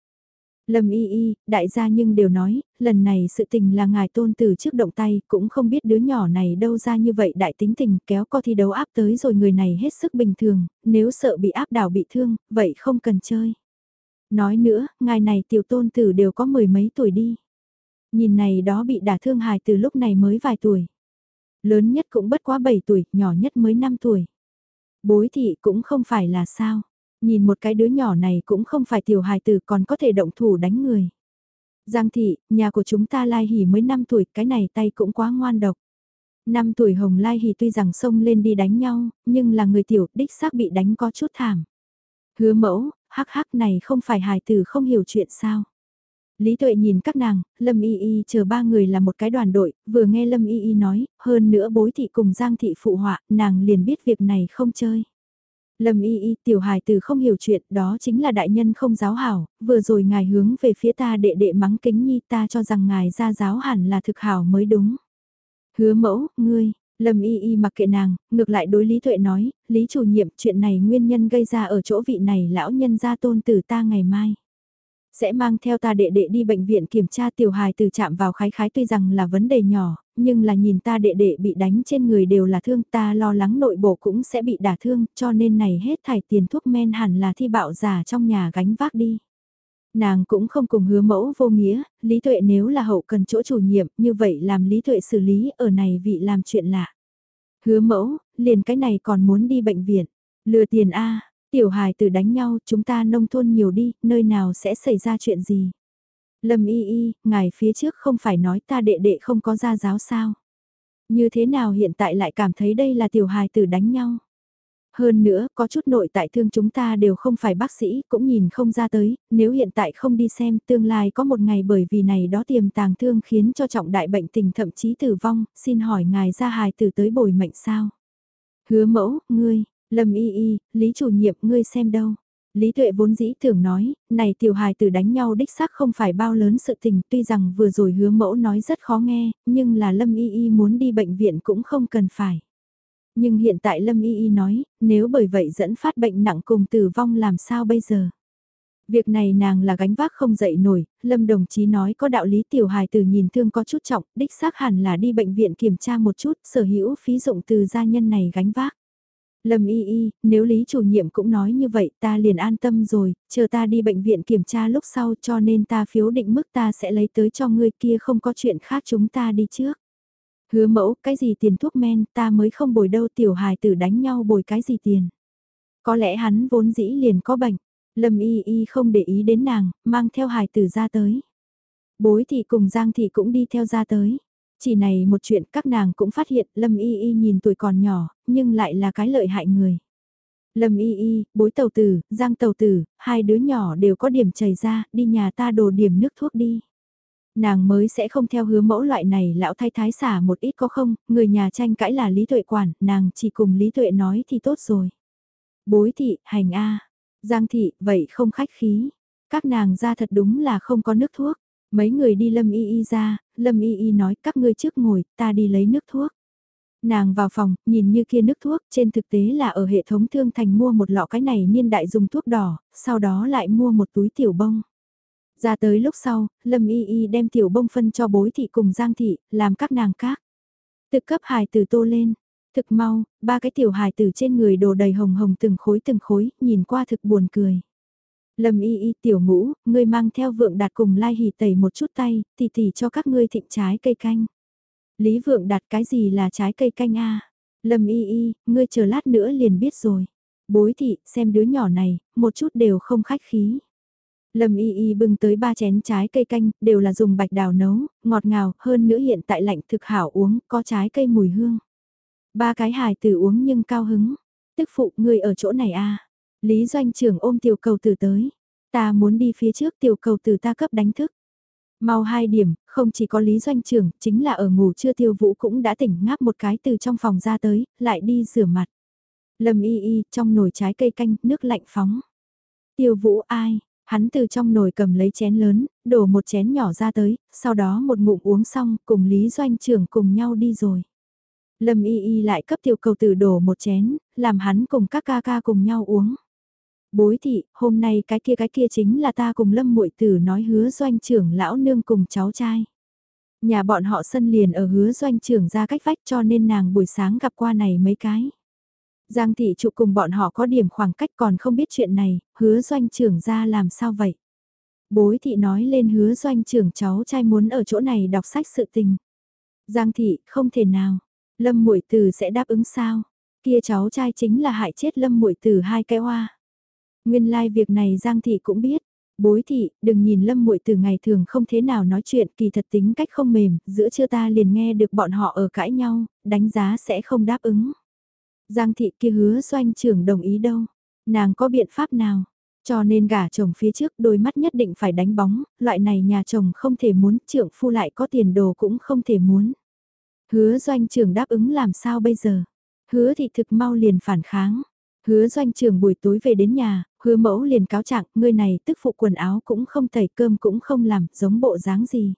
Lâm y y, đại gia nhưng đều nói, lần này sự tình là ngài tôn từ trước động tay, cũng không biết đứa nhỏ này đâu ra như vậy đại tính tình kéo co thi đấu áp tới rồi người này hết sức bình thường, nếu sợ bị áp đảo bị thương, vậy không cần chơi. Nói nữa, ngài này tiểu tôn tử đều có mười mấy tuổi đi. Nhìn này đó bị đả thương hài từ lúc này mới vài tuổi. Lớn nhất cũng bất quá 7 tuổi, nhỏ nhất mới 5 tuổi. Bối thị cũng không phải là sao Nhìn một cái đứa nhỏ này cũng không phải tiểu hài tử còn có thể động thủ đánh người. Giang thị, nhà của chúng ta Lai Hỉ mới 5 tuổi, cái này tay cũng quá ngoan độc. 5 tuổi Hồng Lai Hỉ tuy rằng xông lên đi đánh nhau, nhưng là người tiểu, đích xác bị đánh có chút thảm. Hứa mẫu, hắc hắc này không phải hài tử không hiểu chuyện sao. Lý Tuệ nhìn các nàng, Lâm Y Y chờ ba người là một cái đoàn đội, vừa nghe Lâm Y Y nói, hơn nữa bối thị cùng Giang thị phụ họa, nàng liền biết việc này không chơi. Lâm y y tiểu hài từ không hiểu chuyện đó chính là đại nhân không giáo hảo, vừa rồi ngài hướng về phía ta đệ đệ mắng kính nhi ta cho rằng ngài ra giáo hẳn là thực hảo mới đúng. Hứa mẫu, ngươi, Lâm y y mặc kệ nàng, ngược lại đối Lý Tuệ nói, Lý chủ nhiệm chuyện này nguyên nhân gây ra ở chỗ vị này lão nhân gia tôn tử ta ngày mai. Sẽ mang theo ta đệ đệ đi bệnh viện kiểm tra tiểu hài từ chạm vào khái khái tuy rằng là vấn đề nhỏ, nhưng là nhìn ta đệ đệ bị đánh trên người đều là thương ta lo lắng nội bộ cũng sẽ bị đả thương cho nên này hết thải tiền thuốc men hẳn là thi bạo giả trong nhà gánh vác đi. Nàng cũng không cùng hứa mẫu vô nghĩa, Lý Tuệ nếu là hậu cần chỗ chủ nhiệm như vậy làm Lý Tuệ xử lý ở này vị làm chuyện lạ. Hứa mẫu, liền cái này còn muốn đi bệnh viện, lừa tiền A, tiểu hài từ đánh nhau chúng ta nông thôn nhiều đi, nơi nào sẽ xảy ra chuyện gì. Lâm y y, ngài phía trước không phải nói ta đệ đệ không có gia giáo sao. Như thế nào hiện tại lại cảm thấy đây là tiểu hài tử đánh nhau. Hơn nữa, có chút nội tại thương chúng ta đều không phải bác sĩ, cũng nhìn không ra tới, nếu hiện tại không đi xem, tương lai có một ngày bởi vì này đó tiềm tàng thương khiến cho trọng đại bệnh tình thậm chí tử vong, xin hỏi ngài ra hài tử tới bồi mệnh sao? Hứa mẫu, ngươi, Lâm y y, Lý chủ nhiệm, ngươi xem đâu? Lý Tuệ vốn dĩ tưởng nói, này tiểu hài tử đánh nhau đích xác không phải bao lớn sự tình, tuy rằng vừa rồi hứa mẫu nói rất khó nghe, nhưng là Lâm Y Y muốn đi bệnh viện cũng không cần phải. Nhưng hiện tại Lâm Y Y nói, nếu bởi vậy dẫn phát bệnh nặng cùng tử vong làm sao bây giờ? Việc này nàng là gánh vác không dậy nổi, Lâm đồng chí nói có đạo lý tiểu hài tử nhìn thương có chút trọng, đích xác hẳn là đi bệnh viện kiểm tra một chút, sở hữu phí dụng từ gia nhân này gánh vác. Lâm y y, nếu Lý chủ nhiệm cũng nói như vậy ta liền an tâm rồi, chờ ta đi bệnh viện kiểm tra lúc sau cho nên ta phiếu định mức ta sẽ lấy tới cho ngươi kia không có chuyện khác chúng ta đi trước. Hứa mẫu, cái gì tiền thuốc men ta mới không bồi đâu tiểu hài tử đánh nhau bồi cái gì tiền. Có lẽ hắn vốn dĩ liền có bệnh, Lâm y y không để ý đến nàng, mang theo hài tử ra tới. Bối thị cùng Giang thị cũng đi theo ra tới. Chỉ này một chuyện các nàng cũng phát hiện Lâm Y Y nhìn tuổi còn nhỏ, nhưng lại là cái lợi hại người. Lâm Y Y, bối tàu tử, giang tàu tử, hai đứa nhỏ đều có điểm chảy ra, đi nhà ta đồ điểm nước thuốc đi. Nàng mới sẽ không theo hứa mẫu loại này lão thay thái xả một ít có không, người nhà tranh cãi là Lý Tuệ quản, nàng chỉ cùng Lý Tuệ nói thì tốt rồi. Bối thị, hành A. Giang thị, vậy không khách khí. Các nàng ra thật đúng là không có nước thuốc. Mấy người đi Lâm Y Y ra, Lâm Y Y nói các ngươi trước ngồi, ta đi lấy nước thuốc. Nàng vào phòng, nhìn như kia nước thuốc, trên thực tế là ở hệ thống thương thành mua một lọ cái này niên đại dùng thuốc đỏ, sau đó lại mua một túi tiểu bông. Ra tới lúc sau, Lâm Y Y đem tiểu bông phân cho bối thị cùng Giang thị, làm các nàng khác. Tự cấp hài từ tô lên. Thực mau, ba cái tiểu hài từ trên người đồ đầy hồng hồng từng khối từng khối, nhìn qua thực buồn cười. Lâm y y tiểu ngũ, ngươi mang theo vượng đạt cùng lai hỉ tẩy một chút tay, tỉ tỉ cho các ngươi thịnh trái cây canh. Lý Vượng Đạt cái gì là trái cây canh a Lâm y y, ngươi chờ lát nữa liền biết rồi. Bối thị, xem đứa nhỏ này, một chút đều không khách khí. Lâm Y Y bưng tới ba chén trái cây canh, đều là dùng bạch đào nấu, ngọt ngào, hơn nữa hiện tại lạnh thực hảo uống, có trái cây mùi hương. Ba cái hài tử uống nhưng cao hứng. Tức phụ, người ở chỗ này a Lý doanh trưởng ôm tiểu cầu tử tới. Ta muốn đi phía trước tiểu cầu tử ta cấp đánh thức. Mau hai điểm, không chỉ có Lý Doanh trưởng, chính là ở ngủ chưa tiêu vũ cũng đã tỉnh ngáp một cái từ trong phòng ra tới, lại đi rửa mặt. Lâm y y, trong nồi trái cây canh, nước lạnh phóng. Tiêu vũ ai, hắn từ trong nồi cầm lấy chén lớn, đổ một chén nhỏ ra tới, sau đó một ngụm uống xong, cùng Lý Doanh trưởng cùng nhau đi rồi. Lâm y y lại cấp tiểu cầu tử đổ một chén, làm hắn cùng các ca ca cùng nhau uống. Bối thị, hôm nay cái kia cái kia chính là ta cùng Lâm muội tử nói hứa doanh trưởng lão nương cùng cháu trai. Nhà bọn họ sân liền ở hứa doanh trưởng ra cách vách cho nên nàng buổi sáng gặp qua này mấy cái. Giang thị trụ cùng bọn họ có điểm khoảng cách còn không biết chuyện này, hứa doanh trưởng ra làm sao vậy? Bối thị nói lên hứa doanh trưởng cháu trai muốn ở chỗ này đọc sách sự tình. Giang thị, không thể nào. Lâm muội tử sẽ đáp ứng sao? Kia cháu trai chính là hại chết lâm muội tử hai cái hoa. Nguyên lai like việc này Giang thị cũng biết. Bối thị, đừng nhìn lâm muội từ ngày thường không thế nào nói chuyện kỳ thật tính cách không mềm, giữa trưa ta liền nghe được bọn họ ở cãi nhau, đánh giá sẽ không đáp ứng. Giang thị kia hứa doanh trưởng đồng ý đâu, nàng có biện pháp nào, cho nên gả chồng phía trước đôi mắt nhất định phải đánh bóng, loại này nhà chồng không thể muốn, trưởng phu lại có tiền đồ cũng không thể muốn. Hứa doanh trưởng đáp ứng làm sao bây giờ? Hứa thị thực mau liền phản kháng. Hứa doanh trưởng buổi tối về đến nhà, hứa mẫu liền cáo trạng, ngươi này tức phụ quần áo cũng không tẩy cơm cũng không làm, giống bộ dáng gì.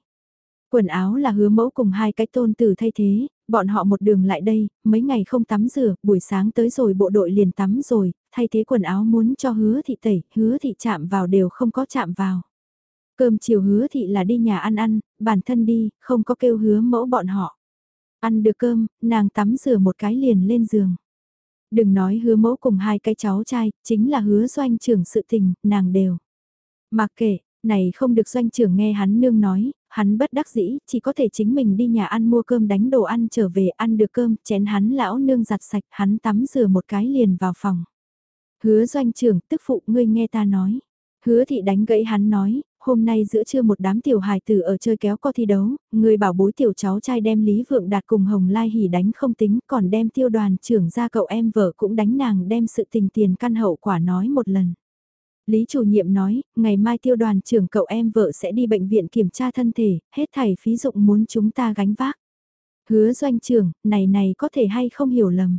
Quần áo là hứa mẫu cùng hai cái tôn tử thay thế, bọn họ một đường lại đây, mấy ngày không tắm rửa, buổi sáng tới rồi bộ đội liền tắm rồi, thay thế quần áo muốn cho hứa thị tẩy, hứa thị chạm vào đều không có chạm vào. Cơm chiều hứa thị là đi nhà ăn ăn, bản thân đi, không có kêu hứa mẫu bọn họ. Ăn được cơm, nàng tắm rửa một cái liền lên giường. Đừng nói hứa mẫu cùng hai cái cháu trai, chính là hứa doanh trưởng sự tình, nàng đều. Mặc kệ, này không được doanh trưởng nghe hắn nương nói, hắn bất đắc dĩ, chỉ có thể chính mình đi nhà ăn mua cơm đánh đồ ăn trở về ăn được cơm, chén hắn lão nương giặt sạch, hắn tắm rửa một cái liền vào phòng. Hứa doanh trưởng, tức phụ ngươi nghe ta nói. Hứa thị đánh gãy hắn nói, hôm nay giữa trưa một đám tiểu hài tử ở chơi kéo co thi đấu, người bảo bối tiểu cháu trai đem Lý Vượng Đạt cùng Hồng Lai Hỉ đánh không tính, còn đem tiêu đoàn trưởng ra cậu em vợ cũng đánh nàng đem sự tình tiền căn hậu quả nói một lần. Lý chủ nhiệm nói, ngày mai tiêu đoàn trưởng cậu em vợ sẽ đi bệnh viện kiểm tra thân thể, hết thảy phí dụng muốn chúng ta gánh vác. Hứa doanh trưởng, này này có thể hay không hiểu lầm.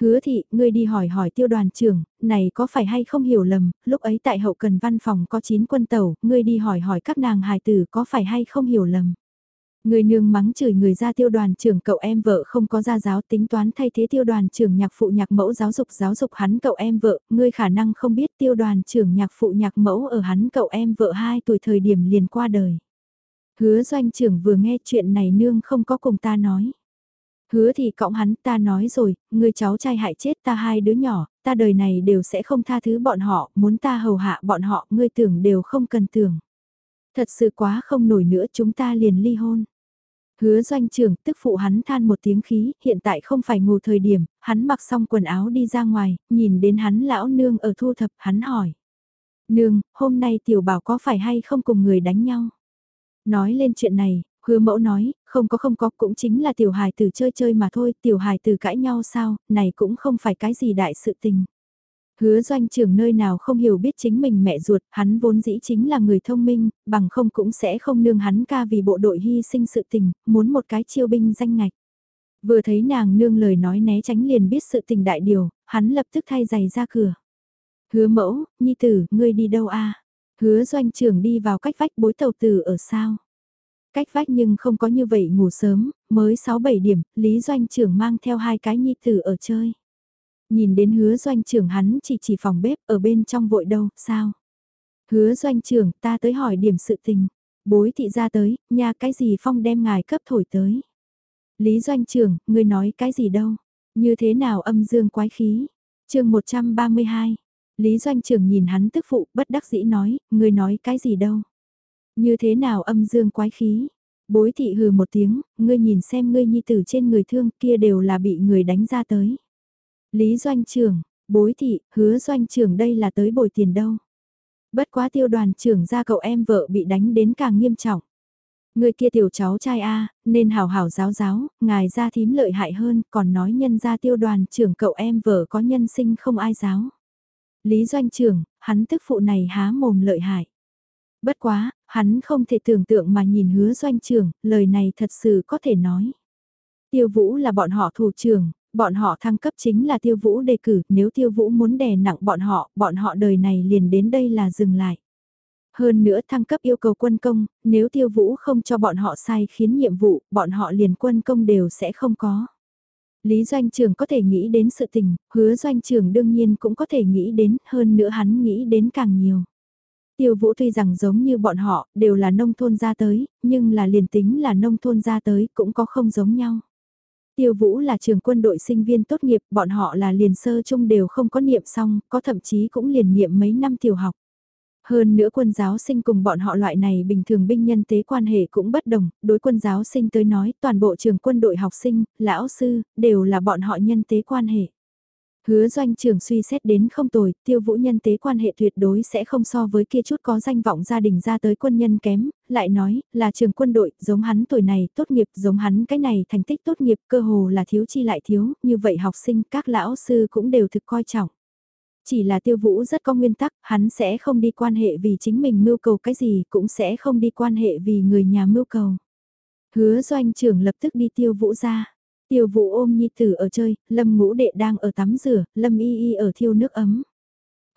Hứa thị, ngươi đi hỏi hỏi tiêu đoàn trưởng, này có phải hay không hiểu lầm, lúc ấy tại hậu cần văn phòng có 9 quân tàu, ngươi đi hỏi hỏi các nàng hài tử có phải hay không hiểu lầm. Người nương mắng chửi người ra tiêu đoàn trưởng cậu em vợ không có gia giáo tính toán thay thế tiêu đoàn trưởng nhạc phụ nhạc mẫu giáo dục giáo dục hắn cậu em vợ, ngươi khả năng không biết tiêu đoàn trưởng nhạc phụ nhạc mẫu ở hắn cậu em vợ 2 tuổi thời điểm liền qua đời. Hứa doanh trưởng vừa nghe chuyện này nương không có cùng ta nói. Hứa thì cõng hắn ta nói rồi, người cháu trai hại chết ta hai đứa nhỏ, ta đời này đều sẽ không tha thứ bọn họ, muốn ta hầu hạ bọn họ, ngươi tưởng đều không cần tưởng. Thật sự quá không nổi nữa chúng ta liền ly hôn. Hứa doanh trưởng tức phụ hắn than một tiếng khí, hiện tại không phải ngủ thời điểm, hắn mặc xong quần áo đi ra ngoài, nhìn đến hắn lão nương ở thu thập, hắn hỏi. Nương, hôm nay tiểu bảo có phải hay không cùng người đánh nhau? Nói lên chuyện này, hứa mẫu nói, không có không có cũng chính là tiểu hài tử chơi chơi mà thôi, tiểu hài tử cãi nhau sao, này cũng không phải cái gì đại sự tình. Hứa doanh trưởng nơi nào không hiểu biết chính mình mẹ ruột, hắn vốn dĩ chính là người thông minh, bằng không cũng sẽ không nương hắn ca vì bộ đội hy sinh sự tình, muốn một cái chiêu binh danh ngạch. Vừa thấy nàng nương lời nói né tránh liền biết sự tình đại điều, hắn lập tức thay giày ra cửa. Hứa mẫu, nhi tử, ngươi đi đâu a? Hứa doanh trưởng đi vào cách vách bối tàu tử ở sao? Cách vách nhưng không có như vậy ngủ sớm, mới 6-7 điểm, Lý Doanh trưởng mang theo hai cái nhi tử ở chơi. Nhìn đến hứa doanh trưởng hắn chỉ chỉ phòng bếp ở bên trong vội đâu, sao? Hứa doanh trưởng ta tới hỏi điểm sự tình. Bối thị ra tới, nhà cái gì phong đem ngài cấp thổi tới. Lý doanh trưởng, ngươi nói cái gì đâu? Như thế nào âm dương quái khí? chương 132. Lý doanh trưởng nhìn hắn tức phụ bất đắc dĩ nói, ngươi nói cái gì đâu? Như thế nào âm dương quái khí? Bối thị hừ một tiếng, ngươi nhìn xem ngươi nhi tử trên người thương kia đều là bị người đánh ra tới. Lý doanh trưởng, bối thị, hứa doanh trưởng đây là tới bồi tiền đâu. Bất quá tiêu đoàn trưởng ra cậu em vợ bị đánh đến càng nghiêm trọng. Người kia tiểu cháu trai A, nên hào hào giáo giáo, ngài ra thím lợi hại hơn, còn nói nhân ra tiêu đoàn trưởng cậu em vợ có nhân sinh không ai giáo. Lý doanh trưởng, hắn tức phụ này há mồm lợi hại. Bất quá, hắn không thể tưởng tượng mà nhìn hứa doanh trưởng, lời này thật sự có thể nói. Tiêu vũ là bọn họ thủ trưởng, bọn họ thăng cấp chính là tiêu vũ đề cử, nếu tiêu vũ muốn đè nặng bọn họ, bọn họ đời này liền đến đây là dừng lại. Hơn nữa thăng cấp yêu cầu quân công, nếu tiêu vũ không cho bọn họ sai khiến nhiệm vụ, bọn họ liền quân công đều sẽ không có. Lý doanh trường có thể nghĩ đến sự tình, hứa doanh trường đương nhiên cũng có thể nghĩ đến, hơn nữa hắn nghĩ đến càng nhiều. Tiêu vũ tuy rằng giống như bọn họ, đều là nông thôn ra tới, nhưng là liền tính là nông thôn ra tới cũng có không giống nhau. Tiêu Vũ là trường quân đội sinh viên tốt nghiệp, bọn họ là liền sơ chung đều không có niệm xong, có thậm chí cũng liền niệm mấy năm tiểu học. Hơn nữa quân giáo sinh cùng bọn họ loại này bình thường binh nhân tế quan hệ cũng bất đồng, đối quân giáo sinh tới nói toàn bộ trường quân đội học sinh, lão sư, đều là bọn họ nhân tế quan hệ. Hứa doanh trường suy xét đến không tồi, tiêu vũ nhân tế quan hệ tuyệt đối sẽ không so với kia chút có danh vọng gia đình ra tới quân nhân kém, lại nói, là trường quân đội, giống hắn tuổi này, tốt nghiệp, giống hắn cái này thành tích tốt nghiệp, cơ hồ là thiếu chi lại thiếu, như vậy học sinh, các lão sư cũng đều thực coi trọng. Chỉ là tiêu vũ rất có nguyên tắc, hắn sẽ không đi quan hệ vì chính mình mưu cầu cái gì, cũng sẽ không đi quan hệ vì người nhà mưu cầu. Hứa doanh trưởng lập tức đi tiêu vũ ra. Tiêu vụ ôm nhi tử ở chơi, lâm ngũ đệ đang ở tắm rửa, lâm y y ở thiêu nước ấm.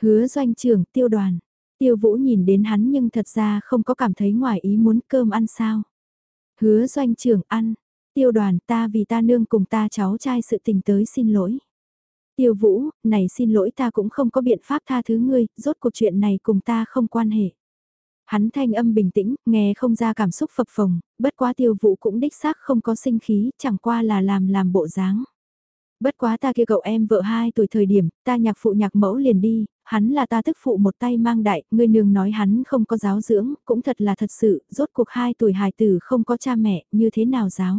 Hứa doanh trưởng, tiêu đoàn. Tiêu vũ nhìn đến hắn nhưng thật ra không có cảm thấy ngoài ý muốn cơm ăn sao. Hứa doanh trưởng ăn. Tiêu đoàn ta vì ta nương cùng ta cháu trai sự tình tới xin lỗi. Tiêu vũ, này xin lỗi ta cũng không có biện pháp tha thứ ngươi, rốt cuộc chuyện này cùng ta không quan hệ. Hắn thanh âm bình tĩnh, nghe không ra cảm xúc phập phồng, bất quá tiêu vụ cũng đích xác không có sinh khí, chẳng qua là làm làm bộ dáng. Bất quá ta kia cậu em vợ hai tuổi thời điểm, ta nhạc phụ nhạc mẫu liền đi, hắn là ta tức phụ một tay mang đại, người nương nói hắn không có giáo dưỡng, cũng thật là thật sự, rốt cuộc hai tuổi hài tử không có cha mẹ, như thế nào giáo.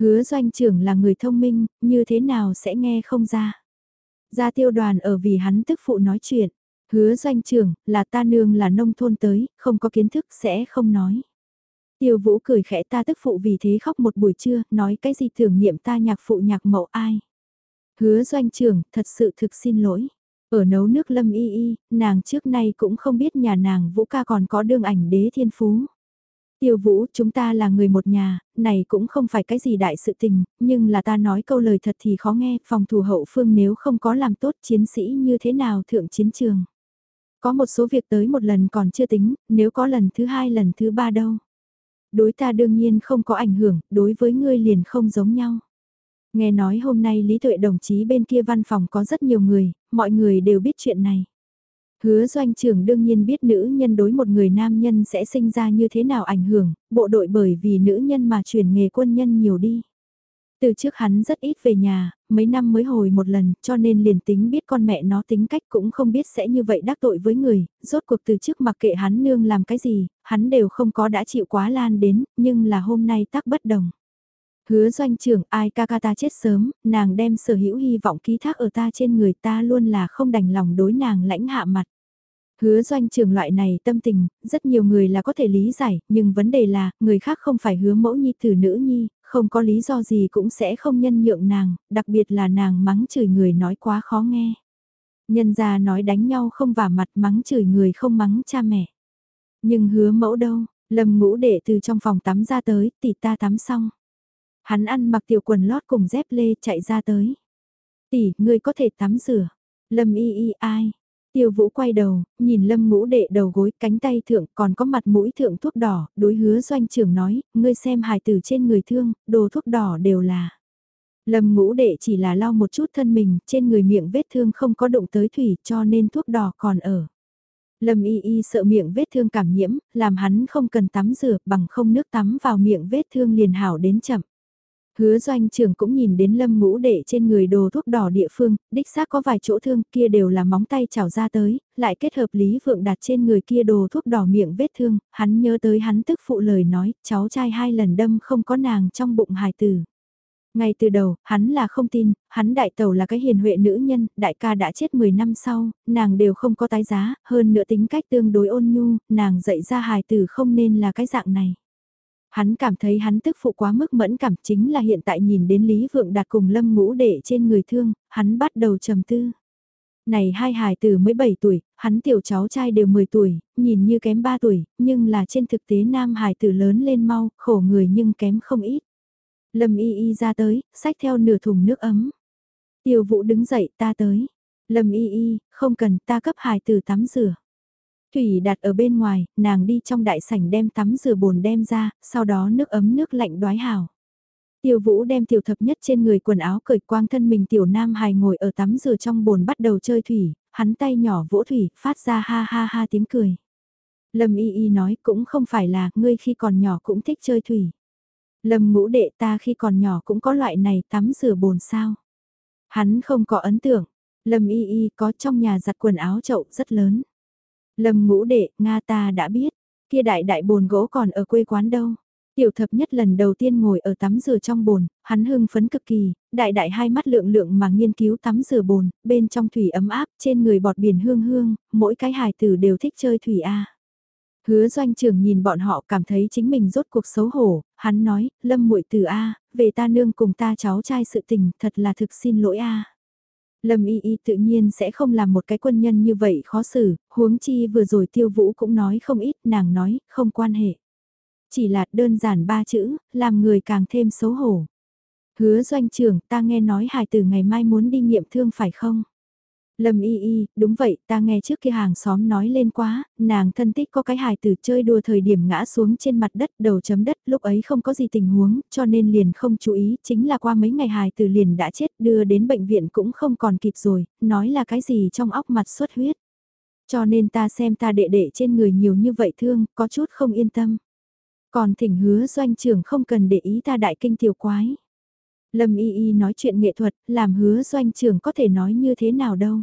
Hứa doanh trưởng là người thông minh, như thế nào sẽ nghe không ra. Gia tiêu đoàn ở vì hắn tức phụ nói chuyện. Hứa doanh trưởng, là ta nương là nông thôn tới, không có kiến thức sẽ không nói. Tiêu vũ cười khẽ ta tức phụ vì thế khóc một buổi trưa, nói cái gì thưởng niệm ta nhạc phụ nhạc mẫu ai. Hứa doanh trưởng, thật sự thực xin lỗi. Ở nấu nước lâm y y, nàng trước nay cũng không biết nhà nàng vũ ca còn có đương ảnh đế thiên phú. Tiêu vũ, chúng ta là người một nhà, này cũng không phải cái gì đại sự tình, nhưng là ta nói câu lời thật thì khó nghe, phòng thủ hậu phương nếu không có làm tốt chiến sĩ như thế nào thượng chiến trường. Có một số việc tới một lần còn chưa tính, nếu có lần thứ hai lần thứ ba đâu. Đối ta đương nhiên không có ảnh hưởng, đối với ngươi liền không giống nhau. Nghe nói hôm nay Lý Tuệ đồng chí bên kia văn phòng có rất nhiều người, mọi người đều biết chuyện này. Hứa doanh trưởng đương nhiên biết nữ nhân đối một người nam nhân sẽ sinh ra như thế nào ảnh hưởng, bộ đội bởi vì nữ nhân mà chuyển nghề quân nhân nhiều đi. Từ trước hắn rất ít về nhà, mấy năm mới hồi một lần, cho nên liền tính biết con mẹ nó tính cách cũng không biết sẽ như vậy đắc tội với người, rốt cuộc từ trước mặc kệ hắn nương làm cái gì, hắn đều không có đã chịu quá lan đến, nhưng là hôm nay tác bất đồng. Hứa doanh trưởng ai ca ca ta chết sớm, nàng đem sở hữu hy vọng ký thác ở ta trên người ta luôn là không đành lòng đối nàng lãnh hạ mặt. Hứa doanh trường loại này tâm tình, rất nhiều người là có thể lý giải, nhưng vấn đề là, người khác không phải hứa mẫu nhi tử nữ nhi, không có lý do gì cũng sẽ không nhân nhượng nàng, đặc biệt là nàng mắng chửi người nói quá khó nghe. Nhân gia nói đánh nhau không vả mặt mắng chửi người không mắng cha mẹ. Nhưng hứa mẫu đâu, lâm ngũ đệ từ trong phòng tắm ra tới, tỷ ta tắm xong. Hắn ăn mặc tiểu quần lót cùng dép lê chạy ra tới. Tỷ, ngươi có thể tắm rửa. Lâm y y ai, Tiêu vũ quay đầu, nhìn lâm ngũ đệ đầu gối cánh tay thượng còn có mặt mũi thượng thuốc đỏ, đối hứa doanh trưởng nói, ngươi xem hài tử trên người thương, đồ thuốc đỏ đều là. Lâm ngũ đệ chỉ là lau một chút thân mình, trên người miệng vết thương không có động tới thủy cho nên thuốc đỏ còn ở. Lâm y y sợ miệng vết thương cảm nhiễm, làm hắn không cần tắm rửa bằng không nước tắm vào miệng vết thương liền hảo đến chậm. Hứa doanh trưởng cũng nhìn đến lâm ngũ đệ trên người đồ thuốc đỏ địa phương, đích xác có vài chỗ thương kia đều là móng tay chảo ra tới, lại kết hợp Lý Vượng đặt trên người kia đồ thuốc đỏ miệng vết thương, hắn nhớ tới hắn tức phụ lời nói, cháu trai hai lần đâm không có nàng trong bụng hài tử. Ngay từ đầu, hắn là không tin, hắn đại tẩu là cái hiền huệ nữ nhân, đại ca đã chết 10 năm sau, nàng đều không có tái giá, hơn nữa tính cách tương đối ôn nhu, nàng dạy ra hài tử không nên là cái dạng này. Hắn cảm thấy hắn tức phụ quá mức mẫn cảm chính là hiện tại nhìn đến Lý Vượng đạt cùng lâm ngũ đệ trên người thương, hắn bắt đầu trầm tư. Này hai hài tử mới 7 tuổi, hắn tiểu cháu trai đều 10 tuổi, nhìn như kém 3 tuổi, nhưng là trên thực tế nam hài tử lớn lên mau, khổ người nhưng kém không ít. Lâm y y ra tới, xách theo nửa thùng nước ấm. Tiêu vũ đứng dậy ta tới. Lâm y y, không cần ta cấp hài tử tắm rửa. Thủy đặt ở bên ngoài, nàng đi trong đại sảnh đem tắm rửa bồn đem ra, sau đó nước ấm nước lạnh đoái hảo. Tiêu vũ đem tiểu thập nhất trên người quần áo cởi quang thân mình tiểu nam hài ngồi ở tắm rửa trong bồn bắt đầu chơi thủy, hắn tay nhỏ vỗ thủy, phát ra ha ha ha tiếng cười. Lâm y y nói cũng không phải là, ngươi khi còn nhỏ cũng thích chơi thủy. Lâm ngũ đệ ta khi còn nhỏ cũng có loại này tắm rửa bồn sao. Hắn không có ấn tượng, Lâm y y có trong nhà giặt quần áo chậu rất lớn. Lâm ngũ đệ, Nga ta đã biết, kia đại đại bồn gỗ còn ở quê quán đâu. Tiểu thập nhất lần đầu tiên ngồi ở tắm rửa trong bồn, hắn hưng phấn cực kỳ, đại đại hai mắt lượng lượng mà nghiên cứu tắm rửa bồn, bên trong thủy ấm áp, trên người bọt biển hương hương, mỗi cái hài tử đều thích chơi thủy A. Hứa doanh trưởng nhìn bọn họ cảm thấy chính mình rốt cuộc xấu hổ, hắn nói, lâm muội từ A, về ta nương cùng ta cháu trai sự tình, thật là thực xin lỗi A. Lâm Y Y tự nhiên sẽ không làm một cái quân nhân như vậy khó xử, huống chi vừa rồi tiêu vũ cũng nói không ít, nàng nói, không quan hệ. Chỉ là đơn giản ba chữ, làm người càng thêm xấu hổ. Hứa doanh trưởng, ta nghe nói hài tử ngày mai muốn đi nghiệm thương phải không? Lâm y y, đúng vậy, ta nghe trước kia hàng xóm nói lên quá, nàng thân tích có cái hài tử chơi đùa thời điểm ngã xuống trên mặt đất đầu chấm đất, lúc ấy không có gì tình huống, cho nên liền không chú ý, chính là qua mấy ngày hài tử liền đã chết, đưa đến bệnh viện cũng không còn kịp rồi, nói là cái gì trong óc mặt xuất huyết. Cho nên ta xem ta đệ đệ trên người nhiều như vậy thương, có chút không yên tâm. Còn thỉnh hứa doanh trưởng không cần để ý ta đại kinh tiểu quái. Lâm Y Y nói chuyện nghệ thuật, làm hứa doanh trưởng có thể nói như thế nào đâu.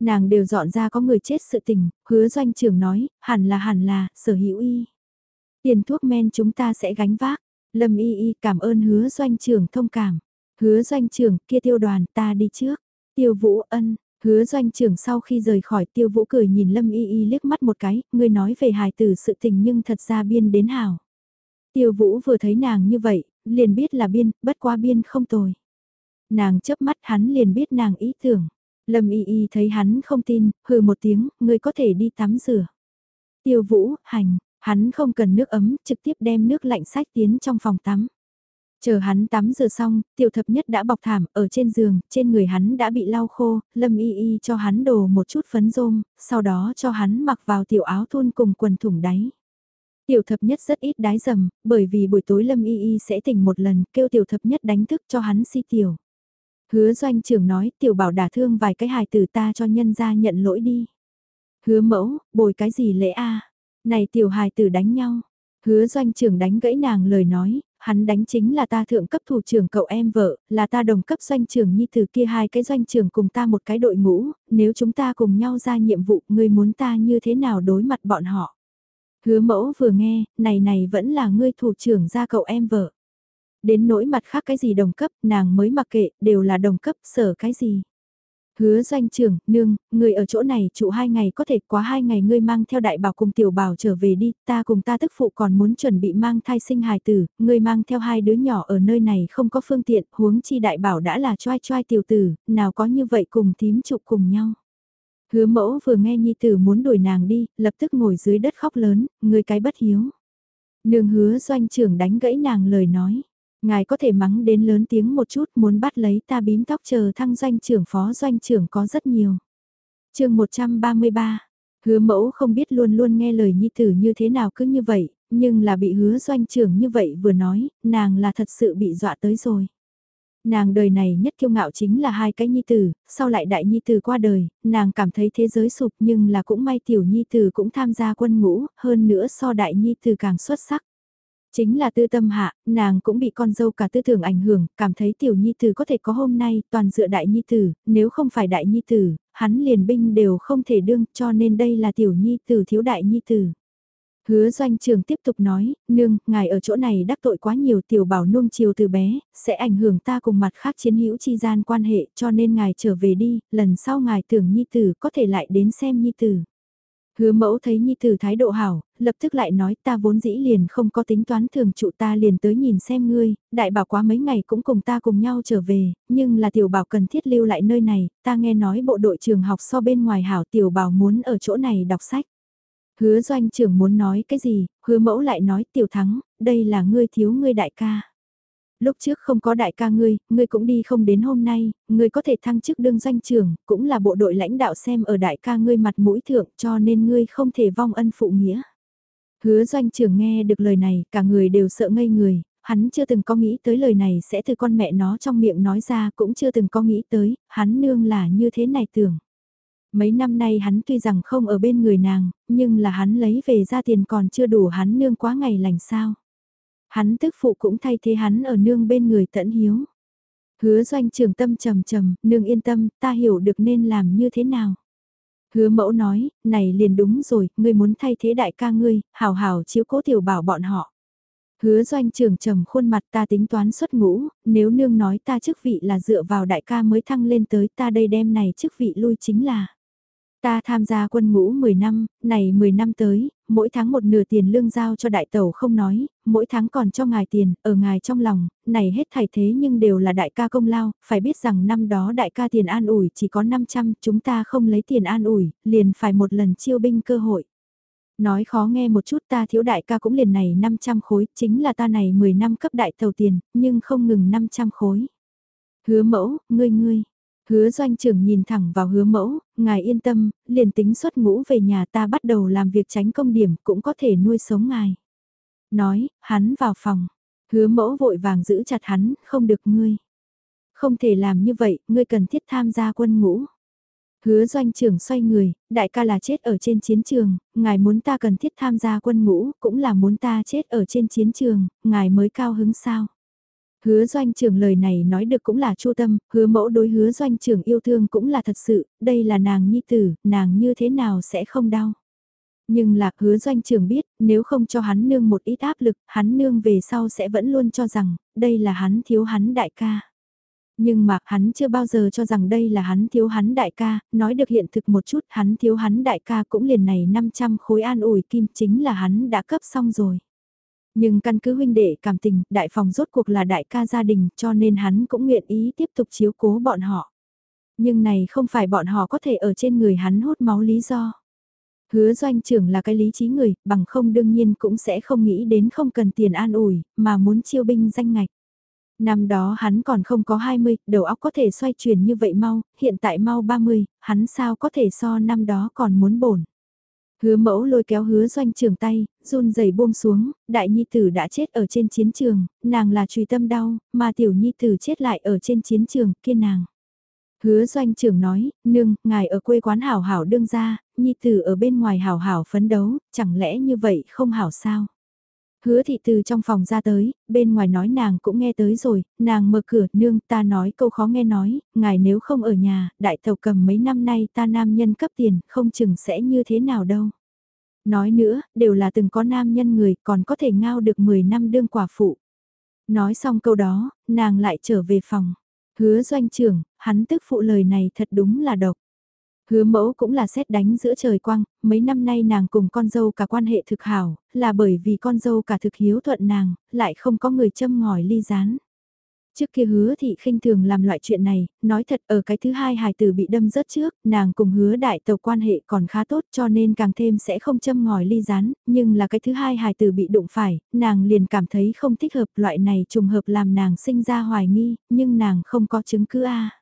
Nàng đều dọn ra có người chết sự tình, hứa doanh trưởng nói, hẳn là hẳn là, sở hữu y. Tiền thuốc men chúng ta sẽ gánh vác. Lâm Y Y cảm ơn hứa doanh trưởng thông cảm. Hứa doanh trưởng kia tiêu đoàn ta đi trước. Tiêu vũ ân, hứa doanh trưởng sau khi rời khỏi tiêu vũ cười nhìn Lâm Y Y liếc mắt một cái, người nói về hài tử sự tình nhưng thật ra biên đến hảo. Tiêu vũ vừa thấy nàng như vậy, liền biết là biên, bất qua biên không tồi. Nàng chớp mắt hắn liền biết nàng ý tưởng. Lâm y y thấy hắn không tin, hừ một tiếng, người có thể đi tắm rửa. Tiêu vũ, hành, hắn không cần nước ấm, trực tiếp đem nước lạnh sách tiến trong phòng tắm. Chờ hắn tắm rửa xong, tiểu thập nhất đã bọc thảm ở trên giường, trên người hắn đã bị lau khô, lâm y y cho hắn đồ một chút phấn rôm, sau đó cho hắn mặc vào tiểu áo thun cùng quần thủng đáy. Tiểu thập nhất rất ít đái dầm, bởi vì buổi tối lâm y y sẽ tỉnh một lần, kêu tiểu thập nhất đánh thức cho hắn si tiểu. Hứa doanh trưởng nói tiểu bảo đả thương vài cái hài tử ta cho nhân ra nhận lỗi đi. Hứa mẫu, bồi cái gì lễ a Này tiểu hài tử đánh nhau. Hứa doanh trưởng đánh gãy nàng lời nói, hắn đánh chính là ta thượng cấp thủ trưởng cậu em vợ, là ta đồng cấp doanh trưởng nhi từ kia hai cái doanh trưởng cùng ta một cái đội ngũ, nếu chúng ta cùng nhau ra nhiệm vụ, ngươi muốn ta như thế nào đối mặt bọn họ. Hứa mẫu vừa nghe, này này vẫn là ngươi thủ trưởng ra cậu em vợ. Đến nỗi mặt khác cái gì đồng cấp, nàng mới mặc kệ, đều là đồng cấp, sở cái gì. Hứa doanh trưởng, nương, người ở chỗ này trụ hai ngày có thể quá hai ngày ngươi mang theo đại bảo cùng tiểu bảo trở về đi, ta cùng ta tức phụ còn muốn chuẩn bị mang thai sinh hài tử, ngươi mang theo hai đứa nhỏ ở nơi này không có phương tiện, huống chi đại bảo đã là choai choai tiểu tử, nào có như vậy cùng thím trụ cùng nhau. Hứa mẫu vừa nghe nhi tử muốn đuổi nàng đi, lập tức ngồi dưới đất khóc lớn, người cái bất hiếu. Nương hứa doanh trưởng đánh gãy nàng lời nói. Ngài có thể mắng đến lớn tiếng một chút muốn bắt lấy ta bím tóc chờ thăng doanh trưởng phó doanh trưởng có rất nhiều. chương 133, hứa mẫu không biết luôn luôn nghe lời nhi tử như thế nào cứ như vậy, nhưng là bị hứa doanh trưởng như vậy vừa nói, nàng là thật sự bị dọa tới rồi. Nàng đời này nhất kiêu ngạo chính là hai cái nhi tử, sau lại đại nhi tử qua đời, nàng cảm thấy thế giới sụp nhưng là cũng may tiểu nhi tử cũng tham gia quân ngũ, hơn nữa so đại nhi tử càng xuất sắc. Chính là tư tâm hạ, nàng cũng bị con dâu cả tư tưởng ảnh hưởng, cảm thấy tiểu nhi tử có thể có hôm nay, toàn dựa đại nhi tử, nếu không phải đại nhi tử, hắn liền binh đều không thể đương, cho nên đây là tiểu nhi tử thiếu đại nhi tử. Hứa doanh trường tiếp tục nói, nương, ngài ở chỗ này đắc tội quá nhiều tiểu bảo nuông chiều từ bé, sẽ ảnh hưởng ta cùng mặt khác chiến hữu chi gian quan hệ cho nên ngài trở về đi, lần sau ngài tưởng nhi tử có thể lại đến xem nhi tử. Hứa mẫu thấy nhi tử thái độ hảo, lập tức lại nói ta vốn dĩ liền không có tính toán thường trụ ta liền tới nhìn xem ngươi, đại bảo quá mấy ngày cũng cùng ta cùng nhau trở về, nhưng là tiểu bảo cần thiết lưu lại nơi này, ta nghe nói bộ đội trường học so bên ngoài hảo tiểu bảo muốn ở chỗ này đọc sách. Hứa doanh trưởng muốn nói cái gì, hứa mẫu lại nói tiểu thắng, đây là ngươi thiếu ngươi đại ca. Lúc trước không có đại ca ngươi, ngươi cũng đi không đến hôm nay, ngươi có thể thăng chức đương doanh trưởng, cũng là bộ đội lãnh đạo xem ở đại ca ngươi mặt mũi thượng cho nên ngươi không thể vong ân phụ nghĩa. Hứa doanh trưởng nghe được lời này, cả người đều sợ ngây người, hắn chưa từng có nghĩ tới lời này sẽ từ con mẹ nó trong miệng nói ra cũng chưa từng có nghĩ tới, hắn nương là như thế này tưởng. Mấy năm nay hắn tuy rằng không ở bên người nàng, nhưng là hắn lấy về ra tiền còn chưa đủ hắn nương quá ngày lành sao. Hắn tức phụ cũng thay thế hắn ở nương bên người tận hiếu. Hứa doanh trường tâm trầm trầm, nương yên tâm, ta hiểu được nên làm như thế nào. Hứa mẫu nói, này liền đúng rồi, ngươi muốn thay thế đại ca ngươi, hào hào chiếu cố tiểu bảo bọn họ. Hứa doanh trường trầm khuôn mặt ta tính toán xuất ngũ, nếu nương nói ta chức vị là dựa vào đại ca mới thăng lên tới ta đây đem này chức vị lui chính là. Ta tham gia quân ngũ 10 năm, này 10 năm tới, mỗi tháng một nửa tiền lương giao cho đại tàu không nói, mỗi tháng còn cho ngài tiền, ở ngài trong lòng, này hết thảy thế nhưng đều là đại ca công lao, phải biết rằng năm đó đại ca tiền an ủi chỉ có 500, chúng ta không lấy tiền an ủi, liền phải một lần chiêu binh cơ hội. Nói khó nghe một chút ta thiếu đại ca cũng liền này 500 khối, chính là ta này 10 năm cấp đại tàu tiền, nhưng không ngừng 500 khối. Hứa mẫu, ngươi ngươi, Hứa doanh trưởng nhìn thẳng vào hứa mẫu, ngài yên tâm, liền tính xuất ngũ về nhà ta bắt đầu làm việc tránh công điểm cũng có thể nuôi sống ngài. Nói, hắn vào phòng, hứa mẫu vội vàng giữ chặt hắn, không được ngươi. Không thể làm như vậy, ngươi cần thiết tham gia quân ngũ. Hứa doanh trưởng xoay người, đại ca là chết ở trên chiến trường, ngài muốn ta cần thiết tham gia quân ngũ, cũng là muốn ta chết ở trên chiến trường, ngài mới cao hứng sao. Hứa doanh trưởng lời này nói được cũng là chu tâm, hứa mẫu đối hứa doanh trưởng yêu thương cũng là thật sự, đây là nàng nhi tử, nàng như thế nào sẽ không đau. Nhưng lạc hứa doanh trưởng biết, nếu không cho hắn nương một ít áp lực, hắn nương về sau sẽ vẫn luôn cho rằng, đây là hắn thiếu hắn đại ca. Nhưng mà hắn chưa bao giờ cho rằng đây là hắn thiếu hắn đại ca, nói được hiện thực một chút hắn thiếu hắn đại ca cũng liền này 500 khối an ủi kim chính là hắn đã cấp xong rồi. Nhưng căn cứ huynh đệ cảm tình, đại phòng rốt cuộc là đại ca gia đình cho nên hắn cũng nguyện ý tiếp tục chiếu cố bọn họ. Nhưng này không phải bọn họ có thể ở trên người hắn hút máu lý do. Hứa doanh trưởng là cái lý trí người, bằng không đương nhiên cũng sẽ không nghĩ đến không cần tiền an ủi, mà muốn chiêu binh danh ngạch. Năm đó hắn còn không có 20, đầu óc có thể xoay chuyển như vậy mau, hiện tại mau 30, hắn sao có thể so năm đó còn muốn bổn. Hứa mẫu lôi kéo hứa doanh trường tay, run rẩy buông xuống, đại nhi tử đã chết ở trên chiến trường, nàng là trùy tâm đau, mà tiểu nhi tử chết lại ở trên chiến trường, kia nàng. Hứa doanh trưởng nói, nương, ngài ở quê quán hảo hảo đương ra, nhi tử ở bên ngoài hảo hảo phấn đấu, chẳng lẽ như vậy không hảo sao? Hứa thị từ trong phòng ra tới, bên ngoài nói nàng cũng nghe tới rồi, nàng mở cửa, nương ta nói câu khó nghe nói, ngài nếu không ở nhà, đại tàu cầm mấy năm nay ta nam nhân cấp tiền, không chừng sẽ như thế nào đâu. Nói nữa, đều là từng có nam nhân người còn có thể ngao được 10 năm đương quả phụ. Nói xong câu đó, nàng lại trở về phòng. Hứa doanh trưởng, hắn tức phụ lời này thật đúng là độc. Hứa mẫu cũng là xét đánh giữa trời quang, mấy năm nay nàng cùng con dâu cả quan hệ thực hảo, là bởi vì con dâu cả thực hiếu thuận nàng, lại không có người châm ngòi ly rán. Trước kia hứa thị khinh thường làm loại chuyện này, nói thật ở cái thứ hai hài tử bị đâm rớt trước, nàng cùng hứa đại tàu quan hệ còn khá tốt cho nên càng thêm sẽ không châm ngòi ly rán, nhưng là cái thứ hai hài tử bị đụng phải, nàng liền cảm thấy không thích hợp loại này trùng hợp làm nàng sinh ra hoài nghi, nhưng nàng không có chứng cứ a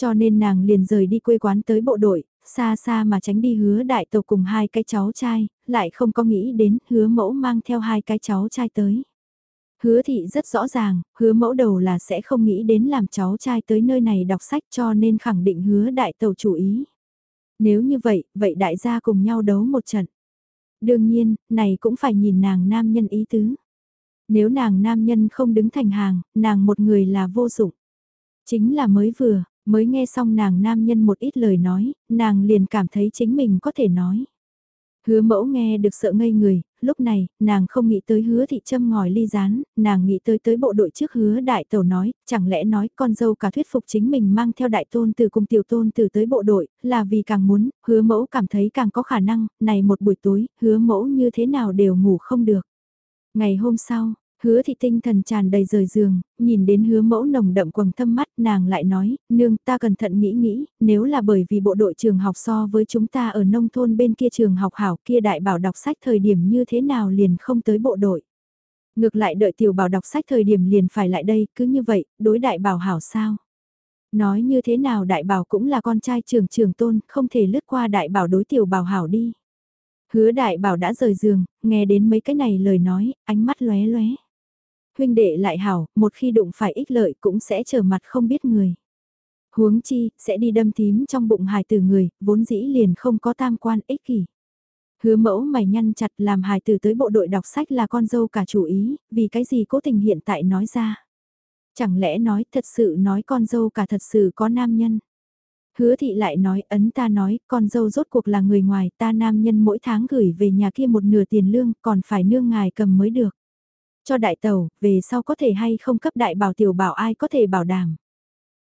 cho nên nàng liền rời đi quê quán tới bộ đội, xa xa mà tránh đi hứa đại tàu cùng hai cái cháu trai, lại không có nghĩ đến hứa mẫu mang theo hai cái cháu trai tới. Hứa thị rất rõ ràng, hứa mẫu đầu là sẽ không nghĩ đến làm cháu trai tới nơi này đọc sách cho nên khẳng định hứa đại tàu chủ ý. Nếu như vậy, vậy đại gia cùng nhau đấu một trận. Đương nhiên, này cũng phải nhìn nàng nam nhân ý tứ. Nếu nàng nam nhân không đứng thành hàng, nàng một người là vô dụng. Chính là mới vừa, mới nghe xong nàng nam nhân một ít lời nói, nàng liền cảm thấy chính mình có thể nói. Hứa mẫu nghe được sợ ngây người, lúc này, nàng không nghĩ tới hứa thị châm ngòi ly rán, nàng nghĩ tới tới bộ đội trước hứa đại tẩu nói, chẳng lẽ nói con dâu cả thuyết phục chính mình mang theo đại tôn từ cùng tiểu tôn từ tới bộ đội, là vì càng muốn, hứa mẫu cảm thấy càng có khả năng, này một buổi tối, hứa mẫu như thế nào đều ngủ không được. Ngày hôm sau, Hứa thị tinh thần tràn đầy rời giường, nhìn đến hứa mẫu nồng đậm quầng thâm mắt nàng lại nói, nương ta cẩn thận nghĩ nghĩ, nếu là bởi vì bộ đội trường học so với chúng ta ở nông thôn bên kia trường học hảo kia đại bảo đọc sách thời điểm như thế nào liền không tới bộ đội. Ngược lại đợi tiểu bảo đọc sách thời điểm liền phải lại đây, cứ như vậy, đối đại bảo hảo sao? Nói như thế nào đại bảo cũng là con trai trường trường tôn, không thể lướt qua đại bảo đối tiểu bảo hảo đi. Hứa đại bảo đã rời giường, nghe đến mấy cái này lời nói, ánh mắt lóe lóe huynh đệ lại hảo, một khi đụng phải ích lợi cũng sẽ trở mặt không biết người. Huống chi, sẽ đi đâm tím trong bụng hài tử người, vốn dĩ liền không có tam quan ích kỷ. Hứa mẫu mày nhăn chặt làm hài tử tới bộ đội đọc sách là con dâu cả chủ ý, vì cái gì cố tình hiện tại nói ra. Chẳng lẽ nói thật sự nói con dâu cả thật sự có nam nhân. Hứa thị lại nói ấn ta nói con dâu rốt cuộc là người ngoài ta nam nhân mỗi tháng gửi về nhà kia một nửa tiền lương còn phải nương ngài cầm mới được. Cho đại tàu, về sau có thể hay không cấp đại bảo tiểu bảo ai có thể bảo đảm.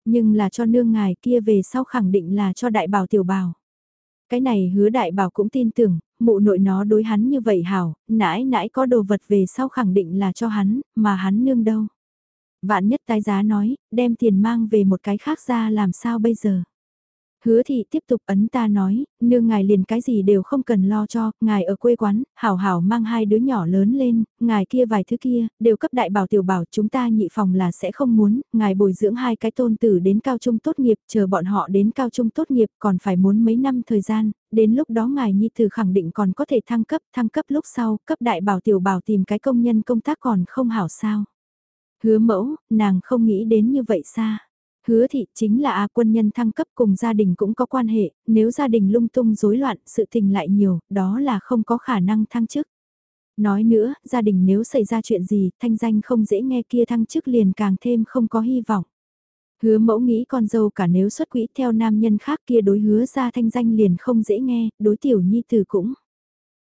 Nhưng là cho nương ngài kia về sau khẳng định là cho đại bảo tiểu bảo. Cái này hứa đại bảo cũng tin tưởng, mụ nội nó đối hắn như vậy hảo, nãi nãi có đồ vật về sau khẳng định là cho hắn, mà hắn nương đâu. Vạn nhất tái giá nói, đem tiền mang về một cái khác ra làm sao bây giờ. Hứa thị tiếp tục ấn ta nói, nương ngài liền cái gì đều không cần lo cho, ngài ở quê quán, hảo hảo mang hai đứa nhỏ lớn lên, ngài kia vài thứ kia, đều cấp đại bảo tiểu bảo chúng ta nhị phòng là sẽ không muốn, ngài bồi dưỡng hai cái tôn tử đến cao trung tốt nghiệp, chờ bọn họ đến cao trung tốt nghiệp còn phải muốn mấy năm thời gian, đến lúc đó ngài nhi tử khẳng định còn có thể thăng cấp, thăng cấp lúc sau, cấp đại bảo tiểu bảo tìm cái công nhân công tác còn không hảo sao. Hứa mẫu, nàng không nghĩ đến như vậy xa. Hứa thị chính là A quân nhân thăng cấp cùng gia đình cũng có quan hệ, nếu gia đình lung tung rối loạn sự tình lại nhiều, đó là không có khả năng thăng chức. Nói nữa, gia đình nếu xảy ra chuyện gì, thanh danh không dễ nghe kia thăng chức liền càng thêm không có hy vọng. Hứa mẫu nghĩ con dâu cả nếu xuất quỹ theo nam nhân khác kia đối hứa ra thanh danh liền không dễ nghe, đối tiểu nhi tử cũng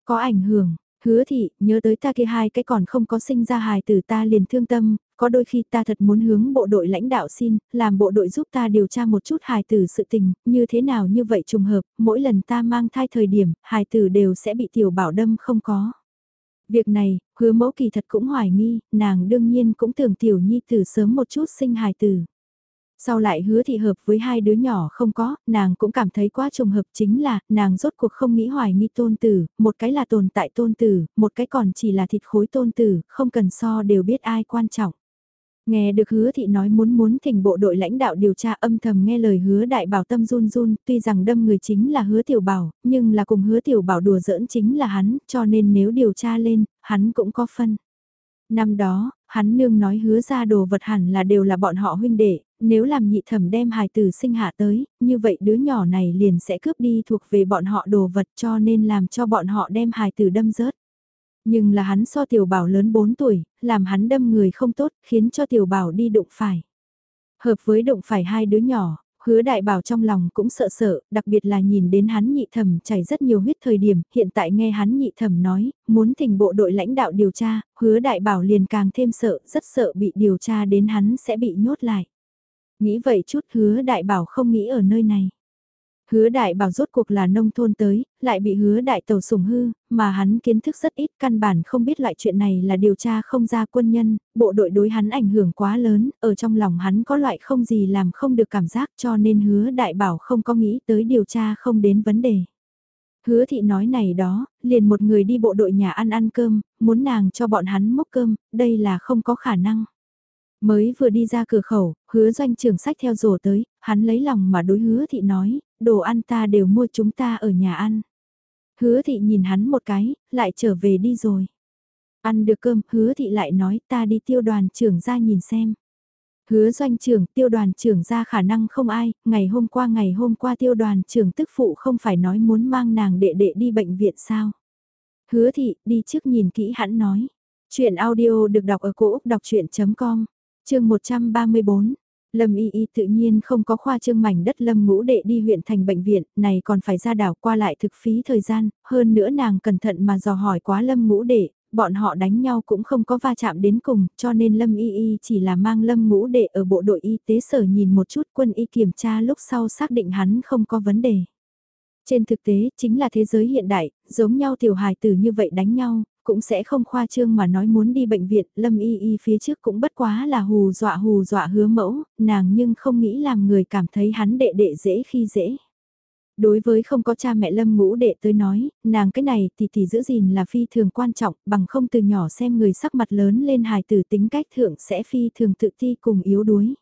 có ảnh hưởng. Hứa thị, nhớ tới ta kia hai cái còn không có sinh ra hài tử ta liền thương tâm, có đôi khi ta thật muốn hướng bộ đội lãnh đạo xin, làm bộ đội giúp ta điều tra một chút hài tử sự tình, như thế nào như vậy trùng hợp, mỗi lần ta mang thai thời điểm, hài tử đều sẽ bị tiểu bảo đâm không có. Việc này, hứa mẫu kỳ thật cũng hoài nghi, nàng đương nhiên cũng tưởng tiểu nhi tử sớm một chút sinh hài tử. Sau lại hứa thị hợp với hai đứa nhỏ không có, nàng cũng cảm thấy quá trùng hợp chính là, nàng rốt cuộc không nghĩ hoài nghi tôn tử, một cái là tồn tại tôn tử, một cái còn chỉ là thịt khối tôn tử, không cần so đều biết ai quan trọng. Nghe được hứa thị nói muốn muốn thỉnh bộ đội lãnh đạo điều tra âm thầm nghe lời hứa đại bảo tâm run run, tuy rằng đâm người chính là hứa tiểu bảo, nhưng là cùng hứa tiểu bảo đùa giỡn chính là hắn, cho nên nếu điều tra lên, hắn cũng có phân. Năm đó, hắn nương nói hứa ra đồ vật hẳn là đều là bọn họ huynh đệ, nếu làm nhị thẩm đem hài tử sinh hạ tới, như vậy đứa nhỏ này liền sẽ cướp đi thuộc về bọn họ đồ vật cho nên làm cho bọn họ đem hài tử đâm rớt. Nhưng là hắn so tiểu bảo lớn 4 tuổi, làm hắn đâm người không tốt, khiến cho tiểu bảo đi đụng phải. Hợp với đụng phải hai đứa nhỏ, hứa đại bảo trong lòng cũng sợ sợ, đặc biệt là nhìn đến hắn nhị thẩm chảy rất nhiều huyết thời điểm, hiện tại nghe hắn nhị thẩm nói, muốn thỉnh bộ đội lãnh đạo điều tra, hứa đại bảo liền càng thêm sợ, rất sợ bị điều tra đến hắn sẽ bị nhốt lại. Nghĩ vậy chút hứa đại bảo không nghĩ ở nơi này. Hứa đại bảo rốt cuộc là nông thôn tới, lại bị hứa đại tàu sủng hư, mà hắn kiến thức rất ít căn bản không biết loại chuyện này là điều tra không ra quân nhân, bộ đội đối hắn ảnh hưởng quá lớn, ở trong lòng hắn có loại không gì làm không được cảm giác cho nên hứa đại bảo không có nghĩ tới điều tra không đến vấn đề. Hứa thị nói này đó, liền một người đi bộ đội nhà ăn ăn cơm, muốn nàng cho bọn hắn mốc cơm, đây là không có khả năng. Mới vừa đi ra cửa khẩu, hứa doanh trường sách theo rổ tới, hắn lấy lòng mà đối hứa thị nói, đồ ăn ta đều mua chúng ta ở nhà ăn. Hứa thị nhìn hắn một cái, lại trở về đi rồi. Ăn được cơm, hứa thị lại nói ta đi tiêu đoàn trưởng ra nhìn xem. Hứa doanh trưởng tiêu đoàn trưởng ra khả năng không ai, ngày hôm qua ngày hôm qua tiêu đoàn trưởng tức phụ không phải nói muốn mang nàng đệ đệ đi bệnh viện sao. Hứa thị đi trước nhìn kỹ hắn nói. Chuyện audio được đọc ở cổ Úc đọc chuyện.com, chương 134. Lâm Y Y tự nhiên không có khoa trương mảnh đất Lâm ngũ đệ đi huyện thành bệnh viện, này còn phải ra đảo qua lại thực phí thời gian, hơn nữa nàng cẩn thận mà dò hỏi quá Lâm ngũ đệ, bọn họ đánh nhau cũng không có va chạm đến cùng, cho nên Lâm Y Y chỉ là mang Lâm ngũ đệ ở bộ đội y tế sở nhìn một chút quân y kiểm tra lúc sau xác định hắn không có vấn đề. Trên thực tế, chính là thế giới hiện đại, giống nhau tiểu hài tử như vậy đánh nhau, cũng sẽ không khoa trương mà nói muốn đi bệnh viện, Lâm Y Y phía trước cũng bất quá là hù dọa hù dọa hứa mẫu, nàng nhưng không nghĩ làm người cảm thấy hắn đệ đệ dễ khi dễ. Đối với không có cha mẹ Lâm ngũ đệ tới nói, nàng cái này thì thì giữ gìn là phi thường quan trọng, bằng không từ nhỏ xem người sắc mặt lớn lên hài tử tính cách thượng sẽ phi thường tự ti cùng yếu đuối.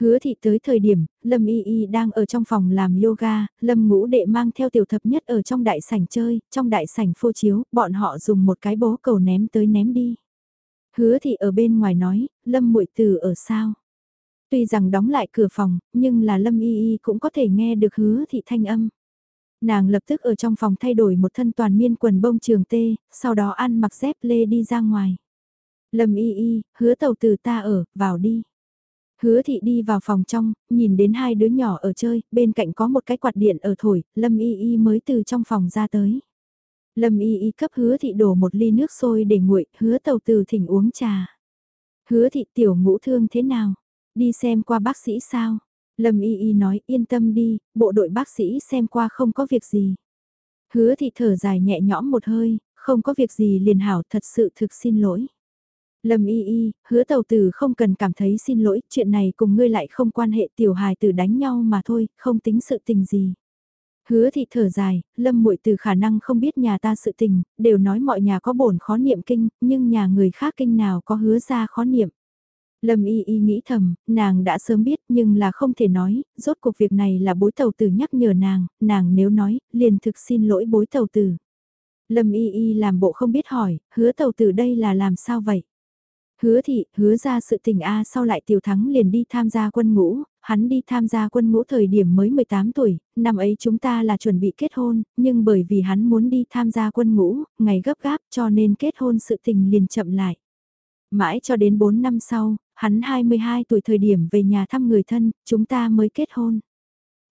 Hứa thị tới thời điểm, Lâm Y Y đang ở trong phòng làm yoga, Lâm ngũ đệ mang theo tiểu thập nhất ở trong đại sảnh chơi, trong đại sảnh phô chiếu, bọn họ dùng một cái bố cầu ném tới ném đi. Hứa thị ở bên ngoài nói, Lâm muội từ ở sao? Tuy rằng đóng lại cửa phòng, nhưng là Lâm Y Y cũng có thể nghe được hứa thị thanh âm. Nàng lập tức ở trong phòng thay đổi một thân toàn miên quần bông trường tê, sau đó ăn mặc dép lê đi ra ngoài. Lâm Y Y, hứa tàu từ ta ở, vào đi. Hứa thị đi vào phòng trong, nhìn đến hai đứa nhỏ ở chơi, bên cạnh có một cái quạt điện ở thổi, Lâm Y Y mới từ trong phòng ra tới. Lâm Y Y cấp hứa thị đổ một ly nước sôi để nguội, hứa tàu từ thỉnh uống trà. Hứa thị tiểu ngũ thương thế nào? Đi xem qua bác sĩ sao? Lâm Y Y nói yên tâm đi, bộ đội bác sĩ xem qua không có việc gì. Hứa thị thở dài nhẹ nhõm một hơi, không có việc gì liền hảo thật sự thực xin lỗi. Lâm y y, hứa tàu tử không cần cảm thấy xin lỗi, chuyện này cùng ngươi lại không quan hệ tiểu hài tử đánh nhau mà thôi, không tính sự tình gì. Hứa thị thở dài, lâm muội từ khả năng không biết nhà ta sự tình, đều nói mọi nhà có bổn khó niệm kinh, nhưng nhà người khác kinh nào có hứa ra khó niệm. Lâm y y nghĩ thầm, nàng đã sớm biết nhưng là không thể nói, rốt cuộc việc này là bối tàu tử nhắc nhở nàng, nàng nếu nói, liền thực xin lỗi bối tàu tử. Lâm y y làm bộ không biết hỏi, hứa tàu tử đây là làm sao vậy? Hứa thị, hứa ra sự tình A sau lại tiểu thắng liền đi tham gia quân ngũ, hắn đi tham gia quân ngũ thời điểm mới 18 tuổi, năm ấy chúng ta là chuẩn bị kết hôn, nhưng bởi vì hắn muốn đi tham gia quân ngũ, ngày gấp gáp cho nên kết hôn sự tình liền chậm lại. Mãi cho đến 4 năm sau, hắn 22 tuổi thời điểm về nhà thăm người thân, chúng ta mới kết hôn.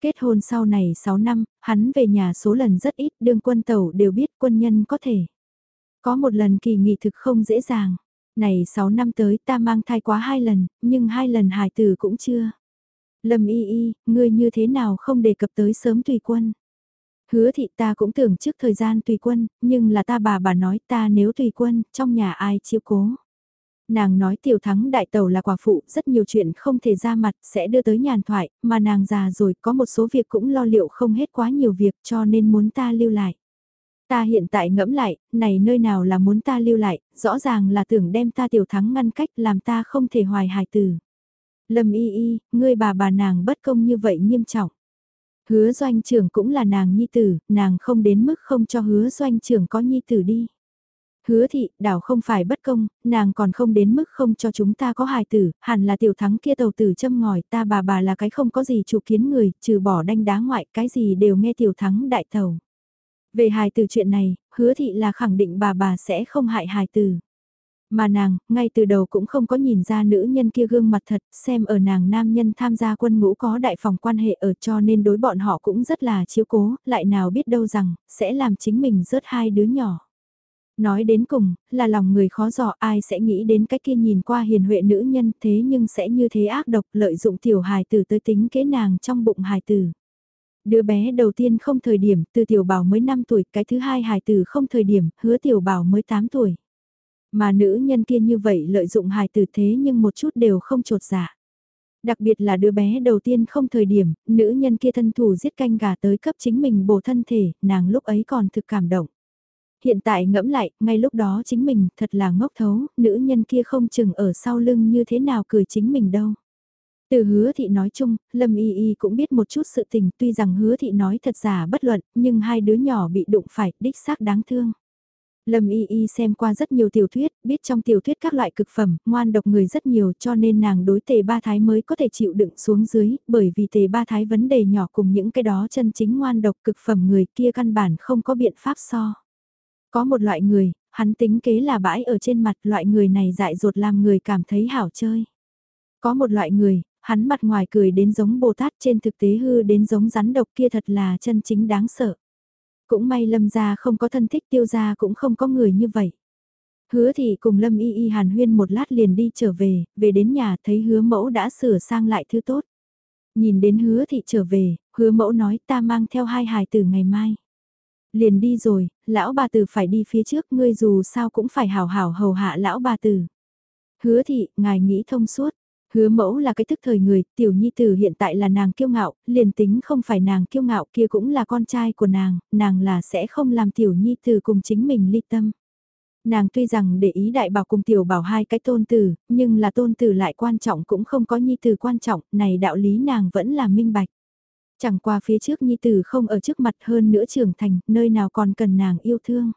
Kết hôn sau này 6 năm, hắn về nhà số lần rất ít, đương quân tàu đều biết quân nhân có thể. Có một lần kỳ nghỉ thực không dễ dàng. Này 6 năm tới ta mang thai quá hai lần, nhưng hai lần hài tử cũng chưa. Lâm y y, ngươi như thế nào không đề cập tới sớm tùy quân. Hứa thị ta cũng tưởng trước thời gian tùy quân, nhưng là ta bà bà nói ta nếu tùy quân, trong nhà ai chiếu cố. Nàng nói tiểu thắng đại tàu là quả phụ, rất nhiều chuyện không thể ra mặt sẽ đưa tới nhàn thoại, mà nàng già rồi có một số việc cũng lo liệu không hết quá nhiều việc cho nên muốn ta lưu lại. Ta hiện tại ngẫm lại, này nơi nào là muốn ta lưu lại, rõ ràng là tưởng đem ta tiểu thắng ngăn cách làm ta không thể hoài hài tử. Lâm y y, ngươi bà bà nàng bất công như vậy nghiêm trọng. Hứa doanh trưởng cũng là nàng nhi tử, nàng không đến mức không cho hứa doanh trưởng có nhi tử đi. Hứa thị, đảo không phải bất công, nàng còn không đến mức không cho chúng ta có hài tử, hẳn là tiểu thắng kia tàu tử châm ngòi, ta bà bà là cái không có gì chủ kiến người, trừ bỏ đanh đá ngoại, cái gì đều nghe tiểu thắng đại tàu. Về hài từ chuyện này, hứa thị là khẳng định bà bà sẽ không hại hài từ. Mà nàng, ngay từ đầu cũng không có nhìn ra nữ nhân kia gương mặt thật, xem ở nàng nam nhân tham gia quân ngũ có đại phòng quan hệ ở cho nên đối bọn họ cũng rất là chiếu cố, lại nào biết đâu rằng, sẽ làm chính mình rớt hai đứa nhỏ. Nói đến cùng, là lòng người khó dò ai sẽ nghĩ đến cái kia nhìn qua hiền huệ nữ nhân thế nhưng sẽ như thế ác độc lợi dụng tiểu hài tử tới tính kế nàng trong bụng hài tử. Đứa bé đầu tiên không thời điểm, từ tiểu bảo mới 5 tuổi, cái thứ hai hài tử không thời điểm, hứa tiểu bảo mới 8 tuổi. Mà nữ nhân kia như vậy lợi dụng hài tử thế nhưng một chút đều không trột dạ. Đặc biệt là đứa bé đầu tiên không thời điểm, nữ nhân kia thân thủ giết canh gà tới cấp chính mình bổ thân thể, nàng lúc ấy còn thực cảm động. Hiện tại ngẫm lại, ngay lúc đó chính mình thật là ngốc thấu, nữ nhân kia không chừng ở sau lưng như thế nào cười chính mình đâu. Từ hứa thị nói chung, Lâm Y Y cũng biết một chút sự tình tuy rằng hứa thị nói thật giả bất luận, nhưng hai đứa nhỏ bị đụng phải, đích xác đáng thương. Lâm Y Y xem qua rất nhiều tiểu thuyết, biết trong tiểu thuyết các loại cực phẩm, ngoan độc người rất nhiều cho nên nàng đối tề ba thái mới có thể chịu đựng xuống dưới, bởi vì tề ba thái vấn đề nhỏ cùng những cái đó chân chính ngoan độc cực phẩm người kia căn bản không có biện pháp so. Có một loại người, Hắn tính kế là bãi ở trên mặt loại người này dại dột làm người cảm thấy hảo chơi. Có một loại người, hắn mặt ngoài cười đến giống Bồ Tát trên thực tế hư đến giống rắn độc kia thật là chân chính đáng sợ. Cũng may lâm gia không có thân thích tiêu gia cũng không có người như vậy. Hứa thì cùng lâm y y hàn huyên một lát liền đi trở về, về đến nhà thấy hứa mẫu đã sửa sang lại thứ tốt. Nhìn đến hứa thị trở về, hứa mẫu nói ta mang theo hai hài từ ngày mai. Liền đi rồi, lão bà tử phải đi phía trước ngươi dù sao cũng phải hảo hảo hầu hạ lão bà tử. Hứa thị, ngài nghĩ thông suốt, Hứa mẫu là cái thức thời người, tiểu nhi tử hiện tại là nàng kiêu ngạo, liền tính không phải nàng kiêu ngạo kia cũng là con trai của nàng, nàng là sẽ không làm tiểu nhi tử cùng chính mình ly tâm. Nàng tuy rằng để ý đại bảo cùng tiểu bảo hai cái tôn tử, nhưng là tôn tử lại quan trọng cũng không có nhi tử quan trọng, này đạo lý nàng vẫn là minh bạch. Chẳng qua phía trước nhi tử không ở trước mặt hơn nữa trưởng thành, nơi nào còn cần nàng yêu thương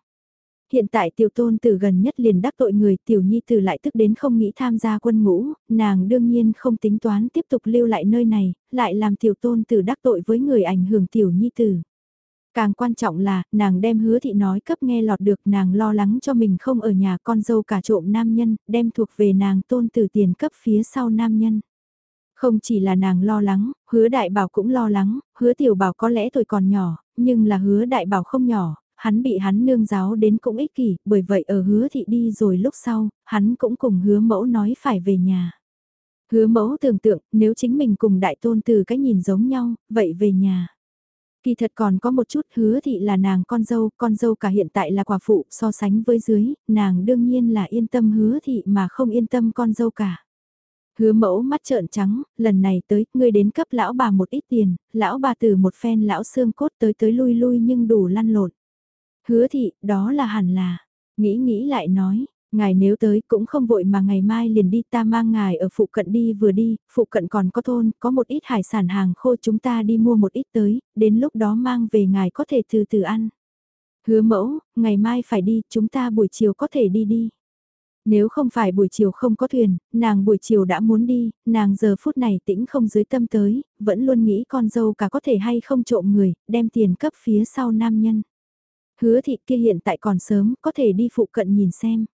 hiện tại tiểu tôn tử gần nhất liền đắc tội người tiểu nhi tử lại tức đến không nghĩ tham gia quân ngũ, nàng đương nhiên không tính toán tiếp tục lưu lại nơi này, lại làm tiểu tôn tử đắc tội với người ảnh hưởng tiểu nhi tử. Càng quan trọng là, nàng đem hứa thị nói cấp nghe lọt được nàng lo lắng cho mình không ở nhà con dâu cả trộm nam nhân, đem thuộc về nàng tôn tử tiền cấp phía sau nam nhân. Không chỉ là nàng lo lắng, hứa đại bảo cũng lo lắng, hứa tiểu bảo có lẽ tuổi còn nhỏ, nhưng là hứa đại bảo không nhỏ, hắn bị hắn nương giáo đến cũng ích kỷ, bởi vậy ở hứa thị đi rồi lúc sau, hắn cũng cùng hứa mẫu nói phải về nhà. Hứa mẫu tưởng tượng, nếu chính mình cùng đại tôn từ cái nhìn giống nhau, vậy về nhà. Kỳ thật còn có một chút hứa thị là nàng con dâu, con dâu cả hiện tại là quả phụ, so sánh với dưới, nàng đương nhiên là yên tâm hứa thị mà không yên tâm con dâu cả. Hứa mẫu mắt trợn trắng, lần này tới, ngươi đến cấp lão bà một ít tiền, lão bà từ một phen lão xương cốt tới tới lui lui nhưng đủ lăn lộn. Hứa thị, đó là hẳn là. Nghĩ nghĩ lại nói, ngài nếu tới cũng không vội mà ngày mai liền đi ta mang ngài ở phụ cận đi vừa đi, phụ cận còn có thôn, có một ít hải sản hàng khô chúng ta đi mua một ít tới, đến lúc đó mang về ngài có thể từ từ ăn. Hứa mẫu, ngày mai phải đi, chúng ta buổi chiều có thể đi đi. Nếu không phải buổi chiều không có thuyền, nàng buổi chiều đã muốn đi, nàng giờ phút này tĩnh không dưới tâm tới, vẫn luôn nghĩ con dâu cả có thể hay không trộm người, đem tiền cấp phía sau nam nhân. Hứa thị kia hiện tại còn sớm, có thể đi phụ cận nhìn xem.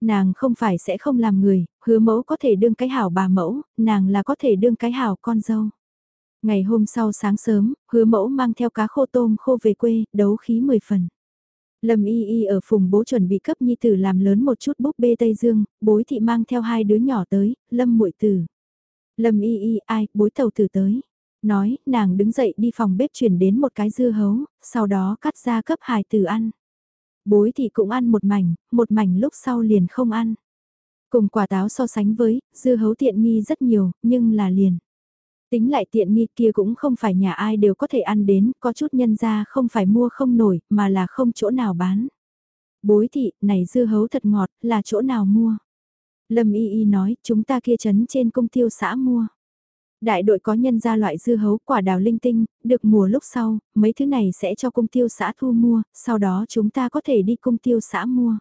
Nàng không phải sẽ không làm người, hứa mẫu có thể đương cái hảo bà mẫu, nàng là có thể đương cái hảo con dâu. Ngày hôm sau sáng sớm, hứa mẫu mang theo cá khô tôm khô về quê, đấu khí 10 phần. Lâm y y ở phùng bố chuẩn bị cấp nhi tử làm lớn một chút búp bê Tây Dương, bối thị mang theo hai đứa nhỏ tới, lâm muội tử. Lâm y y ai, bối tàu tử tới. Nói, nàng đứng dậy đi phòng bếp chuyển đến một cái dưa hấu, sau đó cắt ra cấp hài từ ăn. Bối thì cũng ăn một mảnh, một mảnh lúc sau liền không ăn. Cùng quả táo so sánh với, dưa hấu tiện nghi rất nhiều, nhưng là liền. Tính lại tiện nghi kia cũng không phải nhà ai đều có thể ăn đến, có chút nhân ra không phải mua không nổi, mà là không chỗ nào bán. Bối thị, này dưa hấu thật ngọt, là chỗ nào mua? Lâm Y Y nói, chúng ta kia chấn trên công tiêu xã mua. Đại đội có nhân ra loại dưa hấu quả đào linh tinh, được mùa lúc sau, mấy thứ này sẽ cho công tiêu xã thu mua, sau đó chúng ta có thể đi công tiêu xã mua.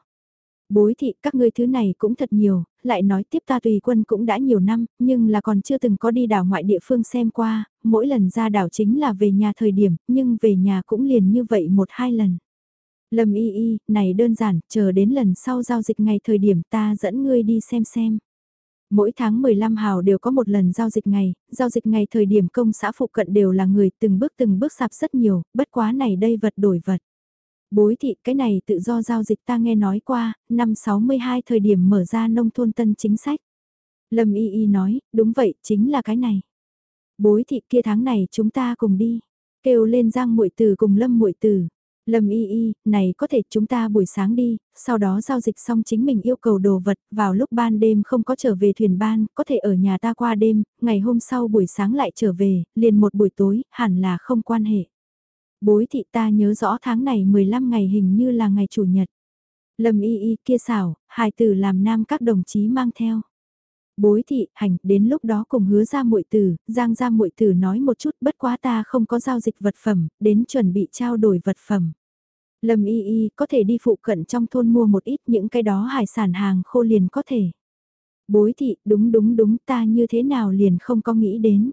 Bối thị các ngươi thứ này cũng thật nhiều, lại nói tiếp ta tùy quân cũng đã nhiều năm, nhưng là còn chưa từng có đi đảo ngoại địa phương xem qua, mỗi lần ra đảo chính là về nhà thời điểm, nhưng về nhà cũng liền như vậy một hai lần. Lâm y y, này đơn giản, chờ đến lần sau giao dịch ngày thời điểm ta dẫn ngươi đi xem xem. Mỗi tháng 15 hào đều có một lần giao dịch ngày, giao dịch ngày thời điểm công xã phụ cận đều là người từng bước từng bước sạp rất nhiều, bất quá này đây vật đổi vật. Bối thị cái này tự do giao dịch ta nghe nói qua, năm 62 thời điểm mở ra nông thôn tân chính sách. Lâm Y Y nói, đúng vậy, chính là cái này. Bối thị kia tháng này chúng ta cùng đi. Kêu lên Giang muội Tử cùng Lâm muội Tử. Lâm y y, này có thể chúng ta buổi sáng đi, sau đó giao dịch xong chính mình yêu cầu đồ vật, vào lúc ban đêm không có trở về thuyền ban, có thể ở nhà ta qua đêm, ngày hôm sau buổi sáng lại trở về, liền một buổi tối, hẳn là không quan hệ. Bối thị ta nhớ rõ tháng này 15 ngày hình như là ngày chủ nhật. Lâm y y kia xảo, hài tử làm nam các đồng chí mang theo bối thị, hành, đến lúc đó cùng hứa ra muội tử, giang ra muội tử nói một chút bất quá ta không có giao dịch vật phẩm, đến chuẩn bị trao đổi vật phẩm. Lâm y y có thể đi phụ cận trong thôn mua một ít những cái đó hải sản hàng khô liền có thể. Bối thị, đúng đúng đúng ta như thế nào liền không có nghĩ đến.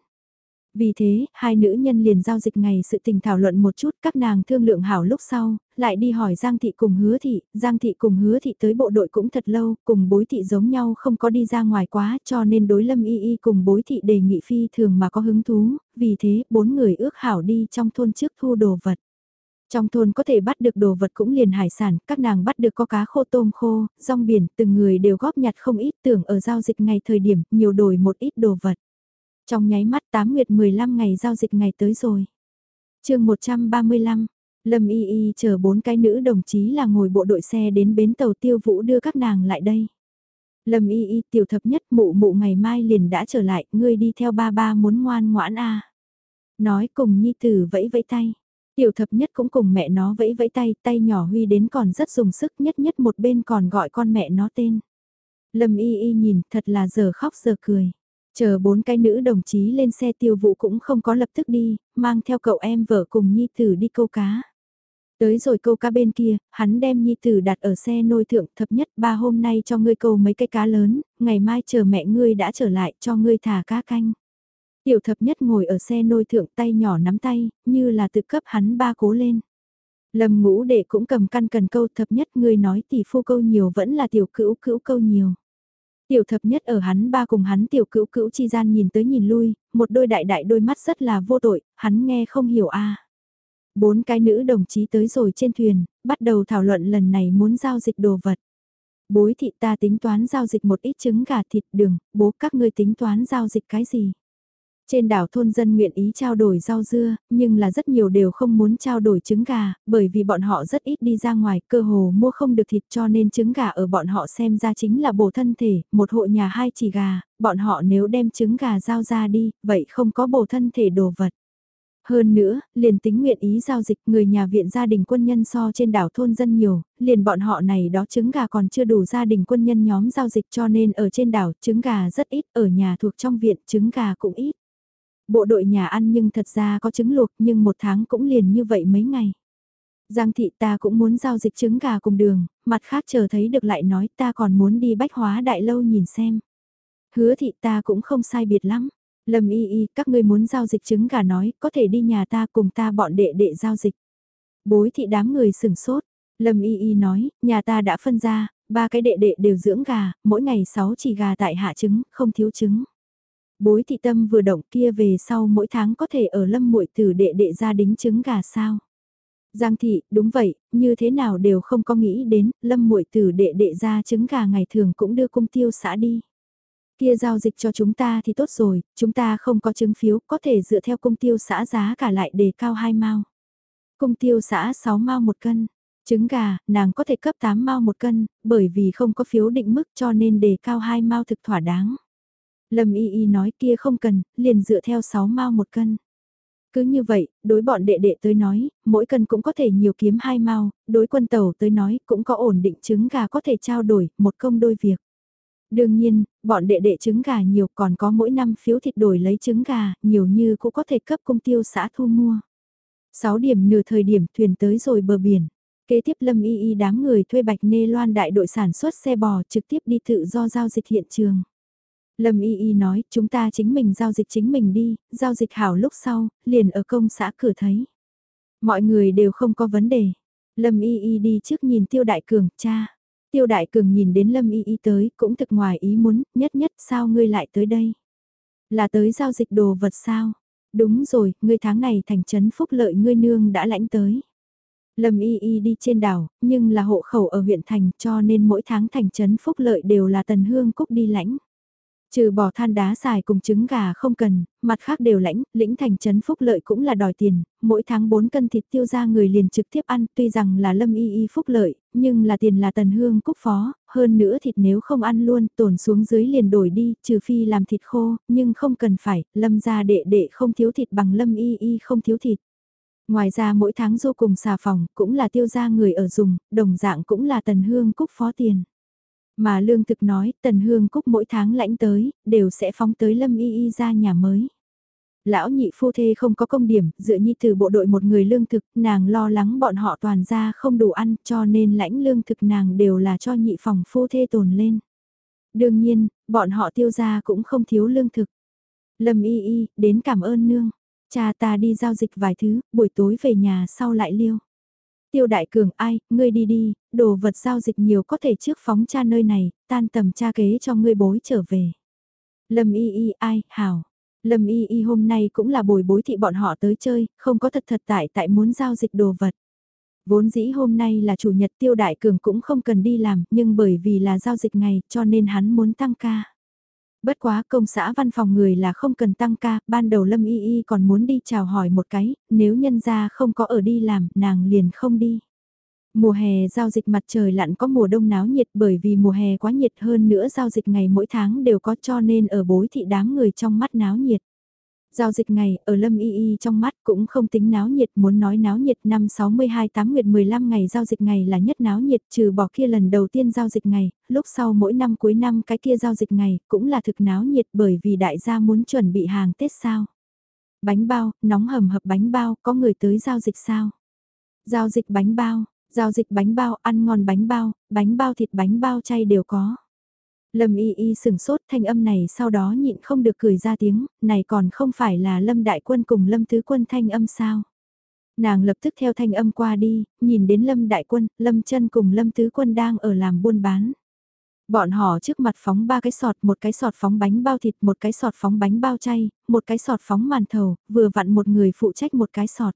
Vì thế, hai nữ nhân liền giao dịch ngày sự tình thảo luận một chút, các nàng thương lượng hảo lúc sau, lại đi hỏi Giang Thị cùng Hứa Thị, Giang Thị cùng Hứa Thị tới bộ đội cũng thật lâu, cùng bối thị giống nhau không có đi ra ngoài quá cho nên đối lâm y y cùng bối thị đề nghị phi thường mà có hứng thú, vì thế bốn người ước hảo đi trong thôn trước thu đồ vật. Trong thôn có thể bắt được đồ vật cũng liền hải sản, các nàng bắt được có cá khô tôm khô, rong biển, từng người đều góp nhặt không ít tưởng ở giao dịch ngày thời điểm, nhiều đổi một ít đồ vật. Trong nháy mắt 8 nguyệt 15 ngày giao dịch ngày tới rồi. chương 135, Lâm Y Y chờ bốn cái nữ đồng chí là ngồi bộ đội xe đến bến tàu tiêu vũ đưa các nàng lại đây. Lâm Y Y tiểu thập nhất mụ mụ ngày mai liền đã trở lại, ngươi đi theo ba ba muốn ngoan ngoãn a Nói cùng Nhi Tử vẫy vẫy tay. Tiểu thập nhất cũng cùng mẹ nó vẫy vẫy tay, tay nhỏ huy đến còn rất dùng sức nhất nhất một bên còn gọi con mẹ nó tên. Lâm Y Y nhìn thật là giờ khóc giờ cười. Chờ bốn cái nữ đồng chí lên xe tiêu vụ cũng không có lập tức đi, mang theo cậu em vợ cùng Nhi Tử đi câu cá. Tới rồi câu cá bên kia, hắn đem Nhi Tử đặt ở xe nôi thượng thập nhất ba hôm nay cho ngươi câu mấy cái cá lớn, ngày mai chờ mẹ ngươi đã trở lại cho ngươi thả cá canh. Tiểu thập nhất ngồi ở xe nôi thượng tay nhỏ nắm tay, như là tự cấp hắn ba cố lên. Lâm ngũ đệ cũng cầm căn cần câu thập nhất ngươi nói tỷ phu câu nhiều vẫn là tiểu cữu cữu câu nhiều. Tiểu thập nhất ở hắn ba cùng hắn tiểu cữu cữu chi gian nhìn tới nhìn lui, một đôi đại đại đôi mắt rất là vô tội, hắn nghe không hiểu a. Bốn cái nữ đồng chí tới rồi trên thuyền, bắt đầu thảo luận lần này muốn giao dịch đồ vật. Bối thị ta tính toán giao dịch một ít trứng gà thịt đường, bố các ngươi tính toán giao dịch cái gì? Trên đảo thôn dân nguyện ý trao đổi rau dưa, nhưng là rất nhiều đều không muốn trao đổi trứng gà, bởi vì bọn họ rất ít đi ra ngoài, cơ hồ mua không được thịt cho nên trứng gà ở bọn họ xem ra chính là bổ thân thể, một hộ nhà hai chỉ gà, bọn họ nếu đem trứng gà giao ra đi, vậy không có bổ thân thể đồ vật. Hơn nữa, liền tính nguyện ý giao dịch người nhà viện gia đình quân nhân so trên đảo thôn dân nhiều, liền bọn họ này đó trứng gà còn chưa đủ gia đình quân nhân nhóm giao dịch cho nên ở trên đảo trứng gà rất ít, ở nhà thuộc trong viện trứng gà cũng ít. Bộ đội nhà ăn nhưng thật ra có trứng luộc nhưng một tháng cũng liền như vậy mấy ngày. Giang thị ta cũng muốn giao dịch trứng gà cùng đường, mặt khác chờ thấy được lại nói ta còn muốn đi bách hóa đại lâu nhìn xem. Hứa thị ta cũng không sai biệt lắm. Lâm y y, các ngươi muốn giao dịch trứng gà nói, có thể đi nhà ta cùng ta bọn đệ đệ giao dịch. Bối thị đám người sừng sốt. Lâm y y nói, nhà ta đã phân ra, ba cái đệ đệ đều dưỡng gà, mỗi ngày sáu chỉ gà tại hạ trứng, không thiếu trứng. Bối thị tâm vừa động kia về sau mỗi tháng có thể ở lâm muội tử đệ đệ ra đính trứng gà sao. Giang thị, đúng vậy, như thế nào đều không có nghĩ đến, lâm muội tử đệ đệ ra trứng gà ngày thường cũng đưa cung tiêu xã đi. Kia giao dịch cho chúng ta thì tốt rồi, chúng ta không có chứng phiếu, có thể dựa theo cung tiêu xã giá cả lại đề cao hai mao. Cung tiêu xã 6 mao một cân, trứng gà, nàng có thể cấp 8 mao một cân, bởi vì không có phiếu định mức cho nên đề cao hai mao thực thỏa đáng. Lâm Y Y nói kia không cần, liền dựa theo 6 mao một cân. Cứ như vậy, đối bọn đệ đệ tới nói, mỗi cân cũng có thể nhiều kiếm hai mao, đối quân tàu tới nói cũng có ổn định trứng gà có thể trao đổi, một công đôi việc. Đương nhiên, bọn đệ đệ trứng gà nhiều còn có mỗi năm phiếu thịt đổi lấy trứng gà, nhiều như cũng có thể cấp công tiêu xã thu mua. 6 điểm nửa thời điểm thuyền tới rồi bờ biển. Kế tiếp Lâm Y Y đám người thuê bạch nê loan đại đội sản xuất xe bò trực tiếp đi tự do giao dịch hiện trường. Lâm Y Y nói, chúng ta chính mình giao dịch chính mình đi, giao dịch hảo lúc sau, liền ở công xã cửa thấy. Mọi người đều không có vấn đề. Lâm Y Y đi trước nhìn Tiêu Đại Cường, cha. Tiêu Đại Cường nhìn đến Lâm Y Y tới, cũng thực ngoài ý muốn, nhất nhất sao ngươi lại tới đây? Là tới giao dịch đồ vật sao? Đúng rồi, ngươi tháng này thành trấn phúc lợi ngươi nương đã lãnh tới. Lâm Y Y đi trên đảo, nhưng là hộ khẩu ở huyện thành cho nên mỗi tháng thành trấn phúc lợi đều là tần hương cúc đi lãnh. Trừ bỏ than đá xài cùng trứng gà không cần, mặt khác đều lãnh, lĩnh thành trấn phúc lợi cũng là đòi tiền, mỗi tháng 4 cân thịt tiêu ra người liền trực tiếp ăn, tuy rằng là lâm y y phúc lợi, nhưng là tiền là tần hương cúc phó, hơn nữa thịt nếu không ăn luôn, tổn xuống dưới liền đổi đi, trừ phi làm thịt khô, nhưng không cần phải, lâm ra đệ đệ không thiếu thịt bằng lâm y y không thiếu thịt. Ngoài ra mỗi tháng du cùng xà phòng cũng là tiêu ra người ở dùng, đồng dạng cũng là tần hương cúc phó tiền. Mà lương thực nói, tần hương cúc mỗi tháng lãnh tới, đều sẽ phóng tới lâm y y ra nhà mới. Lão nhị phu thê không có công điểm, dựa nhi từ bộ đội một người lương thực, nàng lo lắng bọn họ toàn ra không đủ ăn, cho nên lãnh lương thực nàng đều là cho nhị phòng phu thê tồn lên. Đương nhiên, bọn họ tiêu ra cũng không thiếu lương thực. Lâm y y, đến cảm ơn nương. Cha ta đi giao dịch vài thứ, buổi tối về nhà sau lại liêu. Tiêu đại cường ai, ngươi đi đi, đồ vật giao dịch nhiều có thể trước phóng cha nơi này, tan tầm cha kế cho ngươi bối trở về. Lâm y y ai, hảo. Lâm y y hôm nay cũng là bồi bối thị bọn họ tới chơi, không có thật thật tại tại muốn giao dịch đồ vật. Vốn dĩ hôm nay là chủ nhật tiêu đại cường cũng không cần đi làm, nhưng bởi vì là giao dịch ngày cho nên hắn muốn tăng ca. Bất quá công xã văn phòng người là không cần tăng ca, ban đầu Lâm Y Y còn muốn đi chào hỏi một cái, nếu nhân gia không có ở đi làm, nàng liền không đi. Mùa hè giao dịch mặt trời lặn có mùa đông náo nhiệt bởi vì mùa hè quá nhiệt hơn nữa giao dịch ngày mỗi tháng đều có cho nên ở bối thị đám người trong mắt náo nhiệt. Giao dịch ngày, ở Lâm Y Y trong mắt cũng không tính náo nhiệt, muốn nói náo nhiệt năm 62 8 nguyệt 15 ngày giao dịch ngày là nhất náo nhiệt, trừ bỏ kia lần đầu tiên giao dịch ngày, lúc sau mỗi năm cuối năm cái kia giao dịch ngày, cũng là thực náo nhiệt bởi vì đại gia muốn chuẩn bị hàng Tết sao. Bánh bao, nóng hầm hập bánh bao, có người tới giao dịch sao? Giao dịch bánh bao, giao dịch bánh bao, ăn ngon bánh bao, bánh bao thịt bánh bao chay đều có. Lâm y y sừng sốt thanh âm này sau đó nhịn không được cười ra tiếng, này còn không phải là Lâm Đại Quân cùng Lâm Tứ Quân thanh âm sao. Nàng lập tức theo thanh âm qua đi, nhìn đến Lâm Đại Quân, Lâm chân cùng Lâm Tứ Quân đang ở làm buôn bán. Bọn họ trước mặt phóng ba cái sọt, một cái sọt phóng bánh bao thịt, một cái sọt phóng bánh bao chay, một cái sọt phóng màn thầu, vừa vặn một người phụ trách một cái sọt.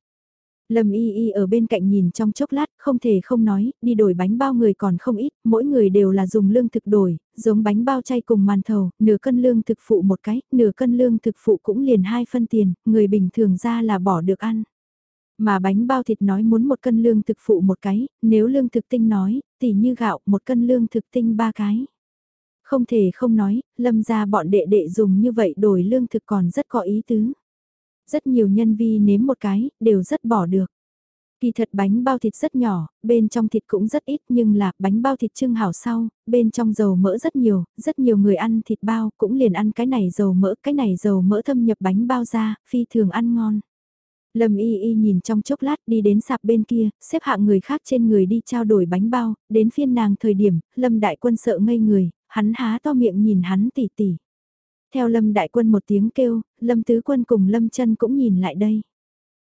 Lâm Y Y ở bên cạnh nhìn trong chốc lát, không thể không nói, đi đổi bánh bao người còn không ít, mỗi người đều là dùng lương thực đổi, giống bánh bao chay cùng màn thầu, nửa cân lương thực phụ một cái, nửa cân lương thực phụ cũng liền hai phân tiền, người bình thường ra là bỏ được ăn. Mà bánh bao thịt nói muốn một cân lương thực phụ một cái, nếu lương thực tinh nói, tỉ như gạo, một cân lương thực tinh ba cái. Không thể không nói, lâm ra bọn đệ đệ dùng như vậy đổi lương thực còn rất có ý tứ. Rất nhiều nhân vi nếm một cái, đều rất bỏ được. Kỳ thật bánh bao thịt rất nhỏ, bên trong thịt cũng rất ít nhưng là bánh bao thịt trưng hảo sau, bên trong dầu mỡ rất nhiều, rất nhiều người ăn thịt bao cũng liền ăn cái này dầu mỡ, cái này dầu mỡ thâm nhập bánh bao ra, phi thường ăn ngon. Lâm y y nhìn trong chốc lát đi đến sạp bên kia, xếp hạng người khác trên người đi trao đổi bánh bao, đến phiên nàng thời điểm, Lâm đại quân sợ ngây người, hắn há to miệng nhìn hắn tỉ tỉ. Theo Lâm Đại Quân một tiếng kêu, Lâm Tứ Quân cùng Lâm chân cũng nhìn lại đây.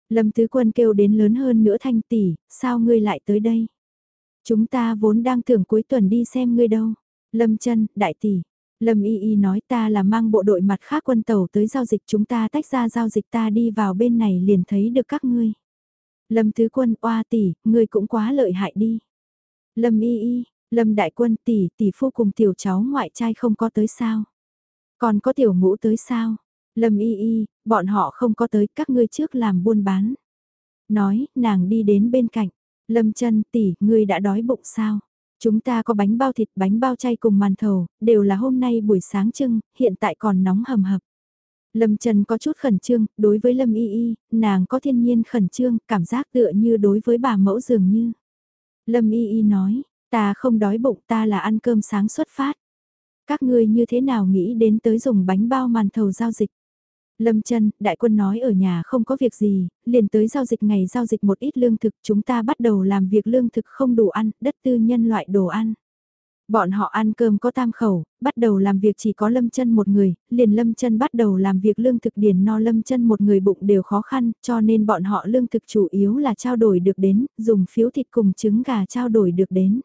Lâm Tứ Quân kêu đến lớn hơn nữa thanh tỷ, sao ngươi lại tới đây? Chúng ta vốn đang tưởng cuối tuần đi xem ngươi đâu. Lâm chân, đại tỷ. Lâm Y Y nói ta là mang bộ đội mặt khác quân tàu tới giao dịch chúng ta tách ra giao dịch ta đi vào bên này liền thấy được các ngươi. Lâm Tứ Quân, oa tỷ, ngươi cũng quá lợi hại đi. Lâm Y Y, Lâm Đại Quân tỷ, tỷ phu cùng tiểu cháu ngoại trai không có tới sao? Còn có tiểu ngũ tới sao? Lâm y y, bọn họ không có tới các ngươi trước làm buôn bán. Nói, nàng đi đến bên cạnh. Lâm chân tỷ, ngươi đã đói bụng sao? Chúng ta có bánh bao thịt, bánh bao chay cùng màn thầu, đều là hôm nay buổi sáng trưng, hiện tại còn nóng hầm hập. Lâm Trần có chút khẩn trương, đối với Lâm Y Y, nàng có thiên nhiên khẩn trương, cảm giác tựa như đối với bà mẫu dường như. Lâm Y Y nói, ta không đói bụng ta là ăn cơm sáng xuất phát. Các ngươi như thế nào nghĩ đến tới dùng bánh bao màn thầu giao dịch? Lâm chân, đại quân nói ở nhà không có việc gì, liền tới giao dịch ngày giao dịch một ít lương thực, chúng ta bắt đầu làm việc lương thực không đủ ăn, đất tư nhân loại đồ ăn. Bọn họ ăn cơm có tam khẩu, bắt đầu làm việc chỉ có lâm chân một người, liền lâm chân bắt đầu làm việc lương thực điền no lâm chân một người bụng đều khó khăn, cho nên bọn họ lương thực chủ yếu là trao đổi được đến, dùng phiếu thịt cùng trứng gà trao đổi được đến.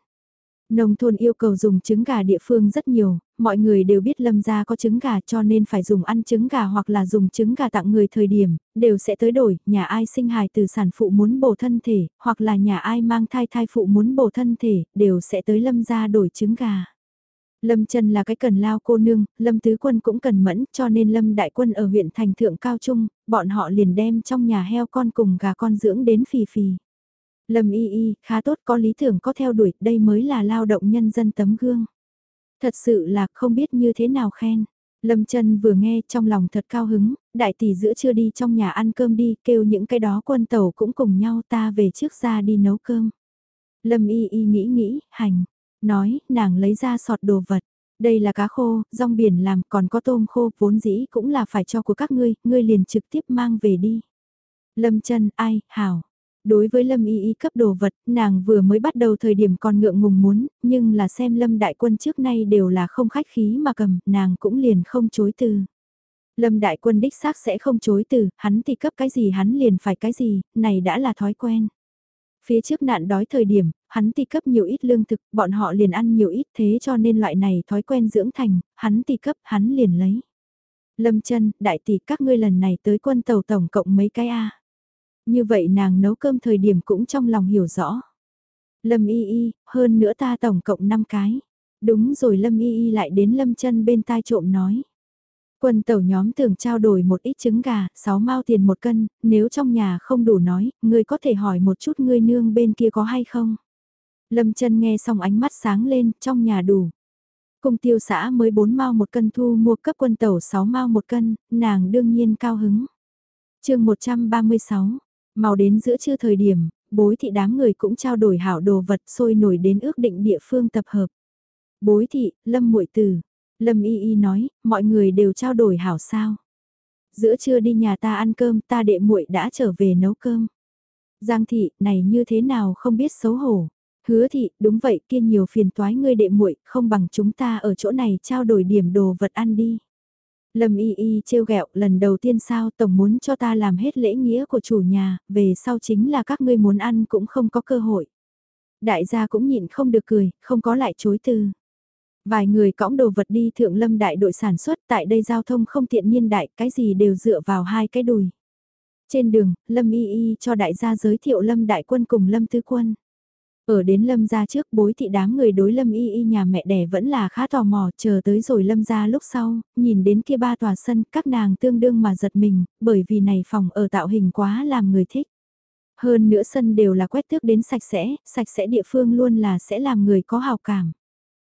Nông thôn yêu cầu dùng trứng gà địa phương rất nhiều, mọi người đều biết lâm gia có trứng gà cho nên phải dùng ăn trứng gà hoặc là dùng trứng gà tặng người thời điểm, đều sẽ tới đổi, nhà ai sinh hài từ sản phụ muốn bổ thân thể, hoặc là nhà ai mang thai thai phụ muốn bổ thân thể, đều sẽ tới lâm gia đổi trứng gà. Lâm Trần là cái cần lao cô nương, Lâm Tứ Quân cũng cần mẫn, cho nên Lâm Đại Quân ở huyện thành thượng cao trung, bọn họ liền đem trong nhà heo con cùng gà con dưỡng đến phì phì. Lâm y y, khá tốt có lý tưởng có theo đuổi, đây mới là lao động nhân dân tấm gương. Thật sự là không biết như thế nào khen. Lâm chân vừa nghe trong lòng thật cao hứng, đại tỷ giữa chưa đi trong nhà ăn cơm đi, kêu những cái đó quân tàu cũng cùng nhau ta về trước ra đi nấu cơm. Lâm y y nghĩ nghĩ, hành, nói, nàng lấy ra sọt đồ vật. Đây là cá khô, rong biển làm, còn có tôm khô, vốn dĩ cũng là phải cho của các ngươi, ngươi liền trực tiếp mang về đi. Lâm chân, ai, hảo, Đối với Lâm Y Y cấp đồ vật, nàng vừa mới bắt đầu thời điểm còn ngượng ngùng muốn, nhưng là xem Lâm Đại Quân trước nay đều là không khách khí mà cầm, nàng cũng liền không chối từ. Lâm Đại Quân đích xác sẽ không chối từ, hắn thì cấp cái gì hắn liền phải cái gì, này đã là thói quen. Phía trước nạn đói thời điểm, hắn thì cấp nhiều ít lương thực, bọn họ liền ăn nhiều ít thế cho nên loại này thói quen dưỡng thành, hắn thì cấp, hắn liền lấy. Lâm chân, đại tỷ các ngươi lần này tới quân tàu tổng cộng mấy cái A. Như vậy nàng nấu cơm thời điểm cũng trong lòng hiểu rõ. Lâm y y, hơn nữa ta tổng cộng 5 cái. Đúng rồi Lâm y y lại đến Lâm chân bên tai trộm nói. Quân tẩu nhóm thường trao đổi một ít trứng gà, 6 mao tiền một cân, nếu trong nhà không đủ nói, ngươi có thể hỏi một chút ngươi nương bên kia có hay không. Lâm chân nghe xong ánh mắt sáng lên, trong nhà đủ. Cùng tiêu xã mới 4 mao một cân thu mua cấp quân tẩu 6 mao một cân, nàng đương nhiên cao hứng. chương 136, màu đến giữa trưa thời điểm, bối thị đám người cũng trao đổi hảo đồ vật sôi nổi đến ước định địa phương tập hợp. Bối thị, lâm muội tử, lâm y y nói, mọi người đều trao đổi hảo sao. Giữa trưa đi nhà ta ăn cơm ta đệ muội đã trở về nấu cơm. Giang thị, này như thế nào không biết xấu hổ. Hứa thị, đúng vậy kia nhiều phiền toái ngươi đệ muội không bằng chúng ta ở chỗ này trao đổi điểm đồ vật ăn đi. Lâm y y trêu ghẹo lần đầu tiên sao tổng muốn cho ta làm hết lễ nghĩa của chủ nhà, về sau chính là các ngươi muốn ăn cũng không có cơ hội. Đại gia cũng nhịn không được cười, không có lại chối từ. Vài người cõng đồ vật đi thượng lâm đại đội sản xuất tại đây giao thông không tiện niên đại, cái gì đều dựa vào hai cái đùi. Trên đường, lâm y y cho đại gia giới thiệu lâm đại quân cùng lâm tứ quân. Ở đến lâm gia trước bối thị đám người đối lâm y y nhà mẹ đẻ vẫn là khá tò mò, chờ tới rồi lâm gia lúc sau, nhìn đến kia ba tòa sân, các nàng tương đương mà giật mình, bởi vì này phòng ở tạo hình quá làm người thích. Hơn nữa sân đều là quét tước đến sạch sẽ, sạch sẽ địa phương luôn là sẽ làm người có hào cảm.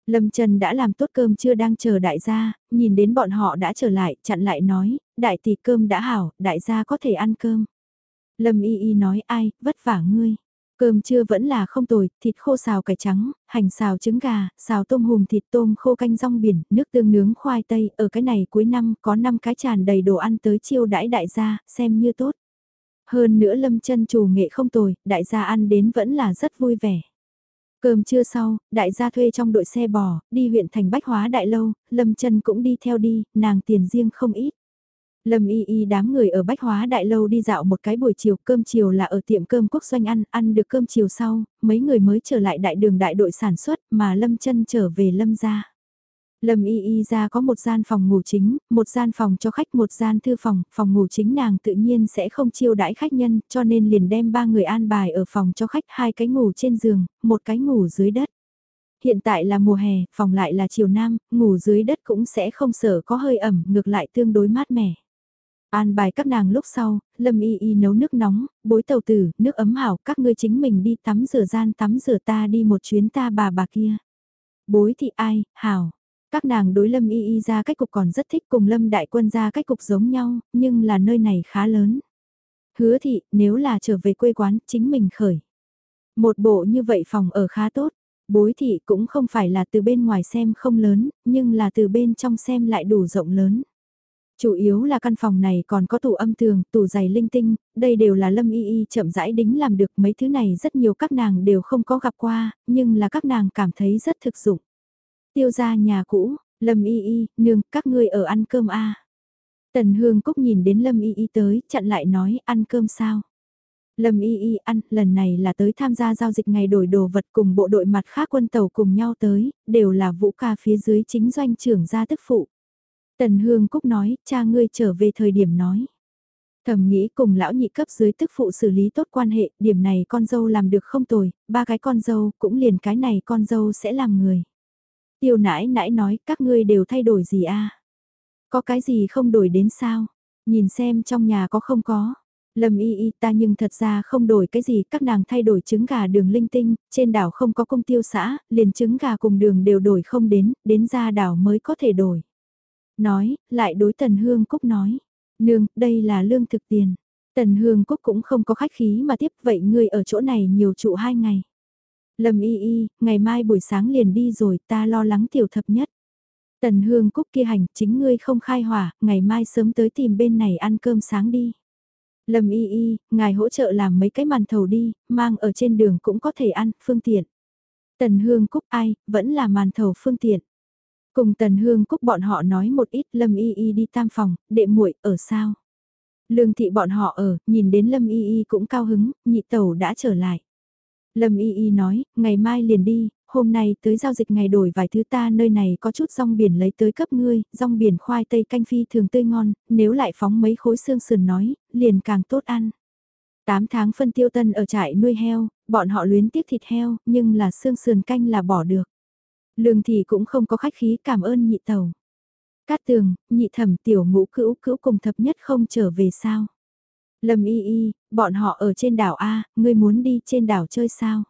Lâm Trần đã làm tốt cơm chưa đang chờ đại gia, nhìn đến bọn họ đã trở lại, chặn lại nói, đại tỷ cơm đã hảo, đại gia có thể ăn cơm. Lâm Y Y nói ai, vất vả ngươi. Cơm trưa vẫn là không tồi, thịt khô xào cải trắng, hành xào trứng gà, xào tôm hùm thịt tôm khô canh rong biển, nước tương nướng khoai tây, ở cái này cuối năm có 5 cái tràn đầy đồ ăn tới chiêu đãi đại gia, xem như tốt. Hơn nữa lâm chân chủ nghệ không tồi, đại gia ăn đến vẫn là rất vui vẻ. Cơm trưa sau, đại gia thuê trong đội xe bò, đi huyện thành Bách Hóa Đại Lâu, Lâm chân cũng đi theo đi, nàng tiền riêng không ít. Lâm y y đám người ở Bách Hóa Đại Lâu đi dạo một cái buổi chiều, cơm chiều là ở tiệm cơm quốc doanh ăn, ăn được cơm chiều sau, mấy người mới trở lại đại đường đại đội sản xuất mà Lâm chân trở về Lâm gia. Lâm y y ra có một gian phòng ngủ chính, một gian phòng cho khách một gian thư phòng, phòng ngủ chính nàng tự nhiên sẽ không chiêu đãi khách nhân, cho nên liền đem ba người an bài ở phòng cho khách hai cái ngủ trên giường, một cái ngủ dưới đất. Hiện tại là mùa hè, phòng lại là chiều nam, ngủ dưới đất cũng sẽ không sợ có hơi ẩm, ngược lại tương đối mát mẻ. An bài các nàng lúc sau, Lâm Y Y nấu nước nóng, bối tàu tử, nước ấm hảo, các ngươi chính mình đi tắm rửa gian tắm rửa ta đi một chuyến ta bà bà kia. Bối thì ai, hảo. Các nàng đối Lâm Y Y ra cách cục còn rất thích cùng Lâm Đại Quân ra cách cục giống nhau, nhưng là nơi này khá lớn. Hứa thị, nếu là trở về quê quán, chính mình khởi. Một bộ như vậy phòng ở khá tốt. Bối thị cũng không phải là từ bên ngoài xem không lớn, nhưng là từ bên trong xem lại đủ rộng lớn. Chủ yếu là căn phòng này còn có tủ âm tường, tủ giày linh tinh, đây đều là lâm y y chậm rãi đính làm được mấy thứ này rất nhiều các nàng đều không có gặp qua, nhưng là các nàng cảm thấy rất thực dụng. Tiêu ra nhà cũ, lâm y y, nương, các ngươi ở ăn cơm a à. Tần Hương Cúc nhìn đến Lâm Y Y tới, chặn lại nói, ăn cơm sao? Lâm Y Y ăn, lần này là tới tham gia giao dịch ngày đổi đồ vật cùng bộ đội mặt khác quân tàu cùng nhau tới, đều là vũ ca phía dưới chính doanh trưởng gia tức phụ. Tần Hương Cúc nói, cha ngươi trở về thời điểm nói. Thầm nghĩ cùng lão nhị cấp dưới tức phụ xử lý tốt quan hệ, điểm này con dâu làm được không tồi, ba cái con dâu, cũng liền cái này con dâu sẽ làm người. Tiêu nãi nãi nói, các ngươi đều thay đổi gì a Có cái gì không đổi đến sao? Nhìn xem trong nhà có không có. Lâm y y ta nhưng thật ra không đổi cái gì, các nàng thay đổi trứng gà đường linh tinh, trên đảo không có công tiêu xã, liền trứng gà cùng đường đều đổi không đến, đến ra đảo mới có thể đổi. Nói, lại đối Tần Hương Cúc nói, nương, đây là lương thực tiền. Tần Hương Cúc cũng không có khách khí mà tiếp vậy ngươi ở chỗ này nhiều trụ hai ngày. Lâm y y, ngày mai buổi sáng liền đi rồi ta lo lắng tiểu thập nhất. Tần Hương Cúc kia hành chính ngươi không khai hỏa, ngày mai sớm tới tìm bên này ăn cơm sáng đi. Lâm y y, ngài hỗ trợ làm mấy cái màn thầu đi, mang ở trên đường cũng có thể ăn, phương tiện. Tần Hương Cúc ai, vẫn là màn thầu phương tiện. Cùng Tần Hương Cúc bọn họ nói một ít Lâm Y Y đi tam phòng, đệ muội ở sao. Lương thị bọn họ ở, nhìn đến Lâm Y Y cũng cao hứng, nhị tẩu đã trở lại. Lâm Y Y nói, ngày mai liền đi, hôm nay tới giao dịch ngày đổi vài thứ ta nơi này có chút rong biển lấy tới cấp ngươi, rong biển khoai tây canh phi thường tươi ngon, nếu lại phóng mấy khối xương sườn nói, liền càng tốt ăn. 8 tháng phân tiêu tân ở trại nuôi heo, bọn họ luyến tiếc thịt heo, nhưng là xương sườn canh là bỏ được. Lương thì cũng không có khách khí cảm ơn nhị tàu. Cát tường, nhị thẩm tiểu ngũ cữu cữu cùng thập nhất không trở về sao. Lâm y y, bọn họ ở trên đảo A, ngươi muốn đi trên đảo chơi sao?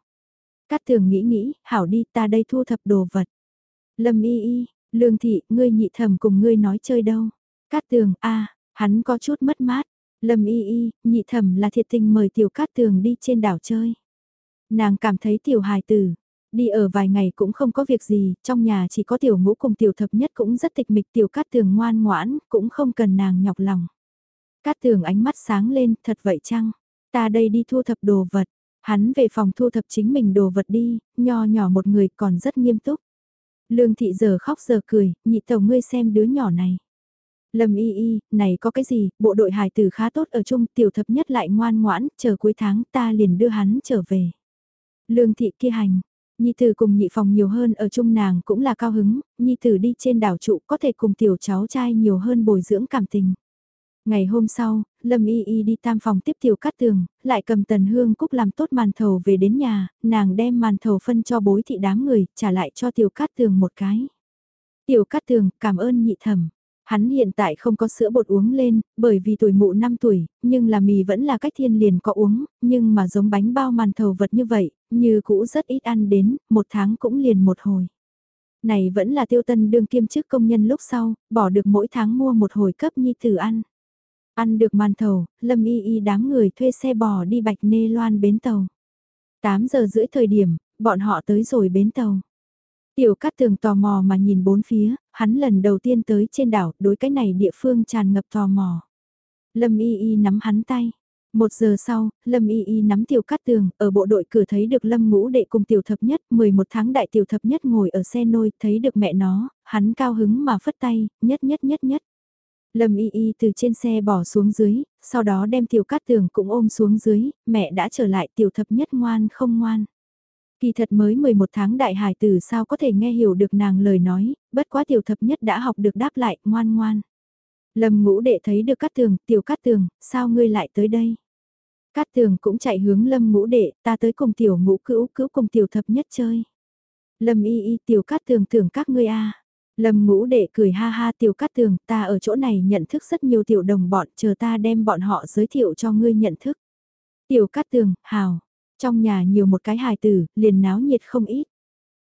Cát tường nghĩ nghĩ, hảo đi ta đây thu thập đồ vật. Lâm y y, lương thị, ngươi nhị thẩm cùng ngươi nói chơi đâu? Cát tường, A, hắn có chút mất mát. Lâm y y, nhị thẩm là thiệt tình mời tiểu cát tường đi trên đảo chơi. Nàng cảm thấy tiểu hài tử, đi ở vài ngày cũng không có việc gì, trong nhà chỉ có tiểu ngũ cùng tiểu thập nhất cũng rất tịch mịch tiểu cát tường ngoan ngoãn, cũng không cần nàng nhọc lòng. Cát tường ánh mắt sáng lên, thật vậy chăng? Ta đây đi thu thập đồ vật. Hắn về phòng thu thập chính mình đồ vật đi, nho nhỏ một người còn rất nghiêm túc. Lương thị giờ khóc giờ cười, nhị tàu ngươi xem đứa nhỏ này. Lâm y y, này có cái gì, bộ đội hải tử khá tốt ở chung, tiểu thập nhất lại ngoan ngoãn, chờ cuối tháng ta liền đưa hắn trở về. Lương thị kia hành, Nhi tử cùng nhị phòng nhiều hơn ở chung nàng cũng là cao hứng, Nhi tử đi trên đảo trụ có thể cùng tiểu cháu trai nhiều hơn bồi dưỡng cảm tình. Ngày hôm sau, Lâm Y Y đi tam phòng tiếp tiểu cắt tường, lại cầm tần hương cúc làm tốt màn thầu về đến nhà, nàng đem màn thầu phân cho bối thị đám người, trả lại cho tiểu cắt tường một cái. Tiểu cắt tường, cảm ơn nhị thẩm. Hắn hiện tại không có sữa bột uống lên, bởi vì tuổi mụ 5 tuổi, nhưng là mì vẫn là cách thiên liền có uống, nhưng mà giống bánh bao màn thầu vật như vậy, như cũ rất ít ăn đến, một tháng cũng liền một hồi. Này vẫn là tiêu tân đương kiêm chức công nhân lúc sau, bỏ được mỗi tháng mua một hồi cấp nhi tử ăn. Ăn được màn thầu, lâm y y đám người thuê xe bò đi bạch nê loan bến tàu. 8 giờ rưỡi thời điểm, bọn họ tới rồi bến tàu. Tiểu Cát Tường tò mò mà nhìn bốn phía, hắn lần đầu tiên tới trên đảo, đối cái này địa phương tràn ngập tò mò. Lâm Y Y nắm hắn tay. Một giờ sau, Lâm Y Y nắm Tiểu Cát Tường, ở bộ đội cửa thấy được Lâm Ngũ Đệ cùng Tiểu Thập Nhất, 11 tháng đại Tiểu Thập Nhất ngồi ở xe nôi, thấy được mẹ nó, hắn cao hứng mà phất tay, nhất nhất nhất nhất. Lâm Y Y từ trên xe bỏ xuống dưới, sau đó đem Tiểu Cát Tường cũng ôm xuống dưới, mẹ đã trở lại Tiểu Thập Nhất ngoan không ngoan. Kỳ thật mới 11 tháng đại hải tử sao có thể nghe hiểu được nàng lời nói, bất quá tiểu thập nhất đã học được đáp lại, ngoan ngoan. Lâm ngũ đệ thấy được cát tường, tiểu cát tường, sao ngươi lại tới đây? Cát tường cũng chạy hướng lâm ngũ đệ, ta tới cùng tiểu ngũ cữu cữu cùng tiểu thập nhất chơi. Lâm y y tiểu cát tường tưởng các ngươi a Lâm ngũ đệ cười ha ha tiểu cát tường, ta ở chỗ này nhận thức rất nhiều tiểu đồng bọn, chờ ta đem bọn họ giới thiệu cho ngươi nhận thức. Tiểu cát tường, hào, trong nhà nhiều một cái hài tử, liền náo nhiệt không ít.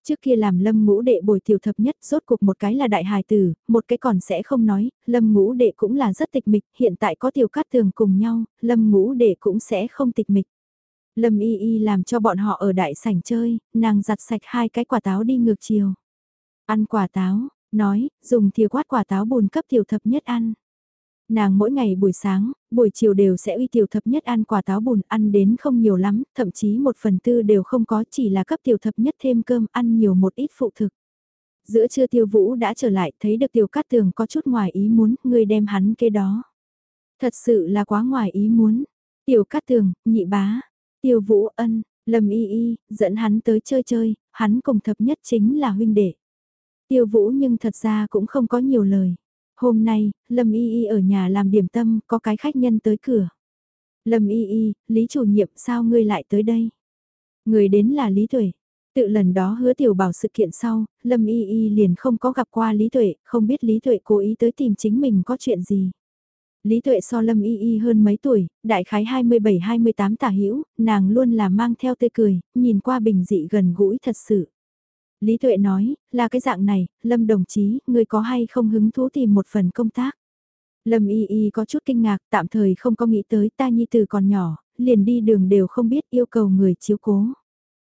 Trước kia làm lâm ngũ đệ bồi tiểu thập nhất, rốt cục một cái là đại hài tử, một cái còn sẽ không nói, lâm ngũ đệ cũng là rất tịch mịch, hiện tại có tiểu cát tường cùng nhau, lâm ngũ đệ cũng sẽ không tịch mịch. Lâm y y làm cho bọn họ ở đại sảnh chơi, nàng giặt sạch hai cái quả táo đi ngược chiều. Ăn quả táo, nói, dùng thìa quát quả táo bùn cấp tiểu thập nhất ăn. Nàng mỗi ngày buổi sáng, buổi chiều đều sẽ uy tiểu thập nhất ăn quả táo bùn ăn đến không nhiều lắm, thậm chí một phần tư đều không có chỉ là cấp tiểu thập nhất thêm cơm ăn nhiều một ít phụ thực. Giữa trưa tiêu vũ đã trở lại thấy được tiểu cát tường có chút ngoài ý muốn, người đem hắn kê đó. Thật sự là quá ngoài ý muốn. Tiểu cát tường, nhị bá, tiêu vũ ân, lâm y y, dẫn hắn tới chơi chơi, hắn cùng thập nhất chính là huynh đệ. Tiêu vũ nhưng thật ra cũng không có nhiều lời. Hôm nay, Lâm Y Y ở nhà làm điểm tâm, có cái khách nhân tới cửa. Lâm Y Y, Lý chủ nhiệm sao ngươi lại tới đây? Người đến là Lý Tuệ. Tự lần đó hứa tiểu bảo sự kiện sau, Lâm Y Y liền không có gặp qua Lý Tuệ, không biết Lý Tuệ cố ý tới tìm chính mình có chuyện gì. Lý Tuệ so Lâm Y Y hơn mấy tuổi, đại khái 27-28 tả hữu nàng luôn là mang theo tươi cười, nhìn qua bình dị gần gũi thật sự. Lý Tuệ nói, là cái dạng này, Lâm đồng chí, người có hay không hứng thú tìm một phần công tác? Lâm Y Y có chút kinh ngạc, tạm thời không có nghĩ tới ta nhi từ còn nhỏ, liền đi đường đều không biết yêu cầu người chiếu cố.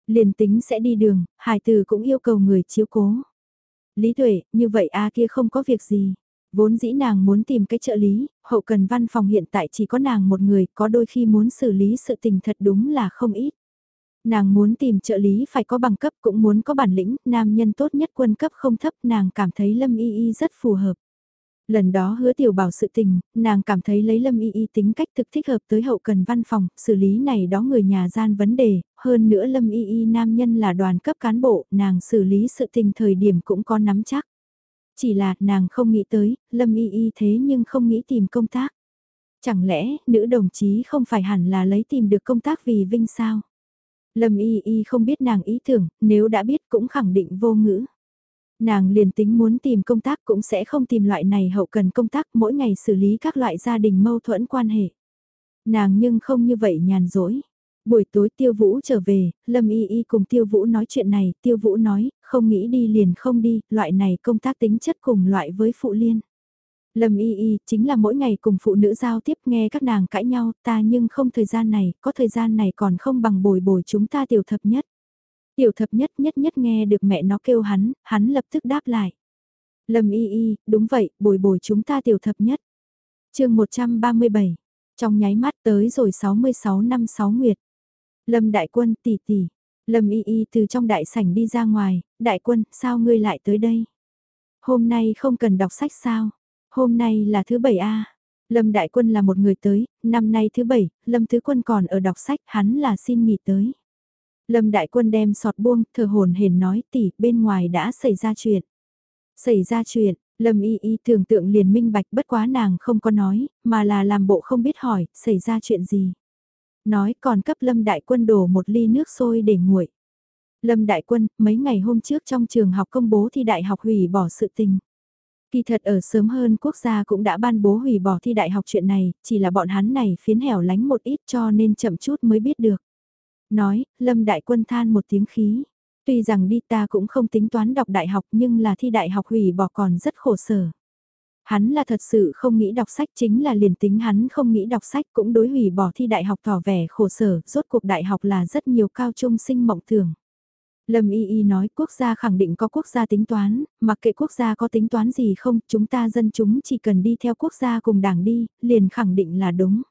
Liền tính sẽ đi đường, hải từ cũng yêu cầu người chiếu cố. Lý Tuệ, như vậy a kia không có việc gì. Vốn dĩ nàng muốn tìm cái trợ lý, hậu cần văn phòng hiện tại chỉ có nàng một người, có đôi khi muốn xử lý sự tình thật đúng là không ít. Nàng muốn tìm trợ lý phải có bằng cấp cũng muốn có bản lĩnh, nam nhân tốt nhất quân cấp không thấp, nàng cảm thấy Lâm Y Y rất phù hợp. Lần đó hứa tiểu bảo sự tình, nàng cảm thấy lấy Lâm Y Y tính cách thực thích hợp tới hậu cần văn phòng, xử lý này đó người nhà gian vấn đề, hơn nữa Lâm Y Y nam nhân là đoàn cấp cán bộ, nàng xử lý sự tình thời điểm cũng có nắm chắc. Chỉ là nàng không nghĩ tới, Lâm Y Y thế nhưng không nghĩ tìm công tác. Chẳng lẽ, nữ đồng chí không phải hẳn là lấy tìm được công tác vì vinh sao? Lâm Y Y không biết nàng ý tưởng, nếu đã biết cũng khẳng định vô ngữ. Nàng liền tính muốn tìm công tác cũng sẽ không tìm loại này hậu cần công tác mỗi ngày xử lý các loại gia đình mâu thuẫn quan hệ. Nàng nhưng không như vậy nhàn rỗi. Buổi tối Tiêu Vũ trở về, Lâm Y Y cùng Tiêu Vũ nói chuyện này, Tiêu Vũ nói, không nghĩ đi liền không đi, loại này công tác tính chất cùng loại với phụ liên. Lâm Y Y chính là mỗi ngày cùng phụ nữ giao tiếp nghe các nàng cãi nhau, ta nhưng không thời gian này, có thời gian này còn không bằng bồi bồi chúng ta tiểu thập nhất. Tiểu thập nhất nhất nhất nghe được mẹ nó kêu hắn, hắn lập tức đáp lại. Lâm Y Y, đúng vậy, bồi bồi chúng ta tiểu thập nhất. chương 137, trong nháy mắt tới rồi 66 năm 6 nguyệt. Lâm Đại Quân tỷ tỷ, Lâm Y Y từ trong đại sảnh đi ra ngoài, Đại Quân, sao ngươi lại tới đây? Hôm nay không cần đọc sách sao? Hôm nay là thứ bảy a. Lâm Đại Quân là một người tới, năm nay thứ bảy, Lâm Thứ Quân còn ở đọc sách, hắn là xin nghỉ tới. Lâm Đại Quân đem sọt buông, thờ hồn hển nói tỷ, bên ngoài đã xảy ra chuyện. Xảy ra chuyện, Lâm Y Y tưởng tượng liền minh bạch bất quá nàng không có nói, mà là làm bộ không biết hỏi, xảy ra chuyện gì. Nói còn cấp Lâm Đại Quân đổ một ly nước sôi để nguội. Lâm Đại Quân, mấy ngày hôm trước trong trường học công bố thi đại học hủy bỏ sự tình. Kỳ thật ở sớm hơn quốc gia cũng đã ban bố hủy bỏ thi đại học chuyện này, chỉ là bọn hắn này phiến hẻo lánh một ít cho nên chậm chút mới biết được. Nói, Lâm Đại Quân than một tiếng khí. Tuy rằng đi ta cũng không tính toán đọc đại học nhưng là thi đại học hủy bỏ còn rất khổ sở. Hắn là thật sự không nghĩ đọc sách chính là liền tính hắn không nghĩ đọc sách cũng đối hủy bỏ thi đại học tỏ vẻ khổ sở, rốt cuộc đại học là rất nhiều cao trung sinh mộng tưởng. Lâm Y Y nói quốc gia khẳng định có quốc gia tính toán, mặc kệ quốc gia có tính toán gì không, chúng ta dân chúng chỉ cần đi theo quốc gia cùng đảng đi, liền khẳng định là đúng.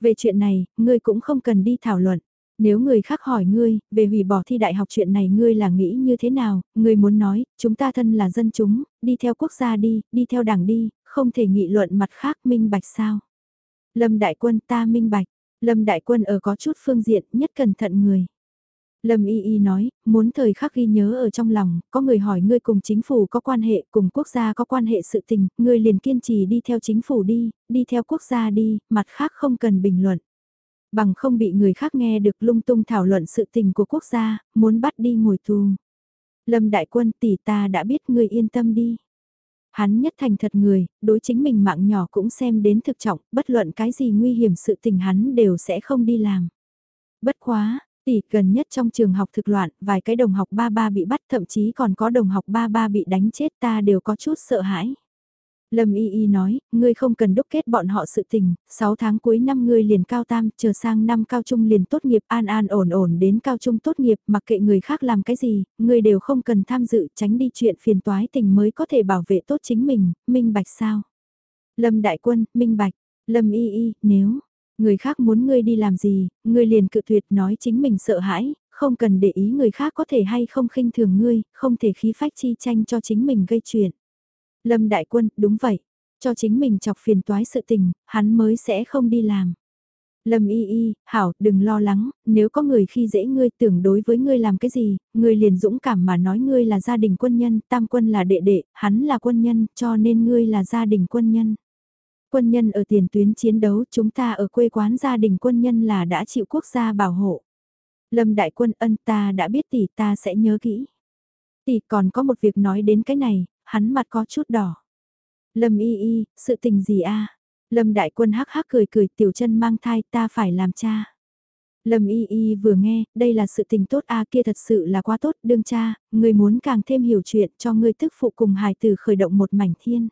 Về chuyện này, ngươi cũng không cần đi thảo luận. Nếu người khác hỏi ngươi, về hủy bỏ thi đại học chuyện này ngươi là nghĩ như thế nào, ngươi muốn nói, chúng ta thân là dân chúng, đi theo quốc gia đi, đi theo đảng đi, không thể nghị luận mặt khác minh bạch sao. Lâm Đại Quân ta minh bạch, Lâm Đại Quân ở có chút phương diện nhất cẩn thận người. Lâm Y Y nói, muốn thời khắc ghi nhớ ở trong lòng, có người hỏi ngươi cùng chính phủ có quan hệ, cùng quốc gia có quan hệ sự tình, ngươi liền kiên trì đi theo chính phủ đi, đi theo quốc gia đi, mặt khác không cần bình luận. Bằng không bị người khác nghe được lung tung thảo luận sự tình của quốc gia, muốn bắt đi ngồi tù. Lâm Đại Quân tỷ ta đã biết ngươi yên tâm đi. Hắn nhất thành thật người, đối chính mình mạng nhỏ cũng xem đến thực trọng, bất luận cái gì nguy hiểm sự tình hắn đều sẽ không đi làm. Bất quá, Tỷ gần nhất trong trường học thực loạn, vài cái đồng học ba ba bị bắt thậm chí còn có đồng học ba ba bị đánh chết ta đều có chút sợ hãi. Lâm Y Y nói, ngươi không cần đúc kết bọn họ sự tình, 6 tháng cuối năm ngươi liền cao tam, chờ sang năm cao trung liền tốt nghiệp an an ổn ổn đến cao trung tốt nghiệp, mặc kệ người khác làm cái gì, ngươi đều không cần tham dự, tránh đi chuyện phiền toái tình mới có thể bảo vệ tốt chính mình, minh bạch sao? Lâm Đại Quân, minh bạch, Lâm Y Y, nếu, Người khác muốn ngươi đi làm gì, ngươi liền cự tuyệt nói chính mình sợ hãi, không cần để ý người khác có thể hay không khinh thường ngươi, không thể khí phách chi tranh cho chính mình gây chuyện. Lâm Đại Quân, đúng vậy, cho chính mình chọc phiền toái sự tình, hắn mới sẽ không đi làm. Lâm y y, hảo, đừng lo lắng, nếu có người khi dễ ngươi tưởng đối với ngươi làm cái gì, ngươi liền dũng cảm mà nói ngươi là gia đình quân nhân, tam quân là đệ đệ, hắn là quân nhân, cho nên ngươi là gia đình quân nhân. Quân nhân ở tiền tuyến chiến đấu chúng ta ở quê quán gia đình quân nhân là đã chịu quốc gia bảo hộ. Lâm đại quân ân ta đã biết tỷ ta sẽ nhớ kỹ. Tỷ còn có một việc nói đến cái này, hắn mặt có chút đỏ. Lâm y y, sự tình gì a? Lâm đại quân hắc hắc cười cười tiểu chân mang thai ta phải làm cha. Lâm y y vừa nghe, đây là sự tình tốt a kia thật sự là quá tốt, đương cha, người muốn càng thêm hiểu chuyện cho người tức phụ cùng hài tử khởi động một mảnh thiên.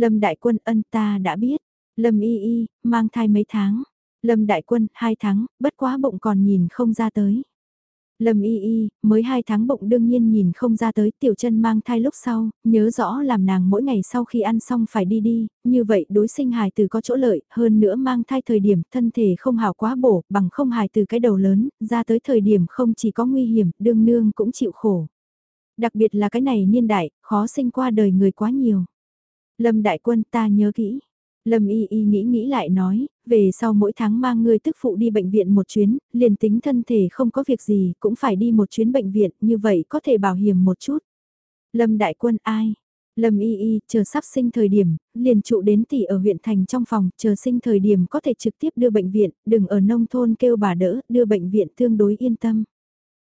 Lâm Đại Quân ân ta đã biết. Lâm Y Y, mang thai mấy tháng. Lâm Đại Quân, hai tháng, bất quá bụng còn nhìn không ra tới. Lâm y y, mới hai tháng bụng đương nhiên nhìn không ra tới tiểu chân mang thai lúc sau, nhớ rõ làm nàng mỗi ngày sau khi ăn xong phải đi đi, như vậy đối sinh hài từ có chỗ lợi, hơn nữa mang thai thời điểm thân thể không hào quá bổ, bằng không hài từ cái đầu lớn, ra tới thời điểm không chỉ có nguy hiểm, đương nương cũng chịu khổ. Đặc biệt là cái này niên đại, khó sinh qua đời người quá nhiều. Lâm đại quân ta nhớ kỹ. Lâm y y nghĩ nghĩ lại nói, về sau mỗi tháng mang người tức phụ đi bệnh viện một chuyến, liền tính thân thể không có việc gì, cũng phải đi một chuyến bệnh viện, như vậy có thể bảo hiểm một chút. Lâm đại quân ai? Lâm y y, chờ sắp sinh thời điểm, liền trụ đến tỷ ở huyện thành trong phòng, chờ sinh thời điểm có thể trực tiếp đưa bệnh viện, đừng ở nông thôn kêu bà đỡ, đưa bệnh viện tương đối yên tâm.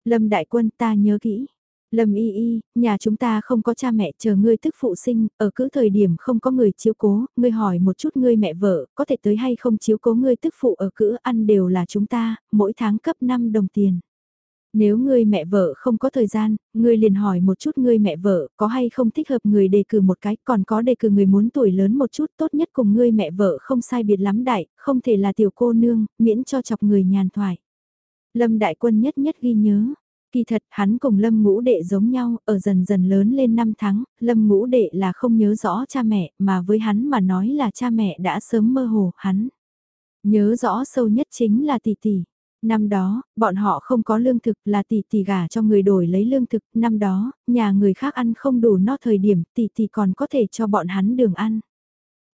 Lâm đại quân ta nhớ kỹ. Lâm y y, nhà chúng ta không có cha mẹ chờ ngươi tức phụ sinh, ở cứ thời điểm không có người chiếu cố, ngươi hỏi một chút ngươi mẹ vợ, có thể tới hay không chiếu cố ngươi tức phụ ở cữ ăn đều là chúng ta, mỗi tháng cấp 5 đồng tiền. Nếu ngươi mẹ vợ không có thời gian, ngươi liền hỏi một chút ngươi mẹ vợ có hay không thích hợp người đề cử một cái, còn có đề cử người muốn tuổi lớn một chút tốt nhất cùng ngươi mẹ vợ không sai biệt lắm đại, không thể là tiểu cô nương, miễn cho chọc người nhàn thoại. Lâm Đại Quân nhất nhất ghi nhớ, Kỳ thật, hắn cùng Lâm Ngũ Đệ giống nhau, ở dần dần lớn lên 5 tháng, Lâm Ngũ Đệ là không nhớ rõ cha mẹ, mà với hắn mà nói là cha mẹ đã sớm mơ hồ hắn. Nhớ rõ sâu nhất chính là tỷ tỷ. Năm đó, bọn họ không có lương thực là tỷ tỷ gả cho người đổi lấy lương thực, năm đó, nhà người khác ăn không đủ no thời điểm tỷ tỷ còn có thể cho bọn hắn đường ăn.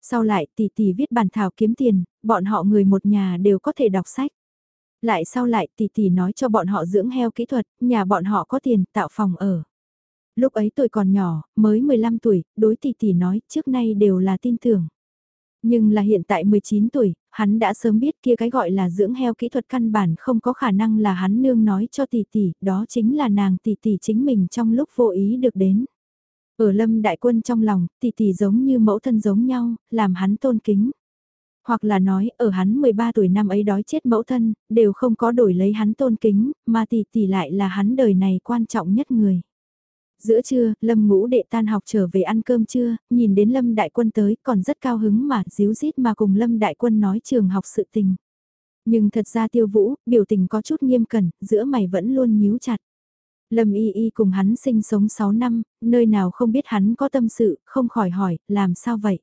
Sau lại tỷ tỷ viết bản thảo kiếm tiền, bọn họ người một nhà đều có thể đọc sách. Lại sau lại tỷ tỷ nói cho bọn họ dưỡng heo kỹ thuật, nhà bọn họ có tiền tạo phòng ở. Lúc ấy tôi còn nhỏ, mới 15 tuổi, đối tỷ tỷ nói trước nay đều là tin tưởng. Nhưng là hiện tại 19 tuổi, hắn đã sớm biết kia cái gọi là dưỡng heo kỹ thuật căn bản không có khả năng là hắn nương nói cho tỷ tỷ, đó chính là nàng tỷ tỷ chính mình trong lúc vô ý được đến. Ở lâm đại quân trong lòng, tỷ tỷ giống như mẫu thân giống nhau, làm hắn tôn kính. Hoặc là nói, ở hắn 13 tuổi năm ấy đói chết mẫu thân, đều không có đổi lấy hắn tôn kính, mà tỷ tỷ lại là hắn đời này quan trọng nhất người. Giữa trưa, Lâm ngũ đệ tan học trở về ăn cơm trưa, nhìn đến Lâm đại quân tới, còn rất cao hứng mà, díu dít mà cùng Lâm đại quân nói trường học sự tình. Nhưng thật ra tiêu vũ, biểu tình có chút nghiêm cẩn, giữa mày vẫn luôn nhíu chặt. Lâm y y cùng hắn sinh sống 6 năm, nơi nào không biết hắn có tâm sự, không khỏi hỏi, làm sao vậy?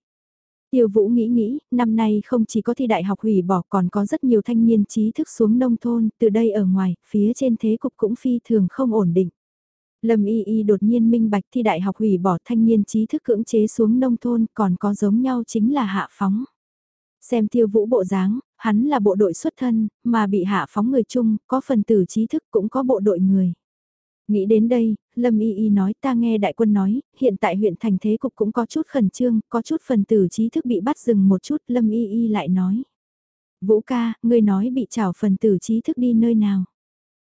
Tiêu Vũ nghĩ nghĩ, năm nay không chỉ có thi đại học hủy bỏ còn có rất nhiều thanh niên trí thức xuống nông thôn, từ đây ở ngoài, phía trên thế cục cũng phi thường không ổn định. Lâm Y Y đột nhiên minh bạch thi đại học hủy bỏ thanh niên trí thức cưỡng chế xuống nông thôn còn có giống nhau chính là hạ phóng. Xem tiêu vũ bộ dáng, hắn là bộ đội xuất thân, mà bị hạ phóng người chung, có phần tử trí thức cũng có bộ đội người. Nghĩ đến đây, Lâm Y Y nói ta nghe đại quân nói, hiện tại huyện thành thế cục cũng có chút khẩn trương, có chút phần tử trí thức bị bắt dừng một chút, Lâm Y Y lại nói. Vũ ca, ngươi nói bị trảo phần tử trí thức đi nơi nào?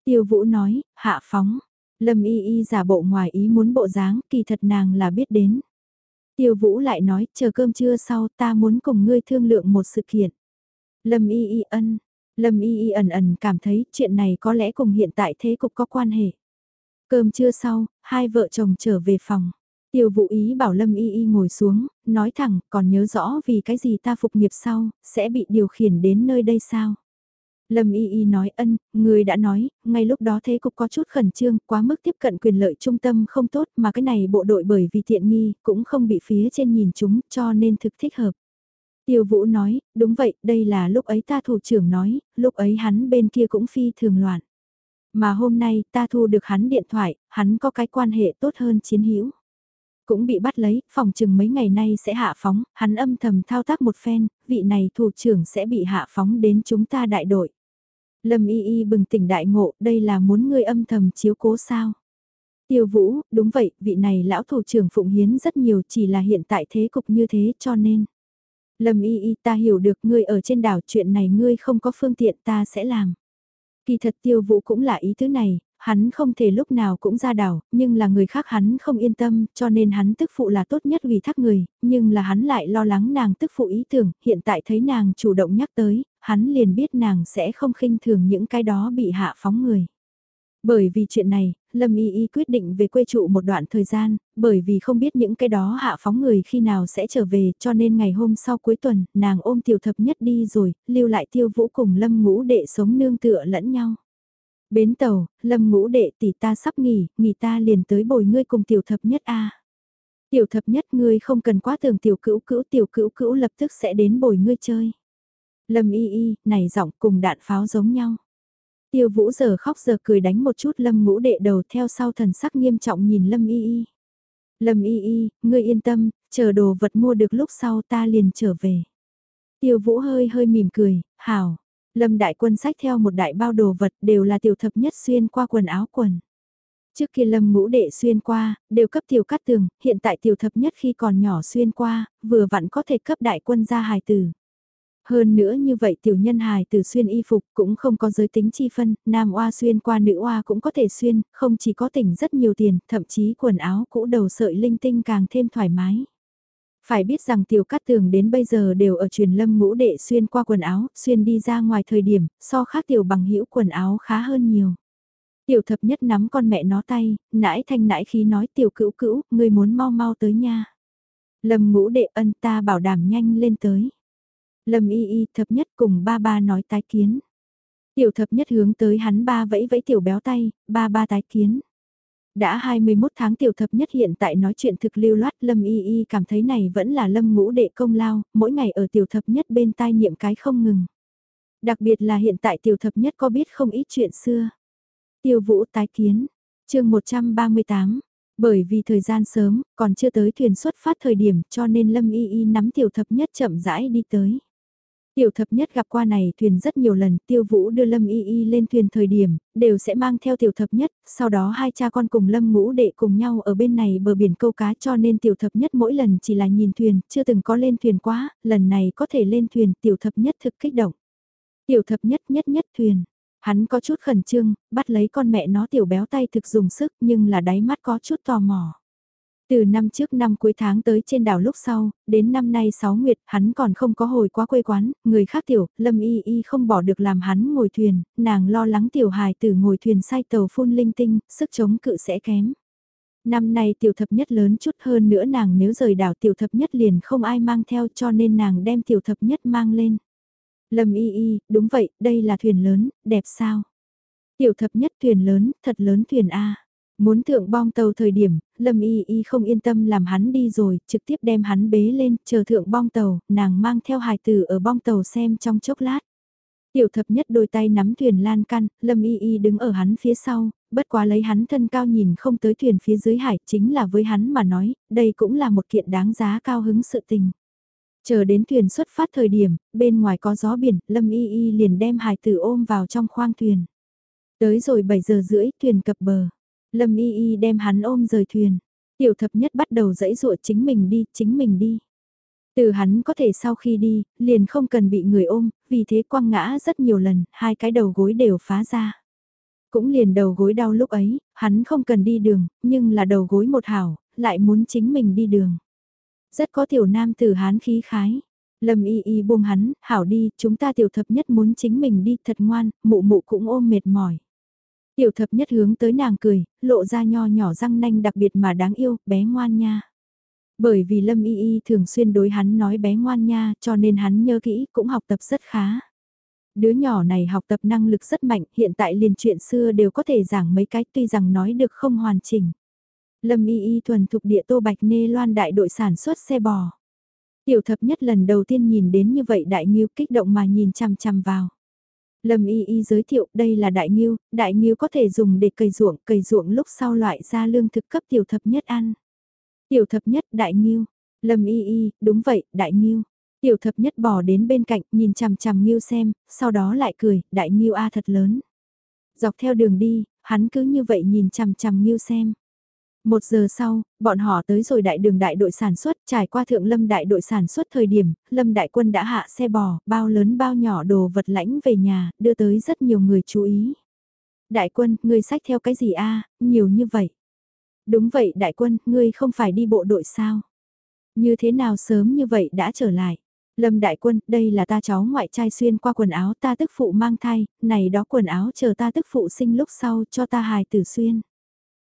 Tiêu Vũ nói, hạ phóng. Lâm Y Y giả bộ ngoài ý muốn bộ dáng, kỳ thật nàng là biết đến. Tiêu Vũ lại nói, chờ cơm trưa sau ta muốn cùng ngươi thương lượng một sự kiện. Lâm Y Y ân. Lâm Y Y ẩn ẩn cảm thấy chuyện này có lẽ cùng hiện tại thế cục có quan hệ. Cơm trưa sau, hai vợ chồng trở về phòng. Tiêu vụ ý bảo Lâm Y Y ngồi xuống, nói thẳng, còn nhớ rõ vì cái gì ta phục nghiệp sau, sẽ bị điều khiển đến nơi đây sao? Lâm Y Y nói ân, người đã nói, ngay lúc đó thế cục có chút khẩn trương, quá mức tiếp cận quyền lợi trung tâm không tốt mà cái này bộ đội bởi vì tiện nghi, cũng không bị phía trên nhìn chúng, cho nên thực thích hợp. Tiêu Vũ nói, đúng vậy, đây là lúc ấy ta thủ trưởng nói, lúc ấy hắn bên kia cũng phi thường loạn. Mà hôm nay ta thu được hắn điện thoại, hắn có cái quan hệ tốt hơn chiến hữu Cũng bị bắt lấy, phòng chừng mấy ngày nay sẽ hạ phóng, hắn âm thầm thao tác một phen, vị này thủ trưởng sẽ bị hạ phóng đến chúng ta đại đội. Lâm y y bừng tỉnh đại ngộ, đây là muốn ngươi âm thầm chiếu cố sao. Tiêu vũ, đúng vậy, vị này lão thủ trưởng phụng hiến rất nhiều chỉ là hiện tại thế cục như thế cho nên. Lâm y y ta hiểu được ngươi ở trên đảo chuyện này ngươi không có phương tiện ta sẽ làm. Kỳ thật tiêu vũ cũng là ý thứ này, hắn không thể lúc nào cũng ra đảo, nhưng là người khác hắn không yên tâm, cho nên hắn tức phụ là tốt nhất vì thác người, nhưng là hắn lại lo lắng nàng tức phụ ý tưởng, hiện tại thấy nàng chủ động nhắc tới, hắn liền biết nàng sẽ không khinh thường những cái đó bị hạ phóng người. Bởi vì chuyện này, Lâm Y Y quyết định về quê trụ một đoạn thời gian, bởi vì không biết những cái đó hạ phóng người khi nào sẽ trở về, cho nên ngày hôm sau cuối tuần, nàng ôm tiểu thập nhất đi rồi, lưu lại tiêu vũ cùng Lâm ngũ đệ sống nương tựa lẫn nhau. Bến tàu, lâm ngũ đệ tỷ ta sắp nghỉ, nghỉ ta liền tới bồi ngươi cùng tiểu thập nhất a. Tiểu thập nhất ngươi không cần quá tưởng tiểu cữu cữu tiểu cữu cữu lập tức sẽ đến bồi ngươi chơi. Lâm y y, này giọng cùng đạn pháo giống nhau. Tiêu vũ giờ khóc giờ cười đánh một chút lâm ngũ đệ đầu theo sau thần sắc nghiêm trọng nhìn lâm y y. Lâm y y, ngươi yên tâm, chờ đồ vật mua được lúc sau ta liền trở về. Tiêu vũ hơi hơi mỉm cười, hảo. Lâm đại quân sách theo một đại bao đồ vật đều là tiểu thập nhất xuyên qua quần áo quần. Trước kia lâm ngũ đệ xuyên qua, đều cấp tiểu cắt tường, hiện tại tiểu thập nhất khi còn nhỏ xuyên qua, vừa vặn có thể cấp đại quân ra hài tử. Hơn nữa như vậy tiểu nhân hài từ xuyên y phục cũng không có giới tính chi phân, nam oa xuyên qua nữ oa cũng có thể xuyên, không chỉ có tỉnh rất nhiều tiền, thậm chí quần áo cũ đầu sợi linh tinh càng thêm thoải mái. Phải biết rằng tiểu cát tường đến bây giờ đều ở truyền lâm ngũ đệ xuyên qua quần áo, xuyên đi ra ngoài thời điểm, so khác tiểu bằng hữu quần áo khá hơn nhiều. Tiểu thập nhất nắm con mẹ nó tay, nãi thanh nãi khí nói tiểu cữu cữu, người muốn mau mau tới nha. Lâm ngũ đệ ân ta bảo đảm nhanh lên tới. Lâm y y thập nhất cùng ba ba nói tái kiến. Tiểu thập nhất hướng tới hắn ba vẫy vẫy tiểu béo tay, ba ba tái kiến. Đã 21 tháng tiểu thập nhất hiện tại nói chuyện thực lưu loát Lâm y y cảm thấy này vẫn là Lâm ngũ đệ công lao, mỗi ngày ở tiểu thập nhất bên tai niệm cái không ngừng. Đặc biệt là hiện tại tiểu thập nhất có biết không ít chuyện xưa. Tiêu vũ tái kiến, chương 138, bởi vì thời gian sớm, còn chưa tới thuyền xuất phát thời điểm cho nên Lâm Y Y nắm tiểu thập nhất chậm rãi đi tới. Tiểu thập nhất gặp qua này thuyền rất nhiều lần, tiêu vũ đưa Lâm Y Y lên thuyền thời điểm, đều sẽ mang theo tiểu thập nhất, sau đó hai cha con cùng Lâm ngũ đệ cùng nhau ở bên này bờ biển câu cá cho nên tiểu thập nhất mỗi lần chỉ là nhìn thuyền, chưa từng có lên thuyền quá, lần này có thể lên thuyền tiểu thập nhất thực kích động. Tiểu thập nhất nhất nhất thuyền, hắn có chút khẩn trương, bắt lấy con mẹ nó tiểu béo tay thực dùng sức nhưng là đáy mắt có chút tò mò. Từ năm trước năm cuối tháng tới trên đảo lúc sau, đến năm nay 6 nguyệt, hắn còn không có hồi quá quê quán, người khác tiểu, Lâm Y Y không bỏ được làm hắn ngồi thuyền, nàng lo lắng tiểu hài tử ngồi thuyền sai tàu phun linh tinh, sức chống cự sẽ kém. Năm nay tiểu thập nhất lớn chút hơn nữa nàng nếu rời đảo tiểu thập nhất liền không ai mang theo cho nên nàng đem tiểu thập nhất mang lên. Lâm Y Y, đúng vậy, đây là thuyền lớn, đẹp sao? Tiểu thập nhất thuyền lớn, thật lớn thuyền A. Muốn thượng bong tàu thời điểm, Lâm Y Y không yên tâm làm hắn đi rồi, trực tiếp đem hắn bế lên, chờ thượng bong tàu, nàng mang theo hài tử ở bong tàu xem trong chốc lát. Tiểu thập nhất đôi tay nắm thuyền lan căn, Lâm Y Y đứng ở hắn phía sau, bất quá lấy hắn thân cao nhìn không tới thuyền phía dưới hải, chính là với hắn mà nói, đây cũng là một kiện đáng giá cao hứng sự tình. Chờ đến thuyền xuất phát thời điểm, bên ngoài có gió biển, Lâm Y Y liền đem hài tử ôm vào trong khoang thuyền. Tới rồi 7 giờ rưỡi, thuyền cập bờ. Lâm Y Y đem hắn ôm rời thuyền. Tiểu thập nhất bắt đầu dẫy dụa chính mình đi, chính mình đi. Từ hắn có thể sau khi đi, liền không cần bị người ôm, vì thế quăng ngã rất nhiều lần, hai cái đầu gối đều phá ra. Cũng liền đầu gối đau lúc ấy, hắn không cần đi đường, nhưng là đầu gối một hảo, lại muốn chính mình đi đường. Rất có tiểu nam tử hán khí khái. Lâm y y buông hắn, hảo đi, chúng ta tiểu thập nhất muốn chính mình đi thật ngoan, mụ mụ cũng ôm mệt mỏi. Tiểu thập nhất hướng tới nàng cười, lộ ra nho nhỏ răng nanh đặc biệt mà đáng yêu, bé ngoan nha. Bởi vì Lâm Y Y thường xuyên đối hắn nói bé ngoan nha, cho nên hắn nhớ kỹ, cũng học tập rất khá. Đứa nhỏ này học tập năng lực rất mạnh, hiện tại liền chuyện xưa đều có thể giảng mấy cái tuy rằng nói được không hoàn chỉnh. Lâm Y Y thuần thục địa tô bạch nê loan đại đội sản xuất xe bò. Tiểu thập nhất lần đầu tiên nhìn đến như vậy đại nghiêu kích động mà nhìn chằm chằm vào. Lâm Y Y giới thiệu đây là đại nghiêu, đại nghiêu có thể dùng để cày ruộng, cày ruộng lúc sau loại ra lương thực cấp tiểu thập nhất ăn. Tiểu thập nhất đại nghiêu, Lâm Y Y, đúng vậy, đại nghiêu. Tiểu thập nhất bỏ đến bên cạnh, nhìn chằm chằm nghiêu xem, sau đó lại cười, đại nghiêu A thật lớn. Dọc theo đường đi, hắn cứ như vậy nhìn chằm chằm nghiêu xem. Một giờ sau, bọn họ tới rồi đại đường đại đội sản xuất, trải qua thượng lâm đại đội sản xuất thời điểm, lâm đại quân đã hạ xe bò, bao lớn bao nhỏ đồ vật lãnh về nhà, đưa tới rất nhiều người chú ý. Đại quân, ngươi sách theo cái gì a nhiều như vậy. Đúng vậy đại quân, ngươi không phải đi bộ đội sao? Như thế nào sớm như vậy đã trở lại? Lâm đại quân, đây là ta cháu ngoại trai xuyên qua quần áo ta tức phụ mang thai, này đó quần áo chờ ta tức phụ sinh lúc sau cho ta hài tử xuyên.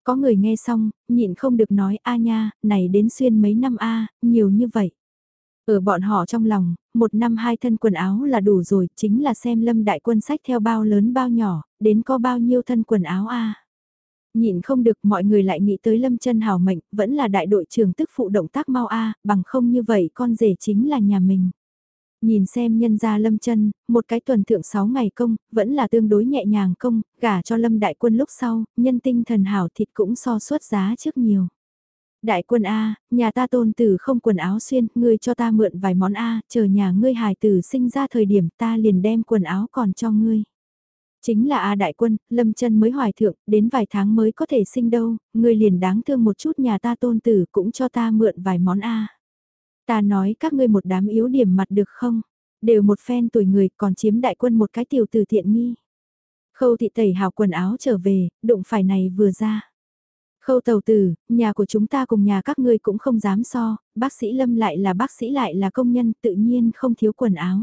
Có người nghe xong, nhịn không được nói a nha, này đến xuyên mấy năm a nhiều như vậy. Ở bọn họ trong lòng, một năm hai thân quần áo là đủ rồi, chính là xem lâm đại quân sách theo bao lớn bao nhỏ, đến có bao nhiêu thân quần áo a Nhịn không được mọi người lại nghĩ tới lâm chân hào mệnh, vẫn là đại đội trưởng tức phụ động tác mau a bằng không như vậy con rể chính là nhà mình. Nhìn xem nhân gia lâm chân, một cái tuần thượng 6 ngày công, vẫn là tương đối nhẹ nhàng công, gả cho lâm đại quân lúc sau, nhân tinh thần hảo thịt cũng so suất giá trước nhiều. Đại quân A, nhà ta tôn tử không quần áo xuyên, ngươi cho ta mượn vài món A, chờ nhà ngươi hài tử sinh ra thời điểm ta liền đem quần áo còn cho ngươi. Chính là A đại quân, lâm chân mới hoài thượng, đến vài tháng mới có thể sinh đâu, ngươi liền đáng thương một chút nhà ta tôn tử cũng cho ta mượn vài món A. Ta nói các ngươi một đám yếu điểm mặt được không? Đều một phen tuổi người còn chiếm đại quân một cái tiểu từ thiện nghi. Khâu thị tẩy hào quần áo trở về, đụng phải này vừa ra. Khâu tàu tử, nhà của chúng ta cùng nhà các ngươi cũng không dám so, bác sĩ Lâm lại là bác sĩ lại là công nhân tự nhiên không thiếu quần áo.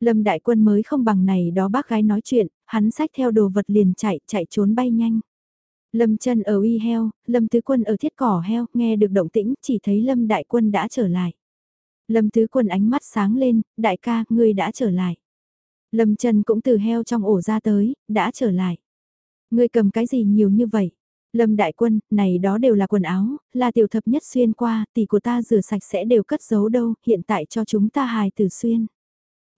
Lâm đại quân mới không bằng này đó bác gái nói chuyện, hắn xách theo đồ vật liền chạy, chạy trốn bay nhanh. Lâm chân ở uy heo, Lâm tứ quân ở thiết cỏ heo, nghe được động tĩnh, chỉ thấy Lâm đại quân đã trở lại. Lâm tứ quân ánh mắt sáng lên, đại ca, ngươi đã trở lại. Lâm chân cũng từ heo trong ổ ra tới, đã trở lại. Ngươi cầm cái gì nhiều như vậy? Lâm đại quân, này đó đều là quần áo, là tiểu thập nhất xuyên qua, tỷ của ta rửa sạch sẽ đều cất giấu đâu, hiện tại cho chúng ta hài tử xuyên.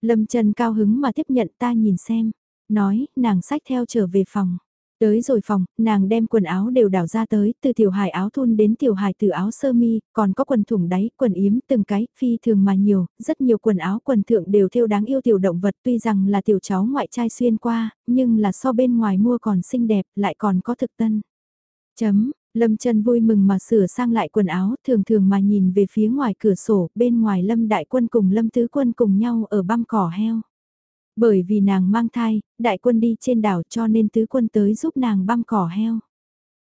Lâm Trần cao hứng mà tiếp nhận ta nhìn xem, nói, nàng sách theo trở về phòng. Tới rồi phòng, nàng đem quần áo đều đảo ra tới, từ tiểu hài áo thun đến tiểu hài từ áo sơ mi, còn có quần thủng đáy, quần yếm, từng cái, phi thường mà nhiều, rất nhiều quần áo quần thượng đều theo đáng yêu tiểu động vật tuy rằng là tiểu cháu ngoại trai xuyên qua, nhưng là so bên ngoài mua còn xinh đẹp, lại còn có thực tân. Chấm, Lâm chân vui mừng mà sửa sang lại quần áo, thường thường mà nhìn về phía ngoài cửa sổ, bên ngoài Lâm Đại Quân cùng Lâm Tứ Quân cùng nhau ở băm cỏ heo. Bởi vì nàng mang thai, Đại Quân đi trên đảo cho nên Tứ Quân tới giúp nàng băm cỏ heo.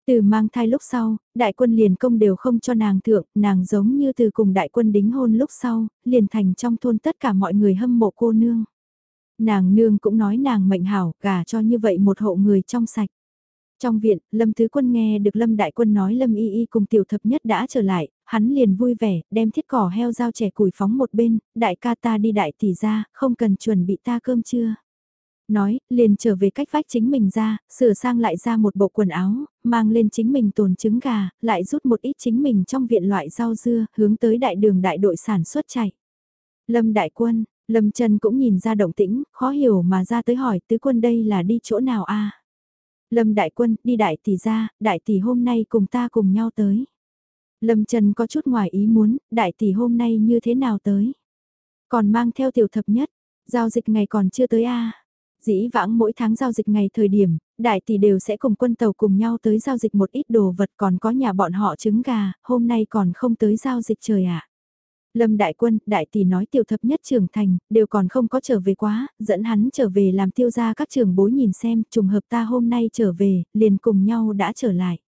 Từ mang thai lúc sau, Đại Quân liền công đều không cho nàng thượng, nàng giống như từ cùng Đại Quân đính hôn lúc sau, liền thành trong thôn tất cả mọi người hâm mộ cô nương. Nàng nương cũng nói nàng mệnh hảo, gả cho như vậy một hộ người trong sạch. Trong viện, Lâm Tứ Quân nghe được Lâm Đại Quân nói Lâm Y Y cùng tiểu thập nhất đã trở lại, hắn liền vui vẻ, đem thiết cỏ heo dao trẻ củi phóng một bên, đại ca ta đi đại tỷ ra, không cần chuẩn bị ta cơm trưa. Nói, liền trở về cách vách chính mình ra, sửa sang lại ra một bộ quần áo, mang lên chính mình tồn trứng gà, lại rút một ít chính mình trong viện loại rau dưa, hướng tới đại đường đại đội sản xuất chạy. Lâm Đại Quân, Lâm Trần cũng nhìn ra động tĩnh, khó hiểu mà ra tới hỏi tứ quân đây là đi chỗ nào a Lâm Đại Quân, đi đại tỷ ra, đại tỷ hôm nay cùng ta cùng nhau tới. Lâm Trần có chút ngoài ý muốn, đại tỷ hôm nay như thế nào tới. Còn mang theo tiểu thập nhất, giao dịch ngày còn chưa tới a Dĩ vãng mỗi tháng giao dịch ngày thời điểm, đại tỷ đều sẽ cùng quân tàu cùng nhau tới giao dịch một ít đồ vật còn có nhà bọn họ trứng gà, hôm nay còn không tới giao dịch trời ạ. Lâm Đại Quân, Đại Tỷ nói tiểu thập nhất trưởng thành, đều còn không có trở về quá, dẫn hắn trở về làm tiêu gia các trường bối nhìn xem, trùng hợp ta hôm nay trở về, liền cùng nhau đã trở lại.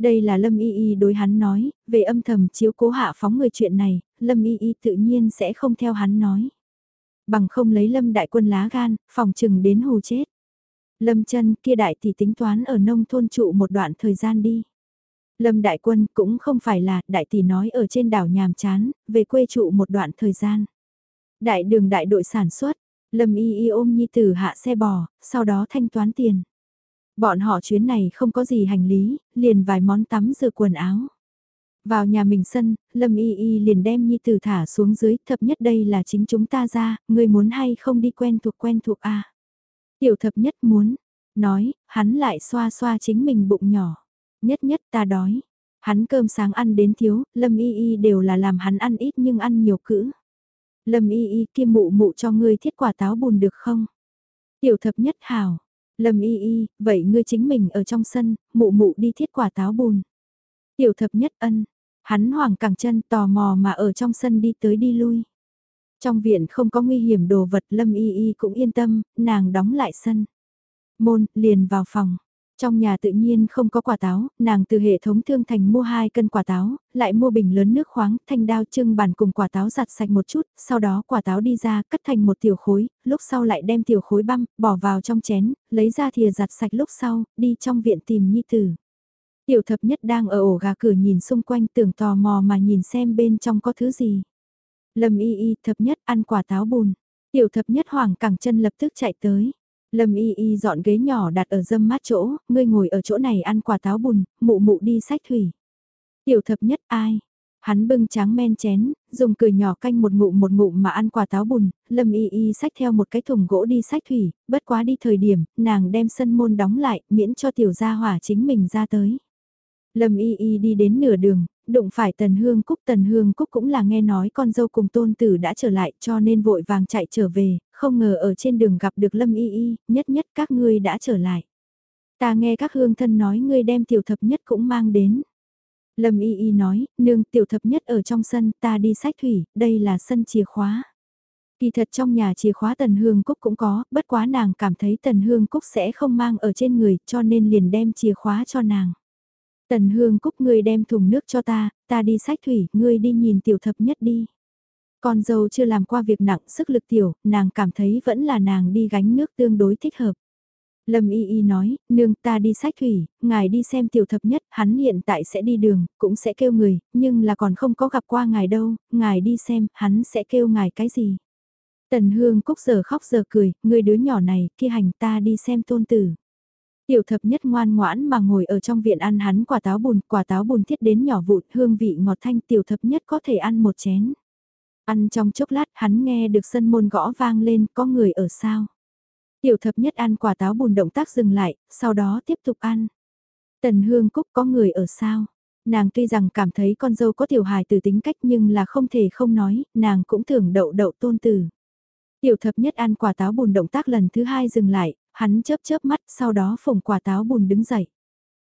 Đây là Lâm Y Y đối hắn nói, về âm thầm chiếu cố hạ phóng người chuyện này, Lâm Y Y tự nhiên sẽ không theo hắn nói. Bằng không lấy Lâm Đại Quân lá gan, phòng trừng đến hù chết. Lâm chân kia Đại Tỷ tính toán ở nông thôn trụ một đoạn thời gian đi. Lâm Đại Quân cũng không phải là, đại tỷ nói ở trên đảo nhàm chán, về quê trụ một đoạn thời gian. Đại đường đại đội sản xuất, Lâm Y Y ôm Nhi Tử hạ xe bò, sau đó thanh toán tiền. Bọn họ chuyến này không có gì hành lý, liền vài món tắm rửa quần áo. Vào nhà mình sân, Lâm Y Y liền đem Nhi Tử thả xuống dưới, thập nhất đây là chính chúng ta ra, người muốn hay không đi quen thuộc quen thuộc à Tiểu thập nhất muốn, nói, hắn lại xoa xoa chính mình bụng nhỏ nhất nhất ta đói. Hắn cơm sáng ăn đến thiếu, Lâm Y Y đều là làm hắn ăn ít nhưng ăn nhiều cữ. Lâm Y Y kia mụ mụ cho ngươi thiết quả táo bùn được không? Tiểu thập nhất hào. Lâm Y Y, vậy ngươi chính mình ở trong sân, mụ mụ đi thiết quả táo bùn. Tiểu thập nhất ân. Hắn hoàng cẳng chân tò mò mà ở trong sân đi tới đi lui. Trong viện không có nguy hiểm đồ vật Lâm Y Y cũng yên tâm, nàng đóng lại sân. Môn, liền vào phòng. Trong nhà tự nhiên không có quả táo, nàng từ hệ thống thương thành mua 2 cân quả táo, lại mua bình lớn nước khoáng, thanh đao trưng bàn cùng quả táo giặt sạch một chút, sau đó quả táo đi ra, cắt thành một tiểu khối, lúc sau lại đem tiểu khối băm, bỏ vào trong chén, lấy ra thìa giặt sạch lúc sau, đi trong viện tìm nhi tử. Tiểu thập nhất đang ở ổ gà cửa nhìn xung quanh tưởng tò mò mà nhìn xem bên trong có thứ gì. Lâm y y thập nhất ăn quả táo bùn. Tiểu thập nhất hoàng cẳng chân lập tức chạy tới. Lâm y y dọn ghế nhỏ đặt ở dâm mát chỗ, ngươi ngồi ở chỗ này ăn quả táo bùn, mụ mụ đi sách thủy. Tiểu thập nhất ai? Hắn bưng tráng men chén, dùng cười nhỏ canh một ngụm một ngụm mà ăn quả táo bùn, Lâm Y Y xách theo một cái thùng gỗ đi sách thủy, bất quá đi thời điểm, nàng đem sân môn đóng lại, miễn cho tiểu gia hỏa chính mình ra tới. Lâm Y Y đi đến nửa đường, đụng phải Tần Hương Cúc. Tần Hương Cúc cũng là nghe nói con dâu cùng tôn tử đã trở lại cho nên vội vàng chạy trở về, không ngờ ở trên đường gặp được Lâm Y Y, nhất nhất các ngươi đã trở lại. Ta nghe các hương thân nói ngươi đem tiểu thập nhất cũng mang đến. Lâm Y Y nói, nương tiểu thập nhất ở trong sân, ta đi sách thủy, đây là sân chìa khóa. Kỳ thật trong nhà chìa khóa Tần Hương Cúc cũng có, bất quá nàng cảm thấy Tần Hương Cúc sẽ không mang ở trên người cho nên liền đem chìa khóa cho nàng. Tần Hương Cúc ngươi đem thùng nước cho ta, ta đi sách thủy, ngươi đi nhìn tiểu thập nhất đi. Con dâu chưa làm qua việc nặng sức lực tiểu, nàng cảm thấy vẫn là nàng đi gánh nước tương đối thích hợp. Lâm Y Y nói, nương ta đi sách thủy, ngài đi xem tiểu thập nhất, hắn hiện tại sẽ đi đường, cũng sẽ kêu người, nhưng là còn không có gặp qua ngài đâu, ngài đi xem, hắn sẽ kêu ngài cái gì. Tần Hương Cúc giờ khóc giờ cười, người đứa nhỏ này, kia hành ta đi xem tôn tử. Tiểu thập nhất ngoan ngoãn mà ngồi ở trong viện ăn hắn quả táo bùn, quả táo bùn thiết đến nhỏ vụn, hương vị ngọt thanh tiểu thập nhất có thể ăn một chén. Ăn trong chốc lát hắn nghe được sân môn gõ vang lên, có người ở sao. Tiểu thập nhất ăn quả táo bùn động tác dừng lại, sau đó tiếp tục ăn. Tần Hương Cúc có người ở sao? Nàng tuy rằng cảm thấy con dâu có tiểu hài từ tính cách nhưng là không thể không nói, nàng cũng tưởng đậu đậu tôn tử. Tiểu thập nhất ăn quả táo bùn động tác lần thứ hai dừng lại, hắn chớp chớp mắt sau đó phồng quả táo bùn đứng dậy.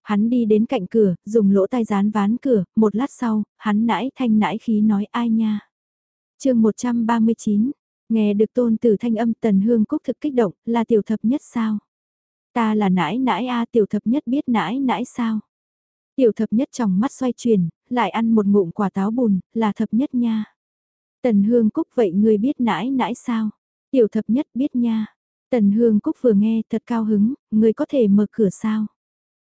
Hắn đi đến cạnh cửa, dùng lỗ tai dán ván cửa, một lát sau, hắn nãi thanh nãi khí nói ai nha. chương 139, Nghe được tôn tử thanh âm tần hương cúc thực kích động, là tiểu thập nhất sao? Ta là nãi nãi a tiểu thập nhất biết nãi nãi sao? Tiểu thập nhất trong mắt xoay chuyển, lại ăn một ngụm quả táo bùn, là thập nhất nha. Tần hương cúc vậy người biết nãi nãi sao? Tiểu thập nhất biết nha. Tần hương cúc vừa nghe thật cao hứng, người có thể mở cửa sao?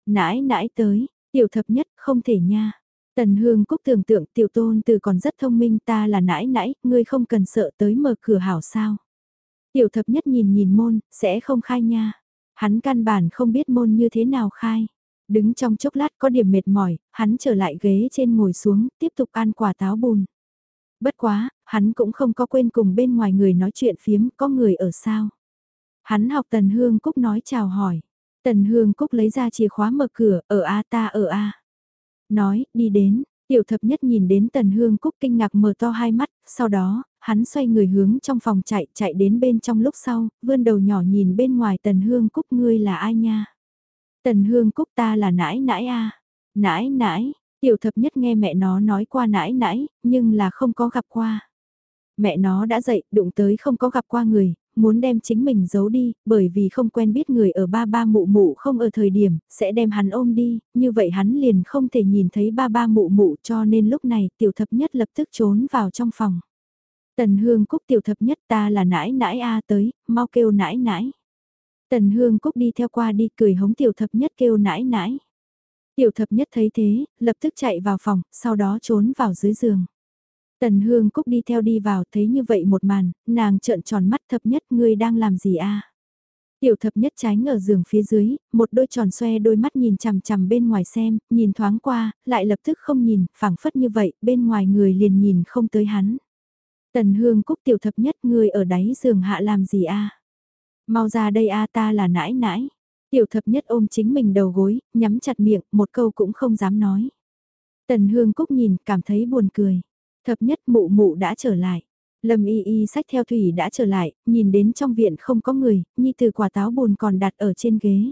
Nãi nãi tới, tiểu thập nhất không thể nha. Tần Hương Cúc tưởng tượng tiểu tôn từ còn rất thông minh ta là nãi nãi, ngươi không cần sợ tới mở cửa hảo sao. Tiểu thập nhất nhìn nhìn môn, sẽ không khai nha. Hắn căn bản không biết môn như thế nào khai. Đứng trong chốc lát có điểm mệt mỏi, hắn trở lại ghế trên ngồi xuống, tiếp tục ăn quả táo bùn. Bất quá, hắn cũng không có quên cùng bên ngoài người nói chuyện phiếm, có người ở sao. Hắn học Tần Hương Cúc nói chào hỏi. Tần Hương Cúc lấy ra chìa khóa mở cửa, ở A ta ở A. Nói, đi đến, tiểu thập nhất nhìn đến tần hương cúc kinh ngạc mở to hai mắt, sau đó, hắn xoay người hướng trong phòng chạy, chạy đến bên trong lúc sau, vươn đầu nhỏ nhìn bên ngoài tần hương cúc ngươi là ai nha. Tần hương cúc ta là nãi nãi a Nãi nãi, tiểu thập nhất nghe mẹ nó nói qua nãi nãi, nhưng là không có gặp qua. Mẹ nó đã dậy, đụng tới không có gặp qua người, muốn đem chính mình giấu đi, bởi vì không quen biết người ở ba ba mụ mụ không ở thời điểm, sẽ đem hắn ôm đi, như vậy hắn liền không thể nhìn thấy ba ba mụ mụ cho nên lúc này tiểu thập nhất lập tức trốn vào trong phòng. Tần Hương Cúc tiểu thập nhất ta là nãi nãi a tới, mau kêu nãi nãi. Tần Hương Cúc đi theo qua đi cười hống tiểu thập nhất kêu nãi nãi. Tiểu thập nhất thấy thế, lập tức chạy vào phòng, sau đó trốn vào dưới giường. Tần Hương Cúc đi theo đi vào thấy như vậy một màn, nàng trợn tròn mắt thập nhất ngươi đang làm gì a? Tiểu thập nhất tránh ở giường phía dưới, một đôi tròn xoe đôi mắt nhìn chằm chằm bên ngoài xem, nhìn thoáng qua, lại lập tức không nhìn, phảng phất như vậy, bên ngoài người liền nhìn không tới hắn. Tần Hương Cúc tiểu thập nhất ngươi ở đáy giường hạ làm gì a? Mau ra đây a ta là nãi nãi. Tiểu thập nhất ôm chính mình đầu gối, nhắm chặt miệng, một câu cũng không dám nói. Tần Hương Cúc nhìn, cảm thấy buồn cười. Thập nhất mụ mụ đã trở lại. Lâm y y sách theo thủy đã trở lại, nhìn đến trong viện không có người, nhi từ quả táo bùn còn đặt ở trên ghế.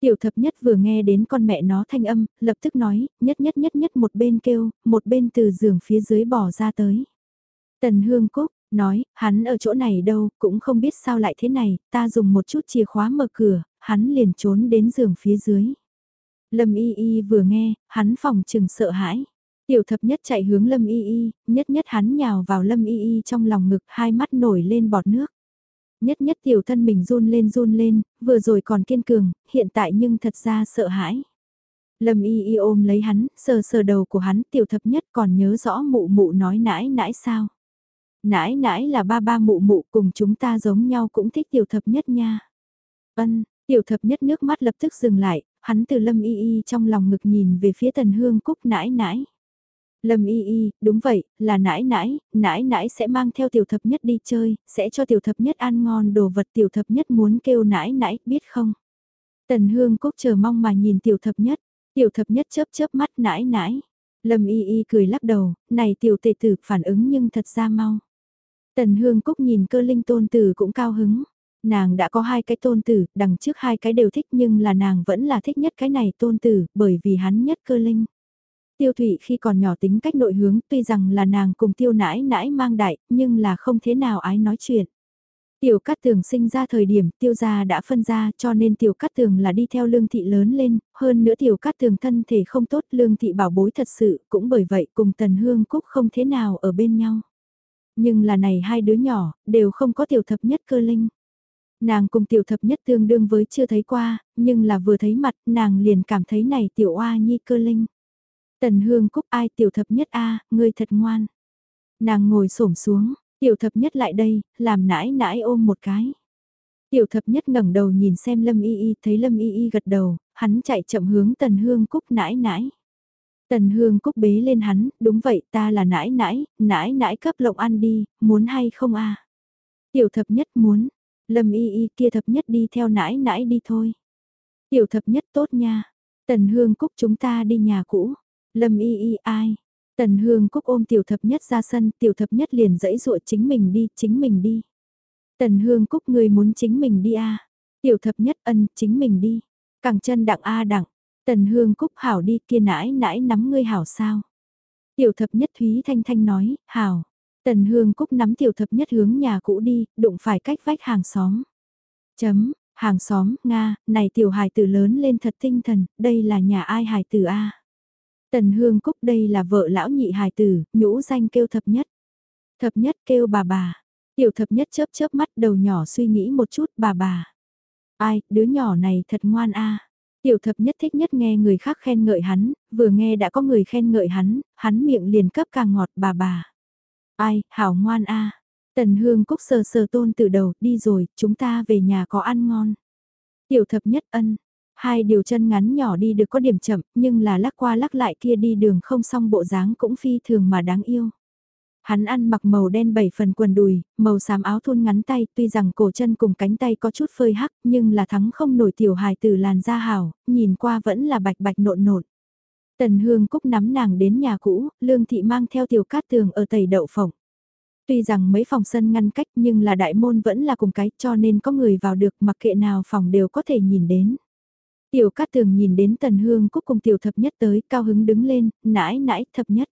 Tiểu thập nhất vừa nghe đến con mẹ nó thanh âm, lập tức nói, nhất nhất nhất nhất một bên kêu, một bên từ giường phía dưới bỏ ra tới. Tần Hương Cúc, nói, hắn ở chỗ này đâu, cũng không biết sao lại thế này, ta dùng một chút chìa khóa mở cửa, hắn liền trốn đến giường phía dưới. Lâm y y vừa nghe, hắn phòng trừng sợ hãi. Tiểu thập nhất chạy hướng Lâm Y Y, nhất nhất hắn nhào vào Lâm Y Y trong lòng ngực hai mắt nổi lên bọt nước. Nhất nhất tiểu thân mình run lên run lên, vừa rồi còn kiên cường, hiện tại nhưng thật ra sợ hãi. Lâm Y Y ôm lấy hắn, sờ sờ đầu của hắn tiểu thập nhất còn nhớ rõ mụ mụ nói nãi nãi sao. Nãi nãi là ba ba mụ mụ cùng chúng ta giống nhau cũng thích tiểu thập nhất nha. Ân, tiểu thập nhất nước mắt lập tức dừng lại, hắn từ lâm y y trong lòng ngực nhìn về phía tần hương cúc nãi nãi. Lâm y y, đúng vậy, là nãi nãi, nãi nãi sẽ mang theo tiểu thập nhất đi chơi, sẽ cho tiểu thập nhất ăn ngon đồ vật tiểu thập nhất muốn kêu nãi nãi, biết không? Tần hương cúc chờ mong mà nhìn tiểu thập nhất, tiểu thập nhất chớp chớp mắt nãi nãi. Lâm y y cười lắc đầu, này tiểu tệ tử phản ứng nhưng thật ra mau. Tần hương cúc nhìn cơ linh tôn tử cũng cao hứng. Nàng đã có hai cái tôn tử, đằng trước hai cái đều thích nhưng là nàng vẫn là thích nhất cái này tôn tử, bởi vì hắn nhất cơ linh. Tiêu Thụy khi còn nhỏ tính cách nội hướng tuy rằng là nàng cùng tiêu nãi nãi mang đại, nhưng là không thế nào ái nói chuyện. Tiểu Cát Tường sinh ra thời điểm tiêu gia đã phân ra cho nên Tiểu Cát Tường là đi theo lương thị lớn lên, hơn nữa Tiểu Cát Tường thân thể không tốt lương thị bảo bối thật sự cũng bởi vậy cùng Tần Hương Cúc không thế nào ở bên nhau. Nhưng là này hai đứa nhỏ, đều không có Tiểu Thập Nhất cơ linh. Nàng cùng Tiểu Thập Nhất tương đương với chưa thấy qua, nhưng là vừa thấy mặt nàng liền cảm thấy này Tiểu Oa Nhi cơ linh. Tần Hương Cúc ai Tiểu Thập Nhất a ngươi thật ngoan. Nàng ngồi xổm xuống, Tiểu thập nhất lại đây, làm nãi nãi ôm một cái. Tiểu thập nhất ngẩng đầu nhìn xem Lâm Y Y, thấy Lâm Y Y gật đầu, hắn chạy chậm hướng Tần Hương Cúc nãi nãi. Tần Hương Cúc bế lên hắn, đúng vậy ta là nãi nãi, nãi nãi cấp lộng ăn đi, muốn hay không a? Tiểu thập nhất muốn, Lâm Y Y kia thập nhất đi theo nãi nãi đi thôi. Tiểu thập nhất tốt nha, Tần Hương Cúc chúng ta đi nhà cũ. Lâm Y Y ai, Tần Hương Cúc ôm tiểu thập nhất ra sân, tiểu thập nhất liền dẫy dụa chính mình đi, chính mình đi. Tần Hương Cúc người muốn chính mình đi a Tiểu thập nhất ân, chính mình đi. Cẳng chân đặng a đặng. Tần Hương Cúc hảo đi kia nãi nãi nắm ngươi hảo sao. Tiểu thập nhất Thúy Thanh Thanh nói, hảo. Tần Hương Cúc nắm tiểu thập nhất hướng nhà cũ đi, đụng phải cách vách hàng xóm. Chấm, hàng xóm, Nga, này tiểu hài tử lớn lên thật tinh thần, đây là nhà ai hài tử A. Tần Hương Cúc đây là vợ lão nhị hài tử, nhũ danh kêu thập nhất. Thập nhất kêu bà bà. Tiểu thập nhất chớp chớp mắt đầu nhỏ suy nghĩ một chút bà bà. Ai, đứa nhỏ này thật ngoan a. Tiểu thập nhất thích nhất nghe người khác khen ngợi hắn, vừa nghe đã có người khen ngợi hắn, hắn miệng liền cấp càng ngọt bà bà. Ai, hảo ngoan a. Tần Hương Cúc sờ sờ tôn từ đầu, đi rồi, chúng ta về nhà có ăn ngon. Tiểu thập nhất ân, Hai điều chân ngắn nhỏ đi được có điểm chậm, nhưng là lắc qua lắc lại kia đi đường không xong bộ dáng cũng phi thường mà đáng yêu. Hắn ăn mặc màu đen bảy phần quần đùi, màu xám áo thun ngắn tay, tuy rằng cổ chân cùng cánh tay có chút phơi hắc, nhưng là thắng không nổi tiểu hài từ làn da hảo, nhìn qua vẫn là bạch bạch nộn nộn. Tần Hương Cúc nắm nàng đến nhà cũ, Lương Thị mang theo tiểu cát tường ở tẩy đậu phòng. Tuy rằng mấy phòng sân ngăn cách nhưng là đại môn vẫn là cùng cái cho nên có người vào được mặc kệ nào phòng đều có thể nhìn đến. Tiểu Cát Tường nhìn đến Tần Hương Cúc cùng Tiểu Thập Nhất tới, cao hứng đứng lên, nãi nãi Thập Nhất.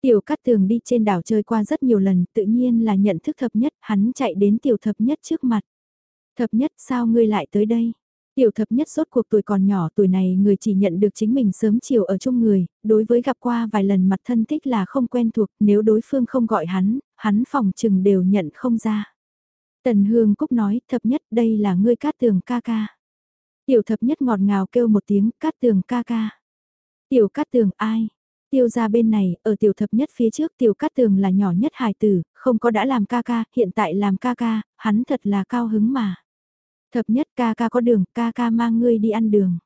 Tiểu Cát Tường đi trên đảo chơi qua rất nhiều lần, tự nhiên là nhận thức Thập Nhất, hắn chạy đến Tiểu Thập Nhất trước mặt. Thập Nhất sao ngươi lại tới đây? Tiểu Thập Nhất rốt cuộc tuổi còn nhỏ tuổi này người chỉ nhận được chính mình sớm chiều ở chung người, đối với gặp qua vài lần mặt thân thích là không quen thuộc, nếu đối phương không gọi hắn, hắn phòng chừng đều nhận không ra. Tần Hương Cúc nói, Thập Nhất đây là ngươi Cát Tường ca ca. Tiểu thập nhất ngọt ngào kêu một tiếng cát tường ca ca. Tiểu cát tường ai? Tiêu ra bên này, ở tiểu thập nhất phía trước tiểu cát tường là nhỏ nhất hài tử, không có đã làm ca ca, hiện tại làm ca ca, hắn thật là cao hứng mà. Thập nhất ca ca có đường, ca ca mang ngươi đi ăn đường.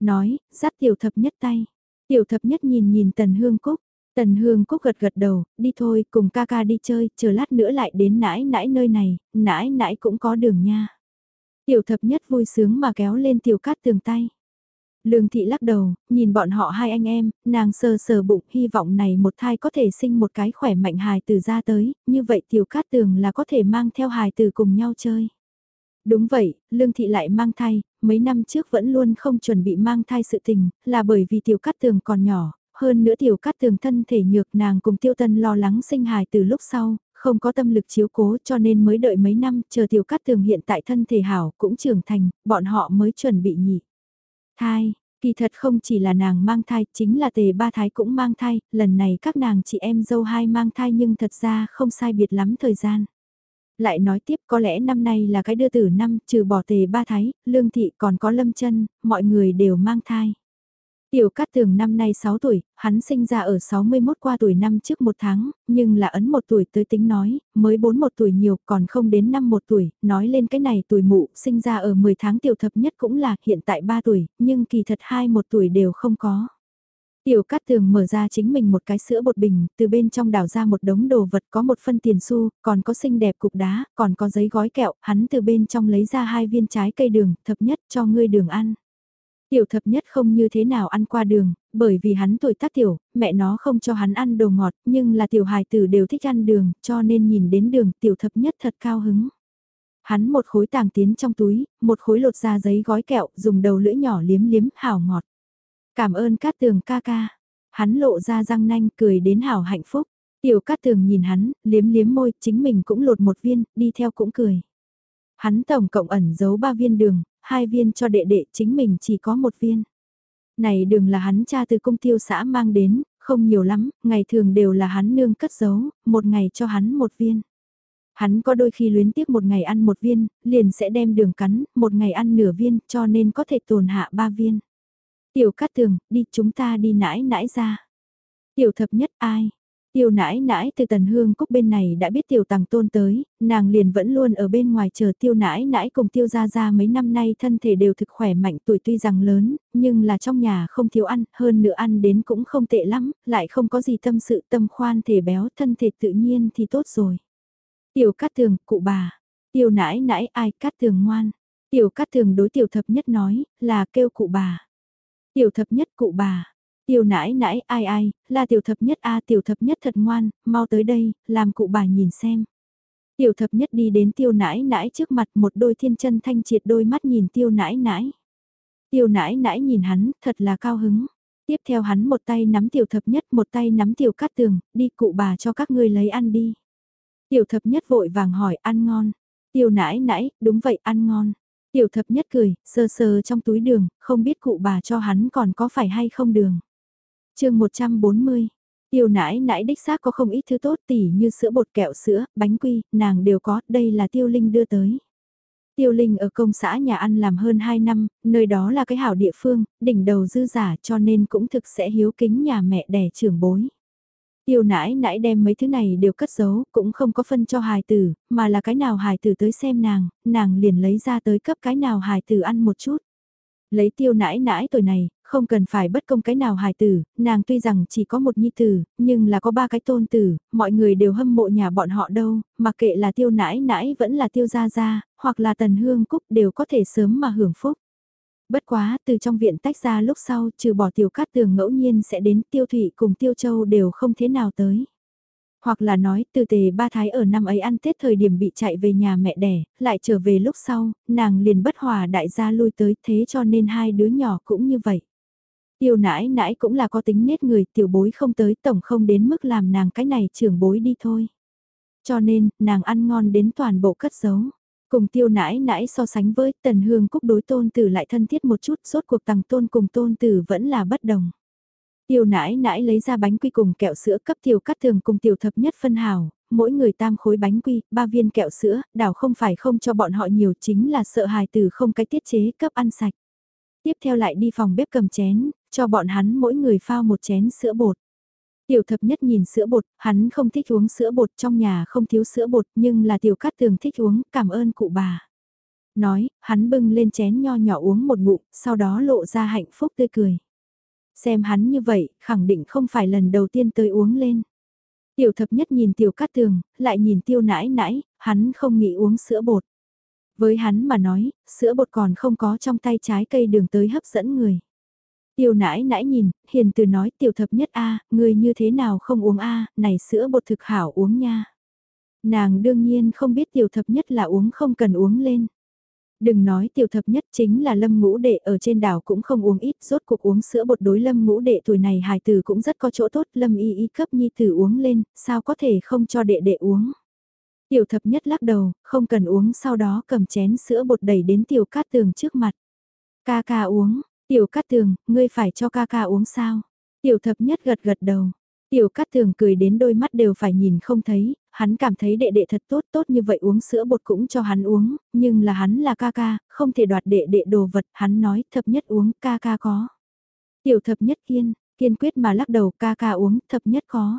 Nói, dắt tiểu thập nhất tay. Tiểu thập nhất nhìn nhìn tần hương cúc. Tần hương cúc gật gật đầu, đi thôi, cùng ca ca đi chơi, chờ lát nữa lại đến nãi nãi nơi này, nãi nãi cũng có đường nha. Tiểu thập nhất vui sướng mà kéo lên tiểu cát tường tay. Lương thị lắc đầu, nhìn bọn họ hai anh em, nàng sờ sờ bụng hy vọng này một thai có thể sinh một cái khỏe mạnh hài từ ra tới, như vậy tiểu cát tường là có thể mang theo hài từ cùng nhau chơi. Đúng vậy, Lương Thị lại mang thai, mấy năm trước vẫn luôn không chuẩn bị mang thai sự tình, là bởi vì tiểu cát tường còn nhỏ, hơn nữa tiểu cát tường thân thể nhược nàng cùng tiêu tân lo lắng sinh hài từ lúc sau, không có tâm lực chiếu cố cho nên mới đợi mấy năm chờ tiểu cát tường hiện tại thân thể hảo cũng trưởng thành, bọn họ mới chuẩn bị nhị. Thai, kỳ thật không chỉ là nàng mang thai, chính là tề ba thái cũng mang thai, lần này các nàng chị em dâu hai mang thai nhưng thật ra không sai biệt lắm thời gian. Lại nói tiếp có lẽ năm nay là cái đưa tử năm trừ bỏ tề ba thái, lương thị còn có lâm chân, mọi người đều mang thai. Tiểu Cát Tường năm nay 6 tuổi, hắn sinh ra ở 61 qua tuổi năm trước một tháng, nhưng là ấn một tuổi tới tính nói, mới 4 một tuổi nhiều còn không đến năm một tuổi, nói lên cái này tuổi mụ, sinh ra ở 10 tháng tiểu thập nhất cũng là hiện tại 3 tuổi, nhưng kỳ thật hai một tuổi đều không có. Tiểu Cát Tường mở ra chính mình một cái sữa bột bình, từ bên trong đảo ra một đống đồ vật có một phân tiền xu, còn có xinh đẹp cục đá, còn có giấy gói kẹo, hắn từ bên trong lấy ra hai viên trái cây đường, thập nhất cho ngươi đường ăn. Tiểu thập nhất không như thế nào ăn qua đường, bởi vì hắn tuổi tác tiểu, mẹ nó không cho hắn ăn đồ ngọt, nhưng là tiểu hài tử đều thích ăn đường, cho nên nhìn đến đường tiểu thập nhất thật cao hứng. Hắn một khối tàng tiến trong túi, một khối lột ra giấy gói kẹo, dùng đầu lưỡi nhỏ liếm liếm, hảo ngọt. Cảm ơn cát tường ca ca. Hắn lộ ra răng nanh cười đến hảo hạnh phúc. Tiểu cát tường nhìn hắn, liếm liếm môi, chính mình cũng lột một viên, đi theo cũng cười. Hắn tổng cộng ẩn giấu ba viên đường, hai viên cho đệ đệ chính mình chỉ có một viên. Này đường là hắn cha từ công tiêu xã mang đến, không nhiều lắm, ngày thường đều là hắn nương cất giấu, một ngày cho hắn một viên. Hắn có đôi khi luyến tiếc một ngày ăn một viên, liền sẽ đem đường cắn, một ngày ăn nửa viên, cho nên có thể tồn hạ ba viên. Tiểu cát tường, đi chúng ta đi nãi nãi ra. Tiểu thập nhất ai? Tiêu nãi nãi từ tần hương cúc bên này đã biết tiểu tàng tôn tới, nàng liền vẫn luôn ở bên ngoài chờ tiêu nãi nãi cùng tiêu ra ra mấy năm nay thân thể đều thực khỏe mạnh tuổi tuy rằng lớn, nhưng là trong nhà không thiếu ăn, hơn nữa ăn đến cũng không tệ lắm, lại không có gì tâm sự tâm khoan thể béo thân thể tự nhiên thì tốt rồi. Tiểu cát tường, cụ bà, tiêu nãi nãi ai cát tường ngoan, tiểu cát tường đối tiểu thập nhất nói, là kêu cụ bà. Tiểu thập nhất cụ bà. Tiểu nãi nãi ai ai, là tiểu thập nhất a tiểu thập nhất thật ngoan, mau tới đây, làm cụ bà nhìn xem. Tiểu thập nhất đi đến tiêu nãi nãi trước mặt một đôi thiên chân thanh triệt đôi mắt nhìn tiêu nãi nãi. Tiêu nãi nãi nhìn hắn, thật là cao hứng. Tiếp theo hắn một tay nắm tiểu thập nhất một tay nắm tiểu cát tường, đi cụ bà cho các ngươi lấy ăn đi. Tiểu thập nhất vội vàng hỏi ăn ngon. Tiêu nãi nãi, đúng vậy ăn ngon. Tiểu thập nhất cười, sờ sờ trong túi đường, không biết cụ bà cho hắn còn có phải hay không đường chương 140, tiêu nãi nãi đích xác có không ít thứ tốt tỉ như sữa bột kẹo sữa, bánh quy, nàng đều có, đây là tiêu linh đưa tới. Tiêu Linh ở công xã nhà ăn làm hơn 2 năm, nơi đó là cái hảo địa phương, đỉnh đầu dư giả cho nên cũng thực sẽ hiếu kính nhà mẹ đẻ trưởng bối. Tiêu nãi nãi đem mấy thứ này đều cất giấu, cũng không có phân cho hài tử, mà là cái nào hài tử tới xem nàng, nàng liền lấy ra tới cấp cái nào hài tử ăn một chút. Lấy tiêu nãi nãi tuổi này, không cần phải bất công cái nào hài tử, nàng tuy rằng chỉ có một nhi tử, nhưng là có ba cái tôn tử, mọi người đều hâm mộ nhà bọn họ đâu, mặc kệ là tiêu nãi nãi vẫn là tiêu gia gia, hoặc là tần hương cúc đều có thể sớm mà hưởng phúc. Bất quá, từ trong viện tách ra lúc sau, trừ bỏ tiểu cát tường ngẫu nhiên sẽ đến tiêu thủy cùng tiêu châu đều không thế nào tới. Hoặc là nói, từ tề ba thái ở năm ấy ăn Tết thời điểm bị chạy về nhà mẹ đẻ, lại trở về lúc sau, nàng liền bất hòa đại gia lui tới thế cho nên hai đứa nhỏ cũng như vậy. Tiêu nãi nãi cũng là có tính nết người tiểu bối không tới tổng không đến mức làm nàng cái này trưởng bối đi thôi. Cho nên, nàng ăn ngon đến toàn bộ cất giấu. Cùng tiêu nãi nãi so sánh với tần hương cúc đối tôn tử lại thân thiết một chút, suốt cuộc tàng tôn cùng tôn tử vẫn là bất đồng. Tiêu nãi nãi lấy ra bánh quy cùng kẹo sữa cấp tiêu cắt thường cùng tiểu thập nhất phân hào, mỗi người tam khối bánh quy, ba viên kẹo sữa, đảo không phải không cho bọn họ nhiều chính là sợ hài tử không cái tiết chế cấp ăn sạch. Tiếp theo lại đi phòng bếp cầm chén, cho bọn hắn mỗi người phao một chén sữa bột. Tiểu thập nhất nhìn sữa bột, hắn không thích uống sữa bột trong nhà không thiếu sữa bột nhưng là tiểu cát tường thích uống, cảm ơn cụ bà. Nói, hắn bưng lên chén nho nhỏ uống một ngụm, sau đó lộ ra hạnh phúc tươi cười. Xem hắn như vậy, khẳng định không phải lần đầu tiên tới uống lên. Tiểu thập nhất nhìn tiểu cát tường, lại nhìn tiêu nãi nãi, hắn không nghĩ uống sữa bột. Với hắn mà nói, sữa bột còn không có trong tay trái cây đường tới hấp dẫn người. Tiêu nãi nãi nhìn, hiền từ nói tiểu thập nhất a người như thế nào không uống a này sữa bột thực hảo uống nha. Nàng đương nhiên không biết tiểu thập nhất là uống không cần uống lên. Đừng nói tiểu thập nhất chính là lâm ngũ đệ ở trên đảo cũng không uống ít, rốt cuộc uống sữa bột đối lâm ngũ đệ tuổi này hài tử cũng rất có chỗ tốt, lâm y y cấp nhi tử uống lên, sao có thể không cho đệ đệ uống. Tiểu thập nhất lắc đầu, không cần uống sau đó cầm chén sữa bột đẩy đến tiểu cát tường trước mặt. Ca ca uống, Tiểu Cát Tường, ngươi phải cho ca ca uống sao? Tiểu Thập Nhất gật gật đầu. Tiểu Cát Tường cười đến đôi mắt đều phải nhìn không thấy, hắn cảm thấy đệ đệ thật tốt tốt như vậy uống sữa bột cũng cho hắn uống, nhưng là hắn là ca ca, không thể đoạt đệ đệ đồ vật, hắn nói Thập Nhất uống ca ca có. Tiểu thập nhất kiên, kiên quyết mà lắc đầu ca ca uống, thập nhất có.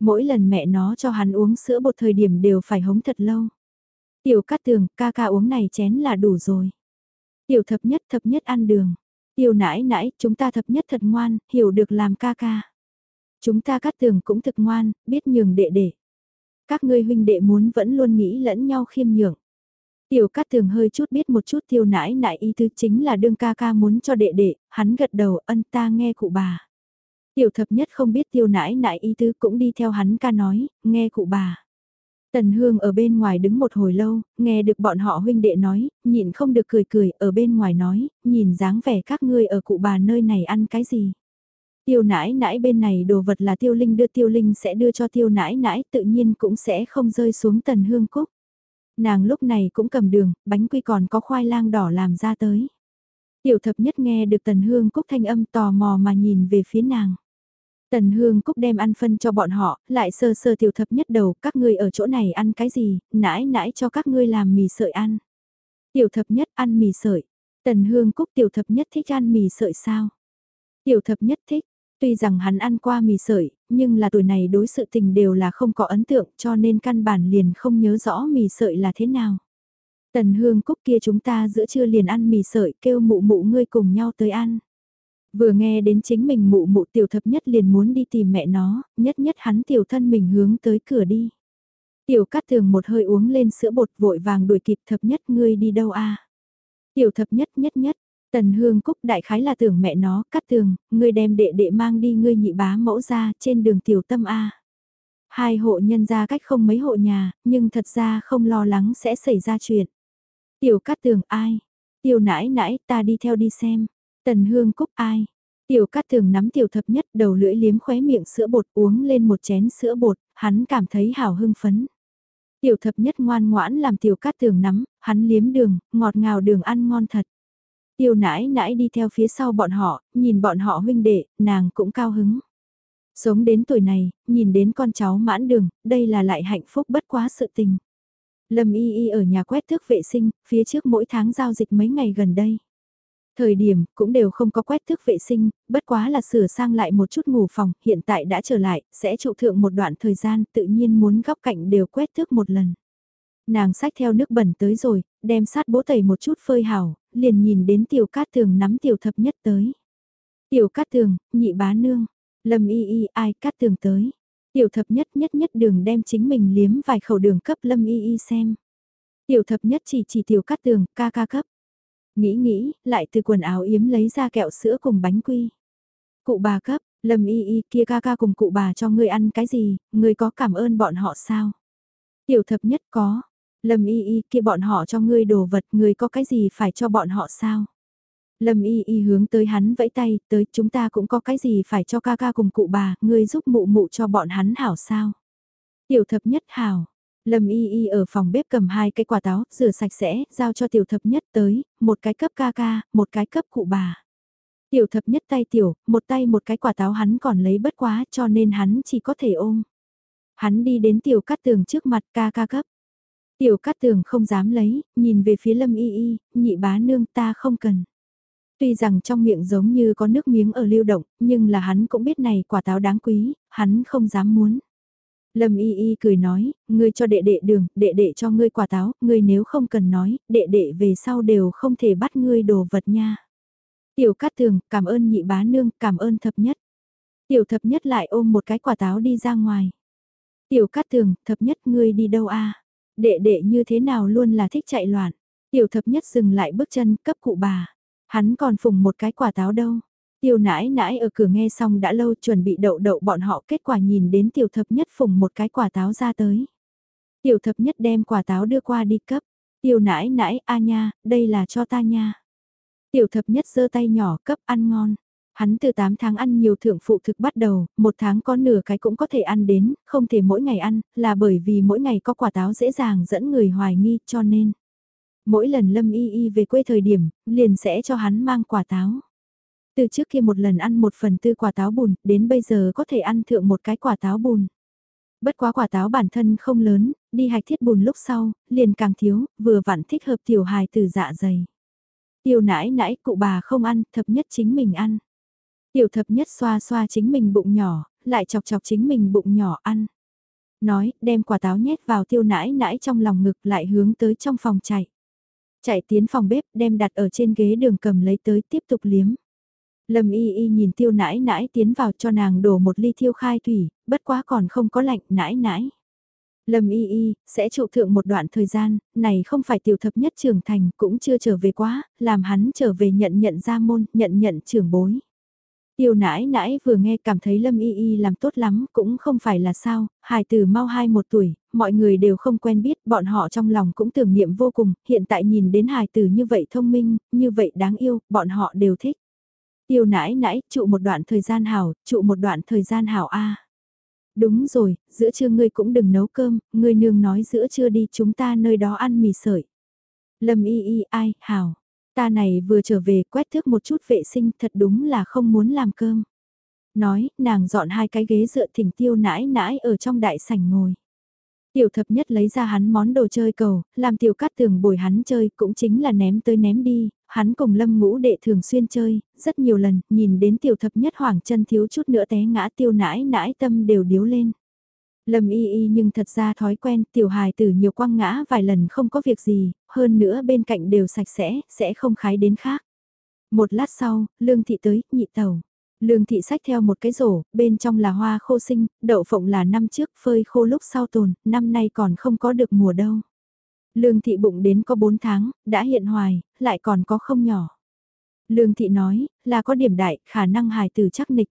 Mỗi lần mẹ nó cho hắn uống sữa bột thời điểm đều phải hống thật lâu. Tiểu cát tường, ca ca uống này chén là đủ rồi. Tiểu thập nhất thập nhất ăn đường. Tiểu nãi nãi, chúng ta thập nhất thật ngoan, hiểu được làm ca ca. Chúng ta cát tường cũng thực ngoan, biết nhường đệ đệ. Các ngươi huynh đệ muốn vẫn luôn nghĩ lẫn nhau khiêm nhường. Tiểu cát tường hơi chút biết một chút tiêu nãi nãi ý tứ chính là đương ca ca muốn cho đệ đệ, hắn gật đầu ân ta nghe cụ bà. Tiểu thập nhất không biết tiêu nãi nãi ý tứ cũng đi theo hắn ca nói, nghe cụ bà. Tần Hương ở bên ngoài đứng một hồi lâu, nghe được bọn họ huynh đệ nói, nhịn không được cười cười, ở bên ngoài nói, nhìn dáng vẻ các ngươi ở cụ bà nơi này ăn cái gì. Tiêu nãi nãi bên này đồ vật là tiêu linh đưa tiêu linh sẽ đưa cho tiêu nãi nãi tự nhiên cũng sẽ không rơi xuống tần hương cúc. Nàng lúc này cũng cầm đường, bánh quy còn có khoai lang đỏ làm ra tới. Tiểu thập nhất nghe được tần hương cúc thanh âm tò mò mà nhìn về phía nàng. Tần Hương Cúc đem ăn phân cho bọn họ, lại sơ sơ tiểu thập nhất đầu, các ngươi ở chỗ này ăn cái gì, nãi nãi cho các ngươi làm mì sợi ăn. Tiểu thập nhất ăn mì sợi. Tần Hương Cúc tiểu thập nhất thích ăn mì sợi sao? Tiểu thập nhất thích, tuy rằng hắn ăn qua mì sợi, nhưng là tuổi này đối sự tình đều là không có ấn tượng cho nên căn bản liền không nhớ rõ mì sợi là thế nào. Tần Hương Cúc kia chúng ta giữa trưa liền ăn mì sợi kêu mụ mụ ngươi cùng nhau tới ăn. Vừa nghe đến chính mình mụ mụ tiểu thập nhất liền muốn đi tìm mẹ nó, nhất nhất hắn tiểu thân mình hướng tới cửa đi. Tiểu cát tường một hơi uống lên sữa bột vội vàng đuổi kịp thập nhất ngươi đi đâu a Tiểu thập nhất nhất nhất, tần hương cúc đại khái là tưởng mẹ nó, cát tường, ngươi đem đệ đệ mang đi ngươi nhị bá mẫu ra trên đường tiểu tâm a Hai hộ nhân ra cách không mấy hộ nhà, nhưng thật ra không lo lắng sẽ xảy ra chuyện. Tiểu cát tường ai? Tiểu nãi nãi ta đi theo đi xem. Tần Hương Cúc ai? Tiểu Cát Thường nắm tiểu thập nhất đầu lưỡi liếm khóe miệng sữa bột uống lên một chén sữa bột, hắn cảm thấy hào hưng phấn. Tiểu thập nhất ngoan ngoãn làm tiểu Cát Thường nắm, hắn liếm đường, ngọt ngào đường ăn ngon thật. Tiểu nãi nãi đi theo phía sau bọn họ, nhìn bọn họ huynh đệ, nàng cũng cao hứng. Sống đến tuổi này, nhìn đến con cháu mãn đường, đây là lại hạnh phúc bất quá sự tình. Lâm y y ở nhà quét thước vệ sinh, phía trước mỗi tháng giao dịch mấy ngày gần đây. Thời điểm, cũng đều không có quét thức vệ sinh, bất quá là sửa sang lại một chút ngủ phòng, hiện tại đã trở lại, sẽ trụ thượng một đoạn thời gian, tự nhiên muốn góc cạnh đều quét thức một lần. Nàng sách theo nước bẩn tới rồi, đem sát bố tẩy một chút phơi hào, liền nhìn đến tiểu cát tường nắm tiểu thập nhất tới. Tiểu cát tường, nhị bá nương, lâm y y ai cát tường tới. Tiểu thập nhất nhất nhất đường đem chính mình liếm vài khẩu đường cấp lâm y y xem. Tiểu thập nhất chỉ chỉ tiểu cát tường, ca ca cấp. Nghĩ nghĩ, lại từ quần áo yếm lấy ra kẹo sữa cùng bánh quy. Cụ bà cấp, Lâm y y kia ca ca cùng cụ bà cho ngươi ăn cái gì, ngươi có cảm ơn bọn họ sao? Tiểu thập nhất có. Lâm y y kia bọn họ cho ngươi đồ vật, ngươi có cái gì phải cho bọn họ sao? Lâm y y hướng tới hắn vẫy tay, tới chúng ta cũng có cái gì phải cho ca ca cùng cụ bà, ngươi giúp mụ mụ cho bọn hắn hảo sao? Tiểu thập nhất hảo, Lâm Y Y ở phòng bếp cầm hai cái quả táo, rửa sạch sẽ, giao cho tiểu thập nhất tới, một cái cấp ca ca, một cái cấp cụ bà. Tiểu thập nhất tay tiểu, một tay một cái quả táo hắn còn lấy bất quá cho nên hắn chỉ có thể ôm. Hắn đi đến tiểu cát tường trước mặt ca ca cấp. Tiểu cát tường không dám lấy, nhìn về phía lâm y y, nhị bá nương ta không cần. Tuy rằng trong miệng giống như có nước miếng ở lưu động, nhưng là hắn cũng biết này quả táo đáng quý, hắn không dám muốn. Lâm y y cười nói, ngươi cho đệ đệ đường, đệ đệ cho ngươi quả táo, ngươi nếu không cần nói, đệ đệ về sau đều không thể bắt ngươi đồ vật nha. Tiểu cát tường, cảm ơn nhị bá nương, cảm ơn thập nhất. Tiểu thập nhất lại ôm một cái quả táo đi ra ngoài. Tiểu cát tường, thập nhất ngươi đi đâu a? Đệ đệ như thế nào luôn là thích chạy loạn. Tiểu thập nhất dừng lại bước chân cấp cụ bà. Hắn còn phùng một cái quả táo đâu. Tiêu nãi nãi ở cửa nghe xong đã lâu chuẩn bị đậu đậu bọn họ kết quả nhìn đến tiểu thập nhất phùng một cái quả táo ra tới. Tiểu thập nhất đem quả táo đưa qua đi cấp. Tiêu nãi nãi a nha, đây là cho ta nha. Tiểu thập nhất giơ tay nhỏ cấp ăn ngon. Hắn từ 8 tháng ăn nhiều thượng phụ thực bắt đầu, một tháng có nửa cái cũng có thể ăn đến, không thể mỗi ngày ăn, là bởi vì mỗi ngày có quả táo dễ dàng dẫn người hoài nghi cho nên. Mỗi lần Lâm Y Y về quê thời điểm, liền sẽ cho hắn mang quả táo. Từ trước kia một lần ăn một phần tư quả táo bùn, đến bây giờ có thể ăn thượng một cái quả táo bùn. Bất quá quả táo bản thân không lớn, đi hạch thiết bùn lúc sau, liền càng thiếu, vừa vặn thích hợp tiểu hài từ dạ dày. Tiểu nãi nãi cụ bà không ăn, thập nhất chính mình ăn. Tiểu thập nhất xoa xoa chính mình bụng nhỏ, lại chọc chọc chính mình bụng nhỏ ăn. Nói, đem quả táo nhét vào tiêu nãi nãi trong lòng ngực lại hướng tới trong phòng chạy. Chạy tiến phòng bếp đem đặt ở trên ghế đường cầm lấy tới tiếp tục liếm. Lâm y y nhìn tiêu nãi nãi tiến vào cho nàng đổ một ly thiêu khai thủy, bất quá còn không có lạnh nãi nãi. Lâm y y, sẽ trụ thượng một đoạn thời gian, này không phải tiểu thập nhất trưởng thành, cũng chưa trở về quá, làm hắn trở về nhận nhận ra môn, nhận nhận trưởng bối. Tiêu nãi nãi vừa nghe cảm thấy Lâm Y Y làm tốt lắm, cũng không phải là sao, hài tử mau hai một tuổi, mọi người đều không quen biết, bọn họ trong lòng cũng tưởng niệm vô cùng, hiện tại nhìn đến hài tử như vậy thông minh, như vậy đáng yêu, bọn họ đều thích. Tiêu nãi nãi, trụ một đoạn thời gian hảo, trụ một đoạn thời gian hảo A. Đúng rồi, giữa trưa ngươi cũng đừng nấu cơm, ngươi nương nói giữa trưa đi chúng ta nơi đó ăn mì sợi. Lâm y y ai, hảo. Ta này vừa trở về quét thước một chút vệ sinh thật đúng là không muốn làm cơm. Nói, nàng dọn hai cái ghế dựa thỉnh tiêu nãi nãi ở trong đại sảnh ngồi. Tiểu thập nhất lấy ra hắn món đồ chơi cầu, làm tiểu cát tường bồi hắn chơi cũng chính là ném tới ném đi, hắn cùng lâm ngũ đệ thường xuyên chơi, rất nhiều lần, nhìn đến tiểu thập nhất hoảng chân thiếu chút nữa té ngã tiêu nãi nãi tâm đều điếu lên. Lâm y y nhưng thật ra thói quen tiểu hài tử nhiều quăng ngã vài lần không có việc gì, hơn nữa bên cạnh đều sạch sẽ, sẽ không khái đến khác. Một lát sau, lương thị tới, nhị tàu. Lương thị sách theo một cái rổ, bên trong là hoa khô sinh, đậu phộng là năm trước phơi khô lúc sau tồn, năm nay còn không có được mùa đâu. Lương thị bụng đến có 4 tháng, đã hiện hoài, lại còn có không nhỏ. Lương thị nói, là có điểm đại, khả năng hài tử chắc nịch.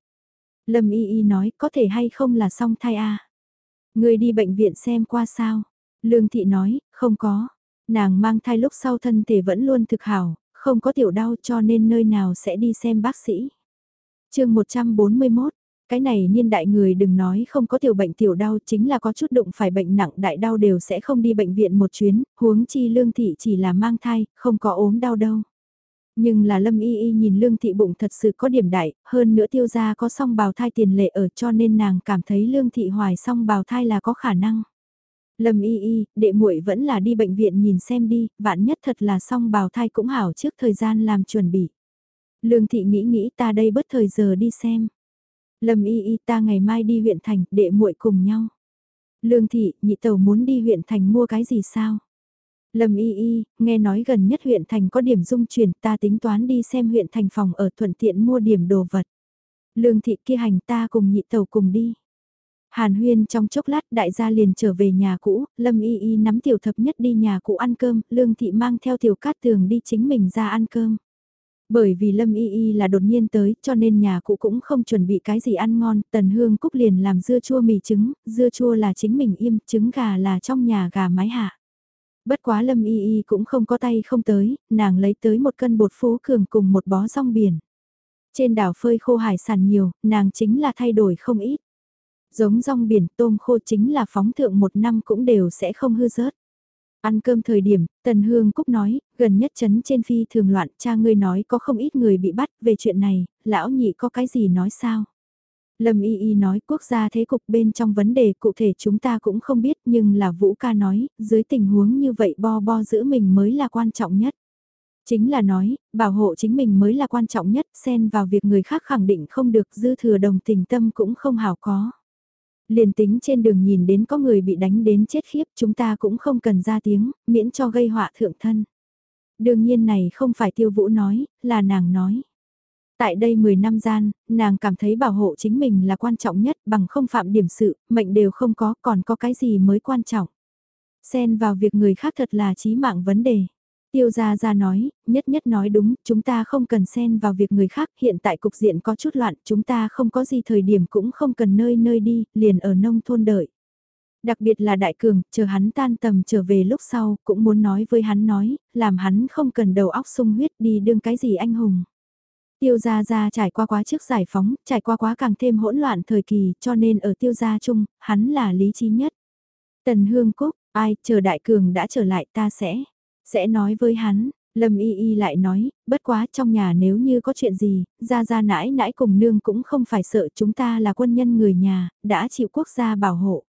Lâm y y nói, có thể hay không là song thai a Người đi bệnh viện xem qua sao? Lương thị nói, không có. Nàng mang thai lúc sau thân thể vẫn luôn thực hảo, không có tiểu đau cho nên nơi nào sẽ đi xem bác sĩ. chương 141, cái này niên đại người đừng nói không có tiểu bệnh tiểu đau chính là có chút đụng phải bệnh nặng đại đau đều sẽ không đi bệnh viện một chuyến, huống chi lương thị chỉ là mang thai, không có ốm đau đâu. Nhưng là lâm y y nhìn lương thị bụng thật sự có điểm đại, hơn nữa tiêu gia có song bào thai tiền lệ ở cho nên nàng cảm thấy lương thị hoài song bào thai là có khả năng. Lâm y y, đệ muội vẫn là đi bệnh viện nhìn xem đi, vạn nhất thật là song bào thai cũng hảo trước thời gian làm chuẩn bị. Lương thị nghĩ nghĩ ta đây bất thời giờ đi xem. Lâm y y ta ngày mai đi huyện thành, đệ muội cùng nhau. Lương thị, nhị tàu muốn đi huyện thành mua cái gì sao? Lâm y y, nghe nói gần nhất huyện thành có điểm dung chuyển ta tính toán đi xem huyện thành phòng ở thuận tiện mua điểm đồ vật. Lương thị kia hành ta cùng nhị tàu cùng đi. Hàn huyên trong chốc lát đại gia liền trở về nhà cũ, Lâm y y nắm tiểu thập nhất đi nhà cũ ăn cơm, lương thị mang theo tiểu cát tường đi chính mình ra ăn cơm. Bởi vì Lâm Y Y là đột nhiên tới cho nên nhà cụ cũng không chuẩn bị cái gì ăn ngon, Tần Hương Cúc liền làm dưa chua mì trứng, dưa chua là chính mình im, trứng gà là trong nhà gà mái hạ. Bất quá Lâm Y Y cũng không có tay không tới, nàng lấy tới một cân bột phú cường cùng một bó rong biển. Trên đảo phơi khô hải sản nhiều, nàng chính là thay đổi không ít. Giống rong biển tôm khô chính là phóng thượng một năm cũng đều sẽ không hư rớt. Ăn cơm thời điểm, Tần Hương Cúc nói, gần nhất chấn trên phi thường loạn, cha ngươi nói có không ít người bị bắt về chuyện này, lão nhị có cái gì nói sao? Lâm Y Y nói quốc gia thế cục bên trong vấn đề cụ thể chúng ta cũng không biết nhưng là Vũ ca nói, dưới tình huống như vậy bo bo giữ mình mới là quan trọng nhất. Chính là nói, bảo hộ chính mình mới là quan trọng nhất, xen vào việc người khác khẳng định không được dư thừa đồng tình tâm cũng không hảo có. Liền tính trên đường nhìn đến có người bị đánh đến chết khiếp chúng ta cũng không cần ra tiếng, miễn cho gây họa thượng thân. Đương nhiên này không phải tiêu vũ nói, là nàng nói. Tại đây 10 năm gian, nàng cảm thấy bảo hộ chính mình là quan trọng nhất bằng không phạm điểm sự, mệnh đều không có, còn có cái gì mới quan trọng. Xen vào việc người khác thật là chí mạng vấn đề. Tiêu gia gia nói, nhất nhất nói đúng, chúng ta không cần xen vào việc người khác, hiện tại cục diện có chút loạn, chúng ta không có gì thời điểm cũng không cần nơi nơi đi, liền ở nông thôn đợi. Đặc biệt là đại cường, chờ hắn tan tầm trở về lúc sau, cũng muốn nói với hắn nói, làm hắn không cần đầu óc sung huyết đi đương cái gì anh hùng. Tiêu gia gia trải qua quá trước giải phóng, trải qua quá càng thêm hỗn loạn thời kỳ, cho nên ở tiêu gia chung, hắn là lý trí nhất. Tần Hương Cúc, ai, chờ đại cường đã trở lại ta sẽ, sẽ nói với hắn, Lâm Y Y lại nói, bất quá trong nhà nếu như có chuyện gì, ra ra nãi nãi cùng nương cũng không phải sợ chúng ta là quân nhân người nhà, đã chịu quốc gia bảo hộ.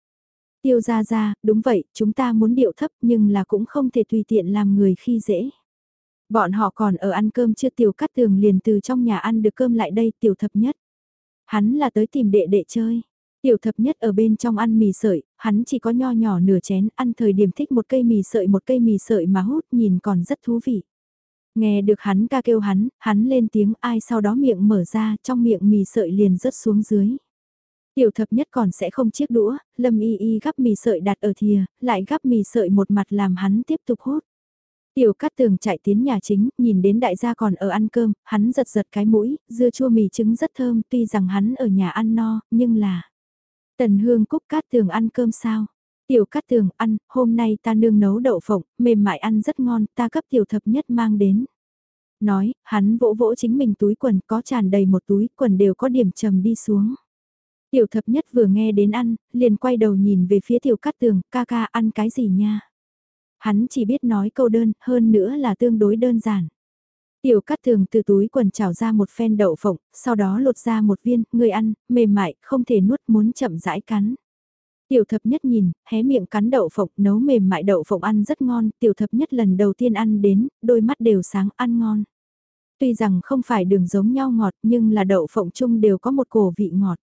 Tiêu ra ra, đúng vậy, chúng ta muốn điệu thấp nhưng là cũng không thể tùy tiện làm người khi dễ. Bọn họ còn ở ăn cơm chưa tiểu cắt tường liền từ trong nhà ăn được cơm lại đây tiểu thập nhất. Hắn là tới tìm đệ đệ chơi. Tiểu thập nhất ở bên trong ăn mì sợi, hắn chỉ có nho nhỏ nửa chén, ăn thời điểm thích một cây mì sợi một cây mì sợi mà hút nhìn còn rất thú vị. Nghe được hắn ca kêu hắn, hắn lên tiếng ai sau đó miệng mở ra trong miệng mì sợi liền rớt xuống dưới. Tiểu thập nhất còn sẽ không chiếc đũa, lâm y y gắp mì sợi đặt ở thìa, lại gắp mì sợi một mặt làm hắn tiếp tục hút. Tiểu cát tường chạy tiến nhà chính, nhìn đến đại gia còn ở ăn cơm, hắn giật giật cái mũi, dưa chua mì trứng rất thơm, tuy rằng hắn ở nhà ăn no, nhưng là... Tần hương cúc cát tường ăn cơm sao? Tiểu cát tường ăn, hôm nay ta nương nấu đậu phộng, mềm mại ăn rất ngon, ta cấp tiểu thập nhất mang đến. Nói, hắn vỗ vỗ chính mình túi quần có tràn đầy một túi, quần đều có điểm trầm đi xuống. Tiểu thập nhất vừa nghe đến ăn, liền quay đầu nhìn về phía tiểu cát tường, ca ca ăn cái gì nha? Hắn chỉ biết nói câu đơn, hơn nữa là tương đối đơn giản. Tiểu cắt tường từ túi quần trào ra một phen đậu phộng, sau đó lột ra một viên, người ăn, mềm mại, không thể nuốt muốn chậm rãi cắn. Tiểu thập nhất nhìn, hé miệng cắn đậu phộng, nấu mềm mại đậu phộng ăn rất ngon, tiểu thập nhất lần đầu tiên ăn đến, đôi mắt đều sáng ăn ngon. Tuy rằng không phải đường giống nhau ngọt nhưng là đậu phộng chung đều có một cổ vị ngọt.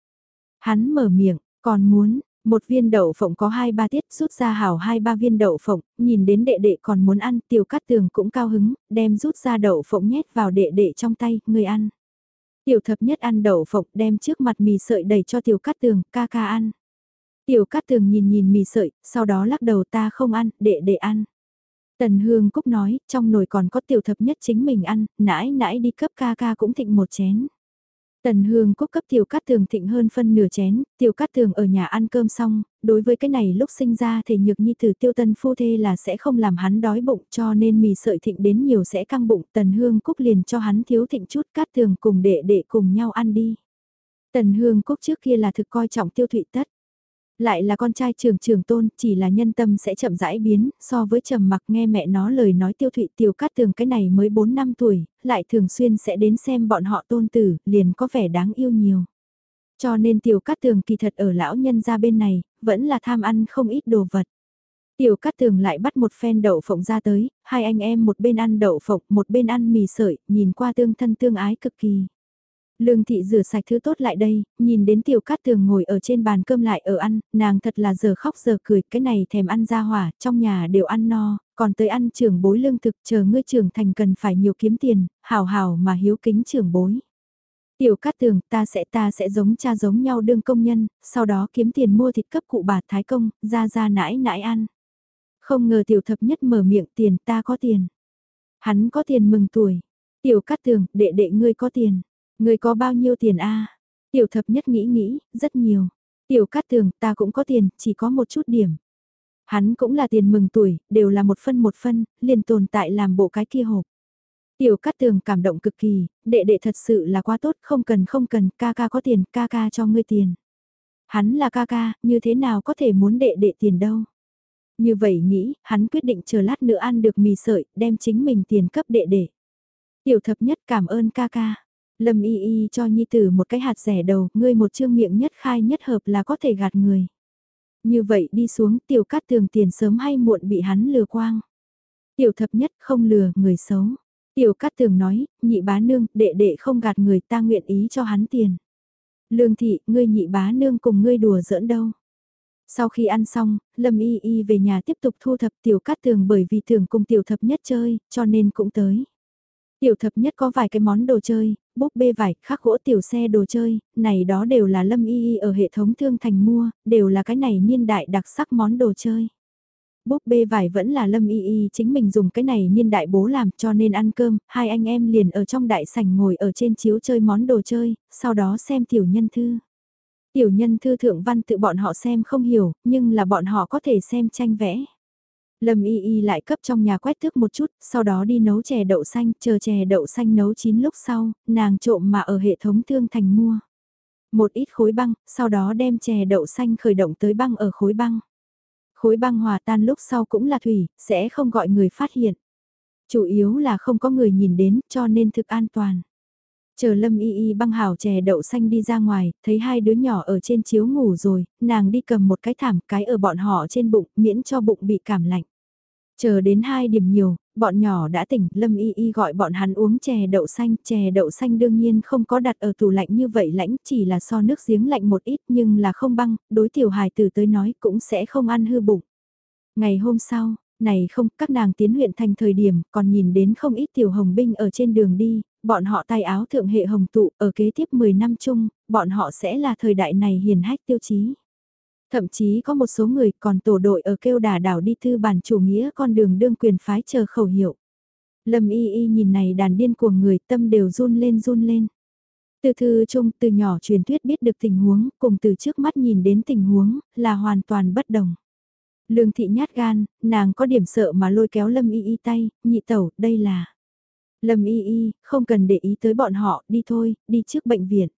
Hắn mở miệng, còn muốn, một viên đậu phộng có hai ba tiết rút ra hảo hai ba viên đậu phộng, nhìn đến đệ đệ còn muốn ăn tiểu cát tường cũng cao hứng, đem rút ra đậu phộng nhét vào đệ đệ trong tay, người ăn. Tiểu thập nhất ăn đậu phộng đem trước mặt mì sợi đầy cho tiểu cát tường, ca ca ăn. Tiểu cát tường nhìn nhìn mì sợi, sau đó lắc đầu ta không ăn, đệ đệ ăn. Tần Hương Cúc nói, trong nồi còn có tiểu thập nhất chính mình ăn, nãi nãi đi cấp ca ca cũng thịnh một chén. Tần Hương Cúc cấp Tiểu Cát Tường thịnh hơn phân nửa chén, Tiểu Cát Tường ở nhà ăn cơm xong, đối với cái này lúc sinh ra thể nhược nhi tử tiêu tân phu thê là sẽ không làm hắn đói bụng cho nên mì sợi thịnh đến nhiều sẽ căng bụng. Tần Hương Cúc liền cho hắn thiếu thịnh chút Cát Tường cùng đệ đệ cùng nhau ăn đi. Tần Hương Cúc trước kia là thực coi trọng tiêu thụy tất. Lại là con trai trường trường tôn, chỉ là nhân tâm sẽ chậm rãi biến, so với trầm mặc nghe mẹ nó lời nói tiêu thụy tiêu cát tường cái này mới 4 năm tuổi, lại thường xuyên sẽ đến xem bọn họ tôn tử, liền có vẻ đáng yêu nhiều. Cho nên tiểu cát tường kỳ thật ở lão nhân ra bên này, vẫn là tham ăn không ít đồ vật. Tiểu Cát Tường lại bắt một phen đậu phộng ra tới, hai anh em một bên ăn đậu phộng, một bên ăn mì sợi, nhìn qua tương thân tương ái cực kỳ. Lương thị rửa sạch thứ tốt lại đây, nhìn đến tiểu cát tường ngồi ở trên bàn cơm lại ở ăn, nàng thật là giờ khóc giờ cười, cái này thèm ăn ra hỏa, trong nhà đều ăn no, còn tới ăn trưởng bối lương thực, chờ ngươi trưởng thành cần phải nhiều kiếm tiền, hào hào mà hiếu kính trưởng bối. Tiểu cát tường, ta sẽ ta sẽ giống cha giống nhau đương công nhân, sau đó kiếm tiền mua thịt cấp cụ bà thái công, ra ra nãi nãi ăn. Không ngờ tiểu thập nhất mở miệng tiền ta có tiền. Hắn có tiền mừng tuổi. Tiểu cát tường, đệ đệ ngươi có tiền. Người có bao nhiêu tiền a? Tiểu thập nhất nghĩ nghĩ, rất nhiều. Tiểu cát tường, ta cũng có tiền, chỉ có một chút điểm. Hắn cũng là tiền mừng tuổi, đều là một phân một phân, liền tồn tại làm bộ cái kia hộp. Tiểu cát tường cảm động cực kỳ, đệ đệ thật sự là quá tốt, không cần không cần, ca ca có tiền, ca ca cho ngươi tiền. Hắn là ca ca, như thế nào có thể muốn đệ đệ tiền đâu. Như vậy nghĩ, hắn quyết định chờ lát nữa ăn được mì sợi, đem chính mình tiền cấp đệ đệ. Tiểu thập nhất cảm ơn ca ca. Lâm y y cho nhi tử một cái hạt rẻ đầu, ngươi một chương miệng nhất khai nhất hợp là có thể gạt người. Như vậy đi xuống tiểu cát tường tiền sớm hay muộn bị hắn lừa quang. Tiểu thập nhất không lừa người xấu. Tiểu cát tường nói, nhị bá nương, đệ đệ không gạt người ta nguyện ý cho hắn tiền. Lương thị, ngươi nhị bá nương cùng ngươi đùa giỡn đâu. Sau khi ăn xong, Lâm Y Y về nhà tiếp tục thu thập tiểu cát tường bởi vì thường cùng tiểu thập nhất chơi, cho nên cũng tới. Tiểu thập nhất có vài cái món đồ chơi, búp bê vải, khắc gỗ tiểu xe đồ chơi, này đó đều là Lâm Y Y ở hệ thống thương thành mua, đều là cái này niên đại đặc sắc món đồ chơi. Búp bê vải vẫn là Lâm Y Y chính mình dùng cái này niên đại bố làm cho nên ăn cơm, hai anh em liền ở trong đại sảnh ngồi ở trên chiếu chơi món đồ chơi, sau đó xem tiểu nhân thư. Tiểu nhân thư thượng văn tự bọn họ xem không hiểu, nhưng là bọn họ có thể xem tranh vẽ. Lâm Y Y lại cấp trong nhà quét thước một chút, sau đó đi nấu chè đậu xanh, chờ chè đậu xanh nấu chín lúc sau, nàng trộm mà ở hệ thống thương thành mua. Một ít khối băng, sau đó đem chè đậu xanh khởi động tới băng ở khối băng. Khối băng hòa tan lúc sau cũng là thủy, sẽ không gọi người phát hiện. Chủ yếu là không có người nhìn đến cho nên thực an toàn. Chờ Lâm Y Y băng hảo chè đậu xanh đi ra ngoài, thấy hai đứa nhỏ ở trên chiếu ngủ rồi, nàng đi cầm một cái thảm cái ở bọn họ trên bụng, miễn cho bụng bị cảm lạnh. Chờ đến hai điểm nhiều, bọn nhỏ đã tỉnh, Lâm Y Y gọi bọn hắn uống chè đậu xanh, chè đậu xanh đương nhiên không có đặt ở tủ lạnh như vậy lãnh, chỉ là so nước giếng lạnh một ít nhưng là không băng, đối tiểu hài tử tới nói cũng sẽ không ăn hư bụng. Ngày hôm sau, này không, các nàng tiến huyện thành thời điểm, còn nhìn đến không ít tiểu hồng binh ở trên đường đi, bọn họ tay áo thượng hệ hồng tụ, ở kế tiếp 10 năm chung, bọn họ sẽ là thời đại này hiền hách tiêu chí. Thậm chí có một số người còn tổ đội ở kêu đà đảo đi thư bản chủ nghĩa con đường đương quyền phái chờ khẩu hiệu. Lâm y y nhìn này đàn điên cuồng người tâm đều run lên run lên. Từ thư chung từ nhỏ truyền thuyết biết được tình huống cùng từ trước mắt nhìn đến tình huống là hoàn toàn bất đồng. Lương thị nhát gan, nàng có điểm sợ mà lôi kéo Lâm y y tay, nhị tẩu, đây là. Lâm y y, không cần để ý tới bọn họ, đi thôi, đi trước bệnh viện.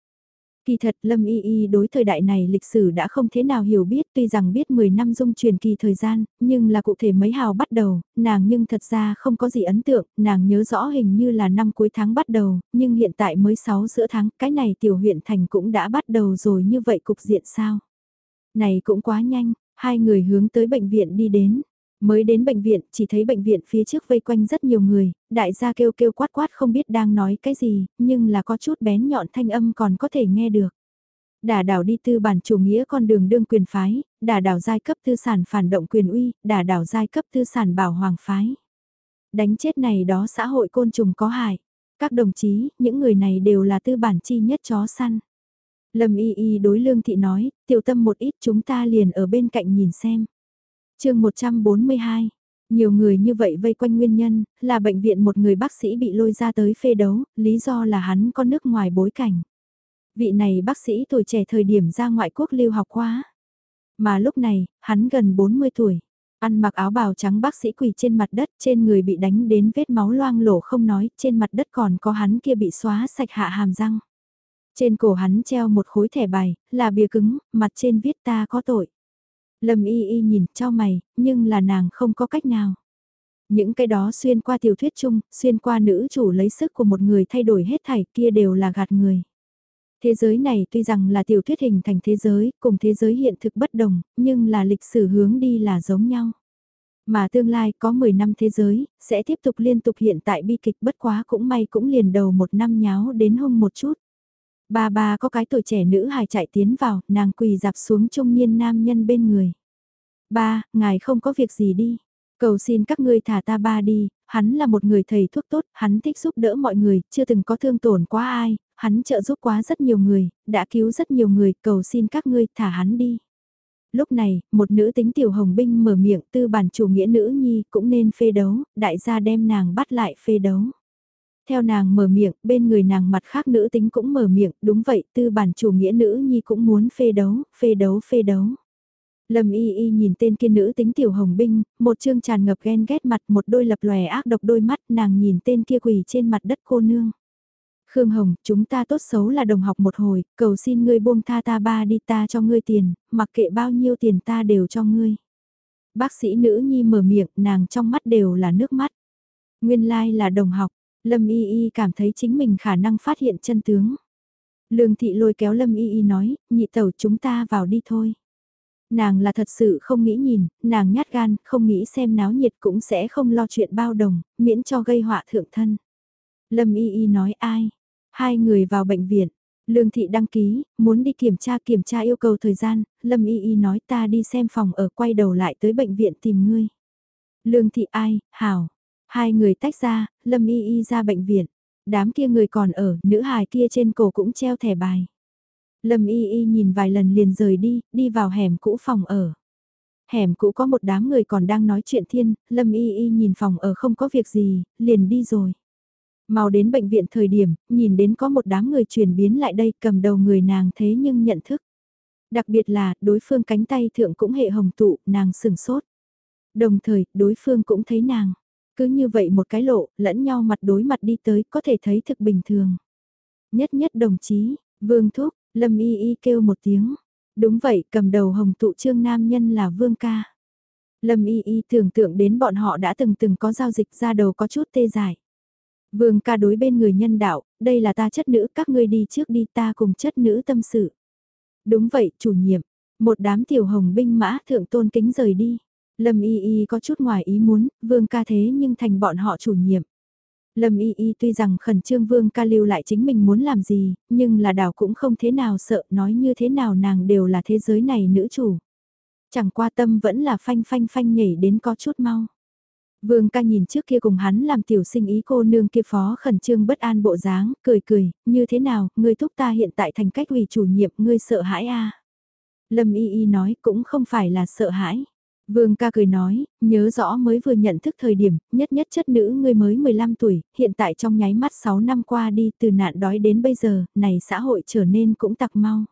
Kỳ thật Lâm Y Y đối thời đại này lịch sử đã không thế nào hiểu biết tuy rằng biết 10 năm dung truyền kỳ thời gian, nhưng là cụ thể mấy hào bắt đầu, nàng nhưng thật ra không có gì ấn tượng, nàng nhớ rõ hình như là năm cuối tháng bắt đầu, nhưng hiện tại mới 6 giữa tháng, cái này tiểu huyện thành cũng đã bắt đầu rồi như vậy cục diện sao? Này cũng quá nhanh, hai người hướng tới bệnh viện đi đến. Mới đến bệnh viện, chỉ thấy bệnh viện phía trước vây quanh rất nhiều người, đại gia kêu kêu quát quát không biết đang nói cái gì, nhưng là có chút bén nhọn thanh âm còn có thể nghe được. Đả đảo đi tư bản chủ nghĩa con đường đương quyền phái, đả đảo giai cấp tư sản phản động quyền uy, đả đảo giai cấp tư sản bảo hoàng phái. Đánh chết này đó xã hội côn trùng có hại. Các đồng chí, những người này đều là tư bản chi nhất chó săn. Lâm y y đối lương thị nói, tiểu tâm một ít chúng ta liền ở bên cạnh nhìn xem chương 142 nhiều người như vậy vây quanh nguyên nhân, là bệnh viện một người bác sĩ bị lôi ra tới phê đấu, lý do là hắn có nước ngoài bối cảnh. Vị này bác sĩ tuổi trẻ thời điểm ra ngoại quốc lưu học quá. Mà lúc này, hắn gần 40 tuổi. Ăn mặc áo bào trắng bác sĩ quỳ trên mặt đất trên người bị đánh đến vết máu loang lổ không nói, trên mặt đất còn có hắn kia bị xóa sạch hạ hàm răng. Trên cổ hắn treo một khối thẻ bài, là bìa cứng, mặt trên viết ta có tội. Lâm y y nhìn cho mày, nhưng là nàng không có cách nào. Những cái đó xuyên qua tiểu thuyết chung, xuyên qua nữ chủ lấy sức của một người thay đổi hết thảy kia đều là gạt người. Thế giới này tuy rằng là tiểu thuyết hình thành thế giới, cùng thế giới hiện thực bất đồng, nhưng là lịch sử hướng đi là giống nhau. Mà tương lai có 10 năm thế giới, sẽ tiếp tục liên tục hiện tại bi kịch bất quá cũng may cũng liền đầu một năm nháo đến hung một chút. Ba ba có cái tuổi trẻ nữ hài chạy tiến vào, nàng quỳ dạp xuống trung niên nam nhân bên người. Ba, ngài không có việc gì đi. Cầu xin các ngươi thả ta ba đi, hắn là một người thầy thuốc tốt, hắn thích giúp đỡ mọi người, chưa từng có thương tổn quá ai, hắn trợ giúp quá rất nhiều người, đã cứu rất nhiều người, cầu xin các ngươi thả hắn đi. Lúc này, một nữ tính tiểu hồng binh mở miệng tư bản chủ nghĩa nữ nhi cũng nên phê đấu, đại gia đem nàng bắt lại phê đấu. Theo nàng mở miệng, bên người nàng mặt khác nữ tính cũng mở miệng, đúng vậy, tư bản chủ nghĩa nữ nhi cũng muốn phê đấu, phê đấu, phê đấu. Lâm y y nhìn tên kia nữ tính tiểu hồng binh, một chương tràn ngập ghen ghét mặt một đôi lập lòe ác độc đôi mắt nàng nhìn tên kia quỳ trên mặt đất cô nương. Khương Hồng, chúng ta tốt xấu là đồng học một hồi, cầu xin ngươi buông tha ta ba đi ta cho ngươi tiền, mặc kệ bao nhiêu tiền ta đều cho ngươi. Bác sĩ nữ nhi mở miệng, nàng trong mắt đều là nước mắt. Nguyên lai like là đồng học, Lâm Y Y cảm thấy chính mình khả năng phát hiện chân tướng. Lương thị lôi kéo Lâm Y Y nói, nhị tẩu chúng ta vào đi thôi. Nàng là thật sự không nghĩ nhìn, nàng nhát gan, không nghĩ xem náo nhiệt cũng sẽ không lo chuyện bao đồng, miễn cho gây họa thượng thân. Lâm Y Y nói ai? Hai người vào bệnh viện. Lương thị đăng ký, muốn đi kiểm tra kiểm tra yêu cầu thời gian, Lâm Y Y nói ta đi xem phòng ở quay đầu lại tới bệnh viện tìm ngươi. Lương thị ai, hảo, Hai người tách ra, Lâm Y Y ra bệnh viện. Đám kia người còn ở, nữ hài kia trên cổ cũng treo thẻ bài. Lâm Y Y nhìn vài lần liền rời đi, đi vào hẻm cũ phòng ở. Hẻm cũ có một đám người còn đang nói chuyện thiên, Lâm Y Y nhìn phòng ở không có việc gì, liền đi rồi. Mau đến bệnh viện thời điểm, nhìn đến có một đám người chuyển biến lại đây cầm đầu người nàng thế nhưng nhận thức. Đặc biệt là, đối phương cánh tay thượng cũng hệ hồng tụ, nàng sừng sốt. Đồng thời, đối phương cũng thấy nàng. Cứ như vậy một cái lộ, lẫn nhau mặt đối mặt đi tới, có thể thấy thực bình thường. Nhất nhất đồng chí, Vương Thúc, Lâm Y Y kêu một tiếng. Đúng vậy, cầm đầu hồng tụ trương nam nhân là Vương ca. Lâm Y Y tưởng tượng đến bọn họ đã từng từng có giao dịch ra đầu có chút tê dại. Vương ca đối bên người nhân đạo, đây là ta chất nữ, các ngươi đi trước đi ta cùng chất nữ tâm sự. Đúng vậy, chủ nhiệm, một đám tiểu hồng binh mã thượng tôn kính rời đi. Lâm Y Y có chút ngoài ý muốn, Vương ca thế nhưng thành bọn họ chủ nhiệm. Lâm Y Y tuy rằng khẩn trương Vương ca lưu lại chính mình muốn làm gì, nhưng là đảo cũng không thế nào sợ, nói như thế nào nàng đều là thế giới này nữ chủ. Chẳng qua tâm vẫn là phanh phanh phanh nhảy đến có chút mau. Vương ca nhìn trước kia cùng hắn làm tiểu sinh ý cô nương kia phó khẩn trương bất an bộ dáng, cười cười, như thế nào, ngươi thúc ta hiện tại thành cách ủy chủ nhiệm, ngươi sợ hãi a Lâm y y nói cũng không phải là sợ hãi. Vương ca cười nói, nhớ rõ mới vừa nhận thức thời điểm, nhất nhất chất nữ ngươi mới 15 tuổi, hiện tại trong nháy mắt 6 năm qua đi từ nạn đói đến bây giờ, này xã hội trở nên cũng tặc mau.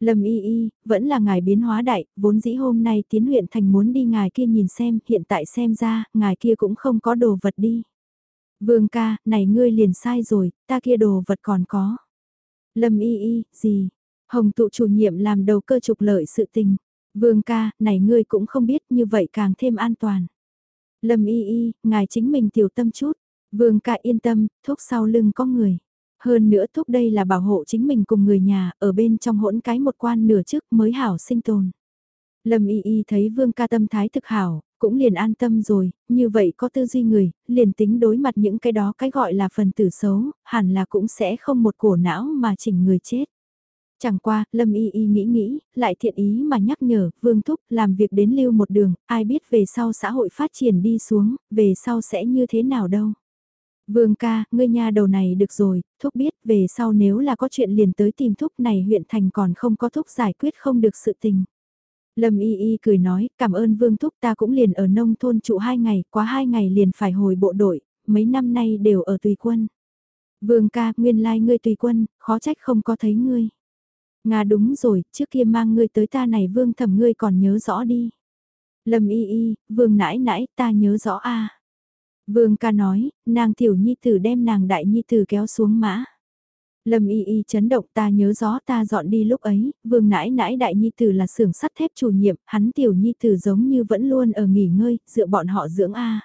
Lâm y y, vẫn là ngài biến hóa đại, vốn dĩ hôm nay tiến huyện thành muốn đi ngài kia nhìn xem, hiện tại xem ra, ngài kia cũng không có đồ vật đi. Vương ca, này ngươi liền sai rồi, ta kia đồ vật còn có. Lâm y y, gì? Hồng tụ chủ nhiệm làm đầu cơ trục lợi sự tình. Vương ca, này ngươi cũng không biết như vậy càng thêm an toàn. Lâm y y, ngài chính mình tiểu tâm chút. Vương ca yên tâm, thuốc sau lưng có người. Hơn nữa thúc đây là bảo hộ chính mình cùng người nhà, ở bên trong hỗn cái một quan nửa trước mới hảo sinh tồn. Lâm y y thấy vương ca tâm thái thực hảo, cũng liền an tâm rồi, như vậy có tư duy người, liền tính đối mặt những cái đó cái gọi là phần tử xấu, hẳn là cũng sẽ không một cổ não mà chỉnh người chết. Chẳng qua, Lâm Y Y nghĩ nghĩ, lại thiện ý mà nhắc nhở, Vương Thúc, làm việc đến lưu một đường, ai biết về sau xã hội phát triển đi xuống, về sau sẽ như thế nào đâu. Vương ca, ngươi nhà đầu này được rồi, thúc biết về sau nếu là có chuyện liền tới tìm thúc này huyện thành còn không có thúc giải quyết không được sự tình. Lâm Y Y cười nói, cảm ơn Vương Thúc ta cũng liền ở nông thôn trụ hai ngày, quá hai ngày liền phải hồi bộ đội, mấy năm nay đều ở tùy quân. Vương ca, nguyên lai like ngươi tùy quân, khó trách không có thấy ngươi. Nga đúng rồi, trước kia mang ngươi tới ta này Vương thẩm ngươi còn nhớ rõ đi. Lâm Y Y, Vương nãi nãi ta nhớ rõ a Vương ca nói, nàng tiểu nhi tử đem nàng đại nhi tử kéo xuống mã. Lâm y y chấn động ta nhớ rõ ta dọn đi lúc ấy, vương nãi nãi đại nhi tử là xưởng sắt thép chủ nhiệm, hắn tiểu nhi tử giống như vẫn luôn ở nghỉ ngơi, dựa bọn họ dưỡng A.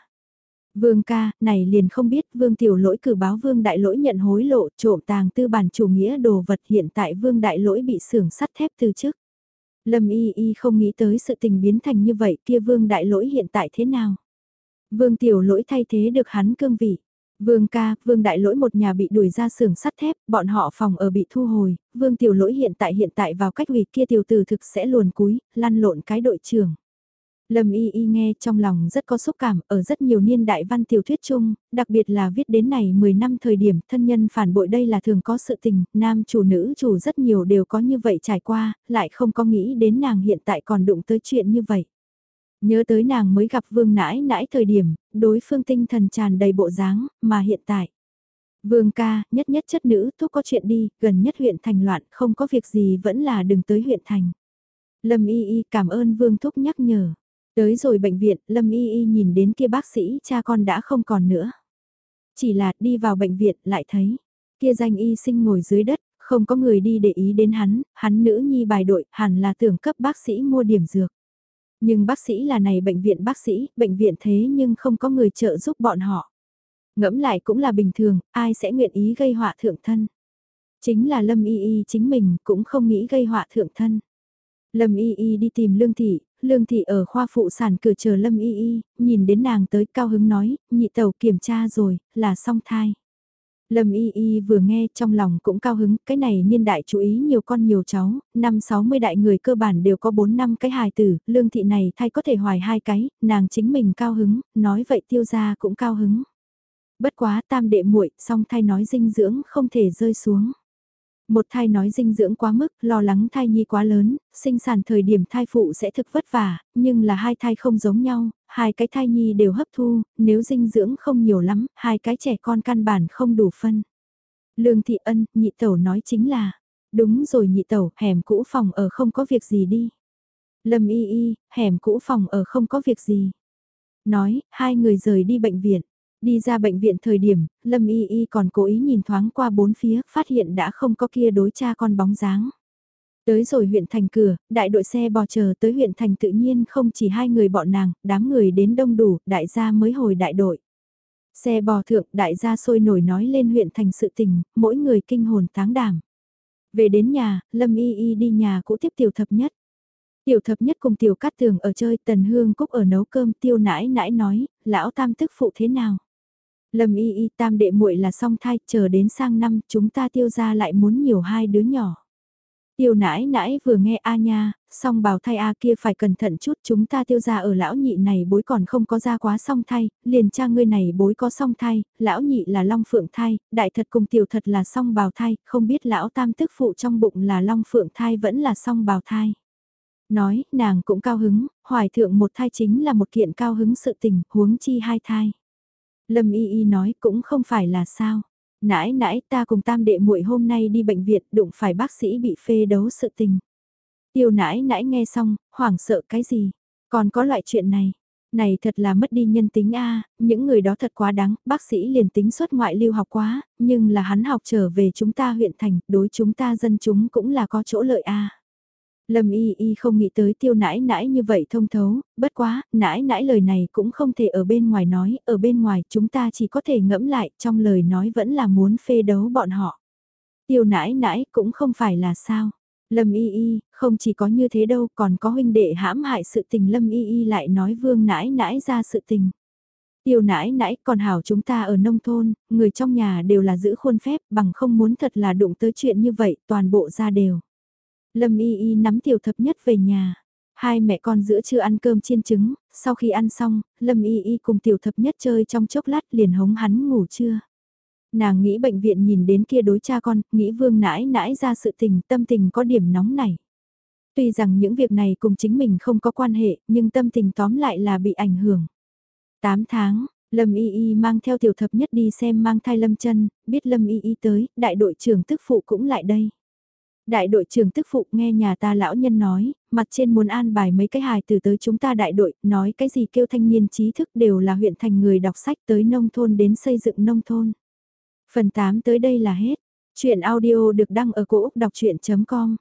Vương ca, này liền không biết vương tiểu lỗi cử báo vương đại lỗi nhận hối lộ trộm tàng tư bản chủ nghĩa đồ vật hiện tại vương đại lỗi bị xưởng sắt thép từ chức. Lâm y y không nghĩ tới sự tình biến thành như vậy kia vương đại lỗi hiện tại thế nào. Vương tiểu lỗi thay thế được hắn cương vị. Vương ca, Vương Đại Lỗi một nhà bị đuổi ra xưởng sắt thép, bọn họ phòng ở bị thu hồi, Vương Tiểu Lỗi hiện tại hiện tại vào cách hủy kia tiểu tử thực sẽ luồn cúi, lăn lộn cái đội trưởng. Lâm Y Y nghe trong lòng rất có xúc cảm, ở rất nhiều niên đại văn tiểu thuyết chung, đặc biệt là viết đến này 10 năm thời điểm thân nhân phản bội đây là thường có sự tình, nam chủ nữ chủ rất nhiều đều có như vậy trải qua, lại không có nghĩ đến nàng hiện tại còn đụng tới chuyện như vậy. Nhớ tới nàng mới gặp vương nãi nãi thời điểm, đối phương tinh thần tràn đầy bộ dáng, mà hiện tại. Vương ca, nhất nhất chất nữ, thúc có chuyện đi, gần nhất huyện thành loạn, không có việc gì vẫn là đừng tới huyện thành. Lâm Y Y cảm ơn Vương Thúc nhắc nhở. Tới rồi bệnh viện, Lâm Y Y nhìn đến kia bác sĩ cha con đã không còn nữa. Chỉ là đi vào bệnh viện lại thấy, kia danh y sinh ngồi dưới đất, không có người đi để ý đến hắn, hắn nữ nhi bài đội, hẳn là tưởng cấp bác sĩ mua điểm dược. Nhưng bác sĩ là này bệnh viện bác sĩ, bệnh viện thế nhưng không có người trợ giúp bọn họ. Ngẫm lại cũng là bình thường, ai sẽ nguyện ý gây họa thượng thân. Chính là Lâm Y Y chính mình cũng không nghĩ gây họa thượng thân. Lâm Y Y đi tìm Lương Thị, Lương Thị ở khoa phụ sản cửa chờ Lâm Y Y, nhìn đến nàng tới cao hứng nói, nhị tàu kiểm tra rồi, là song thai. Lâm Y Y vừa nghe trong lòng cũng cao hứng, cái này niên đại chú ý nhiều con nhiều cháu, năm 60 đại người cơ bản đều có 4 năm cái hài tử, lương thị này thay có thể hoài hai cái, nàng chính mình cao hứng, nói vậy tiêu gia cũng cao hứng. Bất quá tam đệ muội, song thai nói dinh dưỡng không thể rơi xuống. Một thai nói dinh dưỡng quá mức, lo lắng thai nhi quá lớn, sinh sản thời điểm thai phụ sẽ thực vất vả, nhưng là hai thai không giống nhau, hai cái thai nhi đều hấp thu, nếu dinh dưỡng không nhiều lắm, hai cái trẻ con căn bản không đủ phân. Lương Thị Ân, nhị tẩu nói chính là, đúng rồi nhị tẩu, hẻm cũ phòng ở không có việc gì đi. Lâm y y, hẻm cũ phòng ở không có việc gì. Nói, hai người rời đi bệnh viện. Đi ra bệnh viện thời điểm, Lâm Y Y còn cố ý nhìn thoáng qua bốn phía, phát hiện đã không có kia đối cha con bóng dáng. Tới rồi huyện thành cửa, đại đội xe bò chờ tới huyện thành tự nhiên không chỉ hai người bọn nàng, đám người đến đông đủ, đại gia mới hồi đại đội. Xe bò thượng, đại gia sôi nổi nói lên huyện thành sự tình, mỗi người kinh hồn táng đảm. Về đến nhà, Lâm Y Y đi nhà cũ tiếp tiểu thập nhất. Tiểu thập nhất cùng tiểu cát tường ở chơi, tần hương cúc ở nấu cơm, tiêu nãi nãi nói, lão tam tức phụ thế nào? Lâm y y tam đệ muội là song thai, chờ đến sang năm chúng ta tiêu ra lại muốn nhiều hai đứa nhỏ. Tiêu nãi nãi vừa nghe A nha, song bào thai A kia phải cẩn thận chút chúng ta tiêu ra ở lão nhị này bối còn không có ra quá song thai, liền cha ngươi này bối có song thai, lão nhị là long phượng thai, đại thật cùng tiểu thật là song bào thai, không biết lão tam tức phụ trong bụng là long phượng thai vẫn là song bào thai. Nói, nàng cũng cao hứng, hoài thượng một thai chính là một kiện cao hứng sự tình, huống chi hai thai. Lâm y y nói cũng không phải là sao. Nãi nãi ta cùng tam đệ muội hôm nay đi bệnh viện đụng phải bác sĩ bị phê đấu sự tình. Tiêu nãi nãi nghe xong, hoảng sợ cái gì? Còn có loại chuyện này. Này thật là mất đi nhân tính a những người đó thật quá đáng, bác sĩ liền tính xuất ngoại lưu học quá, nhưng là hắn học trở về chúng ta huyện thành, đối chúng ta dân chúng cũng là có chỗ lợi a Lâm y y không nghĩ tới tiêu nãi nãi như vậy thông thấu, bất quá, nãi nãi lời này cũng không thể ở bên ngoài nói, ở bên ngoài chúng ta chỉ có thể ngẫm lại, trong lời nói vẫn là muốn phê đấu bọn họ. Tiêu nãi nãi cũng không phải là sao. Lâm y y, không chỉ có như thế đâu, còn có huynh đệ hãm hại sự tình Lâm y y lại nói vương nãi nãi ra sự tình. Tiêu nãi nãi còn hảo chúng ta ở nông thôn, người trong nhà đều là giữ khuôn phép bằng không muốn thật là đụng tới chuyện như vậy toàn bộ ra đều. Lâm Y Y nắm tiểu thập nhất về nhà. Hai mẹ con giữa trưa ăn cơm chiên trứng, sau khi ăn xong, Lâm Y Y cùng tiểu thập nhất chơi trong chốc lát liền hống hắn ngủ trưa. Nàng nghĩ bệnh viện nhìn đến kia đối cha con, nghĩ vương nãi nãi ra sự tình, tâm tình có điểm nóng này. Tuy rằng những việc này cùng chính mình không có quan hệ, nhưng tâm tình tóm lại là bị ảnh hưởng. 8 tháng, Lâm Y Y mang theo tiểu thập nhất đi xem mang thai Lâm chân, biết Lâm Y Y tới, đại đội trưởng tức phụ cũng lại đây. Đại đội trưởng tức phụ nghe nhà ta lão nhân nói, mặt trên muốn an bài mấy cái hài từ tới chúng ta đại đội, nói cái gì kêu thanh niên trí thức đều là huyện thành người đọc sách tới nông thôn đến xây dựng nông thôn. Phần 8 tới đây là hết. Chuyện audio được đăng ở cổ Úc đọc chuyện.com